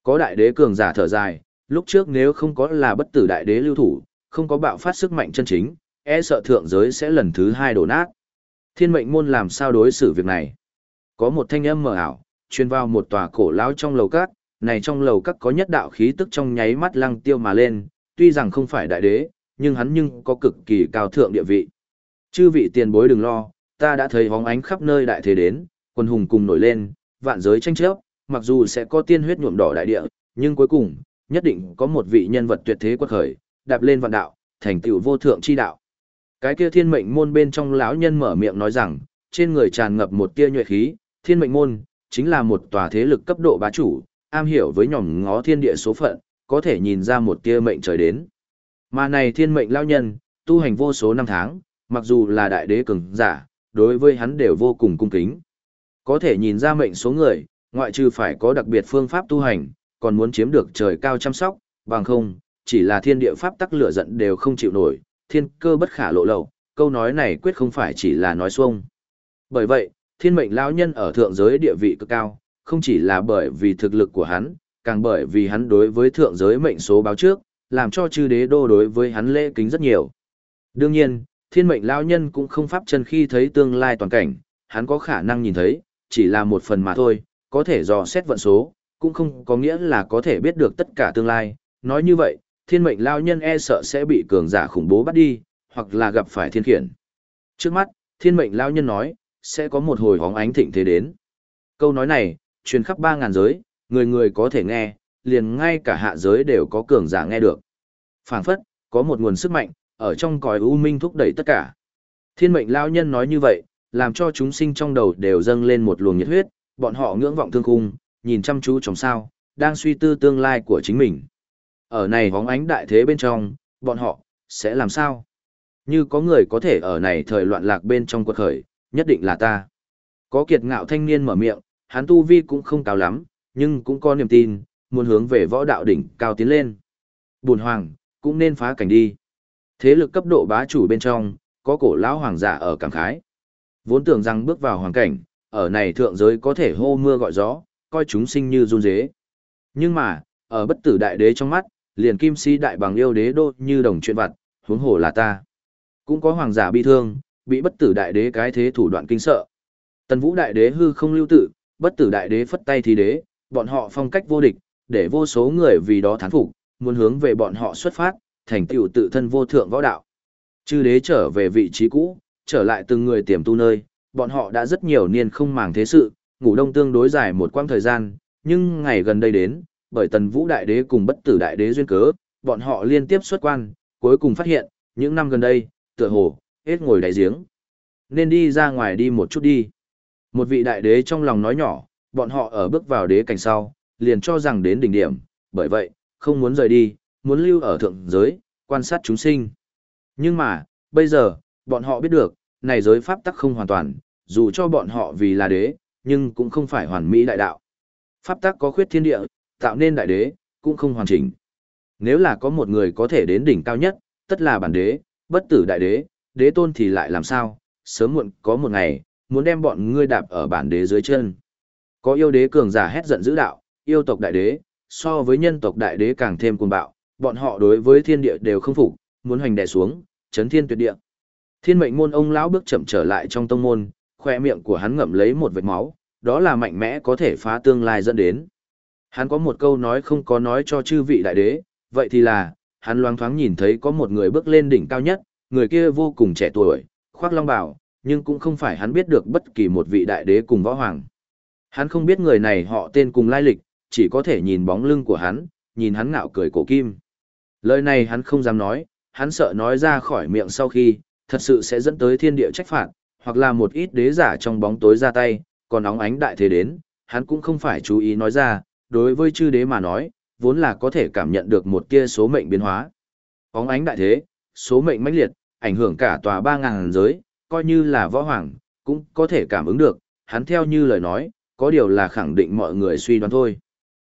Có đại đế cường giả thở dài, lúc trước nếu không có là bất tử đại đế lưu thủ, không có bạo phát sức mạnh chân chính, e sợ thượng giới sẽ lần thứ hai đổ nát. Thiên mệnh môn làm sao đối xử việc này? Có một thanh âm mờ ảo, truyền vào một tòa cổ lão trong lầu các, này trong lầu các có nhất đạo khí tức trong nháy mắt lăng tiêu mà lên, tuy rằng không phải đại đế, nhưng hắn nhưng có cực kỳ cao thượng địa vị. Chư vị tiền bối đừng lo, ta đã thấy hóng ánh khắp nơi đại thế đến, quân hùng cùng nổi lên, vạn giới tranh chấp, mặc dù sẽ có tiên huyết nhuộm đỏ đại địa, nhưng cuối cùng, nhất định có một vị nhân vật tuyệt thế quật khởi, đạp lên vạn đạo, thành tựu vô thượng chi đạo. Cái kia thiên mệnh môn bên trong lão nhân mở miệng nói rằng, trên người tràn ngập một tia nhuệ khí, thiên mệnh môn, chính là một tòa thế lực cấp độ bá chủ, am hiểu với nhòm ngó thiên địa số phận, có thể nhìn ra một tia mệnh trời đến. Mà này thiên mệnh lão nhân, tu hành vô số năm tháng, mặc dù là đại đế cường giả, đối với hắn đều vô cùng cung kính. Có thể nhìn ra mệnh số người, ngoại trừ phải có đặc biệt phương pháp tu hành, còn muốn chiếm được trời cao chăm sóc, bằng không, chỉ là thiên địa pháp tắc lửa giận đều không chịu nổi, thiên cơ bất khả lộ lầu, câu nói này quyết không phải chỉ là nói xuông. Bởi vậy, thiên mệnh lão nhân ở thượng giới địa vị cực cao, không chỉ là bởi vì thực lực của hắn, càng bởi vì hắn đối với thượng giới mệnh số báo trước, làm cho chư đế đô đối với hắn lễ kính rất nhiều. Đương nhiên, thiên mệnh lão nhân cũng không pháp chân khi thấy tương lai toàn cảnh, hắn có khả năng nhìn thấy, chỉ là một phần mà thôi, có thể dò xét vận số, cũng không có nghĩa là có thể biết được tất cả tương lai. Nói như vậy, thiên mệnh lao nhân e sợ sẽ bị cường giả khủng bố bắt đi, hoặc là gặp phải thiên khiển. Trước mắt, thiên mệnh lao nhân nói, sẽ có một hồi hóng ánh thịnh thế đến. Câu nói này, truyền khắp ba ngàn giới, người người có thể nghe, liền ngay cả hạ giới đều có cường giả nghe được. phảng phất, có một nguồn sức mạnh, ở trong cõi u minh thúc đẩy tất cả. Thiên mệnh lao nhân nói như vậy, làm cho chúng sinh trong đầu đều dâng lên một luồng nhiệt huyết, bọn họ ngưỡng vọng thương khung, nhìn chăm chú trong sao, đang suy tư tương lai của chính mình. Ở này hóng ánh đại thế bên trong, bọn họ, sẽ làm sao? Như có người có thể ở này thời loạn lạc bên trong quật khởi, nhất định là ta. Có kiệt ngạo thanh niên mở miệng, hắn tu vi cũng không cao lắm, nhưng cũng có niềm tin, muốn hướng về võ đạo đỉnh cao tiến lên. Bùn hoàng, cũng nên phá cảnh đi. Thế lực cấp độ bá chủ bên trong, có cổ lão hoàng giả ở cảm khái. Vốn tưởng rằng bước vào hoàng cảnh, ở này thượng giới có thể hô mưa gọi gió, coi chúng sinh như run dế. Nhưng mà, ở bất tử đại đế trong mắt, liền kim si đại bằng yêu đế đô như đồng chuyện vặt, huống hồ là ta. Cũng có hoàng giả bi thương, bị bất tử đại đế cái thế thủ đoạn kinh sợ. Tần vũ đại đế hư không lưu tự, bất tử đại đế phất tay thì đế, bọn họ phong cách vô địch, để vô số người vì đó thán phục, muốn hướng về bọn họ xuất phát, thành tựu tự thân vô thượng võ đạo. Chư đế trở về vị trí cũ, trở lại từng người tiềm tu nơi, bọn họ đã rất nhiều niên không màng thế sự, ngủ đông tương đối dài một quãng thời gian, nhưng ngày gần đây đến, bởi tần vũ đại đế cùng bất tử đại đế duyên cớ, bọn họ liên tiếp xuất quan, cuối cùng phát hiện, những năm gần đây, tựa hồ, hết ngồi đại giếng. Nên đi ra ngoài đi một chút đi. Một vị đại đế trong lòng nói nhỏ, bọn họ ở bước vào đế cảnh sau, liền cho rằng đến đỉnh điểm, bởi vậy, không muốn rời đi, muốn lưu ở thượng giới, quan sát chúng sinh. Nhưng mà, bây giờ, bọn họ biết được, này giới pháp tắc không hoàn toàn, dù cho bọn họ vì là đế, nhưng cũng không phải hoàn mỹ đại đạo. Pháp tắc có khuyết thiên địa, tạo nên đại đế, cũng không hoàn chỉnh. Nếu là có một người có thể đến đỉnh cao nhất, tất là bản đế, bất tử đại đế, đế tôn thì lại làm sao, sớm muộn có một ngày, muốn đem bọn ngươi đạp ở bản đế dưới chân. Có yêu đế cường giả hét giận dữ đạo, yêu tộc đại đế, so với nhân tộc đại đế càng thêm cuồng bạo, bọn họ đối với thiên địa đều không phục, muốn hoành đè xuống, chấn thiên tuyệt địa. Thiên mệnh môn ông lão bước chậm trở lại trong tông môn, khoe miệng của hắn ngậm lấy một vệt máu, đó là mạnh mẽ có thể phá tương lai dẫn đến. Hắn có một câu nói không có nói cho chư vị đại đế, vậy thì là, hắn loáng thoáng nhìn thấy có một người bước lên đỉnh cao nhất, người kia vô cùng trẻ tuổi, khoác long bào, nhưng cũng không phải hắn biết được bất kỳ một vị đại đế cùng võ hoàng. Hắn không biết người này họ tên cùng lai lịch, chỉ có thể nhìn bóng lưng của hắn, nhìn hắn ngạo cười cổ kim. Lời này hắn không dám nói, hắn sợ nói ra khỏi miệng sau khi, thật sự sẽ dẫn tới thiên địa trách phạt, hoặc là một ít đế giả trong bóng tối ra tay, còn óng ánh đại thế đến, hắn cũng không phải chú ý nói ra, đối với chư đế mà nói, vốn là có thể cảm nhận được một tia số mệnh biến hóa. Óng ánh đại thế, số mệnh mãnh liệt, ảnh hưởng cả tòa 3.000 giới, coi như là võ hoàng, cũng có thể cảm ứng được, hắn theo như lời nói, có điều là khẳng định mọi người suy đoán thôi.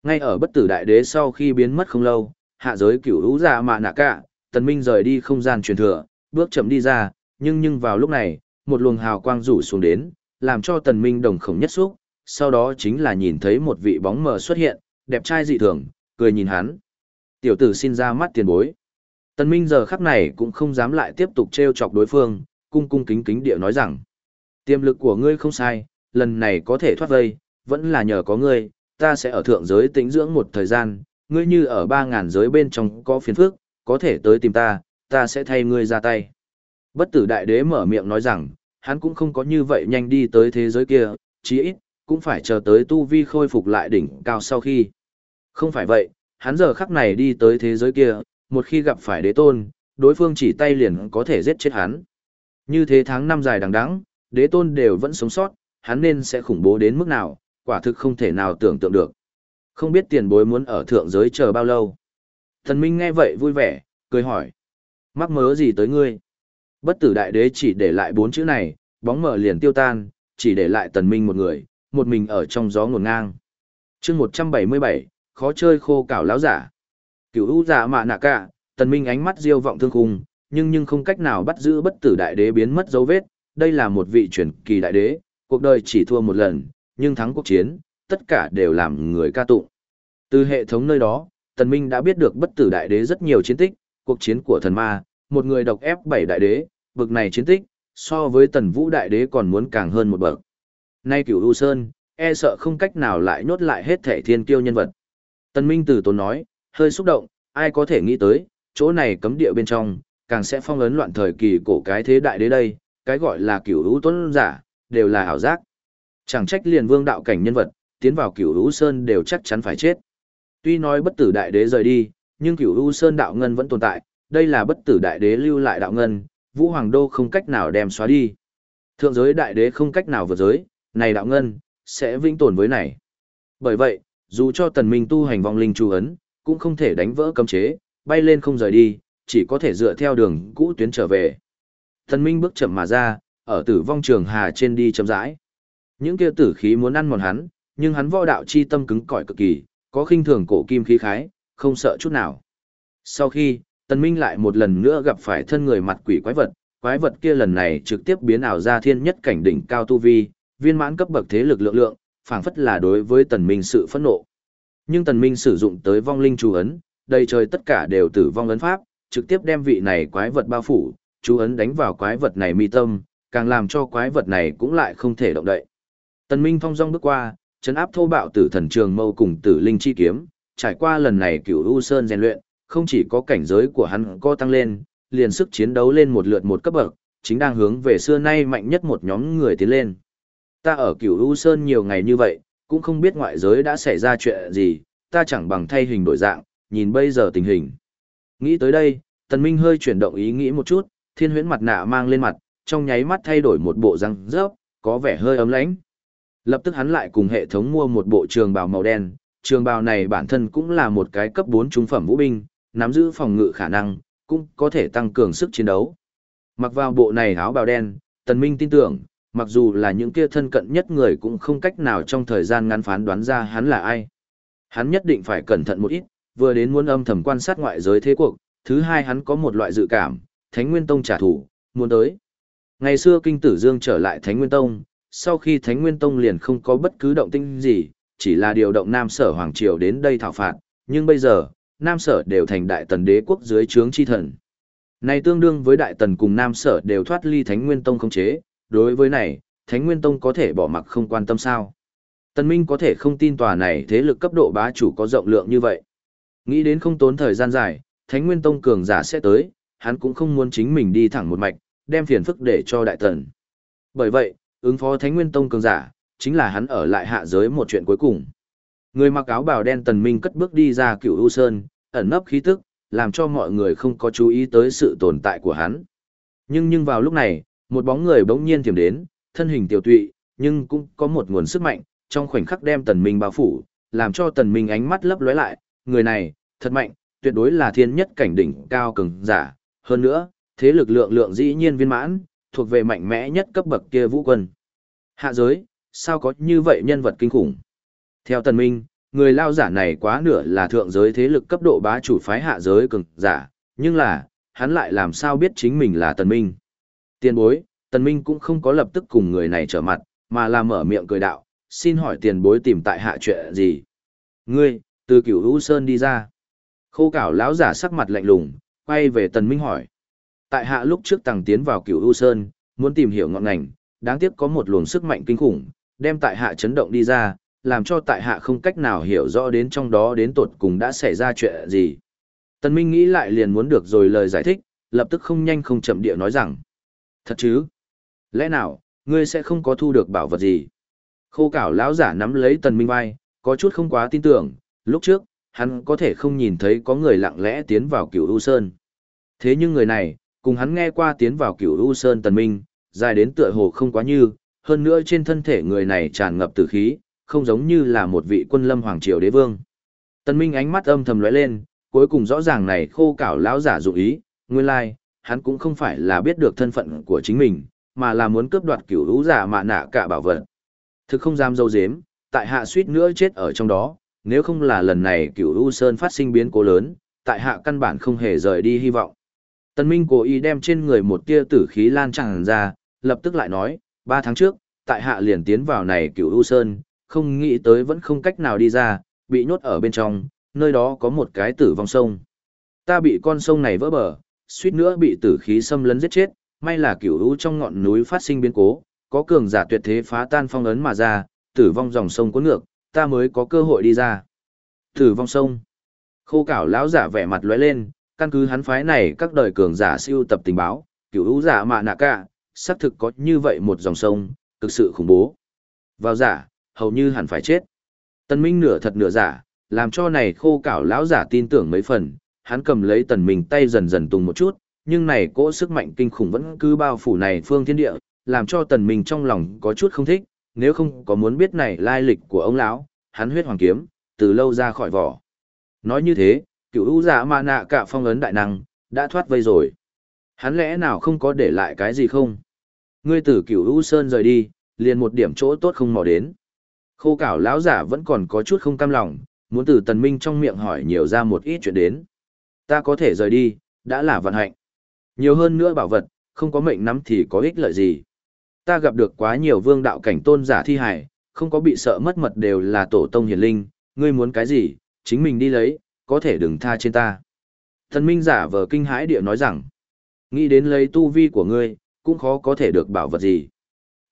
Ngay ở bất tử đại đế sau khi biến mất không lâu, hạ giới cửu hữu dạ mạ nạ cả, tần minh rời đi không gian truyền thừa, bước chậm đi ra, nhưng nhưng vào lúc này, một luồng hào quang rủ xuống đến, làm cho tần minh đồng khổng nhất xúc, sau đó chính là nhìn thấy một vị bóng mờ xuất hiện, đẹp trai dị thường, cười nhìn hắn. Tiểu tử xin ra mắt tiền bối. Tần minh giờ khắc này cũng không dám lại tiếp tục treo chọc đối phương, cung cung kính kính địa nói rằng. Tiềm lực của ngươi không sai, lần này có thể thoát vây, vẫn là nhờ có ngươi, ta sẽ ở thượng giới tĩnh dưỡng một thời gian, ngươi như ở ba ngàn giới bên trong có phiền phức, có thể tới tìm ta, ta sẽ thay ngươi ra tay. Bất tử đại đế mở miệng nói rằng, hắn cũng không có như vậy nhanh đi tới thế giới kia, chí ít, cũng phải chờ tới tu vi khôi phục lại đỉnh cao sau khi. Không phải vậy, hắn giờ khắc này đi tới thế giới kia, một khi gặp phải đế tôn, đối phương chỉ tay liền có thể giết chết hắn. Như thế tháng năm dài đằng đẵng, đế tôn đều vẫn sống sót, hắn nên sẽ khủng bố đến mức nào, quả thực không thể nào tưởng tượng được. Không biết tiền bối muốn ở thượng giới chờ bao lâu. Thần Minh nghe vậy vui vẻ, cười hỏi. Mắc mớ gì tới ngươi? Bất tử đại đế chỉ để lại bốn chữ này, bóng mở liền tiêu tan, chỉ để lại tần minh một người, một mình ở trong gió ngổn ngang. chương 177, khó chơi khô cảo láo giả. Cửu u giả mạ nạ cả, tần minh ánh mắt diêu vọng thương khung, nhưng nhưng không cách nào bắt giữ bất tử đại đế biến mất dấu vết. Đây là một vị truyền kỳ đại đế, cuộc đời chỉ thua một lần, nhưng thắng cuộc chiến, tất cả đều làm người ca tụng. Từ hệ thống nơi đó, tần minh đã biết được bất tử đại đế rất nhiều chiến tích, cuộc chiến của thần ma, một người độc ép bảy đại đế, bực này chiến tích, so với tần vũ đại đế còn muốn càng hơn một bậc. Nay cửu U Sơn, e sợ không cách nào lại nhốt lại hết thể thiên kiêu nhân vật. tân Minh tử tốn nói, hơi xúc động, ai có thể nghĩ tới, chỗ này cấm địa bên trong, càng sẽ phong ấn loạn thời kỳ cổ cái thế đại đế đây, cái gọi là cửu U tuấn giả, đều là ảo giác. Chẳng trách liền vương đạo cảnh nhân vật, tiến vào cửu U Sơn đều chắc chắn phải chết. Tuy nói bất tử đại đế rời đi, nhưng cửu U Sơn đạo ngân vẫn tồn tại, đây là bất tử đại đế lưu lại đạo ngân, Vũ Hoàng Đô không cách nào đem xóa đi. Thượng giới đại đế không cách nào vượt giới, này đạo ngân, sẽ vĩnh tồn với này. Bởi vậy, dù cho tần minh tu hành vong linh chu ấn, cũng không thể đánh vỡ cấm chế, bay lên không rời đi, chỉ có thể dựa theo đường cũ tuyến trở về. Tần minh bước chậm mà ra, ở tử vong trường hà trên đi chậm rãi. Những kia tử khí muốn ăn mòn hắn, nhưng hắn võ đạo chi tâm cứng cỏi cực kỳ, có khinh thường cổ kim khí khái, không sợ chút nào. Sau khi, Tần Minh lại một lần nữa gặp phải thân người mặt quỷ quái vật, quái vật kia lần này trực tiếp biến ảo ra thiên nhất cảnh đỉnh cao tu vi, viên mãn cấp bậc thế lực lượng lượng, phảng phất là đối với Tần Minh sự phẫn nộ. Nhưng Tần Minh sử dụng tới vong linh chú ấn, đầy trời tất cả đều tử vong ấn pháp, trực tiếp đem vị này quái vật bao phủ, chú ấn đánh vào quái vật này mi tâm, càng làm cho quái vật này cũng lại không thể động đậy. Tần Minh phong dong bước qua, chấn áp thô bạo tử thần trường mâu cùng tử linh chi kiếm, trải qua lần này cửu u sơn rèn luyện, không chỉ có cảnh giới của hắn có tăng lên, liền sức chiến đấu lên một lượt một cấp bậc, chính đang hướng về xưa nay mạnh nhất một nhóm người tiến lên. Ta ở cửu U Sơn nhiều ngày như vậy, cũng không biết ngoại giới đã xảy ra chuyện gì, ta chẳng bằng thay hình đổi dạng, nhìn bây giờ tình hình. Nghĩ tới đây, Tần Minh hơi chuyển động ý nghĩ một chút, thiên huyễn mặt nạ mang lên mặt, trong nháy mắt thay đổi một bộ răng rớp, có vẻ hơi ấm lãnh. Lập tức hắn lại cùng hệ thống mua một bộ trường bào màu đen, trường bào này bản thân cũng là một cái cấp 4 trung phẩm vũ binh, nắm giữ phòng ngự khả năng, cũng có thể tăng cường sức chiến đấu. Mặc vào bộ này áo bào đen, Tần Minh tin tưởng, mặc dù là những kia thân cận nhất người cũng không cách nào trong thời gian ngắn phán đoán ra hắn là ai. Hắn nhất định phải cẩn thận một ít, vừa đến muốn âm thầm quan sát ngoại giới thế cuộc, thứ hai hắn có một loại dự cảm, Thánh Nguyên Tông trả thù, muốn tới. Ngày xưa Kinh Tử Dương trở lại Thánh Nguyên Tông, sau khi Thánh Nguyên Tông liền không có bất cứ động tĩnh gì, chỉ là điều động Nam Sở Hoàng Triều đến đây thảo phạt, nhưng bây giờ, Nam Sở đều thành đại tần đế quốc dưới trướng chi thần. Này tương đương với đại tần cùng Nam Sở đều thoát ly Thánh Nguyên Tông không chế, đối với này, Thánh Nguyên Tông có thể bỏ mặc không quan tâm sao. Tần Minh có thể không tin tòa này thế lực cấp độ bá chủ có rộng lượng như vậy. Nghĩ đến không tốn thời gian dài, Thánh Nguyên Tông cường giả sẽ tới, hắn cũng không muốn chính mình đi thẳng một mạch, đem phiền phức để cho đại tần. Bởi vậy, ứng phó Thánh Nguyên Tông cường giả, chính là hắn ở lại hạ giới một chuyện cuối cùng. Người mặc áo bào đen tần minh cất bước đi ra Cửu U Sơn, ẩn nấp khí tức, làm cho mọi người không có chú ý tới sự tồn tại của hắn. Nhưng nhưng vào lúc này, một bóng người bỗng nhiên tìm đến, thân hình tiểu tụy, nhưng cũng có một nguồn sức mạnh, trong khoảnh khắc đem tần minh bao phủ, làm cho tần minh ánh mắt lấp lóe lại, người này, thật mạnh, tuyệt đối là thiên nhất cảnh đỉnh cao cường giả, hơn nữa, thế lực lượng lượng dĩ nhiên viên mãn, thuộc về mạnh mẽ nhất cấp bậc kia vũ quân. Hạ giới, sao có như vậy nhân vật kinh khủng? Theo tần minh, người lao giả này quá nửa là thượng giới thế lực cấp độ bá chủ phái hạ giới cường giả, nhưng là, hắn lại làm sao biết chính mình là tần minh. Tiền bối, tần minh cũng không có lập tức cùng người này trở mặt, mà là mở miệng cười đạo, xin hỏi tiền bối tìm tại hạ chuyện gì. Ngươi, từ cửu hữu sơn đi ra. Khô cảo lão giả sắc mặt lạnh lùng, quay về tần minh hỏi. Tại hạ lúc trước tàng tiến vào cửu hữu sơn, muốn tìm hiểu ngọn ngành, đáng tiếc có một luồng sức mạnh kinh khủng, đem tại hạ chấn động đi ra, làm cho tại hạ không cách nào hiểu rõ đến trong đó đến tột cùng đã xảy ra chuyện gì. Tần Minh nghĩ lại liền muốn được rồi lời giải thích, lập tức không nhanh không chậm địa nói rằng. Thật chứ? Lẽ nào, ngươi sẽ không có thu được bảo vật gì? Khô cảo lão giả nắm lấy tần minh vai, có chút không quá tin tưởng, lúc trước, hắn có thể không nhìn thấy có người lặng lẽ tiến vào cửu U Sơn. Thế nhưng người này, cùng hắn nghe qua tiến vào cửu U Sơn tần minh, dài đến tựa hồ không quá như, hơn nữa trên thân thể người này tràn ngập tử khí, không giống như là một vị quân lâm hoàng triều đế vương. Tần minh ánh mắt âm thầm lóe lên, cuối cùng rõ ràng này khô cảo lão giả dụng ý, nguyên lai, like, hắn cũng không phải là biết được thân phận của chính mình, mà là muốn cướp đoạt cửu hữu giả mạ nạ cả bảo vật. Thực không dám dâu dếm, tại hạ suýt nữa chết ở trong đó, nếu không là lần này cửu hữu sơn phát sinh biến cố lớn, tại hạ căn bản không hề rời đi hy vọng. Tân Minh cố ý đem trên người một tia tử khí lan tràn ra, lập tức lại nói, ba tháng trước, tại hạ liền tiến vào này cửu hữu sơn, không nghĩ tới vẫn không cách nào đi ra, bị nhốt ở bên trong, nơi đó có một cái tử vong sông. Ta bị con sông này vỡ bờ, suýt nữa bị tử khí xâm lấn giết chết, may là cửu u trong ngọn núi phát sinh biến cố, có cường giả tuyệt thế phá tan phong ấn mà ra, tử vong dòng sông cuốn ngược, ta mới có cơ hội đi ra. Tử vong sông. Khô cảo lão giả vẻ mặt lóe lên, căn cứ hắn phái này các đời cường giả siêu tập tình báo, cửu u giả mạ nạ cả, xác thực có như vậy một dòng sông, thực sự khủng bố. Vào giả, hầu như hẳn phải chết. Tân Minh nửa thật nửa giả, làm cho này khô cảo lão giả tin tưởng mấy phần, hắn cầm lấy tần minh tay dần dần tung một chút, nhưng này cỗ sức mạnh kinh khủng vẫn cứ bao phủ này phương thiên địa, làm cho tần minh trong lòng có chút không thích, nếu không có muốn biết này lai lịch của ông lão, hắn huyết hoàng kiếm, từ lâu ra khỏi vỏ. Nói như thế, cựu ưu giả mà nạ cả phong ấn đại năng, đã thoát vây rồi. Hắn lẽ nào không có để lại cái gì không? Ngươi tử cửu ưu sơn rời đi, liền một điểm chỗ tốt không mò đến. Khô cảo lão giả vẫn còn có chút không cam lòng, muốn từ tần minh trong miệng hỏi nhiều ra một ít chuyện đến. Ta có thể rời đi, đã là vận hạnh. Nhiều hơn nữa bảo vật, không có mệnh nắm thì có ích lợi gì. Ta gặp được quá nhiều vương đạo cảnh tôn giả thi hải, không có bị sợ mất mật đều là tổ tông hiền linh, ngươi muốn cái gì, chính mình đi lấy, có thể đừng tha trên ta. Thần minh giả vờ kinh hãi địa nói rằng, nghĩ đến lấy tu vi của ngươi, cũng khó có thể được bảo vật gì.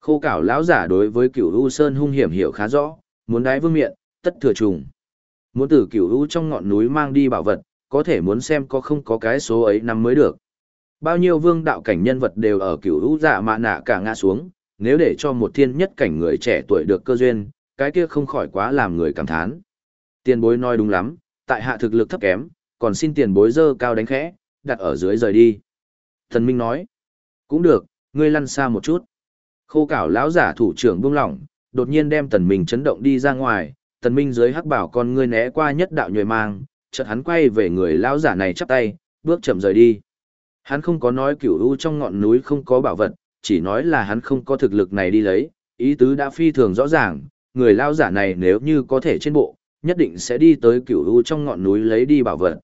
Khô cảo lão giả đối với cửu u sơn hung hiểm hiểu khá rõ, muốn đái vương miện, tất thừa trùng. Muốn từ cửu u trong ngọn núi mang đi bảo vật, có thể muốn xem có không có cái số ấy năm mới được. Bao nhiêu vương đạo cảnh nhân vật đều ở cửu u dạ mạ nạ cả ngã xuống, nếu để cho một thiên nhất cảnh người trẻ tuổi được cơ duyên, cái kia không khỏi quá làm người cảm thán. Tiền bối nói đúng lắm, tại hạ thực lực thấp kém, còn xin tiền bối dơ cao đánh khẽ, đặt ở dưới rời đi. Thần Minh nói, cũng được, ngươi lăn xa một chút. Khô cảo lão giả thủ trưởng buông lỏng, đột nhiên đem tần minh chấn động đi ra ngoài, tần minh dưới hắc bảo con ngươi né qua nhất đạo nhồi mang, chợt hắn quay về người lão giả này chắp tay, bước chậm rời đi. Hắn không có nói cửu u trong ngọn núi không có bảo vật, chỉ nói là hắn không có thực lực này đi lấy, ý tứ đã phi thường rõ ràng, người lão giả này nếu như có thể trên bộ, nhất định sẽ đi tới cửu u trong ngọn núi lấy đi bảo vật.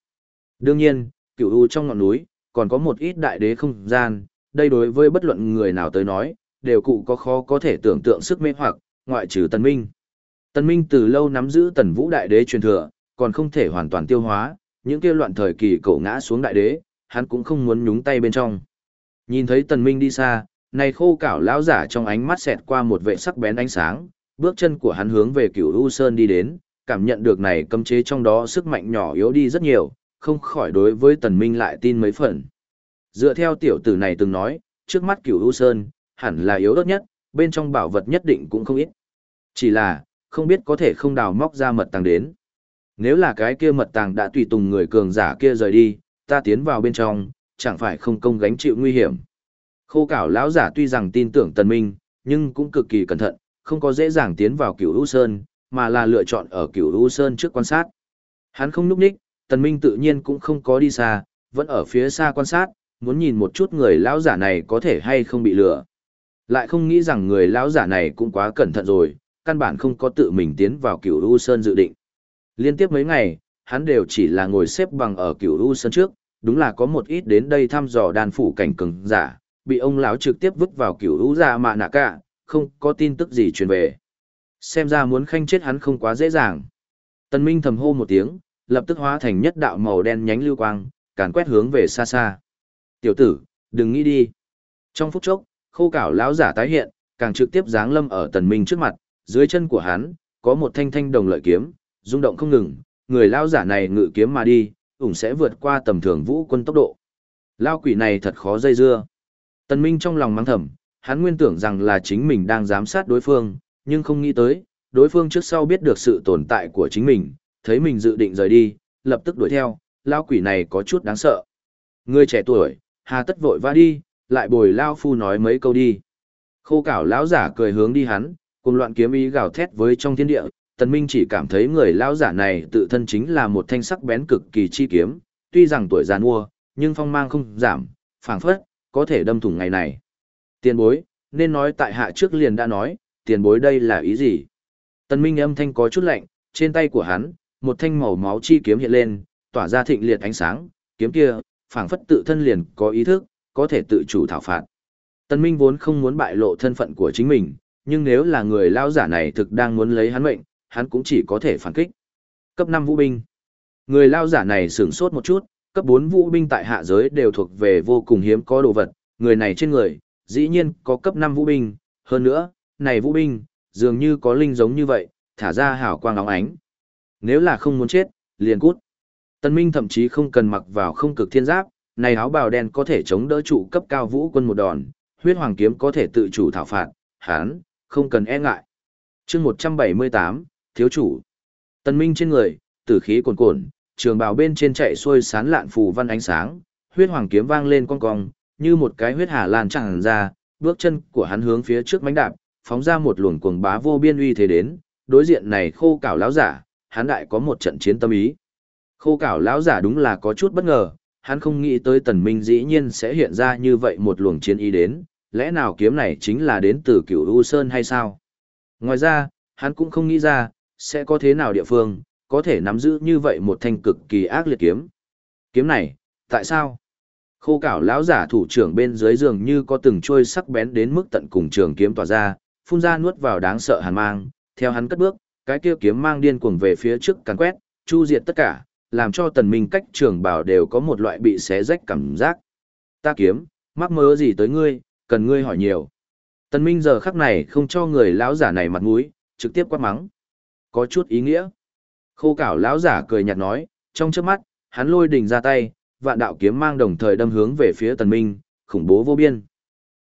Đương nhiên, cửu u trong ngọn núi, còn có một ít đại đế không gian, đây đối với bất luận người nào tới nói, đều cụ có khó có thể tưởng tượng sức mê hoặc, ngoại trừ Tần Minh. Tần Minh từ lâu nắm giữ Tần Vũ Đại Đế truyền thừa, còn không thể hoàn toàn tiêu hóa, những kia loạn thời kỳ cổ ngã xuống Đại Đế, hắn cũng không muốn nhúng tay bên trong. Nhìn thấy Tần Minh đi xa, này khô cảo lão giả trong ánh mắt xẹt qua một vệ sắc bén ánh sáng, bước chân của hắn hướng về Cửu U Sơn đi đến, cảm nhận được này cấm chế trong đó sức mạnh nhỏ yếu đi rất nhiều, không khỏi đối với Tần Minh lại tin mấy phần. Dựa theo tiểu tử này từng nói, trước mắt Cửu U Sơn, hẳn là yếu đốt nhất, bên trong bảo vật nhất định cũng không ít. Chỉ là, không biết có thể không đào móc ra mật tàng đến. Nếu là cái kia mật tàng đã tùy tùng người cường giả kia rời đi, ta tiến vào bên trong, chẳng phải không công gánh chịu nguy hiểm. Khô cảo lão giả tuy rằng tin tưởng tần minh, nhưng cũng cực kỳ cẩn thận, không có dễ dàng tiến vào cửu u sơn, mà là lựa chọn ở cửu u sơn trước quan sát. Hắn không núp ních, tần minh tự nhiên cũng không có đi xa, vẫn ở phía xa quan sát, muốn nhìn một chút người lão giả này có thể hay không bị lừa. Lại không nghĩ rằng người lão giả này cũng quá cẩn thận rồi, căn bản không có tự mình tiến vào cửu u sơn dự định. Liên tiếp mấy ngày, hắn đều chỉ là ngồi xếp bằng ở cửu u sân trước, đúng là có một ít đến đây thăm dò đàn phủ cảnh cường giả, bị ông lão trực tiếp vứt vào cửu u ra mạ nạ cả, không có tin tức gì truyền về. Xem ra muốn khanh chết hắn không quá dễ dàng. Tần Minh thầm hô một tiếng, lập tức hóa thành nhất đạo màu đen nhánh lưu quang, càn quét hướng về xa xa. Tiểu tử, đừng nghĩ đi. Trong phút chốc, khô cảo lão giả tái hiện, càng trực tiếp giáng lâm ở tần minh trước mặt, dưới chân của hắn, có một thanh thanh đồng lợi kiếm, rung động không ngừng, người lao giả này ngự kiếm mà đi, ủng sẽ vượt qua tầm thường vũ quân tốc độ. Lao quỷ này thật khó dây dưa. Tần Minh trong lòng mắng thầm, hắn nguyên tưởng rằng là chính mình đang giám sát đối phương, nhưng không nghĩ tới, đối phương trước sau biết được sự tồn tại của chính mình, thấy mình dự định rời đi, lập tức đuổi theo, lao quỷ này có chút đáng sợ. Người trẻ tuổi, hà tất vội vã đi, lại bồi lao phu nói mấy câu đi. Khô cảo lão giả cười hướng đi hắn, cùng loạn kiếm ý gào thét với trong thiên địa, tần minh chỉ cảm thấy người lão giả này tự thân chính là một thanh sắc bén cực kỳ chi kiếm, tuy rằng tuổi già nua, nhưng phong mang không giảm, phảng phất, có thể đâm thủng ngày này. Tiền bối, nên nói tại hạ trước liền đã nói, tiền bối đây là ý gì? Tần minh âm thanh có chút lạnh, trên tay của hắn, một thanh màu máu chi kiếm hiện lên, tỏa ra thịnh liệt ánh sáng, kiếm kia, phảng phất tự thân liền có ý thức, có thể tự chủ thảo phạt. Tần Minh vốn không muốn bại lộ thân phận của chính mình, nhưng nếu là người lão giả này thực đang muốn lấy hắn mệnh, hắn cũng chỉ có thể phản kích. Cấp 5 vũ binh. Người lao giả này sửng sốt một chút, cấp 4 vũ binh tại hạ giới đều thuộc về vô cùng hiếm có đồ vật, người này trên người, dĩ nhiên có cấp 5 vũ binh, hơn nữa, này vũ binh, dường như có linh giống như vậy, thả ra hào quang óng ánh. Nếu là không muốn chết, liền cút. Tân Minh thậm chí không cần mặc vào không cực thiên giáp, này áo bào đen có thể chống đỡ trụ cấp cao vũ quân một đòn, huyết hoàng kiếm có thể tự chủ thảo phạt, hắn không cần e ngại. chương 178, thiếu chủ. tần Minh trên người, tử khí cuồn cuộn, trường bào bên trên chạy xuôi sán lạn phù văn ánh sáng, huyết hoàng kiếm vang lên cong cong, như một cái huyết hà lan tràn ra, bước chân của hắn hướng phía trước mãnh đạp, phóng ra một luồng cuồng bá vô biên uy thế đến, đối diện này khô cảo lão giả, hắn đại có một trận chiến tâm ý. Khô cảo lão giả đúng là có chút bất ngờ, hắn không nghĩ tới tần minh dĩ nhiên sẽ hiện ra như vậy một luồng chiến ý đến, lẽ nào kiếm này chính là đến từ cửu U Sơn hay sao? Ngoài ra, hắn cũng không nghĩ ra, sẽ có thế nào địa phương, có thể nắm giữ như vậy một thanh cực kỳ ác liệt kiếm. Kiếm này, tại sao? Khô cảo lão giả thủ trưởng bên dưới giường như có từng trôi sắc bén đến mức tận cùng trường kiếm tỏa ra, phun ra nuốt vào đáng sợ hàn mang, theo hắn cất bước, cái kia kiếm mang điên cuồng về phía trước càn quét, chu diệt tất cả, làm cho tần minh cách trường bảo đều có một loại bị xé rách cảm giác. Ta kiếm, mắc mớ gì tới ngươi, cần ngươi hỏi nhiều. Tần minh giờ khắc này không cho người lão giả này mặt mũi, trực tiếp quát mắng. Có chút ý nghĩa. Khô cảo lão giả cười nhạt nói, trong chớp mắt, hắn lôi đỉnh ra tay, vạn đạo kiếm mang đồng thời đâm hướng về phía tần minh, khủng bố vô biên.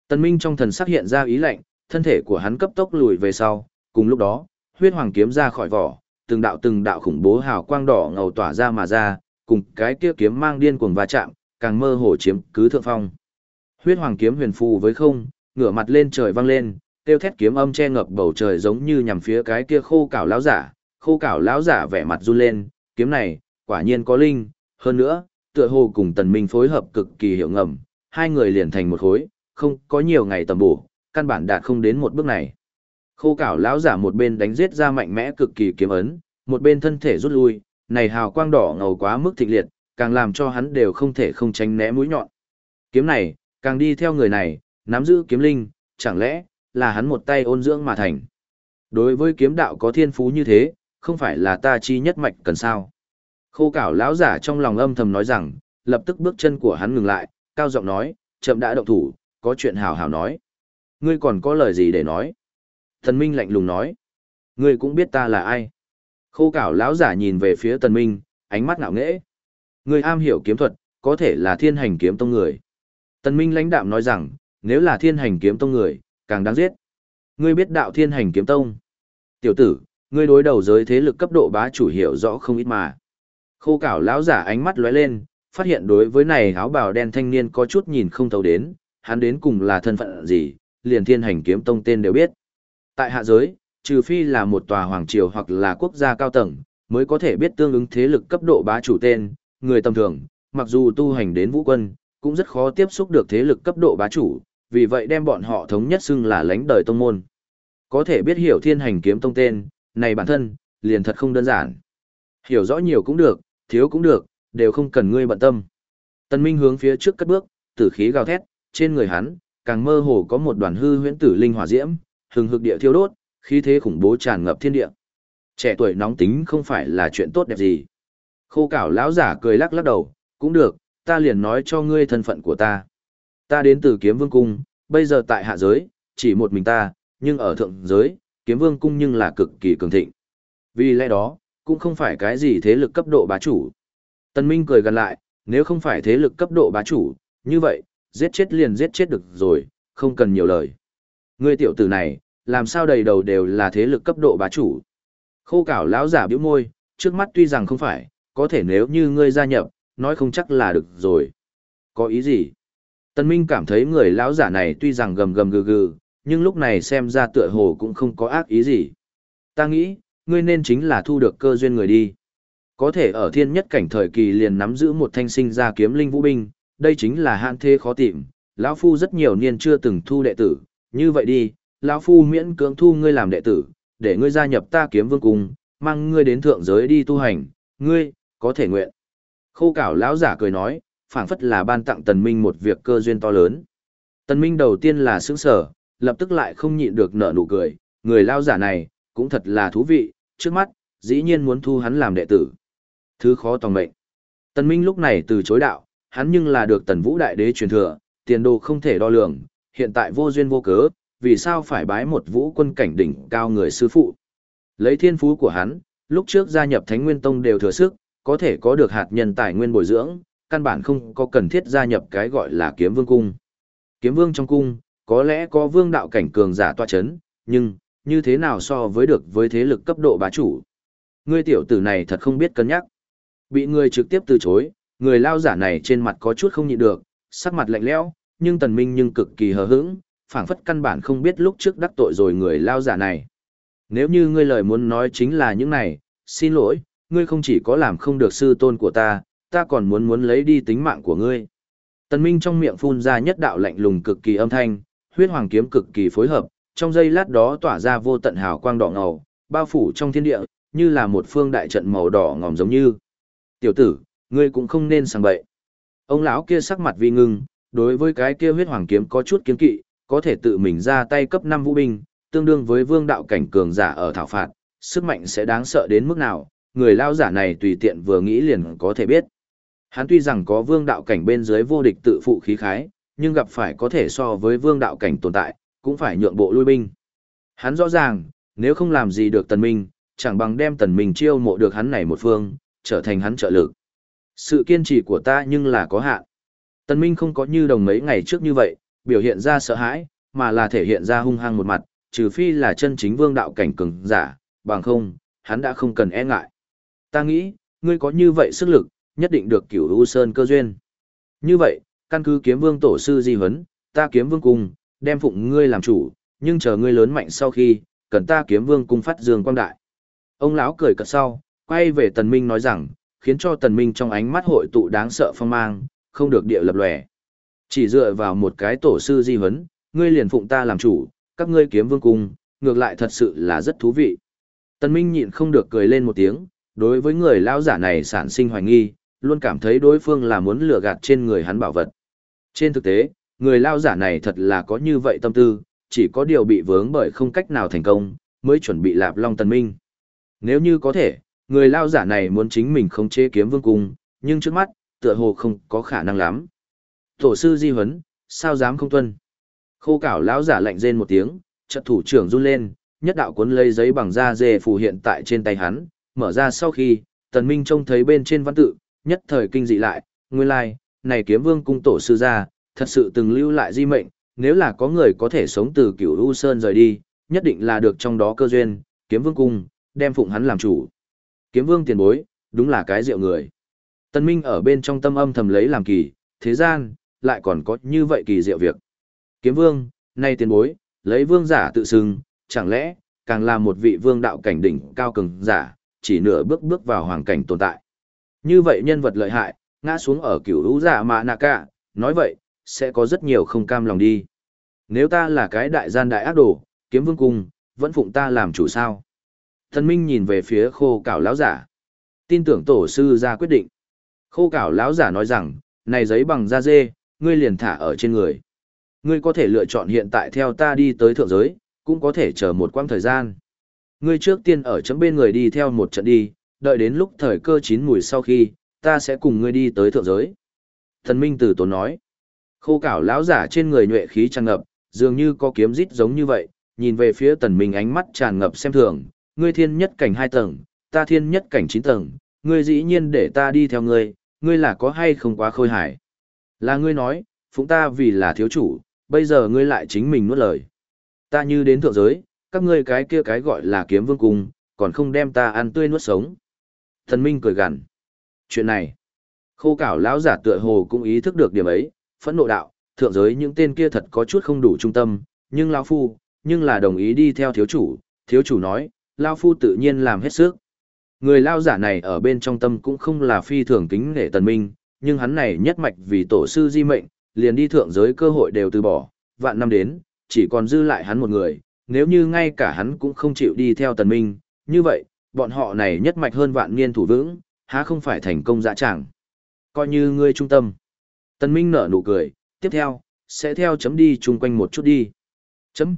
Tần minh trong thần sắc hiện ra ý lạnh, thân thể của hắn cấp tốc lùi về sau, cùng lúc đó, huyết hoàng kiếm ra khỏi vỏ, từng đạo từng đạo khủng bố hào quang đỏ ngầu tỏa ra mà ra, cùng cái kia kiếm mang điên cuồng va chạm, càng mơ hồ chiếm cứ thượng phong. Huyết hoàng kiếm huyền phù với không, ngửa mặt lên trời vang lên, tiêu thét kiếm âm che ngập bầu trời giống như nhằm phía cái kia khô cảo lão giả, khô cảo lão giả vẻ mặt run lên, kiếm này, quả nhiên có linh, hơn nữa, tựa hồ cùng tần minh phối hợp cực kỳ hiệu ngầm, hai người liền thành một khối, không có nhiều ngày tầm bổ, căn bản đạt không đến một bước này. Khô cảo lão giả một bên đánh giết ra mạnh mẽ cực kỳ kiếm ấn, một bên thân thể rút lui, này hào quang đỏ ngầu quá mức thịnh liệt, càng làm cho hắn đều không thể không tránh né mũi nhọn. Kiếm này, càng đi theo người này, nắm giữ kiếm linh, chẳng lẽ là hắn một tay ôn dưỡng mà thành. Đối với kiếm đạo có thiên phú như thế, không phải là ta chi nhất mạch cần sao. Khô cảo lão giả trong lòng âm thầm nói rằng, lập tức bước chân của hắn ngừng lại, cao giọng nói, chậm đã động thủ, có chuyện hào hào nói. Ngươi còn có lời gì để nói? Thần Minh lạnh lùng nói, ngươi cũng biết ta là ai. Khô cảo lão giả nhìn về phía Tần Minh, ánh mắt ngạo nghễ. Ngươi am hiểu kiếm thuật, có thể là thiên hành kiếm tông người. Tần Minh lãnh đạm nói rằng, nếu là thiên hành kiếm tông người, càng đáng giết. Ngươi biết đạo thiên hành kiếm tông. Tiểu tử, ngươi đối đầu giới thế lực cấp độ bá chủ hiểu rõ không ít mà. Khô cảo lão giả ánh mắt lóe lên, phát hiện đối với này áo bào đen thanh niên có chút nhìn không thấu đến, hắn đến cùng là thân phận gì, liền thiên hành kiếm tông tên đều biết. Tại hạ giới, trừ phi là một tòa hoàng triều hoặc là quốc gia cao tầng, mới có thể biết tương ứng thế lực cấp độ bá chủ tên, người tầm thường, mặc dù tu hành đến vũ quân, cũng rất khó tiếp xúc được thế lực cấp độ bá chủ, vì vậy đem bọn họ thống nhất xưng là lãnh đời tông môn. Có thể biết hiểu thiên hành kiếm tông tên, này bản thân, liền thật không đơn giản. Hiểu rõ nhiều cũng được, thiếu cũng được, đều không cần ngươi bận tâm. Tân Minh hướng phía trước cất bước, tử khí gào thét, trên người hắn, càng mơ hồ có một đoàn hư huyễn tử linh hỏa diễm, hừng hực địa thiêu đốt, khí thế khủng bố tràn ngập thiên địa. Trẻ tuổi nóng tính không phải là chuyện tốt đẹp gì. Khô cảo lão giả cười lắc lắc đầu, cũng được, ta liền nói cho ngươi thân phận của ta. Ta đến từ kiếm vương cung, bây giờ tại hạ giới, chỉ một mình ta, nhưng ở thượng giới, kiếm vương cung nhưng là cực kỳ cường thịnh. Vì lẽ đó, cũng không phải cái gì thế lực cấp độ bá chủ. Tần Minh cười gần lại, nếu không phải thế lực cấp độ bá chủ, như vậy, giết chết liền giết chết được rồi, không cần nhiều lời. Ngươi tiểu tử này, làm sao đầy đầu đều là thế lực cấp độ bá chủ. Khô cảo lão giả bĩu môi, trước mắt tuy rằng không phải, có thể nếu như ngươi gia nhập, nói không chắc là được rồi. Có ý gì? Tân Minh cảm thấy người lão giả này tuy rằng gầm gầm gừ gừ, nhưng lúc này xem ra tựa hồ cũng không có ác ý gì. Ta nghĩ, ngươi nên chính là thu được cơ duyên người đi. Có thể ở thiên nhất cảnh thời kỳ liền nắm giữ một thanh sinh ra kiếm linh vũ binh, đây chính là hạn thế khó tìm. Lão Phu rất nhiều niên chưa từng thu đệ tử, như vậy đi, lão Phu miễn cưỡng thu ngươi làm đệ tử, để ngươi gia nhập ta kiếm vương cung, mang ngươi đến thượng giới đi tu hành, ngươi, có thể nguyện. Khô cảo lão giả cười nói, phảng phất là ban tặng tần minh một việc cơ duyên to lớn. Tần minh đầu tiên là sững sờ, lập tức lại không nhịn được nở nụ cười, người lao giả này, cũng thật là thú vị, trước mắt, dĩ nhiên muốn thu hắn làm đệ tử. Thứ khó tòng mệnh. Tần minh lúc này từ chối đạo, hắn nhưng là được tần vũ đại đế truyền thừa, tiền đồ không thể đo lường, hiện tại vô duyên vô cớ, vì sao phải bái một vũ quân cảnh đỉnh cao người sư phụ. Lấy thiên phú của hắn, lúc trước gia nhập Thánh Nguyên Tông đều thừa sức, có thể có được hạt nhân tài nguyên bồi dưỡng, căn bản không có cần thiết gia nhập cái gọi là kiếm vương cung. Kiếm vương trong cung, có lẽ có vương đạo cảnh cường giả tọa chấn, nhưng, như thế nào so với được với thế lực cấp độ bá chủ. Ngươi tiểu tử này thật không biết cân nhắc. Bị người trực tiếp từ chối, người lao giả này trên mặt có chút không nhịn được, sắc mặt lạnh lẽo, nhưng tần minh nhưng cực kỳ hờ hững, phảng phất căn bản không biết lúc trước đắc tội rồi người lao giả này. Nếu như ngươi lời muốn nói chính là những này, xin lỗi, ngươi không chỉ có làm không được sư tôn của ta, ta còn muốn muốn lấy đi tính mạng của ngươi. Tần Minh trong miệng phun ra nhất đạo lạnh lùng cực kỳ âm thanh, huyết hoàng kiếm cực kỳ phối hợp, trong giây lát đó tỏa ra vô tận hào quang đỏ ngầu, bao phủ trong thiên địa, như là một phương đại trận màu đỏ ngòm giống như. Tiểu tử, ngươi cũng không nên sang bậy. Ông lão kia sắc mặt vi ngưng, đối với cái kia huyết hoàng kiếm có chút kiên kỵ, có thể tự mình ra tay cấp 5 vũ binh, tương đương với vương đạo cảnh cường giả ở thảo phạt, sức mạnh sẽ đáng sợ đến mức nào, người lao giả này tùy tiện vừa nghĩ liền có thể biết. Hắn tuy rằng có vương đạo cảnh bên dưới vô địch tự phụ khí khái, nhưng gặp phải có thể so với vương đạo cảnh tồn tại, cũng phải nhượng bộ lui binh. Hắn rõ ràng, nếu không làm gì được tần minh, chẳng bằng đem tần minh chiêu mộ được hắn này một phương, trở thành hắn trợ lực. Sự kiên trì của ta nhưng là có hạn. Tần minh không có như đồng mấy ngày trước như vậy, biểu hiện ra sợ hãi, mà là thể hiện ra hung hăng một mặt, trừ phi là chân chính vương đạo cảnh cường giả, bằng không, hắn đã không cần e ngại. Ta nghĩ, ngươi có như vậy sức lực, nhất định được cửu u sơn cơ duyên. Như vậy, căn cứ kiếm vương tổ sư di huấn, ta kiếm vương cung, đem phụng ngươi làm chủ, nhưng chờ ngươi lớn mạnh sau khi, cần ta kiếm vương cung phát dương quang đại. Ông lão cười cợt sau, quay về tần minh nói rằng, khiến cho tần minh trong ánh mắt hội tụ đáng sợ phong mang, không được địa lập lòe. Chỉ dựa vào một cái tổ sư di huấn, ngươi liền phụng ta làm chủ, các ngươi kiếm vương cung, ngược lại thật sự là rất thú vị. Tần Minh nhịn không được cười lên một tiếng, đối với người lão giả này sản sinh hoài nghi, luôn cảm thấy đối phương là muốn lừa gạt trên người hắn bảo vật. Trên thực tế, người lao giả này thật là có như vậy tâm tư, chỉ có điều bị vướng bởi không cách nào thành công, mới chuẩn bị lạp long Tần Minh. Nếu như có thể, người lao giả này muốn chính mình không chế kiếm vương cung, nhưng trước mắt, tựa hồ không có khả năng lắm. Tổ sư di huấn, sao dám không tuân? Khô cảo lão giả lạnh rên một tiếng, trận thủ trưởng run lên, nhất đạo cuốn lấy giấy bằng da dê phù hiện tại trên tay hắn, mở ra sau khi, tần minh trông thấy bên trên văn tự, nhất thời kinh dị lại, nguyên lai, like, này kiếm vương cung tổ sư gia, thật sự từng lưu lại di mệnh, nếu là có người có thể sống từ cửu u sơn rời đi, nhất định là được trong đó cơ duyên, kiếm vương cung, đem phụng hắn làm chủ. Kiếm vương tiền bối, đúng là cái rượu người. Tân minh ở bên trong tâm âm thầm lấy làm kỳ, thế gian, lại còn có như vậy kỳ diệu việc. Kiếm vương, nay tiền bối, lấy vương giả tự xưng, chẳng lẽ, càng là một vị vương đạo cảnh đỉnh cao cường giả, chỉ nửa bước bước vào hoàng cảnh tồn tại. Như vậy nhân vật lợi hại, ngã xuống ở cửu hữu giả mà nạ cả, nói vậy, sẽ có rất nhiều không cam lòng đi. Nếu ta là cái đại gian đại ác đồ, kiếm vương cung, vẫn phụng ta làm chủ sao. Thần Minh nhìn về phía khô cảo lão giả. Tin tưởng tổ sư ra quyết định. Khô cảo lão giả nói rằng, này giấy bằng da dê, ngươi liền thả ở trên người. Ngươi có thể lựa chọn hiện tại theo ta đi tới thượng giới, cũng có thể chờ một quãng thời gian. Ngươi trước tiên ở chấm bên người đi theo một trận đi, đợi đến lúc thời cơ chín mùi sau khi, ta sẽ cùng ngươi đi tới thượng giới. Thần Minh Tử Tốn nói, khô cảo lão giả trên người nhuệ khí tràn ngập, dường như có kiếm rít giống như vậy, nhìn về phía tần minh ánh mắt tràn ngập xem thường, ngươi thiên nhất cảnh hai tầng, ta thiên nhất cảnh chín tầng, ngươi dĩ nhiên để ta đi theo ngươi, ngươi là có hay không quá khôi hài? Là ngươi nói, phụng ta vì là thiếu chủ, bây giờ ngươi lại chính mình nuốt lời. Ta như đến thượng giới, các ngươi cái kia cái gọi là kiếm vương cung, còn không đem ta ăn tươi nuốt sống. Thần Minh cười gằn. Chuyện này, khô cảo lão giả tựa hồ cũng ý thức được điểm ấy, phẫn nộ đạo, thượng giới những tên kia thật có chút không đủ trung tâm, nhưng lão phu, nhưng là đồng ý đi theo thiếu chủ, thiếu chủ nói, lão phu tự nhiên làm hết sức. Người lao giả này ở bên trong tâm cũng không là phi thường kính nể tần minh, nhưng hắn này nhất mạch vì tổ sư di mệnh, liền đi thượng giới cơ hội đều từ bỏ, vạn năm đến, chỉ còn dư lại hắn một người, nếu như ngay cả hắn cũng không chịu đi theo tần minh, như vậy, bọn họ này nhất mạch hơn vạn niên thủ vững, há không phải thành công dã tràng. Coi như ngươi trung tâm. tân minh nở nụ cười, tiếp theo, sẽ theo chấm đi chung quanh một chút đi. Chấm.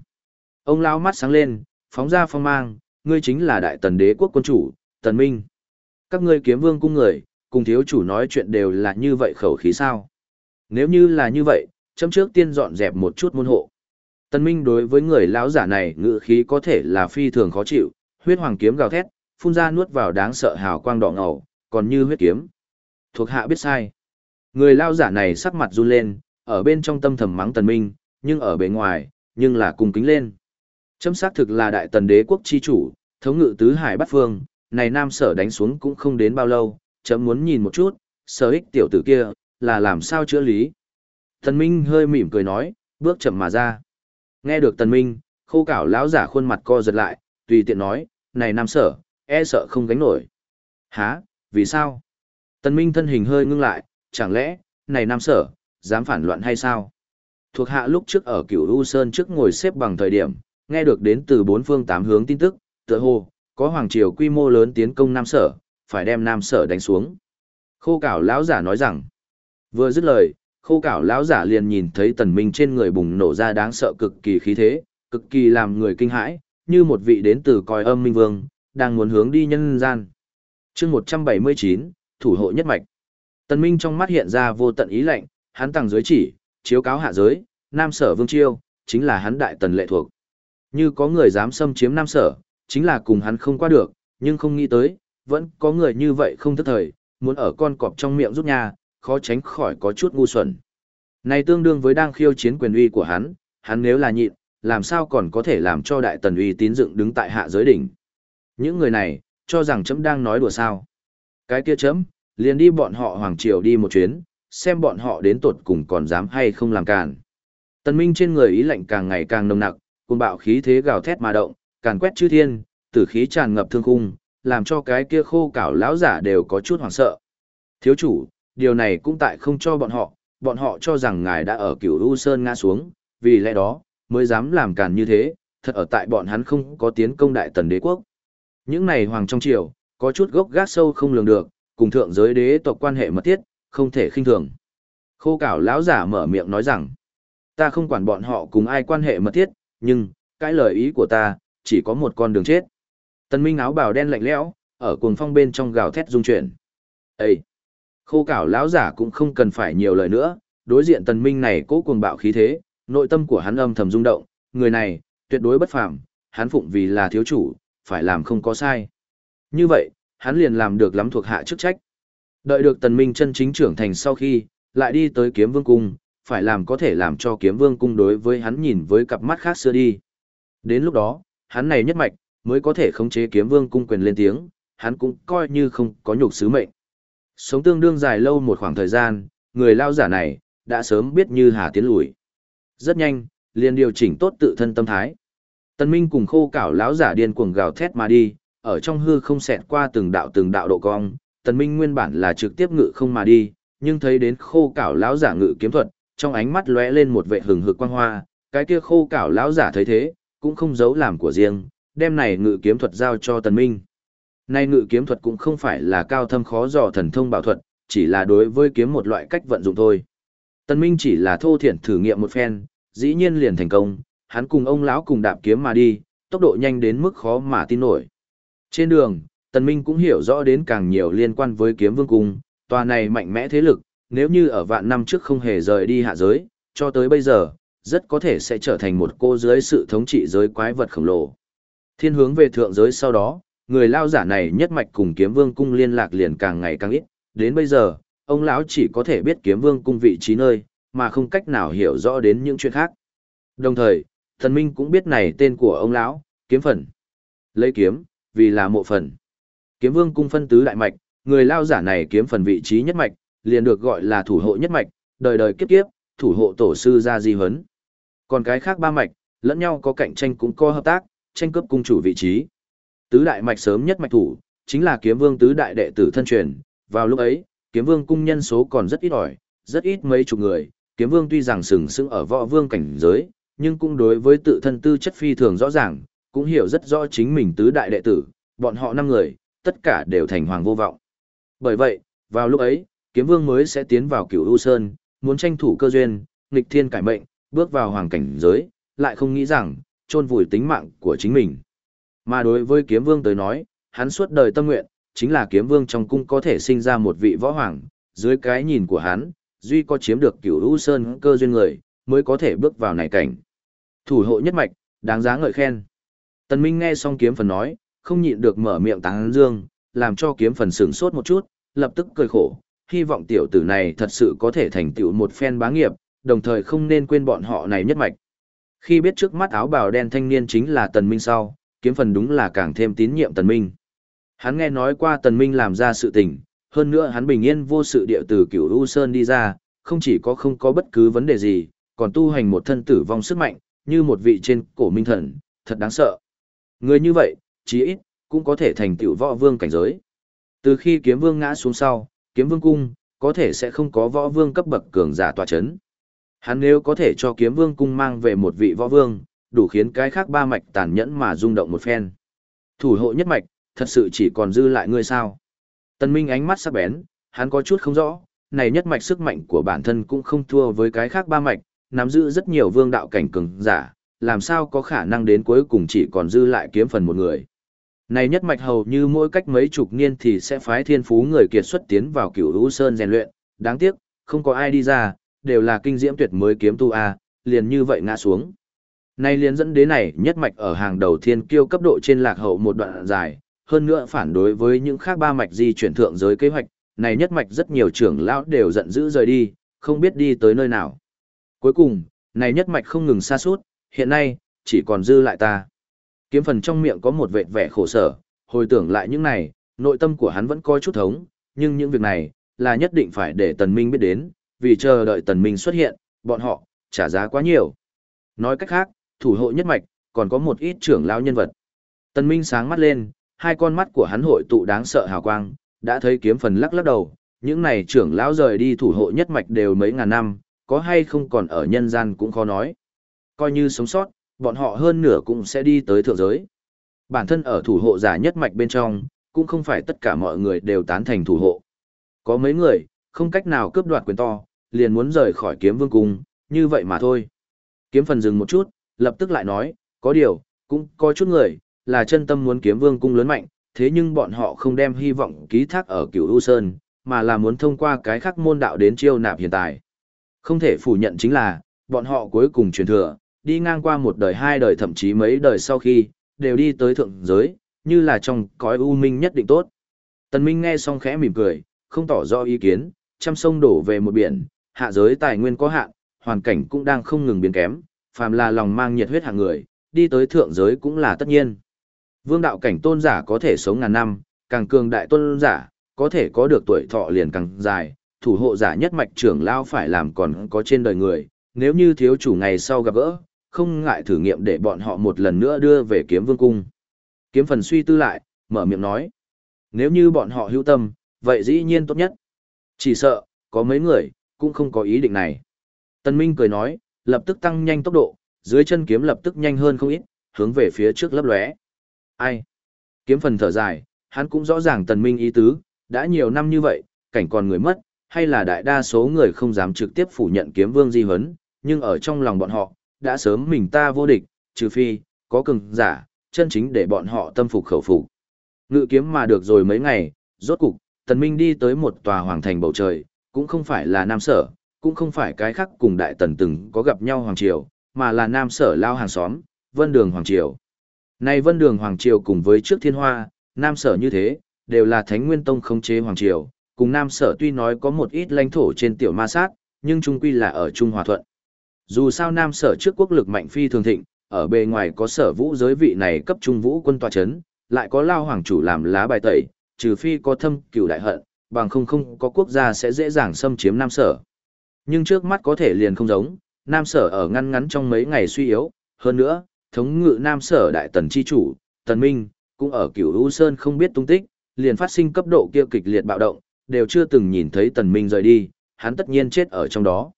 Ông lão mắt sáng lên, phóng ra phong mang, ngươi chính là đại tần đế quốc quân chủ, tần minh. Các ngươi kiếm vương cung người, cùng thiếu chủ nói chuyện đều là như vậy khẩu khí sao. Nếu như là như vậy, chấm trước tiên dọn dẹp một chút môn hộ. Tần Minh đối với người lão giả này ngữ khí có thể là phi thường khó chịu, huyết hoàng kiếm gào thét, phun ra nuốt vào đáng sợ hào quang đỏ ngầu, còn như huyết kiếm. Thuộc hạ biết sai. Người lao giả này sắc mặt run lên, ở bên trong tâm thầm mắng Tần Minh, nhưng ở bề ngoài, nhưng là cung kính lên. Chấm xác thực là đại tần đế quốc chi chủ, thống ngự tứ hải bát phương, này nam sở đánh xuống cũng không đến bao lâu, chấm muốn nhìn một chút, sở ích tiểu tử kia, là làm sao chữa lý. Tần Minh hơi mỉm cười nói, bước chậm mà ra. Nghe được Tần Minh, khô cảo lão giả khuôn mặt co giật lại, tùy tiện nói, này nam sở, e sợ không gánh nổi. Hả, vì sao? Tần Minh thân hình hơi ngưng lại, chẳng lẽ, này nam sở, dám phản loạn hay sao? Thuộc hạ lúc trước ở cửu U Sơn trước ngồi xếp bằng thời điểm, nghe được đến từ bốn phương tám hướng tin tức, tựa hồ, có hoàng triều quy mô lớn tiến công nam sở, phải đem nam sở đánh xuống. Khô cảo lão giả nói rằng, vừa dứt lời, khô cảo lão giả liền nhìn thấy tần minh trên người bùng nổ ra đáng sợ cực kỳ khí thế, cực kỳ làm người kinh hãi, như một vị đến từ coi âm minh vương, đang muốn hướng đi nhân gian. Chương 179, thủ hộ nhất mạch. Tần Minh trong mắt hiện ra vô tận ý lạnh, hắn tàng dưới chỉ, chiếu cáo hạ giới, Nam Sở Vương Chiêu, chính là hắn đại tần lệ thuộc. Như có người dám xâm chiếm Nam Sở, chính là cùng hắn không qua được, nhưng không nghĩ tới, vẫn có người như vậy không thức thời, muốn ở con cọp trong miệng rút nhà, khó tránh khỏi có chút ngu xuẩn. Này tương đương với đang khiêu chiến quyền uy của hắn, hắn nếu là nhịn, làm sao còn có thể làm cho đại tần uy tín dựng đứng tại hạ giới đỉnh. Những người này, cho rằng chấm đang nói đùa sao. Cái kia chấm, liền đi bọn họ hoàng triều đi một chuyến, xem bọn họ đến tột cùng còn dám hay không làm càn. Tần Minh trên người ý lạnh càng ngày càng nồng nặc, cùng bạo khí thế gào thét mà động, càn quét chư thiên, tử khí tràn ngập thương khung, làm cho cái kia khô cảo lão giả đều có chút hoảng sợ. Thiếu chủ, điều này cũng tại không cho bọn họ, bọn họ cho rằng ngài đã ở cửu U Sơn ngã xuống, vì lẽ đó, mới dám làm càn như thế, thật ở tại bọn hắn không có tiến công đại tần đế quốc. Những này hoàng trong triều, có chút gốc gác sâu không lường được, cùng thượng giới đế tộc quan hệ mật thiết, không thể khinh thường. Khô cảo lão giả mở miệng nói rằng, ta không quản bọn họ cùng ai quan hệ mật thiết, nhưng, cái lời ý của ta, chỉ có một con đường chết. Tần Minh áo bào đen lạnh lẽo, ở cuồng phong bên trong gào thét rung chuyển. Ê! Khô cảo lão giả cũng không cần phải nhiều lời nữa, đối diện Tần Minh này cố cuồng bạo khí thế, nội tâm của hắn âm thầm rung động, người này, tuyệt đối bất phàm, hắn phụng vì là thiếu chủ, phải làm không có sai. Như vậy, hắn liền làm được lắm thuộc hạ chức trách. Đợi được tần minh chân chính trưởng thành sau khi, lại đi tới kiếm vương cung, phải làm có thể làm cho kiếm vương cung đối với hắn nhìn với cặp mắt khác xưa đi. Đến lúc đó, hắn này nhất mạch, mới có thể khống chế kiếm vương cung quyền lên tiếng, hắn cũng coi như không có nhục sứ mệnh. Sống tương đương dài lâu một khoảng thời gian, người lao giả này, đã sớm biết như hà tiến lùi. Rất nhanh, liền điều chỉnh tốt tự thân tâm thái. Tần Minh cùng khô cảo lão giả điên cuồng gào thét mà đi, ở trong hư không xẹt qua từng đạo từng đạo độ cong, Tần Minh nguyên bản là trực tiếp ngự không mà đi, nhưng thấy đến khô cảo lão giả ngự kiếm thuật, trong ánh mắt lóe lên một vẻ hừng hực quang hoa, cái kia khô cảo lão giả thấy thế, cũng không giấu làm của riêng, đem này ngự kiếm thuật giao cho Tần Minh. Này ngự kiếm thuật cũng không phải là cao thâm khó dò thần thông bảo thuật, chỉ là đối với kiếm một loại cách vận dụng thôi. Tần Minh chỉ là thô thiển thử nghiệm một phen, dĩ nhiên liền thành công, hắn cùng ông lão cùng đạp kiếm mà đi, tốc độ nhanh đến mức khó mà tin nổi. Trên đường, Tần Minh cũng hiểu rõ đến càng nhiều liên quan với kiếm vương cung, tòa này mạnh mẽ thế lực, nếu như ở vạn năm trước không hề rời đi hạ giới, cho tới bây giờ, rất có thể sẽ trở thành một cô dưới sự thống trị giới quái vật khổng lồ. Thiên hướng về thượng giới sau đó, người lao giả này nhất mạch cùng kiếm vương cung liên lạc liền càng ngày càng ít, đến bây giờ, ông lão chỉ có thể biết kiếm vương cung vị trí nơi, mà không cách nào hiểu rõ đến những chuyện khác. Đồng thời, thần minh cũng biết này tên của ông lão, kiếm phần. Lấy kiếm, vì là mộ phần. Kiếm vương cung phân tứ đại mạch, người lao giả này kiếm phần vị trí nhất mạch, liền được gọi là thủ hộ nhất mạch, đời đời kiếp kiếp, thủ hộ tổ sư gia di hấn. Còn cái khác ba mạch, lẫn nhau có cạnh tranh cũng có hợp tác, tranh cướp cung chủ vị trí. Tứ đại mạch sớm nhất mạch thủ, chính là kiếm vương tứ đại đệ tử thân truyền, vào lúc ấy, kiếm vương cung nhân số còn rất ít ỏi, rất ít mấy chục người, kiếm vương tuy rằng sừng sững ở võ vương cảnh giới, nhưng cũng đối với tự thân tư chất phi thường rõ ràng, cũng hiểu rất rõ chính mình tứ đại đệ tử, bọn họ năm người, tất cả đều thành hoàng vô vọng. Bởi vậy, vào lúc ấy, kiếm vương mới sẽ tiến vào cửu u sơn, muốn tranh thủ cơ duyên, nghịch thiên cải mệnh, bước vào hoàng cảnh giới, lại không nghĩ rằng, chôn vùi tính mạng của chính mình. Mà đối với kiếm vương tới nói, hắn suốt đời tâm nguyện, chính là kiếm vương trong cung có thể sinh ra một vị võ hoàng, dưới cái nhìn của hắn, duy có chiếm được cửu u sơn cơ duyên người, mới có thể bước vào này cảnh. Thủ hộ nhất mạch, đáng giá ngợi khen. Tần Minh nghe xong kiếm phần nói, không nhịn được mở miệng tán dương, làm cho kiếm phần sửng sốt một chút, lập tức cười khổ, hy vọng tiểu tử này thật sự có thể thành tựu một phen bá nghiệp, đồng thời không nên quên bọn họ này nhất mạch. Khi biết trước mắt áo bào đen thanh niên chính là Tần Minh sau, kiếm phần đúng là càng thêm tín nhiệm Tần Minh. Hắn nghe nói qua Tần Minh làm ra sự tình, hơn nữa hắn bình yên vô sự địa từ cửu U Sơn đi ra, không chỉ có không có bất cứ vấn đề gì, còn tu hành một thân tử vong sức mạnh, như một vị trên cổ minh thần, thật đáng sợ. Người như vậy, chí ít, cũng có thể thành tựu võ vương cảnh giới. Từ khi kiếm vương ngã xuống sau, kiếm vương cung, có thể sẽ không có võ vương cấp bậc cường giả tòa chấn. Hắn nếu có thể cho kiếm vương cung mang về một vị võ vương, đủ khiến cái khác ba mạch tàn nhẫn mà rung động một phen. Thủ hộ nhất mạch, thật sự chỉ còn dư lại ngươi sao. Tân Minh ánh mắt sắc bén, hắn có chút không rõ, này nhất mạch sức mạnh của bản thân cũng không thua với cái khác ba mạch, nắm giữ rất nhiều vương đạo cảnh cường giả, làm sao có khả năng đến cuối cùng chỉ còn dư lại kiếm phần một người. Này nhất mạch hầu như mỗi cách mấy chục niên thì sẽ phái thiên phú người kiệt xuất tiến vào cửu hữu sơn rèn luyện, đáng tiếc, không có ai đi ra, đều là kinh diễm tuyệt mới kiếm tu A, liền như vậy ngã xuống. Này liền dẫn đến này nhất mạch ở hàng đầu thiên kiêu cấp độ trên lạc hậu một đoạn dài, hơn nữa phản đối với những khác ba mạch di chuyển thượng giới kế hoạch, này nhất mạch rất nhiều trưởng lão đều giận dữ rời đi, không biết đi tới nơi nào. Cuối cùng, này nhất mạch không ngừng xa suốt, hiện nay, chỉ còn dư lại ta. Kiếm phần trong miệng có một vệt vẻ khổ sở, hồi tưởng lại những này, nội tâm của hắn vẫn coi chút thống, nhưng những việc này, là nhất định phải để Tần Minh biết đến, vì chờ đợi Tần Minh xuất hiện, bọn họ, trả giá quá nhiều. Nói cách khác, thủ hộ nhất mạch, còn có một ít trưởng lão nhân vật. Tần Minh sáng mắt lên, hai con mắt của hắn hội tụ đáng sợ hào quang, đã thấy kiếm phần lắc lắc đầu, những này trưởng lão rời đi thủ hộ nhất mạch đều mấy ngàn năm, có hay không còn ở nhân gian cũng khó nói. Coi như sống sót, bọn họ hơn nửa cũng sẽ đi tới thượng giới. Bản thân ở thủ hộ giả nhất mạch bên trong, cũng không phải tất cả mọi người đều tán thành thủ hộ. Có mấy người, không cách nào cướp đoạt quyền to, liền muốn rời khỏi kiếm vương cung, như vậy mà thôi. Kiếm phần dừng một chút, lập tức lại nói, có điều, cũng có chút người, là chân tâm muốn kiếm vương cung lớn mạnh, thế nhưng bọn họ không đem hy vọng ký thác ở cửu U Sơn, mà là muốn thông qua cái khắc môn đạo đến chiêu nạp hiện tại. Không thể phủ nhận chính là, bọn họ cuối cùng truyền thừa, đi ngang qua một đời hai đời thậm chí mấy đời sau khi, đều đi tới thượng giới, như là trong cõi u minh nhất định tốt. Tần Minh nghe xong khẽ mỉm cười, không tỏ rõ ý kiến, trăm sông đổ về một biển, hạ giới tài nguyên có hạn, hoàn cảnh cũng đang không ngừng biến kém, phàm là lòng mang nhiệt huyết hạng người, đi tới thượng giới cũng là tất nhiên. Vương đạo cảnh tôn giả có thể sống ngàn năm, càng cường đại tôn giả, có thể có được tuổi thọ liền càng dài, thủ hộ giả nhất mạch trưởng lao phải làm còn có trên đời người, nếu như thiếu chủ ngày sau gặp gỡ, không ngại thử nghiệm để bọn họ một lần nữa đưa về kiếm vương cung. Kiếm phần suy tư lại, mở miệng nói. Nếu như bọn họ hữu tâm, vậy dĩ nhiên tốt nhất. Chỉ sợ, có mấy người, cũng không có ý định này. Tân Minh cười nói, lập tức tăng nhanh tốc độ, dưới chân kiếm lập tức nhanh hơn không ít, hướng về phía trước lấp lóe. Ai? Kiếm phần thở dài, hắn cũng rõ ràng Tần Minh ý tứ, đã nhiều năm như vậy, cảnh còn người mất, hay là đại đa số người không dám trực tiếp phủ nhận kiếm vương di huấn, nhưng ở trong lòng bọn họ, đã sớm mình ta vô địch, trừ phi, có cường giả, chân chính để bọn họ tâm phục khẩu phục. Ngự kiếm mà được rồi mấy ngày, rốt cục, Tần Minh đi tới một tòa hoàng thành bầu trời, cũng không phải là Nam Sở, cũng không phải cái khác cùng Đại Tần từng có gặp nhau Hoàng Triều, mà là Nam Sở lao hàng xóm, Vân Đường Hoàng Triều. Nay Vân Đường Hoàng Triều cùng với trước Thiên Hoa, Nam Sở như thế, đều là Thánh Nguyên Tông khống chế Hoàng Triều, cùng Nam Sở tuy nói có một ít lãnh thổ trên tiểu ma sát, nhưng chung quy là ở Trung Hòa Thuận. Dù sao Nam Sở trước quốc lực mạnh phi thường thịnh, ở bề ngoài có sở vũ giới vị này cấp trung vũ quân tòa chấn, lại có lao hoàng chủ làm lá bài tẩy, trừ phi có thâm cửu đại hận, bằng không không có quốc gia sẽ dễ dàng xâm chiếm Nam Sở. Nhưng trước mắt có thể liền không giống, Nam Sở ở ngăn ngắn trong mấy ngày suy yếu, hơn nữa, thống ngự Nam Sở đại tần chi chủ, Tần Minh, cũng ở cửu U Sơn không biết tung tích, liền phát sinh cấp độ kia kịch liệt bạo động, đều chưa từng nhìn thấy Tần Minh rời đi, hắn tất nhiên chết ở trong đó.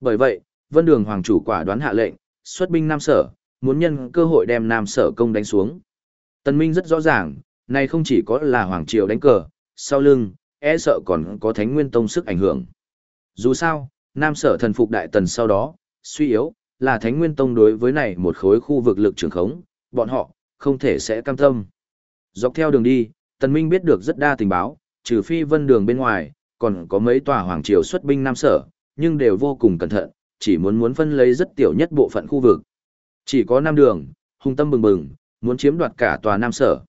Bởi vậy, Vân Đường Hoàng chủ quả đoán hạ lệnh, xuất binh Nam Sở, muốn nhân cơ hội đem Nam Sở công đánh xuống. Tần Minh rất rõ ràng, này không chỉ có là Hoàng Triều đánh cờ, sau lưng, e sợ còn có Thánh Nguyên Tông sức ảnh hưởng. Dù sao, Nam Sở thần phục Đại Tần sau đó, suy yếu, là Thánh Nguyên Tông đối với này một khối khu vực lực trường khống, bọn họ, không thể sẽ cam tâm. Dọc theo đường đi, Tần Minh biết được rất đa tình báo, trừ phi vân đường bên ngoài, còn có mấy tòa Hoàng Triều xuất binh Nam Sở, nhưng đều vô cùng cẩn thận, chỉ muốn muốn phân lấy rất tiểu nhất bộ phận khu vực. Chỉ có Nam Đường, hung tâm bừng bừng, muốn chiếm đoạt cả tòa Nam Sở.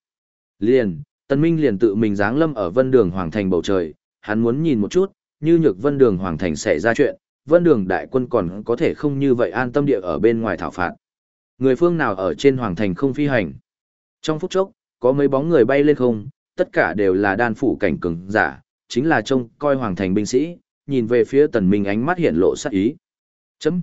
Liền, tân Minh liền tự mình giáng lâm ở Vân Đường Hoàng Thành bầu trời, hắn muốn nhìn một chút, như nhược Vân Đường Hoàng Thành xảy ra chuyện, Vân Đường đại quân còn có thể không như vậy an tâm địa ở bên ngoài thảo phạt. Người phương nào ở trên Hoàng Thành không phi hành. Trong phút chốc, có mấy bóng người bay lên không, tất cả đều là đan phủ cảnh cường giả, chính là trông coi Hoàng Thành binh sĩ, nhìn về phía Tần Minh ánh mắt hiện lộ sát ý. Chấm.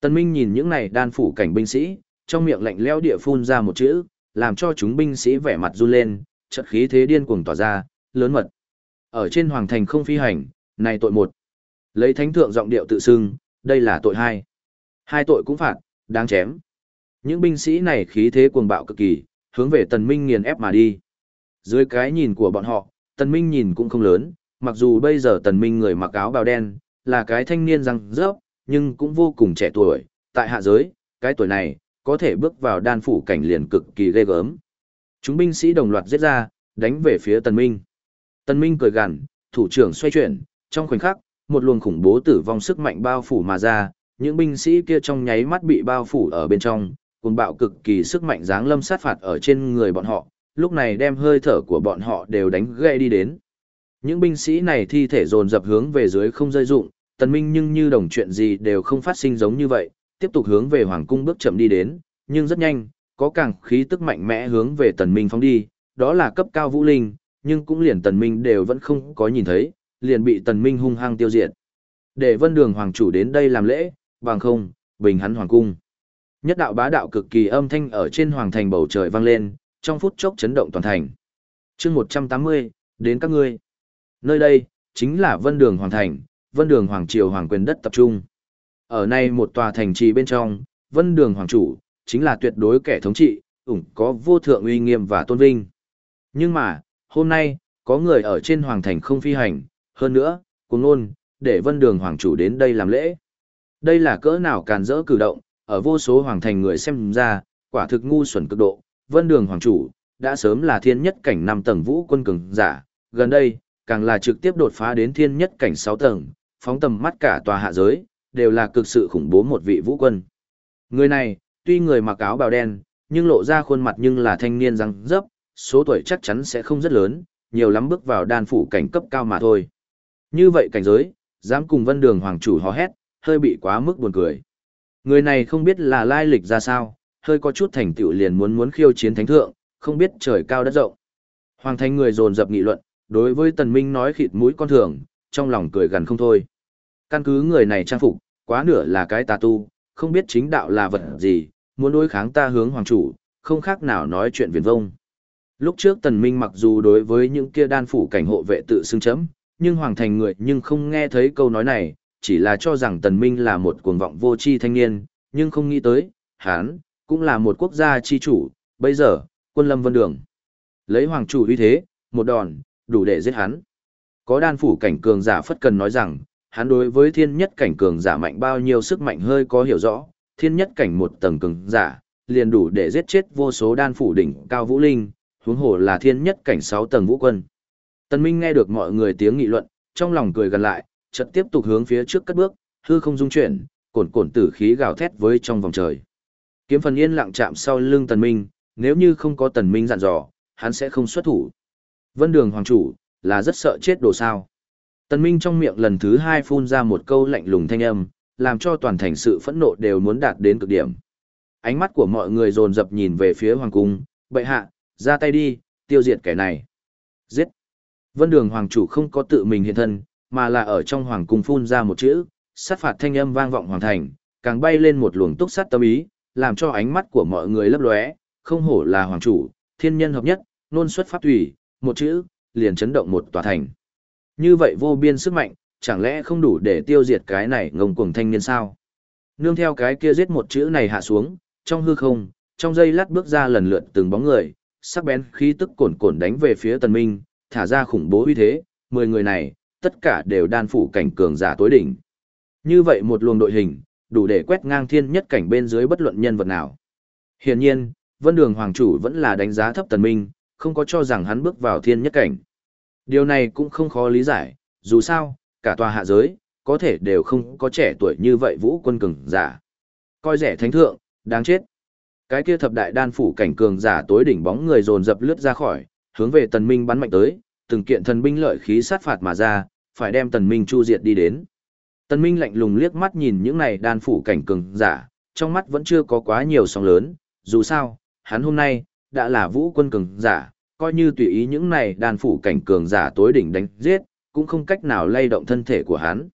Tần Minh nhìn những này đan phủ cảnh binh sĩ, trong miệng lạnh lẽo địa phun ra một chữ, làm cho chúng binh sĩ vẻ mặt run lên, trận khí thế điên cuồng tỏa ra, lớn mật. Ở trên hoàng thành không phi hành, này tội một. Lấy thánh thượng giọng điệu tự xưng, đây là tội hai. Hai tội cũng phạt, đáng chém. Những binh sĩ này khí thế cuồng bạo cực kỳ, hướng về Tần Minh nghiền ép mà đi. Dưới cái nhìn của bọn họ, Tần Minh nhìn cũng không lớn, mặc dù bây giờ Tần Minh người mặc áo bào đen, là cái thanh niên răng rớp, nhưng cũng vô cùng trẻ tuổi, tại hạ giới, cái tuổi này, có thể bước vào đan phủ cảnh liền cực kỳ ghê gớm. Chúng binh sĩ đồng loạt giết ra, đánh về phía Tần Minh. Tần Minh cười gằn, thủ trưởng xoay chuyển, trong khoảnh khắc, một luồng khủng bố tử vong sức mạnh bao phủ mà ra, những binh sĩ kia trong nháy mắt bị bao phủ ở bên trong, cuồng bạo cực kỳ sức mạnh giáng lâm sát phạt ở trên người bọn họ, lúc này đem hơi thở của bọn họ đều đánh gãy đi đến. Những binh sĩ này thi thể dồn dập hướng về dưới không rơi dụng, tần minh nhưng như đồng chuyện gì đều không phát sinh giống như vậy, tiếp tục hướng về hoàng cung bước chậm đi đến, nhưng rất nhanh, có càng khí tức mạnh mẽ hướng về tần minh phóng đi, đó là cấp cao vũ linh, nhưng cũng liền tần minh đều vẫn không có nhìn thấy, liền bị tần minh hung hăng tiêu diệt. Để vân đường hoàng chủ đến đây làm lễ, bằng không, bình hắn hoàng cung. Nhất đạo bá đạo cực kỳ âm thanh ở trên hoàng thành bầu trời vang lên, trong phút chốc chấn động toàn thành. Chương 180, đến các ngươi. Nơi đây, chính là vân đường hoàng thành, vân đường hoàng triều hoàng quyền đất tập trung. Ở nay một tòa thành trì bên trong, vân đường hoàng chủ, chính là tuyệt đối kẻ thống trị, ủng có vô thượng uy nghiêm và tôn vinh. Nhưng mà, hôm nay, có người ở trên hoàng thành không phi hành, hơn nữa, cùng nôn, để vân đường hoàng chủ đến đây làm lễ. Đây là cỡ nào càn rỡ cử động, ở vô số hoàng thành người xem ra, quả thực ngu xuẩn cực độ, vân đường hoàng chủ, đã sớm là thiên nhất cảnh 5 tầng vũ quân cường giả, gần đây, càng là trực tiếp đột phá đến thiên nhất cảnh 6 tầng, phóng tầm mắt cả tòa hạ giới, đều là cực sự khủng bố một vị vũ quân. Người này, tuy người mặc áo bào đen, nhưng lộ ra khuôn mặt nhưng là thanh niên răng dấp, số tuổi chắc chắn sẽ không rất lớn, nhiều lắm bước vào đan phủ cảnh cấp cao mà thôi. Như vậy cảnh giới, dám cùng vân đường hoàng chủ hò hét, hơi bị quá mức buồn cười. Người này không biết là lai lịch ra sao, hơi có chút thành tựu liền muốn muốn khiêu chiến thánh thượng, không biết trời cao đất rộng. Hoàng thành người dồn dập nghị luận, đối với tần minh nói khịt mũi con thường, trong lòng cười gần không thôi. Căn cứ người này trang phục, quá nửa là cái tà tu, không biết chính đạo là vật gì, muốn đối kháng ta hướng hoàng chủ, không khác nào nói chuyện viển vông. Lúc trước tần minh mặc dù đối với những kia đan phủ cảnh hộ vệ tự xưng chấm, nhưng hoàng thành người nhưng không nghe thấy câu nói này, chỉ là cho rằng tần minh là một cuồng vọng vô tri thanh niên, nhưng không nghĩ tới, hắn cũng là một quốc gia chi chủ, bây giờ, quân lâm vân đường. Lấy hoàng chủ uy thế, một đòn, đủ để giết hắn. Có đan phủ cảnh cường giả phất cần nói rằng, hắn đối với thiên nhất cảnh cường giả mạnh bao nhiêu sức mạnh hơi có hiểu rõ, thiên nhất cảnh một tầng cường giả, liền đủ để giết chết vô số đan phủ đỉnh cao vũ linh, huống hồ là thiên nhất cảnh 6 tầng vũ quân. Tân Minh nghe được mọi người tiếng nghị luận, trong lòng cười gần lại, chợt tiếp tục hướng phía trước cất bước, hư không dung chuyển, cuồn cuộn tử khí gào thét với trong vòng trời. Kiếm phần yên lặng chạm sau lưng Tần Minh, nếu như không có Tần Minh dặn dò, hắn sẽ không xuất thủ. Vân Đường Hoàng chủ, là rất sợ chết đồ sao. Tần Minh trong miệng lần thứ hai phun ra một câu lạnh lùng thanh âm, làm cho toàn thành sự phẫn nộ đều muốn đạt đến cực điểm. Ánh mắt của mọi người dồn dập nhìn về phía hoàng cung, bệ hạ, ra tay đi, tiêu diệt kẻ này. Giết! Vân đường hoàng chủ không có tự mình hiện thân, mà là ở trong hoàng cung phun ra một chữ, sát phạt thanh âm vang vọng hoàng thành, càng bay lên một luồng túc sát tâm ý, làm cho ánh mắt của mọi người lấp lóe, không hổ là hoàng chủ, thiên nhân hợp nhất, nôn xuất pháp thủy, một chữ, liền chấn động một tòa thành. Như vậy vô biên sức mạnh, chẳng lẽ không đủ để tiêu diệt cái này ngông cuồng thanh niên sao? Nương theo cái kia giết một chữ này hạ xuống, trong hư không, trong giây lát bước ra lần lượt từng bóng người, sắc bén khí tức cồn cồn đánh về phía tần minh, thả ra khủng bố uy thế, mười người này, tất cả đều đan phủ cảnh cường giả tối đỉnh. Như vậy một luồng đội hình, đủ để quét ngang thiên nhất cảnh bên dưới bất luận nhân vật nào. Hiển nhiên, Vân Đường Hoàng chủ vẫn là đánh giá thấp Tần Minh, không có cho rằng hắn bước vào thiên nhất cảnh. Điều này cũng không khó lý giải, dù sao, cả tòa hạ giới, có thể đều không có trẻ tuổi như vậy vũ quân cường giả. Coi rẻ thánh thượng, đáng chết. Cái kia thập đại đan phủ cảnh cường giả tối đỉnh bóng người dồn dập lướt ra khỏi, hướng về tần minh bắn mạnh tới, từng kiện thần binh lợi khí sát phạt mà ra, phải đem tần minh chu diệt đi đến. Tần minh lạnh lùng liếc mắt nhìn những này đan phủ cảnh cường giả, trong mắt vẫn chưa có quá nhiều sóng lớn, dù sao, hắn hôm nay, đã là vũ quân cường giả, coi như tùy ý những này đan phủ cảnh cường giả tối đỉnh đánh giết, cũng không cách nào lay động thân thể của hắn.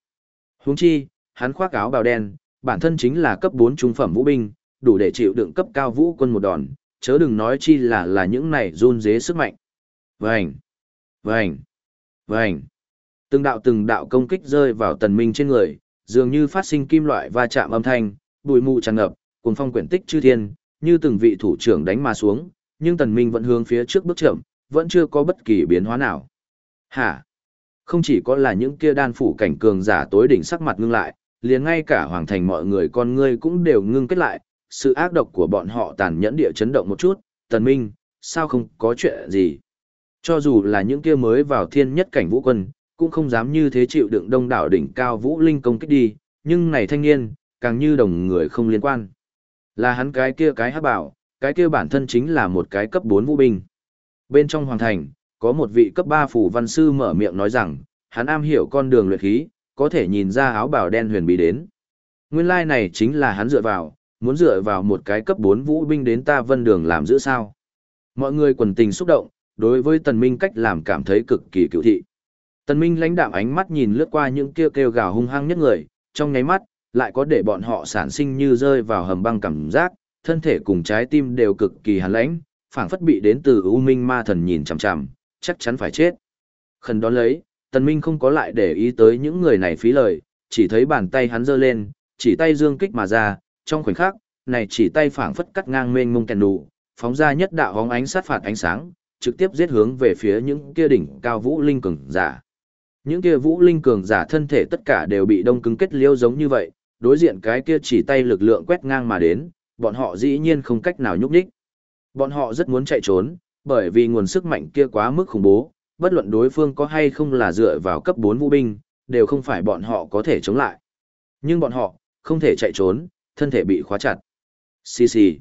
Huống chi, hắn khoác áo bào đen, bản thân chính là cấp 4 trung phẩm vũ binh, đủ để chịu đựng cấp cao vũ quân một đòn, chớ đừng nói chi là là những này run dế sức mạnh. Vành, vành, vành. Từng đạo từng đạo công kích rơi vào tần minh trên người, dường như phát sinh kim loại va chạm âm thanh, bụi mù tràn ngập, Cuồng phong quyển tích chư thiên, như từng vị thủ trưởng đánh mà xuống, nhưng tần minh vẫn hướng phía trước bước chậm, vẫn chưa có bất kỳ biến hóa nào. Hả? Không chỉ có là những kia đan phủ cảnh cường giả tối đỉnh sắc mặt ngưng lại, liền ngay cả hoàng thành mọi người con ngươi cũng đều ngưng kết lại, sự ác độc của bọn họ tàn nhẫn địa chấn động một chút, tần minh, sao không có chuyện gì. Cho dù là những kia mới vào thiên nhất cảnh vũ quân, cũng không dám như thế chịu đựng đông đảo đỉnh cao vũ linh công kích đi, nhưng này thanh niên, càng như đồng người không liên quan. Là hắn cái kia cái hắc bảo, cái kia bản thân chính là một cái cấp 4 vũ binh. Bên trong hoàng thành, có một vị cấp 3 phủ văn sư mở miệng nói rằng, hắn am hiểu con đường luyện khí, có thể nhìn ra áo bào đen huyền bí đến. Nguyên lai like này chính là hắn dựa vào, muốn dựa vào một cái cấp 4 vũ binh đến ta vân đường làm giữ sao. Mọi người quần tình xúc động, đối với tần minh cách làm cảm thấy cực kỳ cựu thị. Tần minh lãnh đạm ánh mắt nhìn lướt qua những kêu kêu gào hung hăng nhất người, trong nháy mắt, lại có để bọn họ sản sinh như rơi vào hầm băng cảm giác, thân thể cùng trái tim đều cực kỳ hàn lãnh, phảng phất bị đến từ U Minh Ma Thần nhìn chằm chằm, chắc chắn phải chết. Khẩn đón lấy, Tần Minh không có lại để ý tới những người này phí lời, chỉ thấy bàn tay hắn giơ lên, chỉ tay dương kích mà ra, trong khoảnh khắc, này chỉ tay phảng phất cắt ngang mênh mông kèn đủ, phóng ra nhất đạo hóng ánh sát phạt ánh sáng, trực tiếp giết hướng về phía những kia đỉnh cao vũ linh cường giả. Những kia vũ linh cường giả thân thể tất cả đều bị đông cứng kết liêu giống như vậy, đối diện cái kia chỉ tay lực lượng quét ngang mà đến, bọn họ dĩ nhiên không cách nào nhúc nhích. Bọn họ rất muốn chạy trốn, bởi vì nguồn sức mạnh kia quá mức khủng bố, bất luận đối phương có hay không là dựa vào cấp 4 vũ binh, đều không phải bọn họ có thể chống lại. Nhưng bọn họ, không thể chạy trốn, thân thể bị khóa chặt. Xì xì.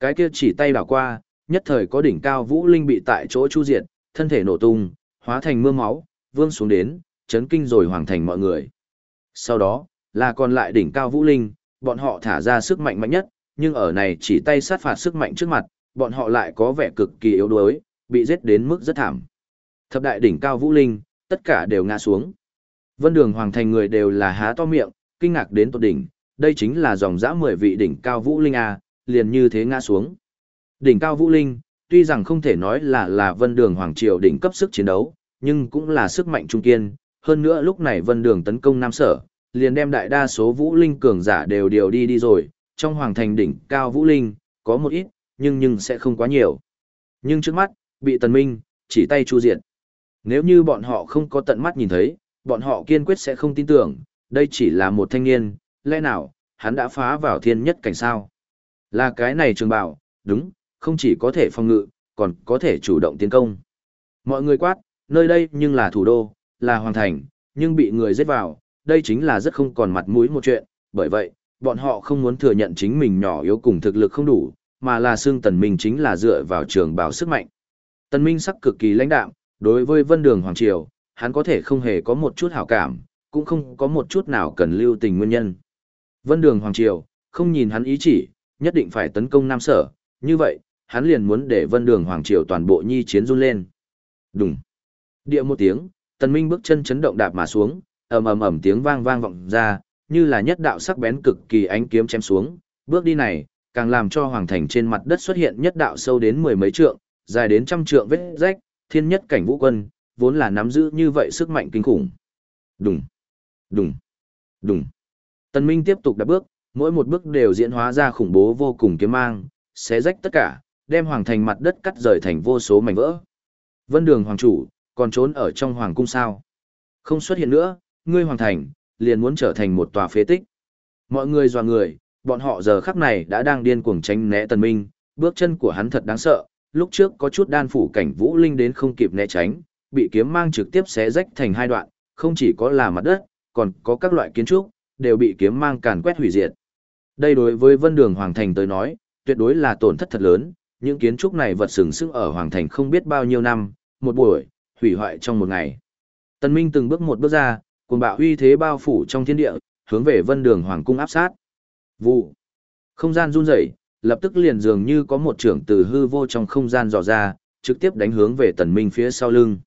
Cái kia chỉ tay đảo qua, nhất thời có đỉnh cao vũ linh bị tại chỗ chu diệt, thân thể nổ tung, hóa thành mưa máu, vương xuống đến, chấn kinh rồi hoàng thành mọi người. Sau đó, là còn lại đỉnh cao vũ linh, bọn họ thả ra sức mạnh mạnh nhất, nhưng ở này chỉ tay sát phạt sức mạnh trước mặt, bọn họ lại có vẻ cực kỳ yếu đuối, bị giết đến mức rất thảm. Thập đại đỉnh cao vũ linh, tất cả đều ngã xuống. Vân đường hoàng thành người đều là há to miệng, kinh ngạc đến tột đỉnh, đây chính là dòng dã 10 vị đỉnh cao vũ linh A, liền như thế ngã xuống. Đỉnh cao vũ linh, tuy rằng không thể nói là là vân đường hoàng triều đỉnh cấp sức chiến đấu, nhưng cũng là sức mạnh trung kiên. Hơn nữa lúc này vân đường tấn công Nam Sở, liền đem đại đa số vũ linh cường giả đều điều đi đi rồi, trong hoàng thành đỉnh cao vũ linh, có một ít, nhưng nhưng sẽ không quá nhiều. Nhưng trước mắt, bị tần minh, chỉ tay chu diệt. Nếu như bọn họ không có tận mắt nhìn thấy, bọn họ kiên quyết sẽ không tin tưởng, đây chỉ là một thanh niên, lẽ nào, hắn đã phá vào thiên nhất cảnh sao? Là cái này trường bảo, đúng, không chỉ có thể phòng ngự, còn có thể chủ động tiến công. Mọi người quát, nơi đây nhưng là thủ đô, là hoàng thành, nhưng bị người giết vào, đây chính là rất không còn mặt mũi một chuyện, bởi vậy, bọn họ không muốn thừa nhận chính mình nhỏ yếu cùng thực lực không đủ, mà là xương tần minh chính là dựa vào trường bảo sức mạnh. Tần minh sắc cực kỳ lãnh đạm, đối với vân đường hoàng triều, hắn có thể không hề có một chút hảo cảm, cũng không có một chút nào cần lưu tình nguyên nhân. Vân Đường Hoàng Triều, không nhìn hắn ý chỉ, nhất định phải tấn công Nam Sở, như vậy, hắn liền muốn để Vân Đường Hoàng Triều toàn bộ nhi chiến run lên. đúng Địa một tiếng, Tần Minh bước chân chấn động đạp mà xuống, ầm ầm ầm tiếng vang vang vọng ra, như là nhất đạo sắc bén cực kỳ ánh kiếm chém xuống, bước đi này, càng làm cho hoàng thành trên mặt đất xuất hiện nhất đạo sâu đến mười mấy trượng, dài đến trăm trượng vết rách, thiên nhất cảnh vũ quân, vốn là nắm giữ như vậy sức mạnh kinh khủng. Đùng, đùng, đùng. Tần Minh tiếp tục đạp bước, mỗi một bước đều diễn hóa ra khủng bố vô cùng kiếm mang, xé rách tất cả, đem hoàng thành mặt đất cắt rời thành vô số mảnh vỡ. Vân Đường hoàng chủ, còn trốn ở trong hoàng cung sao? Không xuất hiện nữa, ngươi hoàng thành, liền muốn trở thành một tòa phế tích. Mọi người dò người, bọn họ giờ khắc này đã đang điên cuồng tránh né tần minh, bước chân của hắn thật đáng sợ, lúc trước có chút đan phủ cảnh vũ linh đến không kịp né tránh, bị kiếm mang trực tiếp xé rách thành hai đoạn, không chỉ có là mặt đất, còn có các loại kiến trúc, đều bị kiếm mang càn quét hủy diệt. Đây đối với vân đường hoàng thành tới nói, tuyệt đối là tổn thất thật lớn, những kiến trúc này vật sừng sững ở hoàng thành không biết bao nhiêu năm, một buổi, hủy hoại trong một ngày. Tần Minh từng bước một bước ra, cuồng bạo uy thế bao phủ trong thiên địa, hướng về vân đường hoàng cung áp sát. Vụ. Không gian run rẩy, lập tức liền dường như có một trưởng từ hư vô trong không gian dò ra, trực tiếp đánh hướng về tần minh phía sau lưng.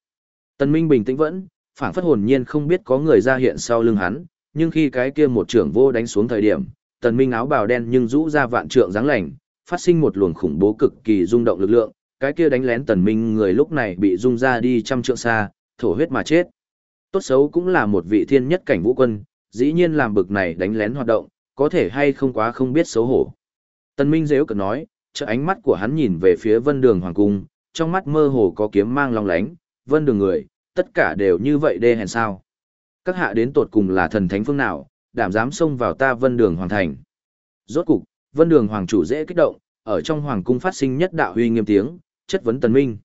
Tần minh bình tĩnh vẫn, phảng phất hồn nhiên không biết có người ra hiện sau lưng hắn, nhưng khi cái kia một trưởng vô đánh xuống thời điểm, tần minh áo bào đen nhưng rũ ra vạn trượng dáng lành, phát sinh một luồng khủng bố cực kỳ rung động lực lượng, cái kia đánh lén tần minh người lúc này bị rung ra đi trăm trượng xa, thổ huyết mà chết. Tốt xấu cũng là một vị thiên nhất cảnh vũ quân, dĩ nhiên làm bực này đánh lén hoạt động, có thể hay không quá không biết xấu hổ. Tần Minh dễ cực nói, trợ ánh mắt của hắn nhìn về phía vân đường hoàng cung, trong mắt mơ hồ có kiếm mang long lánh, vân đường người, tất cả đều như vậy đê hèn sao. Các hạ đến tột cùng là thần thánh phương nào, đảm dám xông vào ta vân đường hoàng thành. Rốt cục, vân đường hoàng chủ dễ kích động, ở trong hoàng cung phát sinh nhất đạo huy nghiêm tiếng, chất vấn tần minh.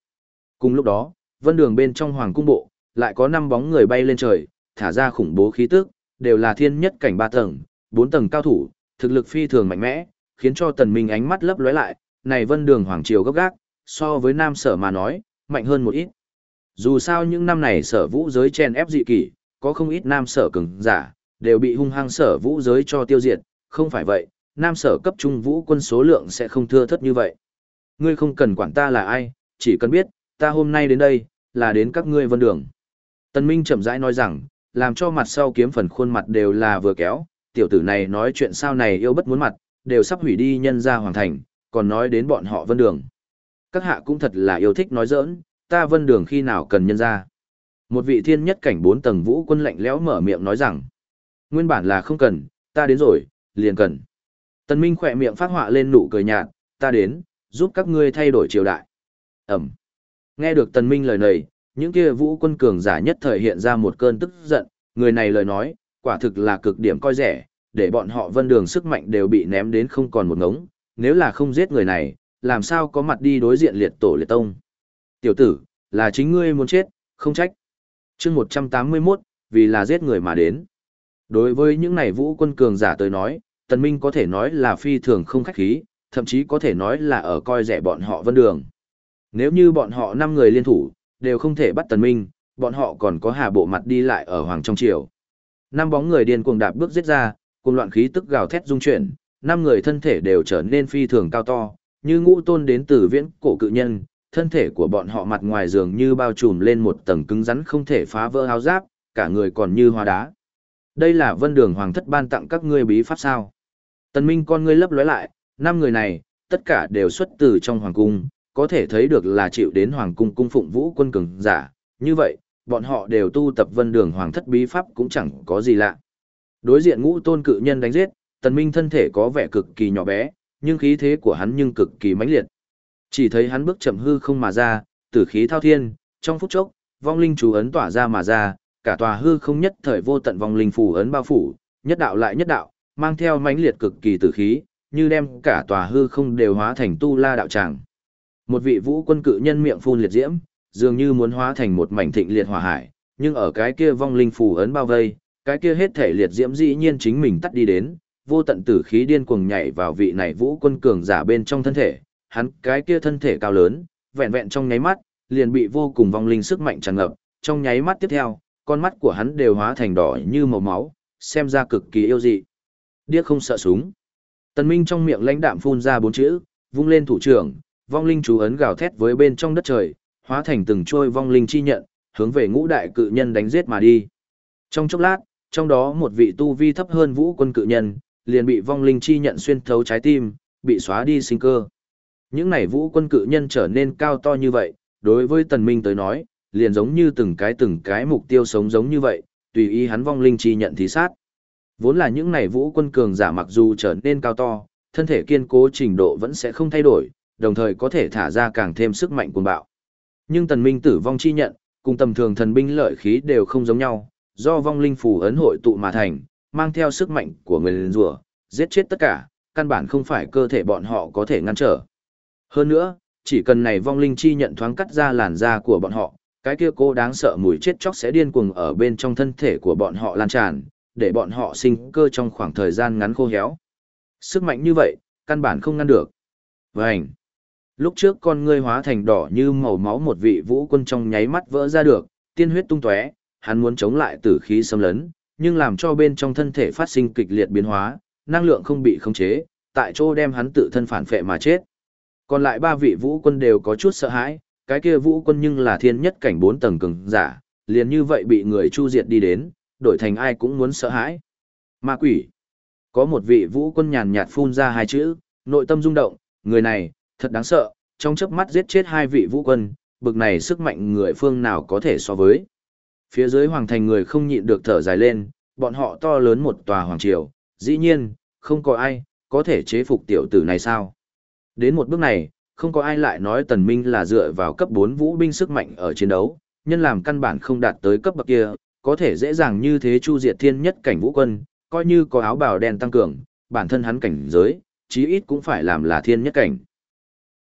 Cùng lúc đó, vân đường bên trong hoàng cung bộ, lại có năm bóng người bay lên trời, thả ra khủng bố khí tức, đều là thiên nhất cảnh ba tầng, bốn tầng cao thủ, thực lực phi thường mạnh mẽ, khiến cho tần minh ánh mắt lấp lóe lại, này vân đường hoàng triều gấp gác, so với nam sở mà nói, mạnh hơn một ít. Dù sao những năm này sở vũ giới chèn ép dị kỷ, có không ít nam sở cứng giả, đều bị hung hăng sở vũ giới cho tiêu diệt, không phải vậy, nam sở cấp trung vũ quân số lượng sẽ không thưa thất như vậy. Ngươi không cần quản ta là ai, chỉ cần biết, ta hôm nay đến đây, là đến các ngươi vân đường. Tần Minh chậm rãi nói rằng, làm cho mặt sau kiếm phần khuôn mặt đều là vừa kéo, tiểu tử này nói chuyện sao này yêu bất muốn mặt, đều sắp hủy đi nhân gia hoàng thành, còn nói đến bọn họ vân đường. Các hạ cũng thật là yêu thích nói giỡn, ta vân đường khi nào cần nhân gia. Một vị thiên nhất cảnh bốn tầng vũ quân lạnh lẽo mở miệng nói rằng, nguyên bản là không cần, ta đến rồi, liền cần. Tần Minh khỏe miệng phát họa lên nụ cười nhạt, ta đến, giúp các ngươi thay đổi triều đại. Ẩm. Nghe được Tần Minh lời này, những kia vũ quân cường giả nhất thời hiện ra một cơn tức giận, người này lời nói, quả thực là cực điểm coi rẻ, để bọn họ vân đường sức mạnh đều bị ném đến không còn một ngống, nếu là không giết người này, làm sao có mặt đi đối diện liệt tổ liệt tông. Tiểu tử, là chính ngươi muốn chết, không trách. chương 181, vì là giết người mà đến. Đối với những này vũ quân cường giả tới nói, tần minh có thể nói là phi thường không khách khí, thậm chí có thể nói là ở coi rẻ bọn họ vân đường. Nếu như bọn họ 5 người liên thủ, đều không thể bắt tần minh, bọn họ còn có hà bộ mặt đi lại ở Hoàng Trong Triều. Năm bóng người điên cuồng đạp bước giết ra, cùng loạn khí tức gào thét rung chuyển, năm người thân thể đều trở nên phi thường cao to, như ngũ tôn đến từ viễn cổ cự nhân, thân thể của bọn họ mặt ngoài dường như bao trùm lên một tầng cứng rắn không thể phá vỡ áo giáp, cả người còn như hoa đá. Đây là vân đường hoàng thất ban tặng các ngươi bí pháp sao. Tần Minh con ngươi lấp lóe lại, năm người này, tất cả đều xuất từ trong hoàng cung, có thể thấy được là chịu đến hoàng cung cung phụng vũ quân cường giả, như vậy, bọn họ đều tu tập vân đường hoàng thất bí pháp cũng chẳng có gì lạ. Đối diện ngũ tôn cự nhân đánh giết, tần minh thân thể có vẻ cực kỳ nhỏ bé, nhưng khí thế của hắn nhưng cực kỳ mãnh liệt. Chỉ thấy hắn bước chậm hư không mà ra, tử khí thao thiên, trong phút chốc, vong linh chú ấn tỏa ra mà ra, cả tòa hư không nhất thời vô tận vong linh phù ấn bao phủ, nhất đạo lại nhất đạo, mang theo mãnh liệt cực kỳ tử khí, như đem cả tòa hư không đều hóa thành tu la đạo tràng. Một vị vũ quân cự nhân miệng phun liệt diễm, dường như muốn hóa thành một mảnh thịnh liệt hỏa hải, nhưng ở cái kia vong linh phù ấn bao vây, cái kia hết thể liệt diễm dĩ nhiên chính mình tắt đi đến, vô tận tử khí điên cuồng nhảy vào vị này vũ quân cường giả bên trong thân thể, hắn cái kia thân thể cao lớn, vẹn vẹn trong nháy mắt, liền bị vô cùng vong linh sức mạnh tràn ngập, trong nháy mắt tiếp theo, con mắt của hắn đều hóa thành đỏ như màu máu, xem ra cực kỳ yêu dị. Điếc không sợ súng. Tần Minh trong miệng lãnh đạm phun ra bốn chữ, vung lên thủ trưởng, vong linh chú ấn gào thét với bên trong đất trời, hóa thành từng trôi vong linh chi nhận, hướng về ngũ đại cự nhân đánh giết mà đi. Trong chốc lát, trong đó một vị tu vi thấp hơn vũ quân cự nhân, liền bị vong linh chi nhận xuyên thấu trái tim, bị xóa đi sinh cơ. Những này vũ quân cự nhân trở nên cao to như vậy, đối với tần minh tới nói, liền giống như từng cái từng cái mục tiêu sống giống như vậy, tùy ý hắn vong linh chi nhận thí sát. Vốn là những này vũ quân cường giả mặc dù trở nên cao to, thân thể kiên cố trình độ vẫn sẽ không thay đổi, đồng thời có thể thả ra càng thêm sức mạnh cuồng bạo. Nhưng tần minh tử vong chi nhận, cùng tầm thường thần binh lợi khí đều không giống nhau, do vong linh phù ấn hội tụ mà thành, mang theo sức mạnh của người liền rùa, giết chết tất cả, căn bản không phải cơ thể bọn họ có thể ngăn trở. Hơn nữa, chỉ cần này vong linh chi nhận thoáng cắt ra làn da của bọn họ, cái kia cô đáng sợ mùi chết chóc sẽ điên cuồng ở bên trong thân thể của bọn họ lan tràn, để bọn họ sinh cơ trong khoảng thời gian ngắn khô héo. Sức mạnh như vậy, căn bản không ngăn được. Vành. Lúc trước con ngươi hóa thành đỏ như màu máu một vị vũ quân trong nháy mắt vỡ ra được, tiên huyết tung tóe, hắn muốn chống lại tử khí xâm lấn, nhưng làm cho bên trong thân thể phát sinh kịch liệt biến hóa, năng lượng không bị khống chế, tại chỗ đem hắn tự thân phản phệ mà chết. Còn lại ba vị vũ quân đều có chút sợ hãi, cái kia vũ quân nhưng là thiên nhất cảnh bốn tầng cường giả, liền như vậy bị người chu diệt đi đến, đổi thành ai cũng muốn sợ hãi. Ma quỷ. Có một vị vũ quân nhàn nhạt phun ra hai chữ, nội tâm rung động, người này, thật đáng sợ, trong chớp mắt giết chết hai vị vũ quân, bực này sức mạnh người phương nào có thể so với. Phía dưới hoàng thành người không nhịn được thở dài lên, bọn họ to lớn một tòa hoàng triều, dĩ nhiên, không có ai, có thể chế phục tiểu tử này sao. Đến một bước này, không có ai lại nói tần minh là dựa vào cấp 4 vũ binh sức mạnh ở chiến đấu, nhân làm căn bản không đạt tới cấp bậc kia, có thể dễ dàng như thế chu diệt thiên nhất cảnh vũ quân, coi như có áo bào đen tăng cường, bản thân hắn cảnh giới, chí ít cũng phải làm là thiên nhất cảnh.